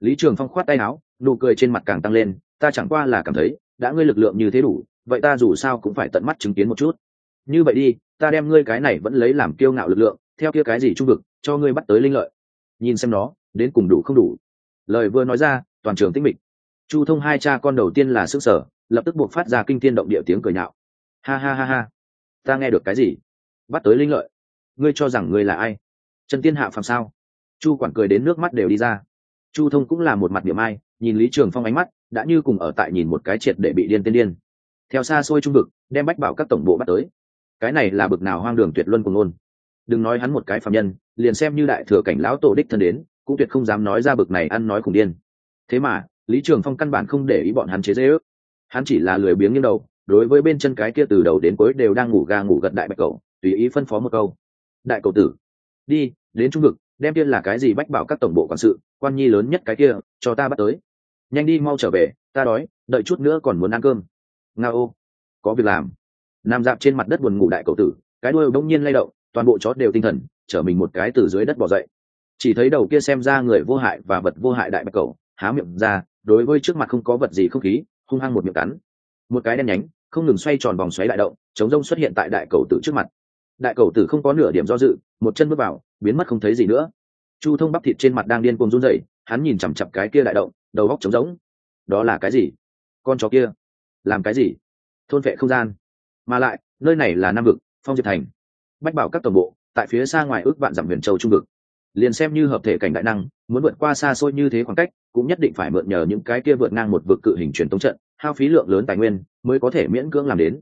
lý trường phong khoát tay áo, nụ cười trên mặt càng tăng lên, ta chẳng qua là cảm thấy, đã ngươi lực lượng như thế đủ, vậy ta dù sao cũng phải tận mắt chứng kiến một chút. Như vậy đi, ta đem ngươi cái này vẫn lấy làm kiêu ngạo lực lượng, theo kia cái gì trung vực, cho ngươi bắt tới linh lợi. Nhìn xem nó đến cùng đủ không đủ. Lời vừa nói ra, toàn trường tinh mịch. Chu thông hai cha con đầu tiên là sức sở, lập tức buộc phát ra kinh thiên động địa tiếng cười nhạo. Ha ha ha ha, ta nghe được cái gì? Bắt tới linh lợi? Ngươi cho rằng ngươi là ai? Trần tiên hạ phàm sao? Chu quản cười đến nước mắt đều đi ra chu thông cũng là một mặt điểm ai, nhìn lý trường phong ánh mắt, đã như cùng ở tại nhìn một cái triệt để bị điên tiên điên. Theo xa xôi trung vực, đem bách bảo các tổng bộ bắt tới. Cái này là bực nào hoang đường tuyệt luân cùng ngôn đừng nói hắn một cái phạm nhân, liền xem như đại thừa cảnh lão tổ đích thân đến, cũng tuyệt không dám nói ra bực này ăn nói cùng điên. Thế mà, lý trường phong căn bản không để ý bọn hắn chế dễ ước hắn chỉ là lười biếng như đầu, đối với bên chân cái kia từ đầu đến cuối đều đang ngủ ga ngủ gật đại bạch cầu tùy ý phân phó một câu. Đại cầu tử, đi, đến trung vực đem tiên là cái gì bách bảo các tổng bộ quản sự, quan nhi lớn nhất cái kia, cho ta bắt tới. Nhanh đi mau trở về, ta đói, đợi chút nữa còn muốn ăn cơm. Nga ô, có việc làm. Nằm dạp trên mặt đất buồn ngủ đại cầu tử, cái đuôi bỗng nhiên lay động, toàn bộ chó đều tinh thần chở mình một cái từ dưới đất bỏ dậy. Chỉ thấy đầu kia xem ra người vô hại và vật vô hại đại bạch cầu, há miệng ra, đối với trước mặt không có vật gì không khí, hung hăng một miệng cắn. Một cái đen nhánh, không ngừng xoay tròn vòng xoáy đại động, chống rông xuất hiện tại đại cầu tử trước mặt. Đại cầu tử không có nửa điểm do dự, một chân bước vào biến mất không thấy gì nữa. Chu thông bắp thịt trên mặt đang điên cuồng run rẩy, hắn nhìn chằm chặp cái kia đại động, đầu góc trống rỗng. Đó là cái gì? Con chó kia. Làm cái gì? Thôn vệ không gian. Mà lại, nơi này là nam vực, phong diệp thành. Bách bảo các tổng bộ, tại phía xa ngoài ước vạn dặm huyền châu trung vực. Liền xem như hợp thể cảnh đại năng, muốn vượt qua xa xôi như thế khoảng cách, cũng nhất định phải mượn nhờ những cái kia vượt ngang một vực cự hình truyền tống trận, hao phí lượng lớn tài nguyên, mới có thể miễn cưỡng làm đến.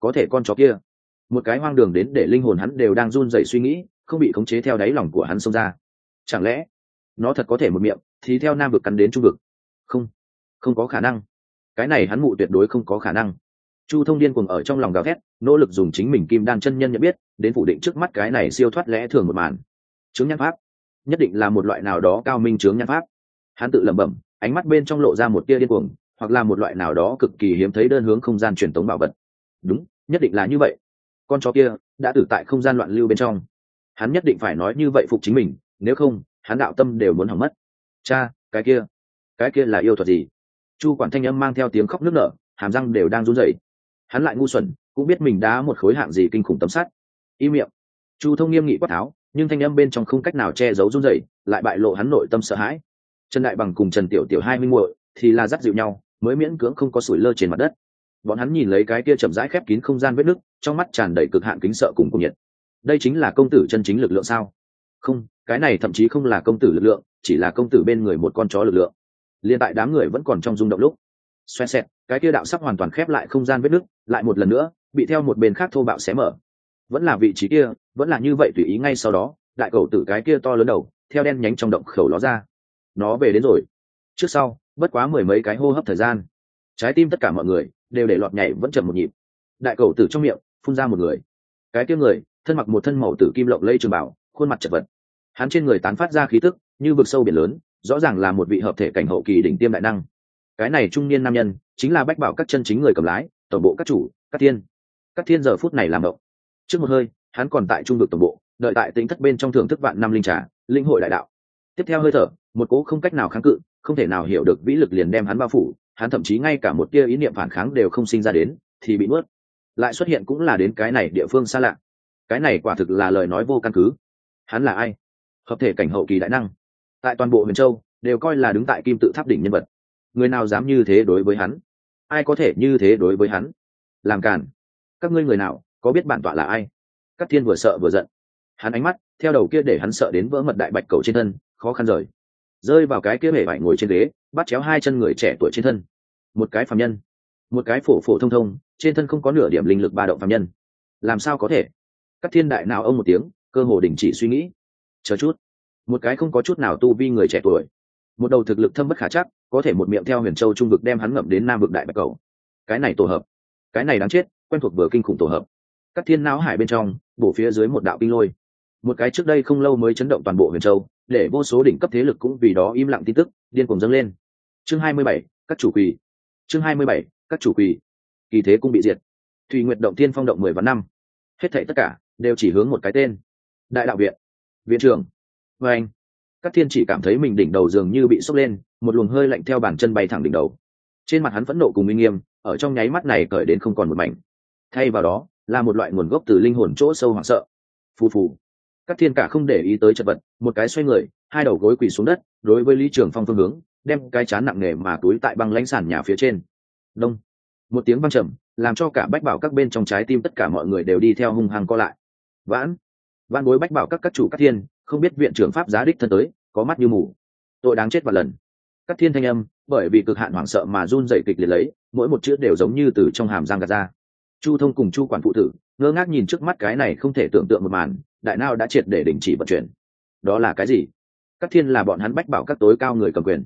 Có thể con chó kia. Một cái hoang đường đến để linh hồn hắn đều đang run rẩy suy nghĩ không bị khống chế theo đáy lòng của hắn xông ra. Chẳng lẽ nó thật có thể một miệng thì theo nam vực cắn đến trung vực? Không không có khả năng. Cái này hắn mụ tuyệt đối không có khả năng. Chu thông điên cuồng ở trong lòng gào thét, nỗ lực dùng chính mình kim đan chân nhân nhận biết, đến phủ định trước mắt cái này siêu thoát lẽ thường một màn. Chứng nhãn pháp. Nhất định là một loại nào đó cao minh chướng nhãn pháp. Hắn tự lẩm bẩm, ánh mắt bên trong lộ ra một tia điên cuồng, hoặc là một loại nào đó cực kỳ hiếm thấy đơn hướng không gian truyền tống bảo vật. Đúng, nhất định là như vậy. Con chó kia đã tử tại không gian loạn lưu bên trong hắn nhất định phải nói như vậy phục chính mình, nếu không, hắn đạo tâm đều muốn hỏng mất. Cha, cái kia cái kia là yêu thuật gì? Chu quản thanh âm mang theo tiếng khóc nức nở, hàm răng đều đang run rẩy. Hắn lại ngu xuẩn, cũng biết mình đã một khối hạng gì kinh khủng tấm sắt. Y miệng. Chu thông nghiêm nghị quát tháo, nhưng thanh âm bên trong không cách nào che giấu run rẩy, lại bại lộ hắn nội tâm sợ hãi. Trần đại bằng cùng trần tiểu tiểu hai minh muội thì là dắt dịu nhau, mới miễn cưỡng không có sủi lơ trên mặt đất. Bọn hắn nhìn lấy cái kia chậm rãi khép kín không gian vết nứt, trong mắt tràn đầy cực hạn kính sợ cùng cùng nhiệt đây chính là công tử chân chính lực lượng sao? Không, cái này thậm chí không là công tử lực lượng, chỉ là công tử bên người một con chó lực lượng. Liên tại đám người vẫn còn trong rung động lúc xoe xẹt, cái kia đạo sắp hoàn toàn khép lại không gian vết nứt, lại một lần nữa, bị theo một bên khác thô bạo xé mở. Vẫn là vị trí kia, vẫn là như vậy tùy ý ngay sau đó, đại cầu tử cái kia to lớn đầu, theo đen nhánh trong động khẩu ló ra. Nó về đến rồi. Trước sau, bất quá mười mấy cái hô hấp thời gian. Trái tim tất cả mọi người đều để lọt nhảy vẫn chậm một nhịp. Đại cầu tử trong miệng, phun ra một người. Cái kia người thân mặc một thân màu tử kim lộng lây trường bảo, khuôn mặt chật vật. Hắn trên người tán phát ra khí tức, như vực sâu biển lớn, rõ ràng là một vị hợp thể cảnh hậu kỳ đỉnh tiêm đại năng. Cái này trung niên nam nhân, chính là bách bảo các chân chính người cầm lái, tổng bộ các chủ, các thiên. Các thiên giờ phút này làm động. Trước một hơi, hắn còn tại trung vực tổng bộ, đợi tại tính thất bên trong thưởng thức vạn năm linh trà, linh hội đại đạo. Tiếp theo hơi thở, một cố không cách nào kháng cự, không thể nào hiểu được vĩ lực liền đem hắn bao phủ, hắn thậm chí ngay cả một tia ý niệm phản kháng đều không sinh ra đến, thì bị nuốt. Lại xuất hiện cũng là đến cái này địa phương xa lạ cái này quả thực là lời nói vô căn cứ. Hắn là ai? Hợp thể cảnh hậu kỳ đại năng. Tại toàn bộ huyền châu, đều coi là đứng tại kim tự tháp đỉnh nhân vật. Người nào dám như thế đối với hắn? Ai có thể như thế đối với hắn? Làm càn. Các ngươi người nào, có biết bản tọa là ai? Các thiên vừa sợ vừa giận. Hắn ánh mắt, theo đầu kia để hắn sợ đến vỡ mật đại bạch cầu trên thân, khó khăn rời. Rơi vào cái kia hể vải ngồi trên ghế, bắt chéo hai chân người trẻ tuổi trên thân. Một cái phạm nhân. Một cái phổ phổ thông thông, trên thân không có nửa điểm linh lực ba động phạm nhân. Làm sao có thể? Các thiên đại nào ông một tiếng cơ hồ đình chỉ suy nghĩ. Chờ chút. Một cái không có chút nào tu vi người trẻ tuổi. Một đầu thực lực thâm bất khả chắc có thể một miệng theo huyền châu trung vực đem hắn ngậm đến nam vực đại bạch cầu. Cái này tổ hợp. Cái này đáng chết quen thuộc vừa kinh khủng tổ hợp. Các thiên não hải bên trong bổ phía dưới một đạo kinh lôi. Một cái trước đây không lâu mới chấn động toàn bộ huyền châu để vô số đỉnh cấp thế lực cũng vì đó im lặng tin tức điên cuồng dâng lên. Chương 27, các chủ quỳ. Chương 27, các chủ quỳ. Kỳ thế cũng bị diệt. Thùy nguyệt động tiên phong động mười vạn năm. Hết thảy tất cả đều chỉ hướng một cái tên. Đại đạo viện. Viện trưởng. Vê anh các thiên chỉ cảm thấy mình đỉnh đầu dường như bị sốc lên, một luồng hơi lạnh theo bàn chân bay thẳng đỉnh đầu. Trên mặt hắn phẫn nộ cùng minh nghiêm, ở trong nháy mắt này cởi đến không còn một mảnh. Thay vào đó, là một loại nguồn gốc từ linh hồn chỗ sâu hoảng sợ. Phù phù. Các thiên cả không để ý tới chật vật, một cái xoay người, hai đầu gối quỳ xuống đất, đối với lý trường phong phương hướng, đem cái chán nặng nề mà túi tại băng lãnh sàn nhà phía trên. Đông. Một tiếng văng trầm, làm cho cả bách bảo các bên trong trái tim tất cả mọi người đều đi theo hung hăng co lại vãn. Văn bối bách bảo các các chủ các thiên, không biết viện trưởng pháp giá đích thân tới, có mắt như mù. Tội đáng chết và lần. Các thiên thanh âm, bởi vì cực hạn hoảng sợ mà run dậy kịch liệt lấy, mỗi một chữ đều giống như từ trong hàm giang gạt ra. Chu thông cùng chu quản phụ tử, ngơ ngác nhìn trước mắt cái này không thể tưởng tượng một màn, đại nao đã triệt để đình chỉ vận chuyển. Đó là cái gì? Các thiên là bọn hắn bách bảo các tối cao người cầm quyền.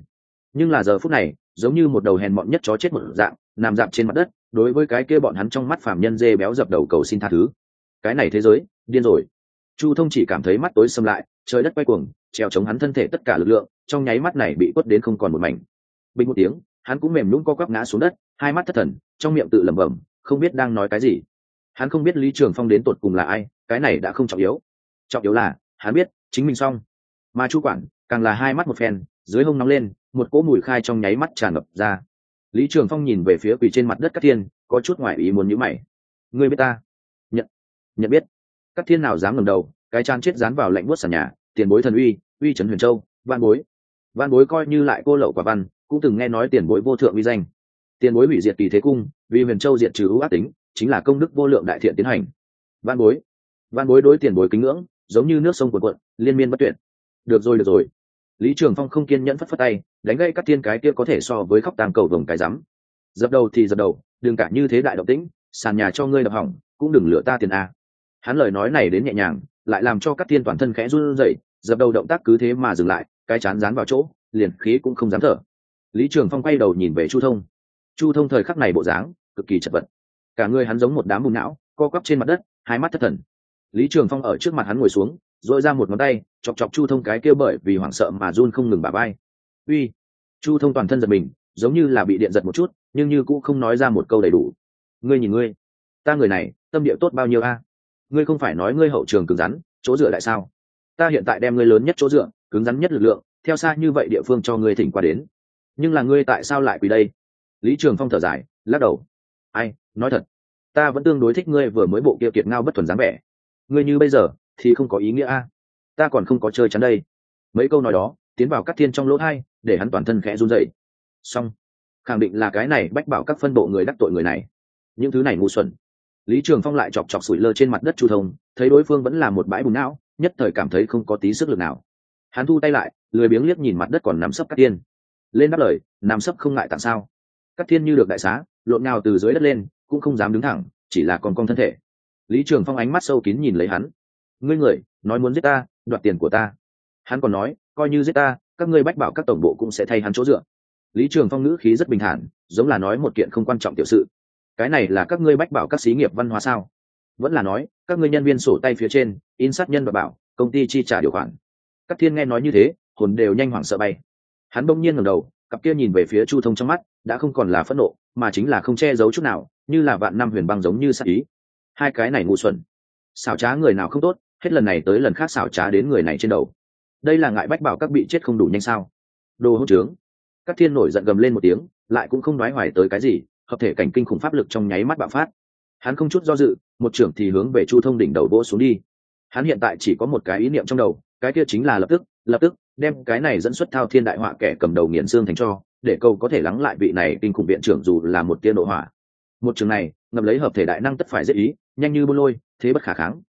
Nhưng là giờ phút này, giống như một đầu hèn mọn nhất chó chết một dạng, nằm dạp trên mặt đất, đối với cái kia bọn hắn trong mắt phàm nhân dê béo dập đầu cầu xin tha thứ cái này thế giới, điên rồi. Chu thông chỉ cảm thấy mắt tối xâm lại, trời đất quay cuồng, treo chống hắn thân thể tất cả lực lượng, trong nháy mắt này bị quất đến không còn một mảnh. Bình một tiếng, hắn cũng mềm nhũng co quắp ngã xuống đất, hai mắt thất thần, trong miệng tự lẩm bẩm, không biết đang nói cái gì. Hắn không biết lý trường phong đến tột cùng là ai, cái này đã không trọng yếu. Trọng yếu là, hắn biết, chính mình xong. Mà chu quản, càng là hai mắt một phen, dưới hông nóng lên, một cỗ mùi khai trong nháy mắt tràn ngập ra. Lý trường phong nhìn về phía quỳ trên mặt đất các thiên, có chút ngoại ý muốn nhữ mày. Ngươi biết ta? Nhận biết. Các thiên nào dám ngầm đầu, cái trang chết dán vào lạnh buốt sàn nhà, tiền bối thần uy uy trấn huyền châu văn bối. Văn bối coi như lại cô lậu quả văn, cũng từng nghe nói tiền bối vô thượng uy danh. Tiền bối hủy diệt kỳ thế cung, vì huyền châu diệt trừ ưu ác tính, chính là công đức vô lượng đại thiện tiến hành. Văn bối. Văn bối đối tiền bối kính ngưỡng, giống như nước sông cuộn cuộn, liên miên bất tuyệt. Được rồi được rồi. Lý trường phong không kiên nhẫn phất phất tay, đánh gây các thiên cái kia có thể so với khóc tàng cầu vồng cái rắm. Dập đầu thì dập đầu, đừng cả như thế đại động tĩnh, sàn nhà cho ngươi đập hỏng, cũng đừng lựa ta tiền a hắn lời nói này đến nhẹ nhàng, lại làm cho các tiên toàn thân khẽ run rẩy, dập đầu động tác cứ thế mà dừng lại, cái chán dán vào chỗ, liền khí cũng không dám thở. Lý trường phong quay đầu nhìn về chu thông. Chu thông thời khắc này bộ dáng, cực kỳ chật vật. Cả người hắn giống một đám bùng não, co quắp trên mặt đất, hai mắt thất thần. Lý trường phong ở trước mặt hắn ngồi xuống dội ra một ngón tay, chọc chọc chu thông cái kia bởi vì hoảng sợ mà run không ngừng bà bay uy. Chu thông toàn thân giật mình, giống như là bị điện giật một chút, nhưng như cũng không nói ra một câu đầy đủ. Ngươi nhìn ngươi, ta người này, tâm địa tốt bao nhiêu a? Ngươi không phải nói ngươi hậu trường cứng rắn, chỗ dựa lại sao? Ta hiện tại đem ngươi lớn nhất chỗ dựa, cứng rắn nhất lực lượng, theo xa như vậy địa phương cho ngươi thỉnh qua đến. Nhưng là ngươi tại sao lại quỳ đây? Lý trường phong thở dài, lắc đầu. Ai, nói thật, ta vẫn tương đối thích ngươi vừa mới bộ kia kiệt ngao bất thuần dáng vẻ. Ngươi như bây giờ, thì không có ý nghĩa a. Ta còn không có chơi chắn đây. Mấy câu nói đó, tiến vào các thiên trong lỗ thai, để hắn toàn thân khẽ run dậy xong, khẳng định là cái này bách bảo các phân bộ người đắc tội người này. Những thứ này ngu xuẩn lý trường phong lại chọc chọc sủi lơ trên mặt đất chu thông, thấy đối phương vẫn là một bãi bùn não, nhất thời cảm thấy không có tí sức lực nào. Hắn thu tay lại, lười biếng liếc nhìn mặt đất còn nằm sấp các tiên lên đáp lời, nằm sấp không ngại tặng sao? Các thiên như được đại xá, lộn nào từ dưới đất lên, cũng không dám đứng thẳng, chỉ là còn con thân thể. Lý trường phong ánh mắt sâu kín nhìn lấy hắn. Ngươi người, nói muốn giết ta, đoạt tiền của ta. Hắn còn nói, coi như giết ta, các ngươi bách bảo các tổng bộ cũng sẽ thay hắn chỗ dựa. Lý trường phong ngữ khí rất bình thản, giống là nói một kiện không quan trọng tiểu sự cái này là các ngươi bách bảo các xí nghiệp văn hóa sao? Vẫn là nói, các ngươi nhân viên sổ tay phía trên, in sát nhân và bảo, công ty chi trả điều khoản. Các thiên nghe nói như thế, hồn đều nhanh hoảng sợ bay. Hắn bỗng nhiên ngẩng đầu, cặp kia nhìn về phía chu thông trong mắt, đã không còn là phẫn nộ, mà chính là không che giấu chút nào, như là vạn năm huyền băng giống như sắc ý. Hai cái này ngu xuẩn. Xảo trá người nào không tốt, hết lần này tới lần khác xảo trá đến người này trên đầu. Đây là ngại bách bảo các bị chết không đủ nhanh sao? Đồ hỗ trướng. Các thiên nổi giận gầm lên một tiếng, lại cũng không nói hoài tới cái gì hợp thể cảnh kinh khủng pháp lực trong nháy mắt bạo phát. Hắn không chút do dự, một trưởng thì hướng về chu thông đỉnh đầu vỗ xuống đi. Hắn hiện tại chỉ có một cái ý niệm trong đầu, cái kia chính là lập tức lập tức, đem cái này dẫn xuất thao thiên đại họa kẻ cầm đầu nghiền xương thành cho, để câu có thể lắng lại vị này kinh khủng viện trưởng dù là một tiên nội hỏa. Một trường này, ngầm lấy hợp thể đại năng tất phải dễ ý, nhanh như bôn lôi, thế bất khả kháng.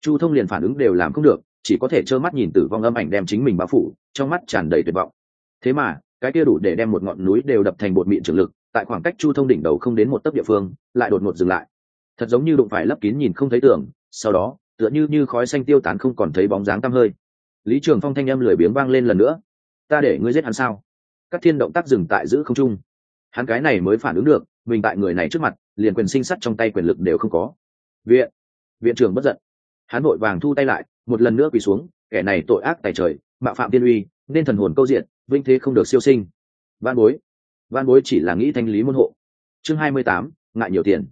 Chu thông liền phản ứng đều làm không được, chỉ có thể trơ mắt nhìn tử vong âm ảnh đem chính mình bao phủ, trong mắt tràn đầy tuyệt vọng. Thế mà, cái kia đủ để đem một ngọn núi đều đập thành bột mịn trường lực tại khoảng cách chu thông đỉnh đầu không đến một tấc địa phương, lại đột ngột dừng lại. Thật giống như đụng phải lấp kín nhìn không thấy tưởng. sau đó, tựa như như khói xanh tiêu tán không còn thấy bóng dáng tăm hơi. Lý trường phong thanh âm lười biếng vang lên lần nữa. Ta để ngươi giết hắn sao? Các thiên động tác dừng tại giữ không trung. Hắn cái này mới phản ứng được, mình tại người này trước mặt, liền quyền sinh sắt trong tay quyền lực đều không có. Viện viện trưởng bất giận. Hắn vội vàng thu tay lại, một lần nữa quỳ xuống, kẻ này tội ác tài trời, mạo phạm tiên uy, nên thần hồn câu diện vinh thế không được siêu sinh. Văn bối van bối chỉ là nghĩ thanh lý môn hộ. Chương hai mươi tám, ngại nhiều tiền.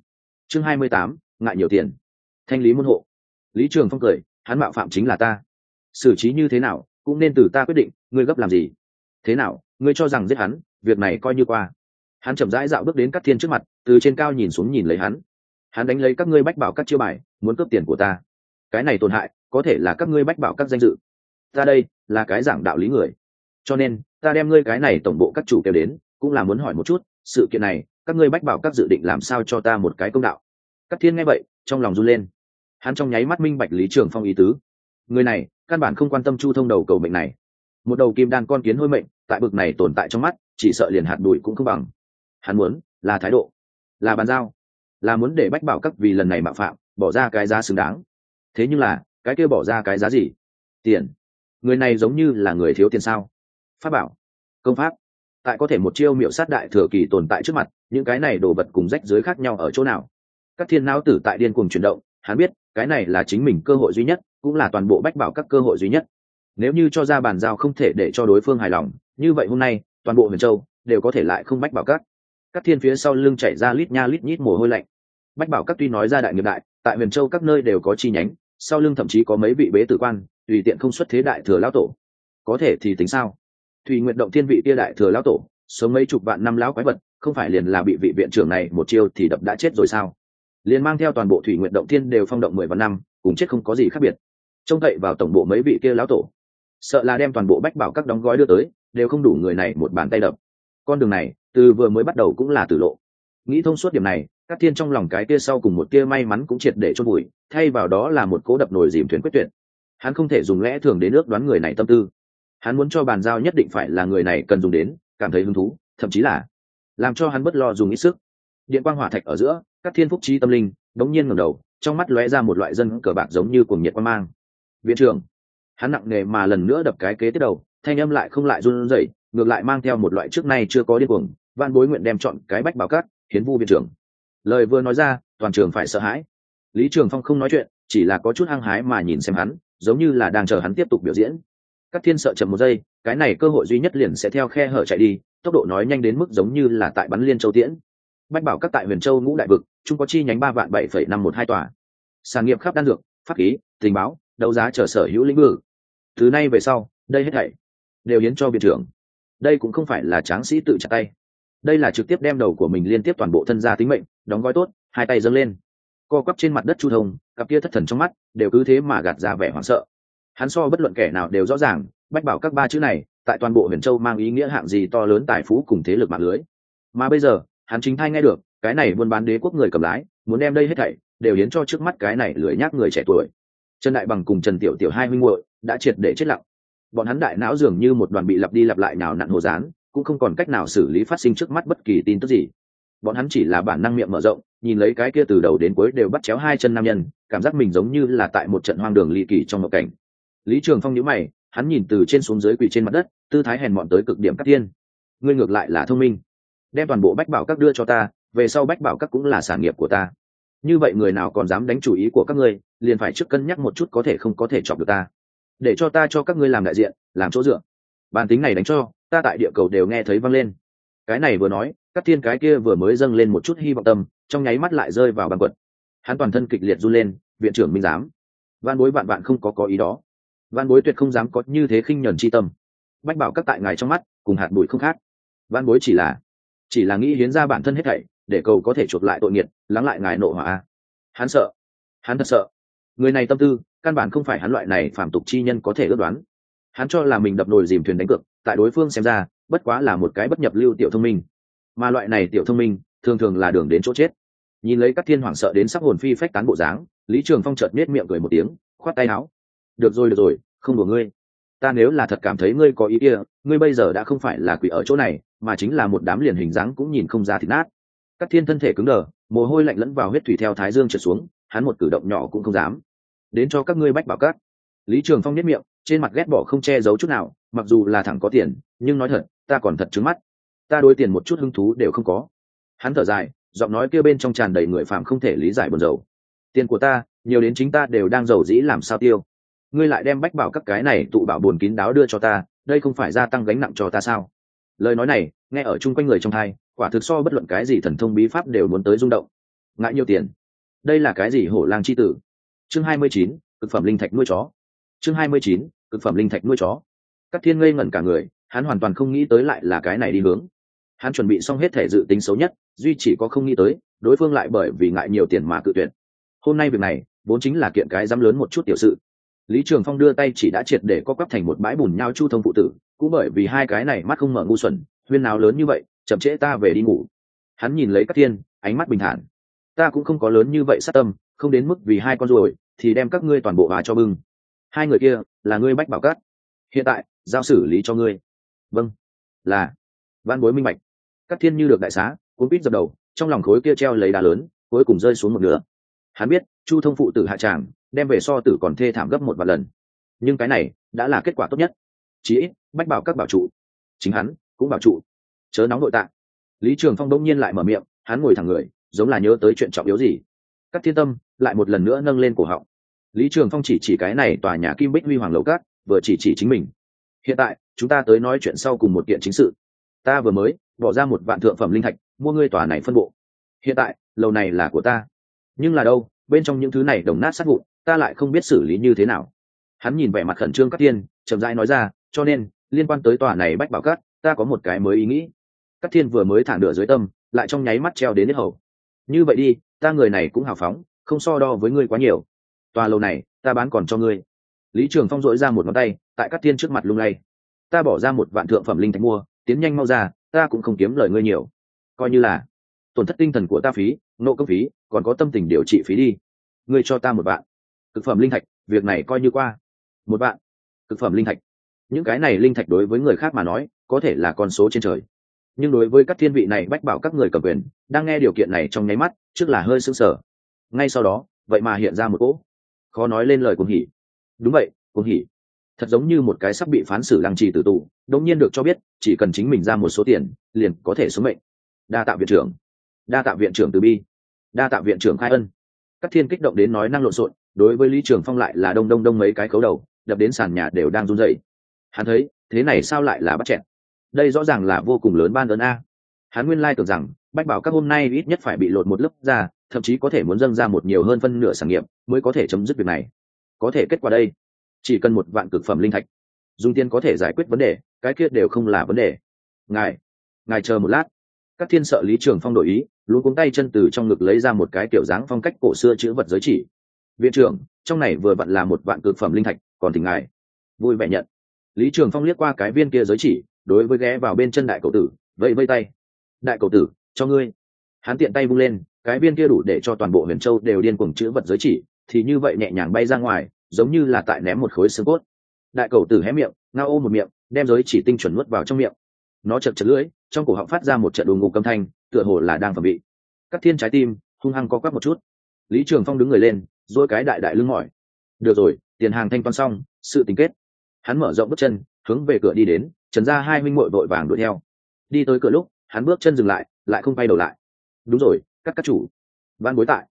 Chương hai mươi tám, ngại nhiều tiền. Thanh lý môn hộ. Lý trường phong cười, hắn mạo phạm chính là ta. Xử trí như thế nào, cũng nên từ ta quyết định, ngươi gấp làm gì? Thế nào, ngươi cho rằng giết hắn, việc này coi như qua. Hắn chậm rãi dạo bước đến các thiên trước mặt, từ trên cao nhìn xuống nhìn lấy hắn. Hắn đánh lấy các ngươi bách bảo các chiêu bài, muốn cướp tiền của ta. Cái này tổn hại, có thể là các ngươi bách bảo các danh dự. Ta đây, là cái giảng đạo lý người. Cho nên, ta đem ngươi cái này tổng bộ các chủ kêu đến cũng là muốn hỏi một chút, sự kiện này, các ngươi bách bảo các dự định làm sao cho ta một cái công đạo? Các thiên nghe vậy, trong lòng run lên. Hắn trong nháy mắt minh bạch lý trường phong ý tứ. Người này, căn bản không quan tâm chu thông đầu cầu mệnh này. Một đầu kim đan con kiến hôi mệnh, tại bực này tồn tại trong mắt, chỉ sợ liền hạt bụi cũng không bằng. Hắn muốn, là thái độ, là bàn giao, là muốn để bách bảo các vì lần này mạo phạm, bỏ ra cái giá xứng đáng. Thế nhưng là, cái kia bỏ ra cái giá gì? Tiền. Người này giống như là người thiếu tiền sao? Pháp bảo. Công pháp tại có thể một chiêu miệu sát đại thừa kỳ tồn tại trước mặt, những cái này đồ vật cùng rách dưới khác nhau ở chỗ nào? Các thiên não tử tại điên cuồng chuyển động, hắn biết, cái này là chính mình cơ hội duy nhất, cũng là toàn bộ bách bảo các cơ hội duy nhất. Nếu như cho ra bàn giao không thể để cho đối phương hài lòng, như vậy hôm nay, toàn bộ huyền châu đều có thể lại không bách bảo các. Các thiên phía sau lưng chảy ra lít nha lít nhít mồ hôi lạnh. Bách bảo các tuy nói ra đại nghiệp đại, tại huyền châu các nơi đều có chi nhánh, sau lưng thậm chí có mấy vị bế tử quan, tùy tiện không xuất thế đại thừa lão tổ. Có thể thì tính sao? Thùy nguyện động thiên vị kia đại thừa lão tổ, sống mấy chục vạn năm lão quái vật, không phải liền là bị vị viện trưởng này một chiêu thì đập đã chết rồi sao? Liền mang theo toàn bộ thủy nguyện động thiên đều phong động mười vạn năm, cùng chết không có gì khác biệt. Trông cậy vào tổng bộ mấy vị kia lão tổ. Sợ là đem toàn bộ bách bảo các đóng gói đưa tới, đều không đủ người này một bàn tay đập. Con đường này, từ vừa mới bắt đầu cũng là tử lộ. Nghĩ thông suốt điểm này, các thiên trong lòng cái kia sau cùng một kia may mắn cũng triệt để chôn bụi thay vào đó là một cố đập nồi dìm thuyền quyết tuyệt. Hắn không thể dùng lẽ thường đến ước đoán người này tâm tư hắn muốn cho bàn giao nhất định phải là người này cần dùng đến, cảm thấy hứng thú, thậm chí là làm cho hắn bất lo dùng ít sức. Điện quang hỏa thạch ở giữa, các thiên phúc trí tâm linh, đống nhiên ngẩng đầu, trong mắt lóe ra một loại dân cờ bạc giống như cuồng nhiệt quan mang. Viện trưởng, hắn nặng nề mà lần nữa đập cái kế tiếp đầu, thanh âm lại không lại run rẩy, ngược lại mang theo một loại trước nay chưa có điên cuồng van bối nguyện đem chọn cái bách bảo cát, hiến vu viện trưởng. Lời vừa nói ra, toàn trường phải sợ hãi. Lý trường phong không nói chuyện, chỉ là có chút hăng hái mà nhìn xem hắn, giống như là đang chờ hắn tiếp tục biểu diễn các thiên sợ chậm một giây, cái này cơ hội duy nhất liền sẽ theo khe hở chạy đi, tốc độ nói nhanh đến mức giống như là tại bắn liên châu tiễn. Bách bảo các tại huyền châu ngũ đại vực trung có chi nhánh ba vạn bảy phẩy năm một hai tòa. Sản nghiệp khắp đan dược, pháp khí, tình báo, đấu giá chờ sở hữu lĩnh vực. Thứ nay về sau, đây hết thảy đều hiến cho viện trưởng. Đây cũng không phải là tráng sĩ tự chặt tay. Đây là trực tiếp đem đầu của mình liên tiếp toàn bộ thân gia tính mệnh, đóng gói tốt, hai tay dâng lên. Co quắp trên mặt đất chu thông, cặp kia thất thần trong mắt, đều cứ thế mà gạt ra vẻ hoảng sợ hắn so bất luận kẻ nào đều rõ ràng, bách bảo các ba chữ này, tại toàn bộ huyền châu mang ý nghĩa hạng gì to lớn tài phú cùng thế lực mạng lưới. Mà bây giờ, hắn chính thay nghe được, cái này buôn bán đế quốc người cầm lái, muốn đem đây hết thảy, đều hiến cho trước mắt cái này lười nhác người trẻ tuổi. Trần đại bằng cùng trần tiểu tiểu hai huynh muội đã triệt để chết lặng. Bọn hắn đại não dường như một đoàn bị lặp đi lặp lại nào nặn hồ dán cũng không còn cách nào xử lý phát sinh trước mắt bất kỳ tin tức gì. Bọn hắn chỉ là bản năng miệng mở rộng, nhìn lấy cái kia từ đầu đến cuối đều bắt chéo hai chân nam nhân, cảm giác mình giống như là tại một trận hoang đường ly kỳ trong một cảnh lý trường phong nhíu mày, hắn nhìn từ trên xuống dưới quỳ trên mặt đất, tư thái hèn mọn tới cực điểm các tiên ngươi ngược lại là thông minh. Đem toàn bộ bách bảo các đưa cho ta, về sau bách bảo các cũng là sản nghiệp của ta. Như vậy người nào còn dám đánh chủ ý của các ngươi, liền phải trước cân nhắc một chút có thể không có thể chọc được ta. Để cho ta cho các ngươi làm đại diện, làm chỗ dựa. Bản tính này đánh cho, ta tại địa cầu đều nghe thấy vang lên. Cái này vừa nói, các thiên cái kia vừa mới dâng lên một chút hy vọng tâm, trong nháy mắt lại rơi vào bàn quật. Hắn toàn thân kịch liệt run lên, viện trưởng minh giám. Van bối bạn bạn không có có ý đó van bối tuyệt không dám có như thế khinh nhẫn chi tâm. Bách bảo các tại ngài trong mắt, cùng hạt bụi không khác. Van bối chỉ là chỉ là nghĩ hiến ra bản thân hết thảy, để cầu có thể chuộc lại tội nghiệt, lắng lại ngài nộ hỏa. Hắn sợ, hắn thật sợ. Người này tâm tư, căn bản không phải hắn loại này phàm tục chi nhân có thể ước đoán. Hắn cho là mình đập nồi dìm thuyền đánh cược, tại đối phương xem ra, bất quá là một cái bất nhập lưu tiểu thông minh. Mà loại này tiểu thông minh, thường thường là đường đến chỗ chết. Nhìn lấy các thiên hoàng sợ đến sắc hồn phi phách tán bộ dáng, lý trường phong chợt nết miệng cười một tiếng, khoát tay áo được rồi được rồi, không đùa ngươi. Ta nếu là thật cảm thấy ngươi có ý kia, ngươi bây giờ đã không phải là quỷ ở chỗ này, mà chính là một đám liền hình dáng cũng nhìn không ra thịt nát. Các thiên thân thể cứng đờ, mồ hôi lạnh lẫn vào huyết thủy theo thái dương trượt xuống, hắn một cử động nhỏ cũng không dám. Đến cho các ngươi bách bảo cát. Lý trường phong nhất miệng, trên mặt ghét bỏ không che giấu chút nào, mặc dù là thẳng có tiền, nhưng nói thật, ta còn thật trứng mắt. Ta đối tiền một chút hứng thú đều không có. Hắn thở dài, giọng nói kia bên trong tràn đầy người phạm không thể lý giải buồn rầu. Tiền của ta, nhiều đến chính ta đều đang giàu dĩ làm sao tiêu ngươi lại đem bách bảo các cái này tụ bảo buồn kín đáo đưa cho ta đây không phải gia tăng gánh nặng cho ta sao? Lời nói này nghe ở chung quanh người trong hai, quả thực so bất luận cái gì thần thông bí pháp đều muốn tới rung động. Ngại nhiều tiền. Đây là cái gì hổ lang c h i tử? Chương hai mươi chín thực phẩm linh thạch nuôi chó. Chương hai mươi chín thực phẩm linh thạch nuôi chó. Các thiên ngây ngẩn cả người hắn hoàn toàn không nghĩ tới lại là cái này đi hướng. Hắn chuẩn bị xong hết thể dự tính xấu nhất duy chỉ có không nghĩ tới đối phương lại bởi vì ngại nhiều tiền mà cự tuyệt. Hôm nay việc này vốn chính là kiện cái dám lớn một chút tiểu sự lý trường phong đưa tay chỉ đã triệt để co quắp thành một bãi bùn nhau chu thông phụ tử, cũng bởi vì hai cái này mắt không mở ngu xuẩn, huyên nào lớn như vậy, chậm trễ ta về đi ngủ. Hắn nhìn lấy các thiên, ánh mắt bình thản. Ta cũng không có lớn như vậy sát tâm, không đến mức vì hai con ruồi, thì đem các ngươi toàn bộ hòa cho bưng. Hai người kia, là ngươi bách bảo cát. Hiện tại, giao xử lý cho ngươi. Vâng. Là. Văn bối minh bạch. Các thiên như được đại xá, cuốn quýt dập đầu, trong lòng khối kia treo lấy đá lớn, cuối cùng rơi xuống một nửa. Hắn biết, chu thông phụ tử hạ tràng đem về so tử còn thê thảm gấp một vài lần. Nhưng cái này đã là kết quả tốt nhất. Chí ít, bách bảo các bảo trụ, chính hắn cũng bảo trụ. Chớ nóng nội tạng. Lý trường phong đông nhiên lại mở miệng, hắn ngồi thẳng người, giống là nhớ tới chuyện trọng yếu gì. Các thiên tâm lại một lần nữa nâng lên cổ họng. Lý trường phong chỉ chỉ cái này tòa nhà kim bích huy hoàng lầu cát, vừa chỉ chỉ chính mình. Hiện tại, chúng ta tới nói chuyện sau cùng một kiện chính sự. Ta vừa mới bỏ ra một vạn thượng phẩm linh thạch, mua ngươi tòa này phân bộ. Hiện tại, lầu này là của ta. Nhưng là đâu, bên trong những thứ này đồng nát sát vụn ta lại không biết xử lý như thế nào. Hắn nhìn vẻ mặt khẩn trương các thiên chậm rãi nói ra, cho nên, liên quan tới tòa này bách bảo cát, ta có một cái mới ý nghĩ. Các thiên vừa mới thẳng nửa dưới tâm, lại trong nháy mắt treo đến hết hầu. Như vậy đi, ta người này cũng hào phóng, không so đo với ngươi quá nhiều. Tòa lầu này, ta bán còn cho ngươi. Lý trường phong dội ra một ngón tay, tại các thiên trước mặt lung lay. Ta bỏ ra một vạn thượng phẩm linh thạch mua, tiến nhanh mau ra, ta cũng không kiếm lời ngươi nhiều. Coi như là, tổn thất tinh thần của ta phí, nộ cấp phí, còn có tâm tình điều trị phí đi. Ngươi cho ta một vạn thực phẩm linh thạch, việc này coi như qua. Một vạn. Thực phẩm linh thạch. Những cái này linh thạch đối với người khác mà nói, có thể là con số trên trời. Nhưng đối với các thiên vị này bách bảo các người cầm quyền, đang nghe điều kiện này trong nháy mắt, trước là hơi sưng sở ngay sau đó, vậy mà hiện ra một cỗ. Khó nói lên lời cuồng hỉ. Đúng vậy, cuồng hỉ. Thật giống như một cái sắp bị phán xử lăng trì tử tù đống nhiên được cho biết, chỉ cần chính mình ra một số tiền, liền có thể sống mệnh. Đa tạo viện trưởng. Đa tạo viện trưởng từ bi. Đa tạo viện trưởng khai ân các thiên kích động đến nói năng lộn xộn, đối với lý trường phong lại là đông đông đông mấy cái cấu đầu, đập đến sàn nhà đều đang run rẩy. Hắn thấy, thế này sao lại là bắt chẹn đây rõ ràng là vô cùng lớn ban ơn a. Hắn nguyên lai tưởng rằng, bách bảo các hôm nay ít nhất phải bị lột một lớp ra, thậm chí có thể muốn dâng ra một nhiều hơn phân nửa sản nghiệp mới có thể chấm dứt việc này. Có thể kết quả đây, chỉ cần một vạn cực phẩm linh thạch dùng tiền có thể giải quyết vấn đề, cái kia đều không là vấn đề. Ngài ngài chờ một lát. Các thiên sợ lý trường phong đổi ý luôn cuống tay chân từ trong ngực lấy ra một cái kiểu dáng phong cách cổ xưa chữ vật giới chỉ. Viện trưởng, trong này vừa vặn là một vạn cực phẩm linh thạch, còn thì ngài. Vui vẻ nhận. Lý trường phong liếc qua cái viên kia giới chỉ, đối với ghé vào bên chân đại cầu tử, vẫy vây tay. Đại cầu tử, cho ngươi. Hắn tiện tay vung lên, cái viên kia đủ để cho toàn bộ huyền châu đều điên cuồng chữ vật giới chỉ, thì như vậy nhẹ nhàng bay ra ngoài, giống như là tại ném một khối xương cốt. Đại cầu tử hé miệng, ngao ô một miệng, đem giới chỉ tinh chuẩn nuốt vào trong miệng nó chật chật lưỡi, trong cổ họng phát ra một trận đồ ngục âm thanh, tựa hồ là đang phẩm bị cắt thiên trái tim, hung hăng co quắp một chút. Lý trường phong đứng người lên dỗi cái đại đại lưng mỏi. Được rồi, tiền hàng thanh toán xong, sự tính kết. Hắn mở rộng bước chân, hướng về cửa đi đến, trần ra hai minh mội vội vàng đuổi theo. Đi tới cửa lúc, hắn bước chân dừng lại lại không bay đầu lại. Đúng rồi, các các chủ. Ban bối tại.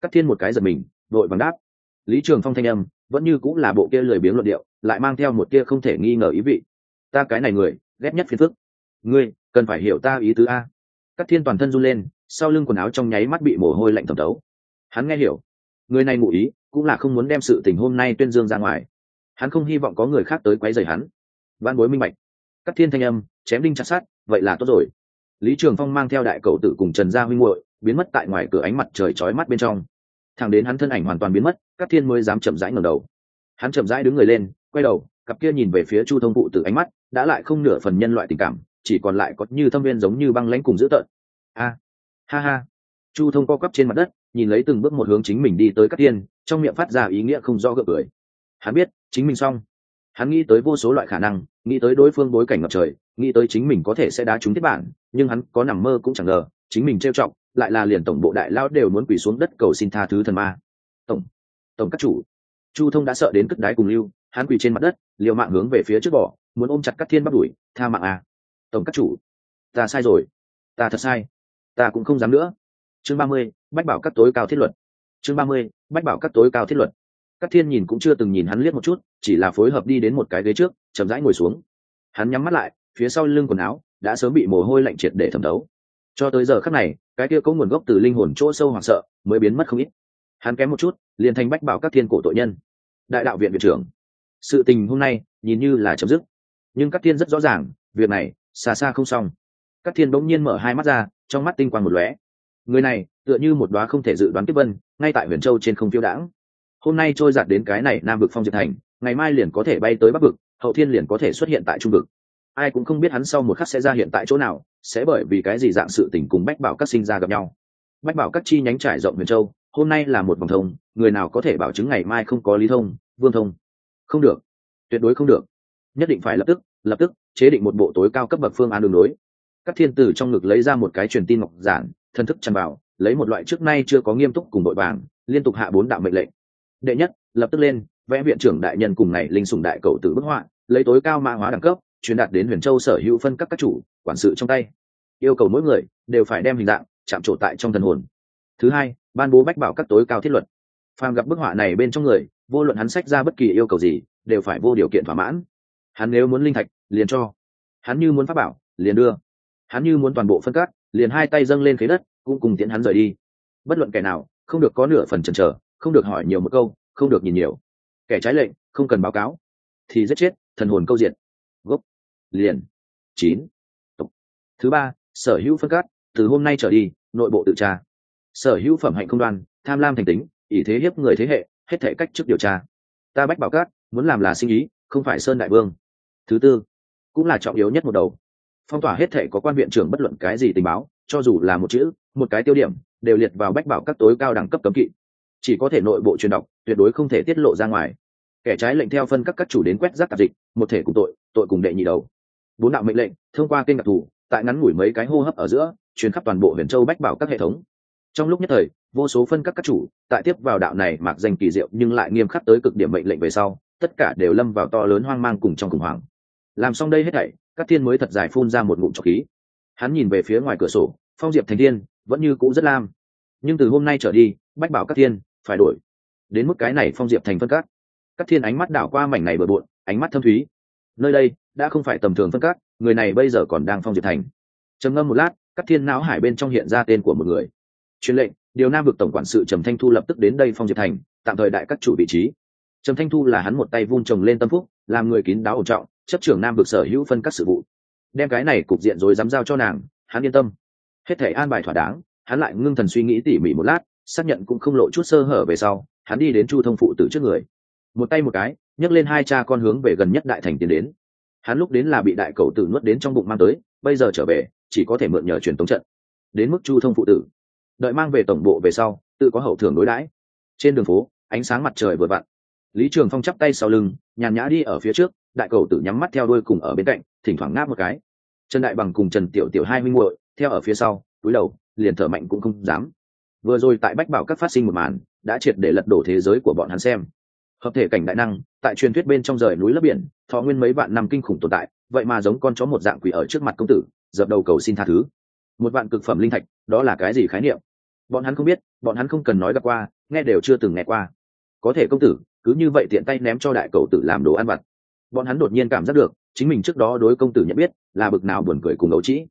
Cắt thiên một cái giật mình, vội vàng đáp. Lý trường phong thanh âm, vẫn như cũng là bộ kia lười biếng luận điệu, lại mang theo một kia không thể nghi ngờ ý vị. Ta cái này người, ghét nhất phiền phức ngươi, cần phải hiểu ta ý tứ a. Các thiên toàn thân run lên, sau lưng quần áo trong nháy mắt bị mồ hôi lạnh thẩm đấu hắn nghe hiểu. Người này ngụ ý, cũng là không muốn đem sự tình hôm nay tuyên dương ra ngoài. Hắn không hy vọng có người khác tới quấy rầy hắn. Văn bối minh bạch. Các thiên thanh âm, chém đinh chặt sát vậy là tốt rồi. Lý trường phong mang theo đại cầu tử cùng trần gia huynh muội, biến mất tại ngoài cửa ánh mặt trời chói mắt bên trong. Thẳng đến hắn thân ảnh hoàn toàn biến mất các thiên mới dám chậm rãi ngẩng đầu. Hắn chậm rãi đứng người lên, quay đầu, cặp kia nhìn về phía chu thông phụ từ ánh mắt, đã lại không nửa phần nhân loại tình cảm chỉ còn lại có như thâm viên giống như băng lãnh cùng dữ tợn. A, ha ha. Chu thông co quắp trên mặt đất, nhìn lấy từng bước một hướng chính mình đi tới các tiên, trong miệng phát ra ý nghĩa không rõ gượng cười. Hắn biết, chính mình xong. Hắn nghĩ tới vô số loại khả năng, nghĩ tới đối phương bối cảnh ngập trời, nghĩ tới chính mình có thể sẽ đá trúng tiếp bản, nhưng hắn có nằm mơ cũng chẳng ngờ, chính mình trêu trọng lại là liền tổng bộ đại lao đều muốn quỳ xuống đất cầu xin tha thứ thần ma. Tổng tổng các chủ. Chu thông đã sợ đến cất đáy cùng lưu, hắn quỳ trên mặt đất, liều mạng hướng về phía trước bỏ muốn ôm chặt các thiên bắt đuổi tha mạng à tổng các chủ. Ta sai rồi. Ta thật sai. Ta cũng không dám nữa. Chương ba mươi, bách bảo các tối cao thiết luật. Chương ba mươi, bách bảo các tối cao thiết luật. Các thiên nhìn cũng chưa từng nhìn hắn liếc một chút, chỉ là phối hợp đi đến một cái ghế trước, chậm rãi ngồi xuống. Hắn nhắm mắt lại, phía sau lưng quần áo đã sớm bị mồ hôi lạnh triệt để thẩm đấu cho tới giờ khắc này, cái kia có nguồn gốc từ linh hồn chỗ sâu hoảng sợ mới biến mất không ít. Hắn kém một chút, liền thành bách bảo các thiên cổ tội nhân. Đại đạo viện viện trưởng. Sự tình hôm nay nhìn như là chấm dứt. Nhưng các thiên rất rõ ràng, việc này xa xa không xong. Các thiên bỗng nhiên mở hai mắt ra, trong mắt tinh quang một lóe. Người này, tựa như một đoá không thể dự đoán tiếp vân, ngay tại huyền châu trên không phiêu đãng. Hôm nay trôi giạt đến cái này nam vực phong diệt thành, ngày mai liền có thể bay tới bắc vực, hậu thiên liền có thể xuất hiện tại trung vực. Ai cũng không biết hắn sau một khắc sẽ ra hiện tại chỗ nào, sẽ bởi vì cái gì dạng sự tình cùng bách bảo các sinh ra gặp nhau. Bách bảo các chi nhánh trải rộng huyền châu, hôm nay là một vòng thông, người nào có thể bảo chứng ngày mai không có lý thông, vương thông? Không được. Tuyệt đối không được. Nhất định phải lập tức lập tức chế định một bộ tối cao cấp bậc phương án đường đối các thiên tử trong ngực lấy ra một cái truyền tin ngọc giản thân thức chăn bảo lấy một loại trước nay chưa có nghiêm túc cùng đội vàng, liên tục hạ bốn đạo mệnh lệnh. Đệ nhất, lập tức lên, vẽ viện trưởng đại nhân cùng này linh sùng đại cầu tử bức họa, lấy tối cao mã hóa đẳng cấp, truyền đạt đến huyền châu sở hữu phân các các chủ, quản sự trong tay. Yêu cầu mỗi người đều phải đem hình dạng chạm trổ tại trong thần hồn. Thứ hai, ban bố bách bảo các tối cao thiết luật. Phàm gặp bức họa này bên trong người, vô luận hắn sách ra bất kỳ yêu cầu gì, đều phải vô điều kiện thỏa mãn. Hắn nếu muốn linh thạch liền cho. Hắn như muốn pháp bảo, liền đưa. Hắn như muốn toàn bộ phân cát, liền hai tay dâng lên khế đất, cũng cùng tiễn hắn rời đi. Bất luận kẻ nào, không được có nửa phần chần chờ, không được hỏi nhiều một câu, không được nhìn nhiều. Kẻ trái lệnh, không cần báo cáo, thì giết chết, thần hồn câu diện gốc. Liền. Chín. Tục. Thứ ba, sở hữu phân cát, từ hôm nay trở đi, nội bộ tự tra. Sở hữu phẩm hạnh không đoan, tham lam thành tính, ỷ thế hiếp người thế hệ, hết thể cách chức điều tra. Ta bách bảo cát, muốn làm là sinh ý, không phải sơn đại vương. Thứ tư cũng là trọng yếu nhất một đầu. Phong tỏa hết thể có quan viện trưởng bất luận cái gì tình báo, cho dù là một chữ, một cái tiêu điểm, đều liệt vào bách bảo các tối cao đẳng cấp cấm kỵ. Chỉ có thể nội bộ truyền đọc, tuyệt đối không thể tiết lộ ra ngoài. Kẻ trái lệnh theo phân các các chủ đến quét rác tạp dịch, một thể cùng tội tội cùng đệ nhị đầu. Bốn đạo mệnh lệnh, thông qua kênh đặc thù, tại ngắn ngủi mấy cái hô hấp ở giữa, truyền khắp toàn bộ huyền châu bách bảo các hệ thống. Trong lúc nhất thời, vô số phân các các chủ, tại tiếp vào đạo này mặc danh kỳ diệu nhưng lại nghiêm khắc tới cực điểm mệnh lệnh về sau, tất cả đều lâm vào to lớn hoang mang cùng trong khủng hoảng làm xong đây hết thảy, các thiên mới thật dài phun ra một ngụm trọc khí. Hắn nhìn về phía ngoài cửa sổ, phong diệp thành thiên, vẫn như cũ rất lam. Nhưng từ hôm nay trở đi, bách bảo các thiên, phải đổi. Đến mức cái này phong diệp thành phân cát. Các thiên ánh mắt đảo qua mảnh này bừa bộn, ánh mắt thâm thúy. Nơi đây, đã không phải tầm thường phân cát, người này bây giờ còn đang phong diệp thành. Trầm ngâm một lát, các thiên não hải bên trong hiện ra tên của một người. Truyền lệnh, điều nam vực tổng quản sự trầm thanh thu lập tức đến đây phong diệp thành, tạm thời đại các chủ vị trí. Trầm thanh thu là hắn một tay vung trồng lên tâm phúc, làm người kín đáo ổn trọng chấp trưởng nam vực sở hữu phân các sự vụ. Đem cái này cục diện rồi dám giao cho nàng, hắn yên tâm. Hết thể an bài thỏa đáng, hắn lại ngưng thần suy nghĩ tỉ mỉ một lát, xác nhận cũng không lộ chút sơ hở về sau, hắn đi đến chu thông phụ tử trước người. Một tay một cái, nhấc lên hai cha con hướng về gần nhất đại thành tiến đến. Hắn lúc đến là bị đại cầu tử nuốt đến trong bụng mang tới, bây giờ trở về, chỉ có thể mượn nhờ truyền tống trận. Đến mức chu thông phụ tử. Đợi mang về tổng bộ về sau, tự có hậu thưởng đối đãi. Trên đường phố, ánh sáng mặt trời vừa vặn. Lý trường phong chắp tay sau lưng, nhàn nhã đi ở phía trước đại cầu tử nhắm mắt theo đuôi cùng ở bên cạnh, thỉnh thoảng ngáp một cái. Trần đại bằng cùng trần tiểu tiểu hai minh muội theo ở phía sau, túi đầu, liền thở mạnh cũng không dám. Vừa rồi tại bách bảo các phát sinh một màn, đã triệt để lật đổ thế giới của bọn hắn xem. Hợp thể cảnh đại năng, tại truyền thuyết bên trong rời núi lấp biển, thọ nguyên mấy vạn năm kinh khủng tồn tại, vậy mà giống con chó một dạng quỷ ở trước mặt công tử, dập đầu cầu xin tha thứ. Một vạn cực phẩm linh thạch, đó là cái gì khái niệm? Bọn hắn không biết, bọn hắn không cần nói gặp qua, nghe đều chưa từng nghe qua. Có thể công tử, cứ như vậy tiện tay ném cho đại cầu tử làm đồ ăn vặt bọn hắn đột nhiên cảm giác được, chính mình trước đó đối công tử nhận biết là bực nào buồn cười cùng ấu trĩ.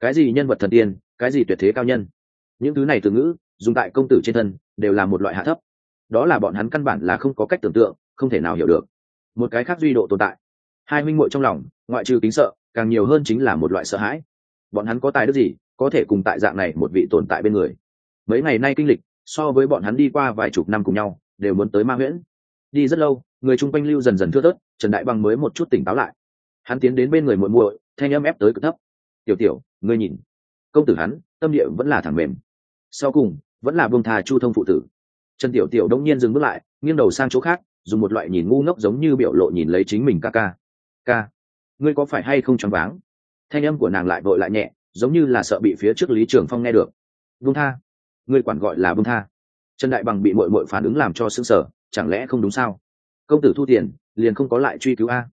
Cái gì nhân vật thần tiên, cái gì tuyệt thế cao nhân? Những thứ này từ ngữ, dùng tại công tử trên thân, đều là một loại hạ thấp. Đó là bọn hắn căn bản là không có cách tưởng tượng, không thể nào hiểu được. Một cái khác duy độ tồn tại. Hai minh muội trong lòng, ngoại trừ kính sợ, càng nhiều hơn chính là một loại sợ hãi. Bọn hắn có tài đức gì, có thể cùng tại dạng này một vị tồn tại bên người? Mấy ngày nay kinh lịch, so với bọn hắn đi qua vài chục năm cùng nhau, đều muốn tới ma nguyễn đi rất lâu, người chung quanh lưu dần dần thưa thớt, trần đại bằng mới một chút tỉnh táo lại. Hắn tiến đến bên người muội muội, thanh âm ép tới cực thấp. Tiểu tiểu, ngươi nhìn, công tử hắn, tâm địa vẫn là thẳng mềm. Sau cùng, vẫn là buông thà chu thông phụ tử. Trần tiểu tiểu đông nhiên dừng bước lại, nghiêng đầu sang chỗ khác, dùng một loại nhìn ngu ngốc giống như biểu lộ nhìn lấy chính mình ca ca. Ca, ngươi có phải hay không choáng váng? Thanh âm của nàng lại vội lại nhẹ, giống như là sợ bị phía trước lý trường phong nghe được. Vung tha, ngươi quản gọi là vung tha. Trần đại bằng bị mội mội phản ứng làm cho s ư n g sở chẳng lẽ không đúng sao? Công tử thu tiền, liền không có lại truy cứu a?